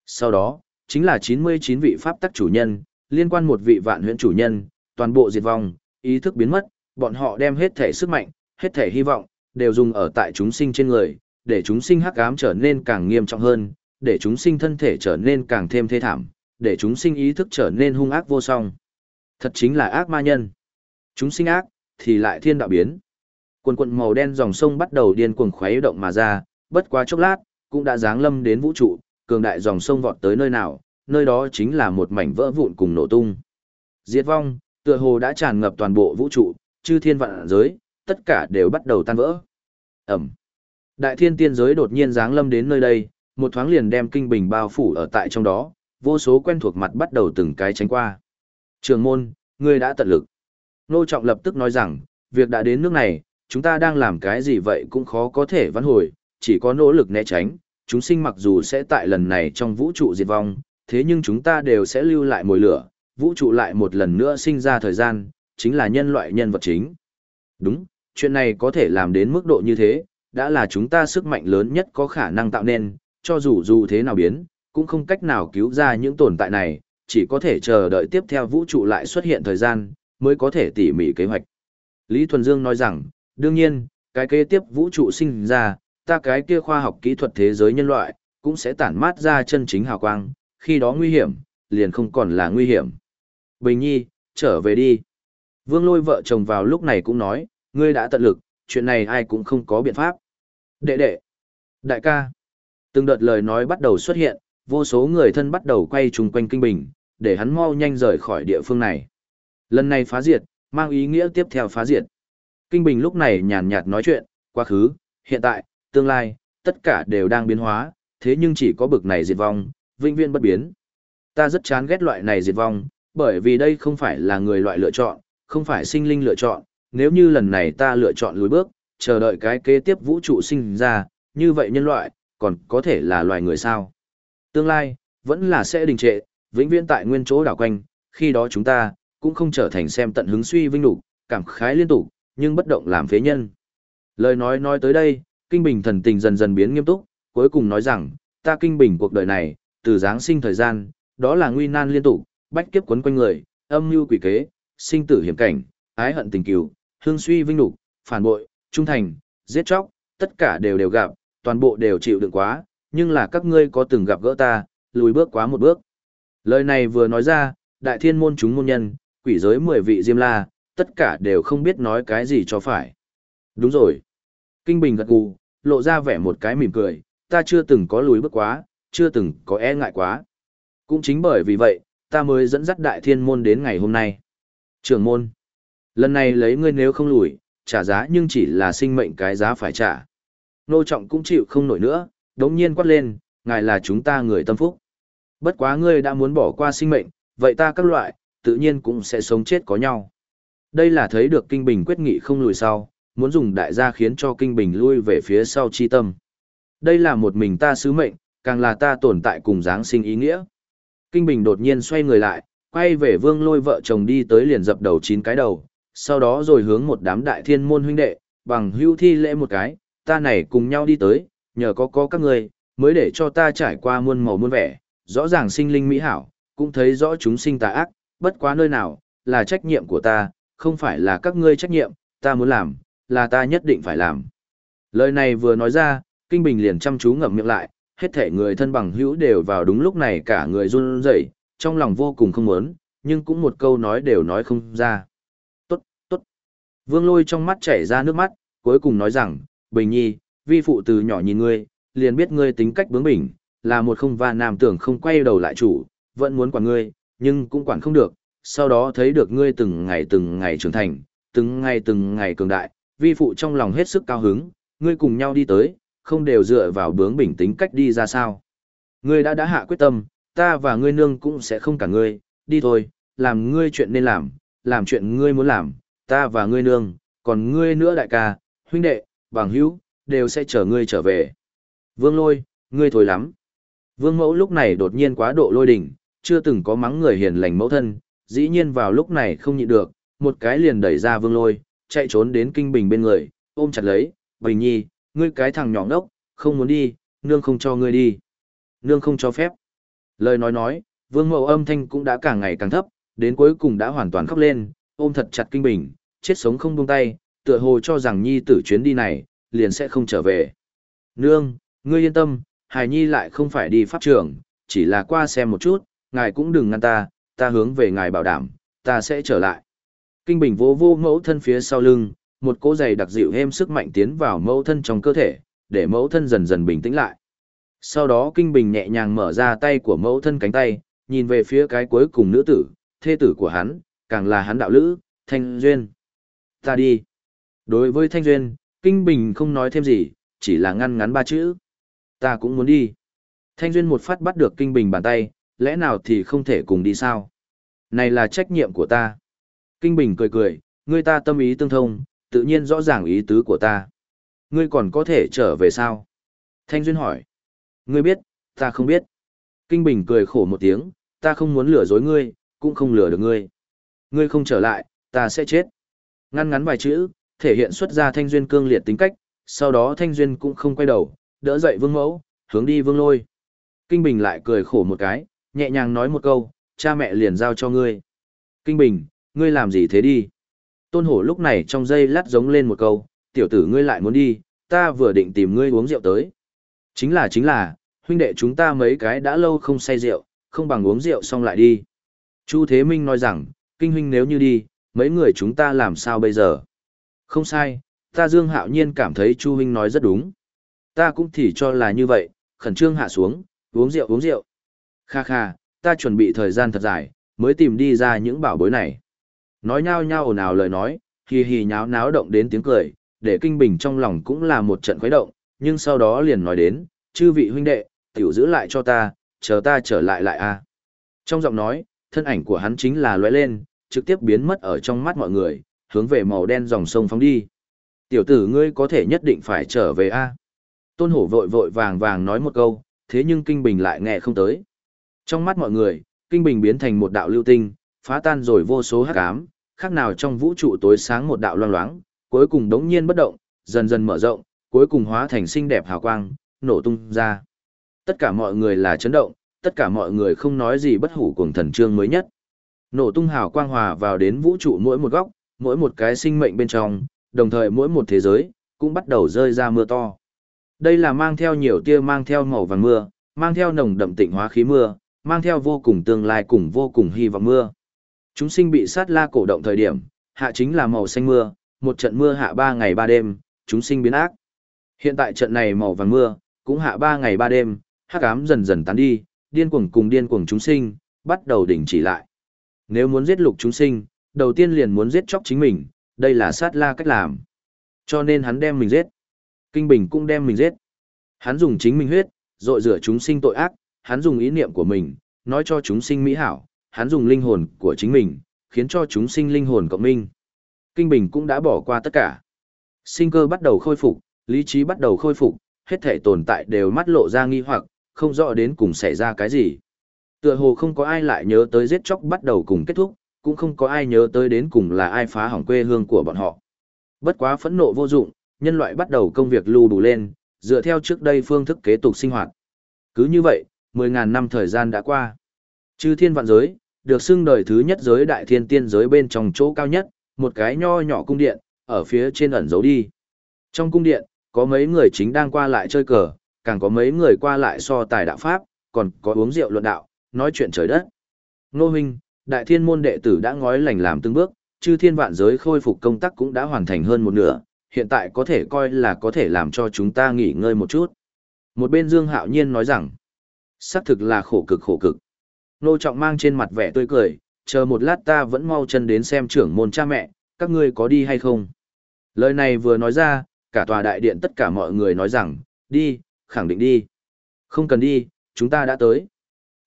Sau đó, chính là 99 vị pháp tắc chủ nhân, liên quan một vị vạn huyễn chủ nhân, toàn bộ diệt vong, ý thức biến mất, bọn họ đem hết thể sức mạnh, hết thể hy vọng, đều dùng ở tại chúng sinh trên người, để chúng sinh hắc ám trở nên càng nghiêm trọng hơn, để chúng sinh thân thể trở nên càng thêm thê thảm, để chúng sinh ý thức trở nên hung ác vô song. Thật chính là ác ma nhân. Chúng sinh ác, thì lại thiên đạo biến. Quần quần màu đen dòng sông bắt đầu điên cuồng khuấy động mà ra, bất quá chốc lát, cũng đã giáng lâm đến vũ trụ, cường đại dòng sông vọt tới nơi nào, nơi đó chính là một mảnh vỡ vụn cùng nổ tung. Diệt vong, tựa hồ đã tràn ngập toàn bộ vũ trụ, chư thiên vạn giới, tất cả đều bắt đầu tan vỡ. Ẩm. Đại thiên tiên giới đột nhiên giáng lâm đến nơi đây, một thoáng liền đem kinh bình bao phủ ở tại trong đó, vô số quen thuộc mặt bắt đầu từng cái tránh qua. Trường môn, ngươi đã tận lực. Nô Trọng lập tức nói rằng, việc đã đến nước này, chúng ta đang làm cái gì vậy cũng khó có thể vãn hồi, chỉ có nỗ lực né tránh, chúng sinh mặc dù sẽ tại lần này trong vũ trụ diệt vong, thế nhưng chúng ta đều sẽ lưu lại mồi lửa, vũ trụ lại một lần nữa sinh ra thời gian, chính là nhân loại nhân vật chính. Đúng, chuyện này có thể làm đến mức độ như thế, đã là chúng ta sức mạnh lớn nhất có khả năng tạo nên, cho dù dù thế nào biến, cũng không cách nào cứu ra những tồn tại này, chỉ có thể chờ đợi tiếp theo vũ trụ lại xuất hiện thời gian, mới có thể tỉ mỉ kế hoạch. Lý Thuần Dương nói rằng, đương nhiên, cái kế tiếp vũ trụ sinh ra, ta cái kia khoa học kỹ thuật thế giới nhân loại, cũng sẽ tản mát ra chân chính hào quang, khi đó nguy hiểm, liền không còn là nguy hiểm. Bình Nhi, trở về đi. Vương lôi vợ chồng vào lúc này cũng nói, ngươi đã tận lực, chuyện này ai cũng không có biện pháp. Đệ đệ, đại ca, từng đợt lời nói bắt đầu xuất hiện, vô số người thân bắt đầu quay chung quanh kinh bình, để hắn mau nhanh rời khỏi địa phương này. Lần này phá diệt, mang ý nghĩa tiếp theo phá diệt. Kinh bình lúc này nhàn nhạt nói chuyện, quá khứ, hiện tại, tương lai, tất cả đều đang biến hóa, thế nhưng chỉ có bực này diệt vong, vinh viên bất biến. Ta rất chán ghét loại này diệt vong, bởi vì đây không phải là người loại lựa chọn, không phải sinh linh lựa chọn, nếu như lần này ta lựa chọn lùi bước, chờ đợi cái kế tiếp vũ trụ sinh ra, như vậy nhân loại, còn có thể là loài người sao? Tương lai, vẫn là sẽ đình trệ, vĩnh viễn tại nguyên chỗ đảo quanh, khi đó chúng ta, cũng không trở thành xem tận hứng suy vinh đủ, cảm khái liên tục, nhưng bất động làm phế nhân. Lời nói nói tới đây, Kinh Bình thần tình dần dần biến nghiêm túc, cuối cùng nói rằng, ta Kinh Bình cuộc đời này, từ Giáng sinh thời gian, đó là nguy nan liên tục, bách kiếp quấn quanh người, âm mưu quỷ kế, sinh tử hiểm cảnh, ái hận tình cửu, hương suy vinh đủ phản bội, trung thành, giết chóc, tất cả đều đều gặp, toàn bộ đều chịu đựng quá, nhưng là các ngươi có từng gặp gỡ ta, lùi bước quá một bước. Lời này vừa nói ra, đại thiên môn chúng môn nhân, quỷ giới mười vị diêm la, tất cả đều không biết nói cái gì cho phải. Đúng rồi. Kinh Bình gật gù, lộ ra vẻ một cái mỉm cười, ta chưa từng có lùi bước quá, chưa từng có e ngại quá. Cũng chính bởi vì vậy, ta mới dẫn dắt đại thiên môn đến ngày hôm nay. Trưởng môn, lần này lấy ngươi nếu không lùi, trả giá nhưng chỉ là sinh mệnh cái giá phải trả. Nô trọng cũng chịu không nổi nữa, đống nhiên quát lên, ngài là chúng ta người tâm phúc. Bất quá ngươi đã muốn bỏ qua sinh mệnh, vậy ta các loại, tự nhiên cũng sẽ sống chết có nhau. Đây là thấy được Kinh Bình quyết nghị không lùi sau, muốn dùng đại gia khiến cho Kinh Bình lui về phía sau chi tâm. Đây là một mình ta sứ mệnh, càng là ta tồn tại cùng Giáng sinh ý nghĩa. Kinh Bình đột nhiên xoay người lại, quay về vương lôi vợ chồng đi tới liền dập đầu chín cái đầu, sau đó rồi hướng một đám đại thiên môn huynh đệ, bằng hưu thi lễ một cái, ta này cùng nhau đi tới, nhờ có có các người, mới để cho ta trải qua muôn màu muôn vẻ, rõ ràng sinh linh mỹ hảo, cũng thấy rõ chúng sinh tà ác, bất quá nơi nào, là trách nhiệm của ta, không phải là các ngươi trách nhiệm, ta muốn làm, là ta nhất định phải làm. Lời này vừa nói ra, Kinh Bình liền chăm chú ngậm miệng lại, hết thể người thân bằng hữu đều vào đúng lúc này cả người run rẩy, trong lòng vô cùng không muốn, nhưng cũng một câu nói đều nói không ra. Vương lôi trong mắt chảy ra nước mắt, cuối cùng nói rằng, Bình Nhi, vi phụ từ nhỏ nhìn ngươi, liền biết ngươi tính cách bướng bỉnh, là một không và nam tưởng không quay đầu lại chủ, vẫn muốn quản ngươi, nhưng cũng quản không được, sau đó thấy được ngươi từng ngày từng ngày trưởng thành, từng ngày từng ngày cường đại, vi phụ trong lòng hết sức cao hứng, ngươi cùng nhau đi tới, không đều dựa vào bướng bỉnh tính cách đi ra sao. Ngươi đã đã hạ quyết tâm, ta và ngươi nương cũng sẽ không cả ngươi, đi thôi, làm ngươi chuyện nên làm, làm chuyện ngươi muốn làm, ta và ngươi nương, còn ngươi nữa đại ca, huynh đệ, bằng hữu, đều sẽ chở ngươi trở về. Vương lôi, ngươi thối lắm. Vương mẫu lúc này đột nhiên quá độ lôi đỉnh, chưa từng có mắng người hiền lành mẫu thân, dĩ nhiên vào lúc này không nhịn được, một cái liền đẩy ra vương lôi, chạy trốn đến kinh bình bên người, ôm chặt lấy, bình nhi, ngươi cái thằng nhỏ ngốc, không muốn đi, nương không cho ngươi đi. Nương không cho phép. Lời nói nói, vương mẫu âm thanh cũng đã càng ngày càng thấp, đến cuối cùng đã hoàn toàn khóc lên, ôm thật chặt kinh bình, chết sống không buông tay, tựa hồ cho rằng nhi tử chuyến đi này, liền sẽ không trở về. Nương, ngươi yên tâm, hài nhi lại không phải đi pháp trường, chỉ là qua xem một chút, ngài cũng đừng ngăn ta, ta hướng về ngài bảo đảm, ta sẽ trở lại. Kinh bình vô vô mẫu thân phía sau lưng, một cỗ giày đặc dịu êm sức mạnh tiến vào mẫu thân trong cơ thể, để mẫu thân dần dần bình tĩnh lại. Sau đó kinh bình nhẹ nhàng mở ra tay của mẫu thân cánh tay, nhìn về phía cái cuối cùng nữ tử, thê tử của hắn, càng là hắn đạo lữ, Thanh Duyên. Ta đi. Đối với Thanh Duyên, Kinh Bình không nói thêm gì, chỉ là ngăn ngắn ba chữ. Ta cũng muốn đi. Thanh Duyên một phát bắt được Kinh Bình bàn tay, lẽ nào thì không thể cùng đi sao? Này là trách nhiệm của ta. Kinh Bình cười cười, ngươi ta tâm ý tương thông, tự nhiên rõ ràng ý tứ của ta. Ngươi còn có thể trở về sao? Thanh Duyên hỏi. Ngươi biết, ta không biết. Kinh Bình cười khổ một tiếng, ta không muốn lừa dối ngươi, cũng không lừa được ngươi. Ngươi không trở lại, ta sẽ chết. Ngăn ngắn vài chữ, thể hiện xuất ra Thanh Duyên cương liệt tính cách, sau đó Thanh Duyên cũng không quay đầu, đỡ dậy vương mẫu, hướng đi vương lôi. Kinh Bình lại cười khổ một cái, nhẹ nhàng nói một câu, cha mẹ liền giao cho ngươi. Kinh Bình, ngươi làm gì thế đi? Tôn hổ lúc này trong dây lát giống lên một câu, tiểu tử ngươi lại muốn đi, ta vừa định tìm ngươi uống rượu tới. Chính là chính là, huynh đệ chúng ta mấy cái đã lâu không say rượu, không bằng uống rượu xong lại đi. Chu Thế Minh nói rằng, kinh huynh nếu như đi, mấy người chúng ta làm sao bây giờ? Không sai, ta Dương Hạo Nhiên cảm thấy Chu huynh nói rất đúng. Ta cũng thì cho là như vậy, khẩn trương hạ xuống, uống rượu uống rượu. Kha kha, ta chuẩn bị thời gian thật dài, mới tìm đi ra những bảo bối này. Nói nhao nhao ồn ào lời nói, hì hì nháo náo động đến tiếng cười, để kinh bình trong lòng cũng là một trận khuấy động, nhưng sau đó liền nói đến, chư vị huynh đệ, tiểu giữ lại cho ta, chờ ta trở lại lại a. Trong giọng nói, thân ảnh của hắn chính là lóe lên, trực tiếp biến mất ở trong mắt mọi người, hướng về màu đen dòng sông phóng đi. Tiểu tử ngươi có thể nhất định phải trở về a. Tôn hổ vội vội vàng vàng nói một câu, thế nhưng Kinh Bình lại nghe không tới. Trong mắt mọi người, Kinh Bình biến thành một đạo lưu tinh, phá tan rồi vô số hắc ám, khác nào trong vũ trụ tối sáng một đạo loang loáng, cuối cùng đống nhiên bất động, dần dần mở rộng, cuối cùng hóa thành xinh đẹp hào quang, nổ tung ra. Tất cả mọi người là chấn động, tất cả mọi người không nói gì bất hủ cùng thần trương mới nhất. Nổ tung hào quang hòa vào đến vũ trụ mỗi một góc, mỗi một cái sinh mệnh bên trong, đồng thời mỗi một thế giới, cũng bắt đầu rơi ra mưa to. Đây là mang theo nhiều tia mang theo màu vàng mưa, mang theo nồng đậm tịnh hóa khí mưa, mang theo vô cùng tương lai cùng vô cùng hy vọng mưa. Chúng sinh bị sát la cổ động thời điểm, hạ chính là màu xanh mưa, một trận mưa hạ ba ngày ba đêm, chúng sinh biến ác. Hiện tại trận này màu vàng mưa, cũng hạ ba ngày ba đêm, hắc ám dần dần tán đi, điên cuồng cùng điên cuồng chúng sinh, bắt đầu đình chỉ lại. Nếu muốn giết lục chúng sinh, đầu tiên liền muốn giết chóc chính mình, đây là sát la cách làm. Cho nên hắn đem mình giết. Kinh Bình cũng đem mình giết. Hắn dùng chính mình huyết, dội rửa chúng sinh tội ác, hắn dùng ý niệm của mình, nói cho chúng sinh mỹ hảo, hắn dùng linh hồn của chính mình, khiến cho chúng sinh linh hồn cộng minh. Kinh Bình cũng đã bỏ qua tất cả. Sinh cơ bắt đầu khôi phục, lý trí bắt đầu khôi phục, hết thể tồn tại đều mắt lộ ra nghi hoặc, không rõ đến cùng xảy ra cái gì. Tựa hồ không có ai lại nhớ tới giết chóc bắt đầu cùng kết thúc, cũng không có ai nhớ tới đến cùng là ai phá hỏng quê hương của bọn họ. Bất quá phẫn nộ vô dụng, nhân loại bắt đầu công việc lưu đủ lên, dựa theo trước đây phương thức kế tục sinh hoạt. Cứ như vậy, 10.000 năm thời gian đã qua. Chư thiên vạn giới, được xưng đời thứ nhất giới đại thiên tiên giới bên trong chỗ cao nhất, một cái nho nhỏ cung điện, ở phía trên ẩn giấu đi. Trong cung điện, có mấy người chính đang qua lại chơi cờ, càng có mấy người qua lại so tài đạo pháp, còn có uống rượu luận đạo, nói chuyện trời đất. Nô huynh, đại thiên môn đệ tử đã ngói lành làm từng bước, chư thiên vạn giới khôi phục công tác cũng đã hoàn thành hơn một nửa, hiện tại có thể coi là có thể làm cho chúng ta nghỉ ngơi một chút. Một bên Dương Hạo Nhiên nói rằng, xác thực là khổ cực khổ cực. Nô Trọng mang trên mặt vẻ tươi cười, chờ một lát ta vẫn mau chân đến xem trưởng môn cha mẹ, các ngươi có đi hay không? Lời này vừa nói ra, cả tòa đại điện tất cả mọi người nói rằng, đi, khẳng định đi. Không cần đi, chúng ta đã tới.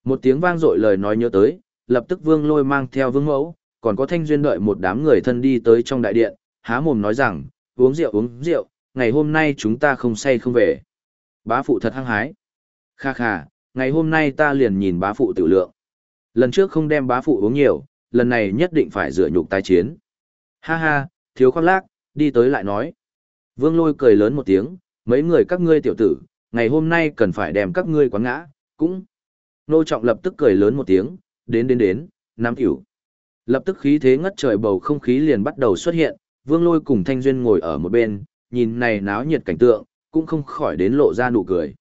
Một tiếng vang dội lời nói nhớ tới, lập tức vương lôi mang theo vương mẫu, còn có thanh duyên đợi một đám người thân đi tới trong đại điện, há mồm nói rằng, uống rượu uống rượu, ngày hôm nay chúng ta không say không về. Bá phụ thật hăng hái. Kha kha, ngày hôm nay ta liền nhìn bá phụ tiểu lượng. Lần trước không đem bá phụ uống nhiều, lần này nhất định phải rửa nhục tái chiến. Ha ha, thiếu khoác lác, đi tới lại nói. Vương lôi cười lớn một tiếng, mấy người các ngươi tiểu tử, ngày hôm nay cần phải đem các ngươi quán ngã, cũng. Nô trọng lập tức cười lớn một tiếng, đến đến đến, nam tiểu. Lập tức khí thế ngất trời bầu không khí liền bắt đầu xuất hiện, vương lôi cùng thanh duyên ngồi ở một bên, nhìn này náo nhiệt cảnh tượng, cũng không khỏi đến lộ ra nụ cười.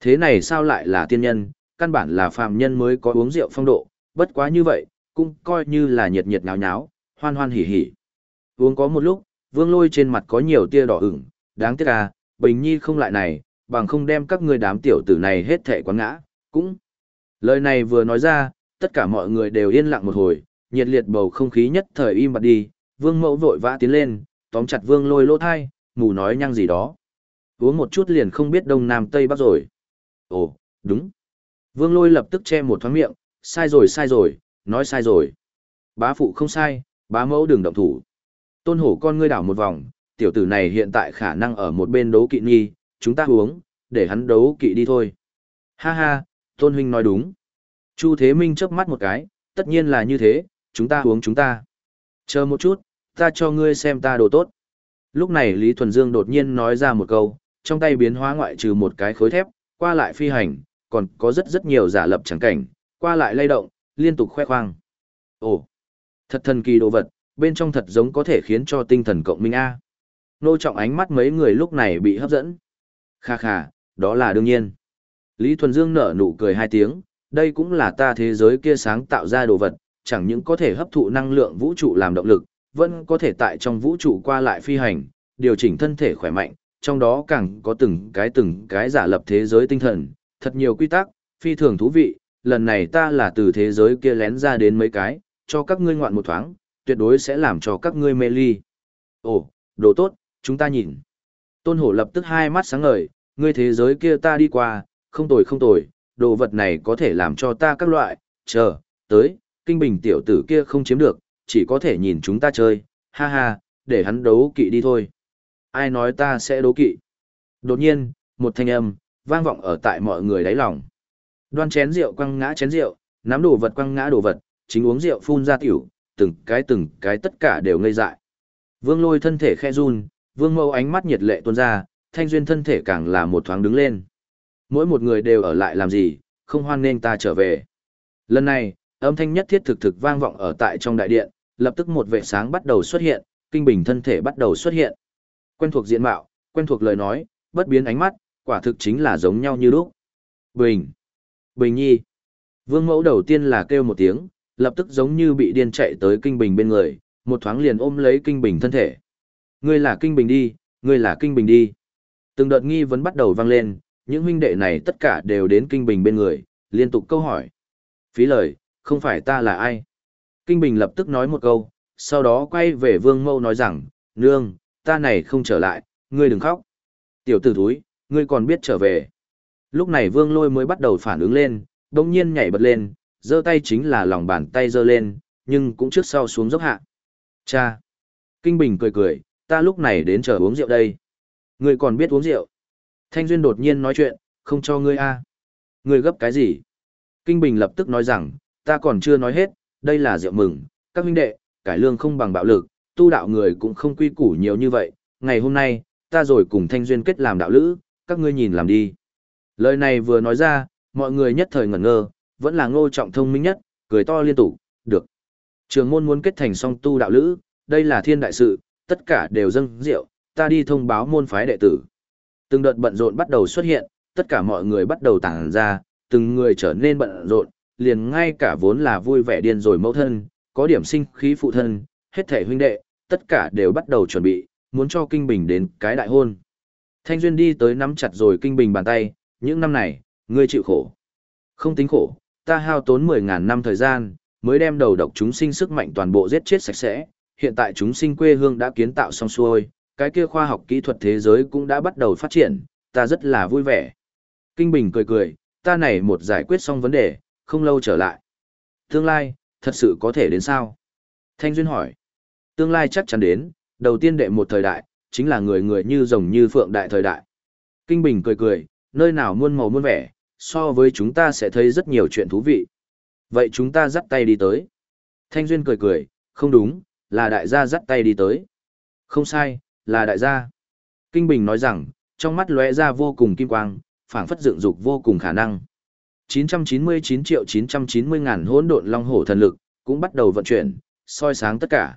Thế này sao lại là tiên nhân, căn bản là phàm nhân mới có uống rượu phong độ, bất quá như vậy, cũng coi như là nhiệt nhiệt náo nháo, hoan hoan hỉ hỉ. Uống có một lúc, vương lôi trên mặt có nhiều tia đỏ ửng, đáng tiếc à, Bình Nhi không lại này, bằng không đem các ngươi đám tiểu tử này hết thệ quán ngã, cũng. Lời này vừa nói ra, tất cả mọi người đều yên lặng một hồi, nhiệt liệt bầu không khí nhất thời im bặt đi, vương mẫu vội vã tiến lên, tóm chặt vương lôi lỗ thai, ngủ nói nhăng gì đó. Uống một chút liền không biết đông nam tây bắc rồi. Ồ, đúng. Vương lôi lập tức che một thoáng miệng, sai rồi sai rồi, nói sai rồi. Bá phụ không sai, bá mẫu đừng động thủ. Tôn hổ con ngươi đảo một vòng, tiểu tử này hiện tại khả năng ở một bên đấu kỵ nghi, chúng ta uống, để hắn đấu kỵ đi thôi. Ha ha, tôn huynh nói đúng. Chu Thế Minh chớp mắt một cái, tất nhiên là như thế, chúng ta uống chúng ta. Chờ một chút, ta cho ngươi xem ta đồ tốt. Lúc này Lý Thuần Dương đột nhiên nói ra một câu, trong tay biến hóa ngoại trừ một cái khối thép, qua lại phi hành, còn có rất rất nhiều giả lập chẳng cảnh, qua lại lay động, liên tục khoe khoang. Ồ, thật thần kỳ đồ vật, bên trong thật giống có thể khiến cho tinh thần cộng minh A. Nô trọng ánh mắt mấy người lúc này bị hấp dẫn. Kha kha, đó là đương nhiên. Lý Thuần Dương nở nụ cười hai tiếng, đây cũng là ta thế giới kia sáng tạo ra đồ vật, chẳng những có thể hấp thụ năng lượng vũ trụ làm động lực, vẫn có thể tại trong vũ trụ qua lại phi hành, điều chỉnh thân thể khỏe mạnh, trong đó càng có từng cái từng cái giả lập thế giới tinh thần, thật nhiều quy tắc, phi thường thú vị, lần này ta là từ thế giới kia lén ra đến mấy cái, cho các ngươi ngoạn một thoáng, tuyệt đối sẽ làm cho các ngươi mê ly. Ồ, đồ tốt, chúng ta nhìn. Tôn hổ lập tức hai mắt sáng ngời, ngươi thế giới kia ta đi qua, không tồi không tồi, đồ vật này có thể làm cho ta các loại, chờ, tới, kinh bình tiểu tử kia không chiếm được, chỉ có thể nhìn chúng ta chơi, ha ha, để hắn đấu kỵ đi thôi. Ai nói ta sẽ đấu kỵ? Đột nhiên, một thanh âm, vang vọng ở tại mọi người đáy lòng. Đoan chén rượu quăng ngã chén rượu, nắm đồ vật quăng ngã đồ vật, chính uống rượu phun ra tiểu, từng cái từng cái tất cả đều ngây dại. Vương lôi thân thể khe run, vương mâu ánh mắt nhiệt lệ tuôn ra, thanh duyên thân thể càng là một thoáng đứng lên. Mỗi một người đều ở lại làm gì, không hoan nên ta trở về. Lần này, âm thanh nhất thiết thực thực vang vọng ở tại trong đại điện, lập tức một vệ sáng bắt đầu xuất hiện, kinh bình thân thể bắt đầu xuất hiện. Quen thuộc diện mạo, quen thuộc lời nói, bất biến ánh mắt, quả thực chính là giống nhau như lúc. Bình! Bình nhi! Vương mẫu đầu tiên là kêu một tiếng, lập tức giống như bị điên chạy tới kinh bình bên người, một thoáng liền ôm lấy kinh bình thân thể. Ngươi là kinh bình đi, ngươi là kinh bình đi. Từng đợt nghi vấn bắt đầu vang lên, những huynh đệ này tất cả đều đến kinh bình bên người, liên tục câu hỏi. Phí lời, không phải ta là ai? Kinh bình lập tức nói một câu, sau đó quay về vương mâu nói rằng, nương, ta này không trở lại, ngươi đừng khóc. Tiểu tử thúi, ngươi còn biết trở về. Lúc này vương lôi mới bắt đầu phản ứng lên, đồng nhiên nhảy bật lên, giơ tay chính là lòng bàn tay giơ lên, nhưng cũng trước sau xuống dốc hạ. Cha! Kinh Bình cười cười, ta lúc này đến chờ uống rượu đây. Ngươi còn biết uống rượu. Thanh Duyên đột nhiên nói chuyện, không cho ngươi a. Ngươi gấp cái gì? Kinh Bình lập tức nói rằng, ta còn chưa nói hết, đây là rượu mừng, các huynh đệ, cải lương không bằng bạo lực, tu đạo người cũng không quy củ nhiều như vậy, ngày hôm nay, ta rồi cùng Thanh Duyên kết làm đạo lữ, các ngươi nhìn làm đi. Lời này vừa nói ra, mọi người nhất thời ngẩn ngơ, vẫn là ngô trọng thông minh nhất, cười to liên tục, được. Trường môn muốn kết thành song tu đạo lữ, đây là thiên đại sự, tất cả đều dâng rượu, ta đi thông báo môn phái đệ tử. Từng đợt bận rộn bắt đầu xuất hiện, tất cả mọi người bắt đầu tản ra, từng người trở nên bận rộn, liền ngay cả vốn là vui vẻ điên rồi mẫu thân, có điểm sinh khí phụ thân, hết thể huynh đệ, tất cả đều bắt đầu chuẩn bị, muốn cho Kinh Bình đến cái đại hôn. Thanh Duyên đi tới nắm chặt rồi Kinh Bình bàn tay, những năm này, ngươi chịu khổ. Không tính khổ, ta hao tốn 10.000 năm thời gian, mới đem đầu độc chúng sinh sức mạnh toàn bộ giết chết sạch sẽ, hiện tại chúng sinh quê hương đã kiến tạo xong xuôi, cái kia khoa học kỹ thuật thế giới cũng đã bắt đầu phát triển, ta rất là vui vẻ. Kinh Bình cười cười, ta này một giải quyết xong vấn đề, không lâu trở lại. Tương lai, thật sự có thể đến sao? Thanh Duyên hỏi. Tương lai chắc chắn đến, đầu tiên đệ một thời đại, chính là người người như rồng như phượng đại thời đại. Kinh Bình cười cười, nơi nào muôn màu muôn vẻ, so với chúng ta sẽ thấy rất nhiều chuyện thú vị. Vậy chúng ta dắt tay đi tới. Thanh Duyên cười cười, không đúng, là đại gia dắt tay đi tới. Không sai, là đại gia. Kinh Bình nói rằng, trong mắt lóe ra vô cùng kim quang, phảng phất dựng dục vô cùng khả năng. 999 triệu 990 ngàn hỗn độn long hổ thần lực, cũng bắt đầu vận chuyển, soi sáng tất cả.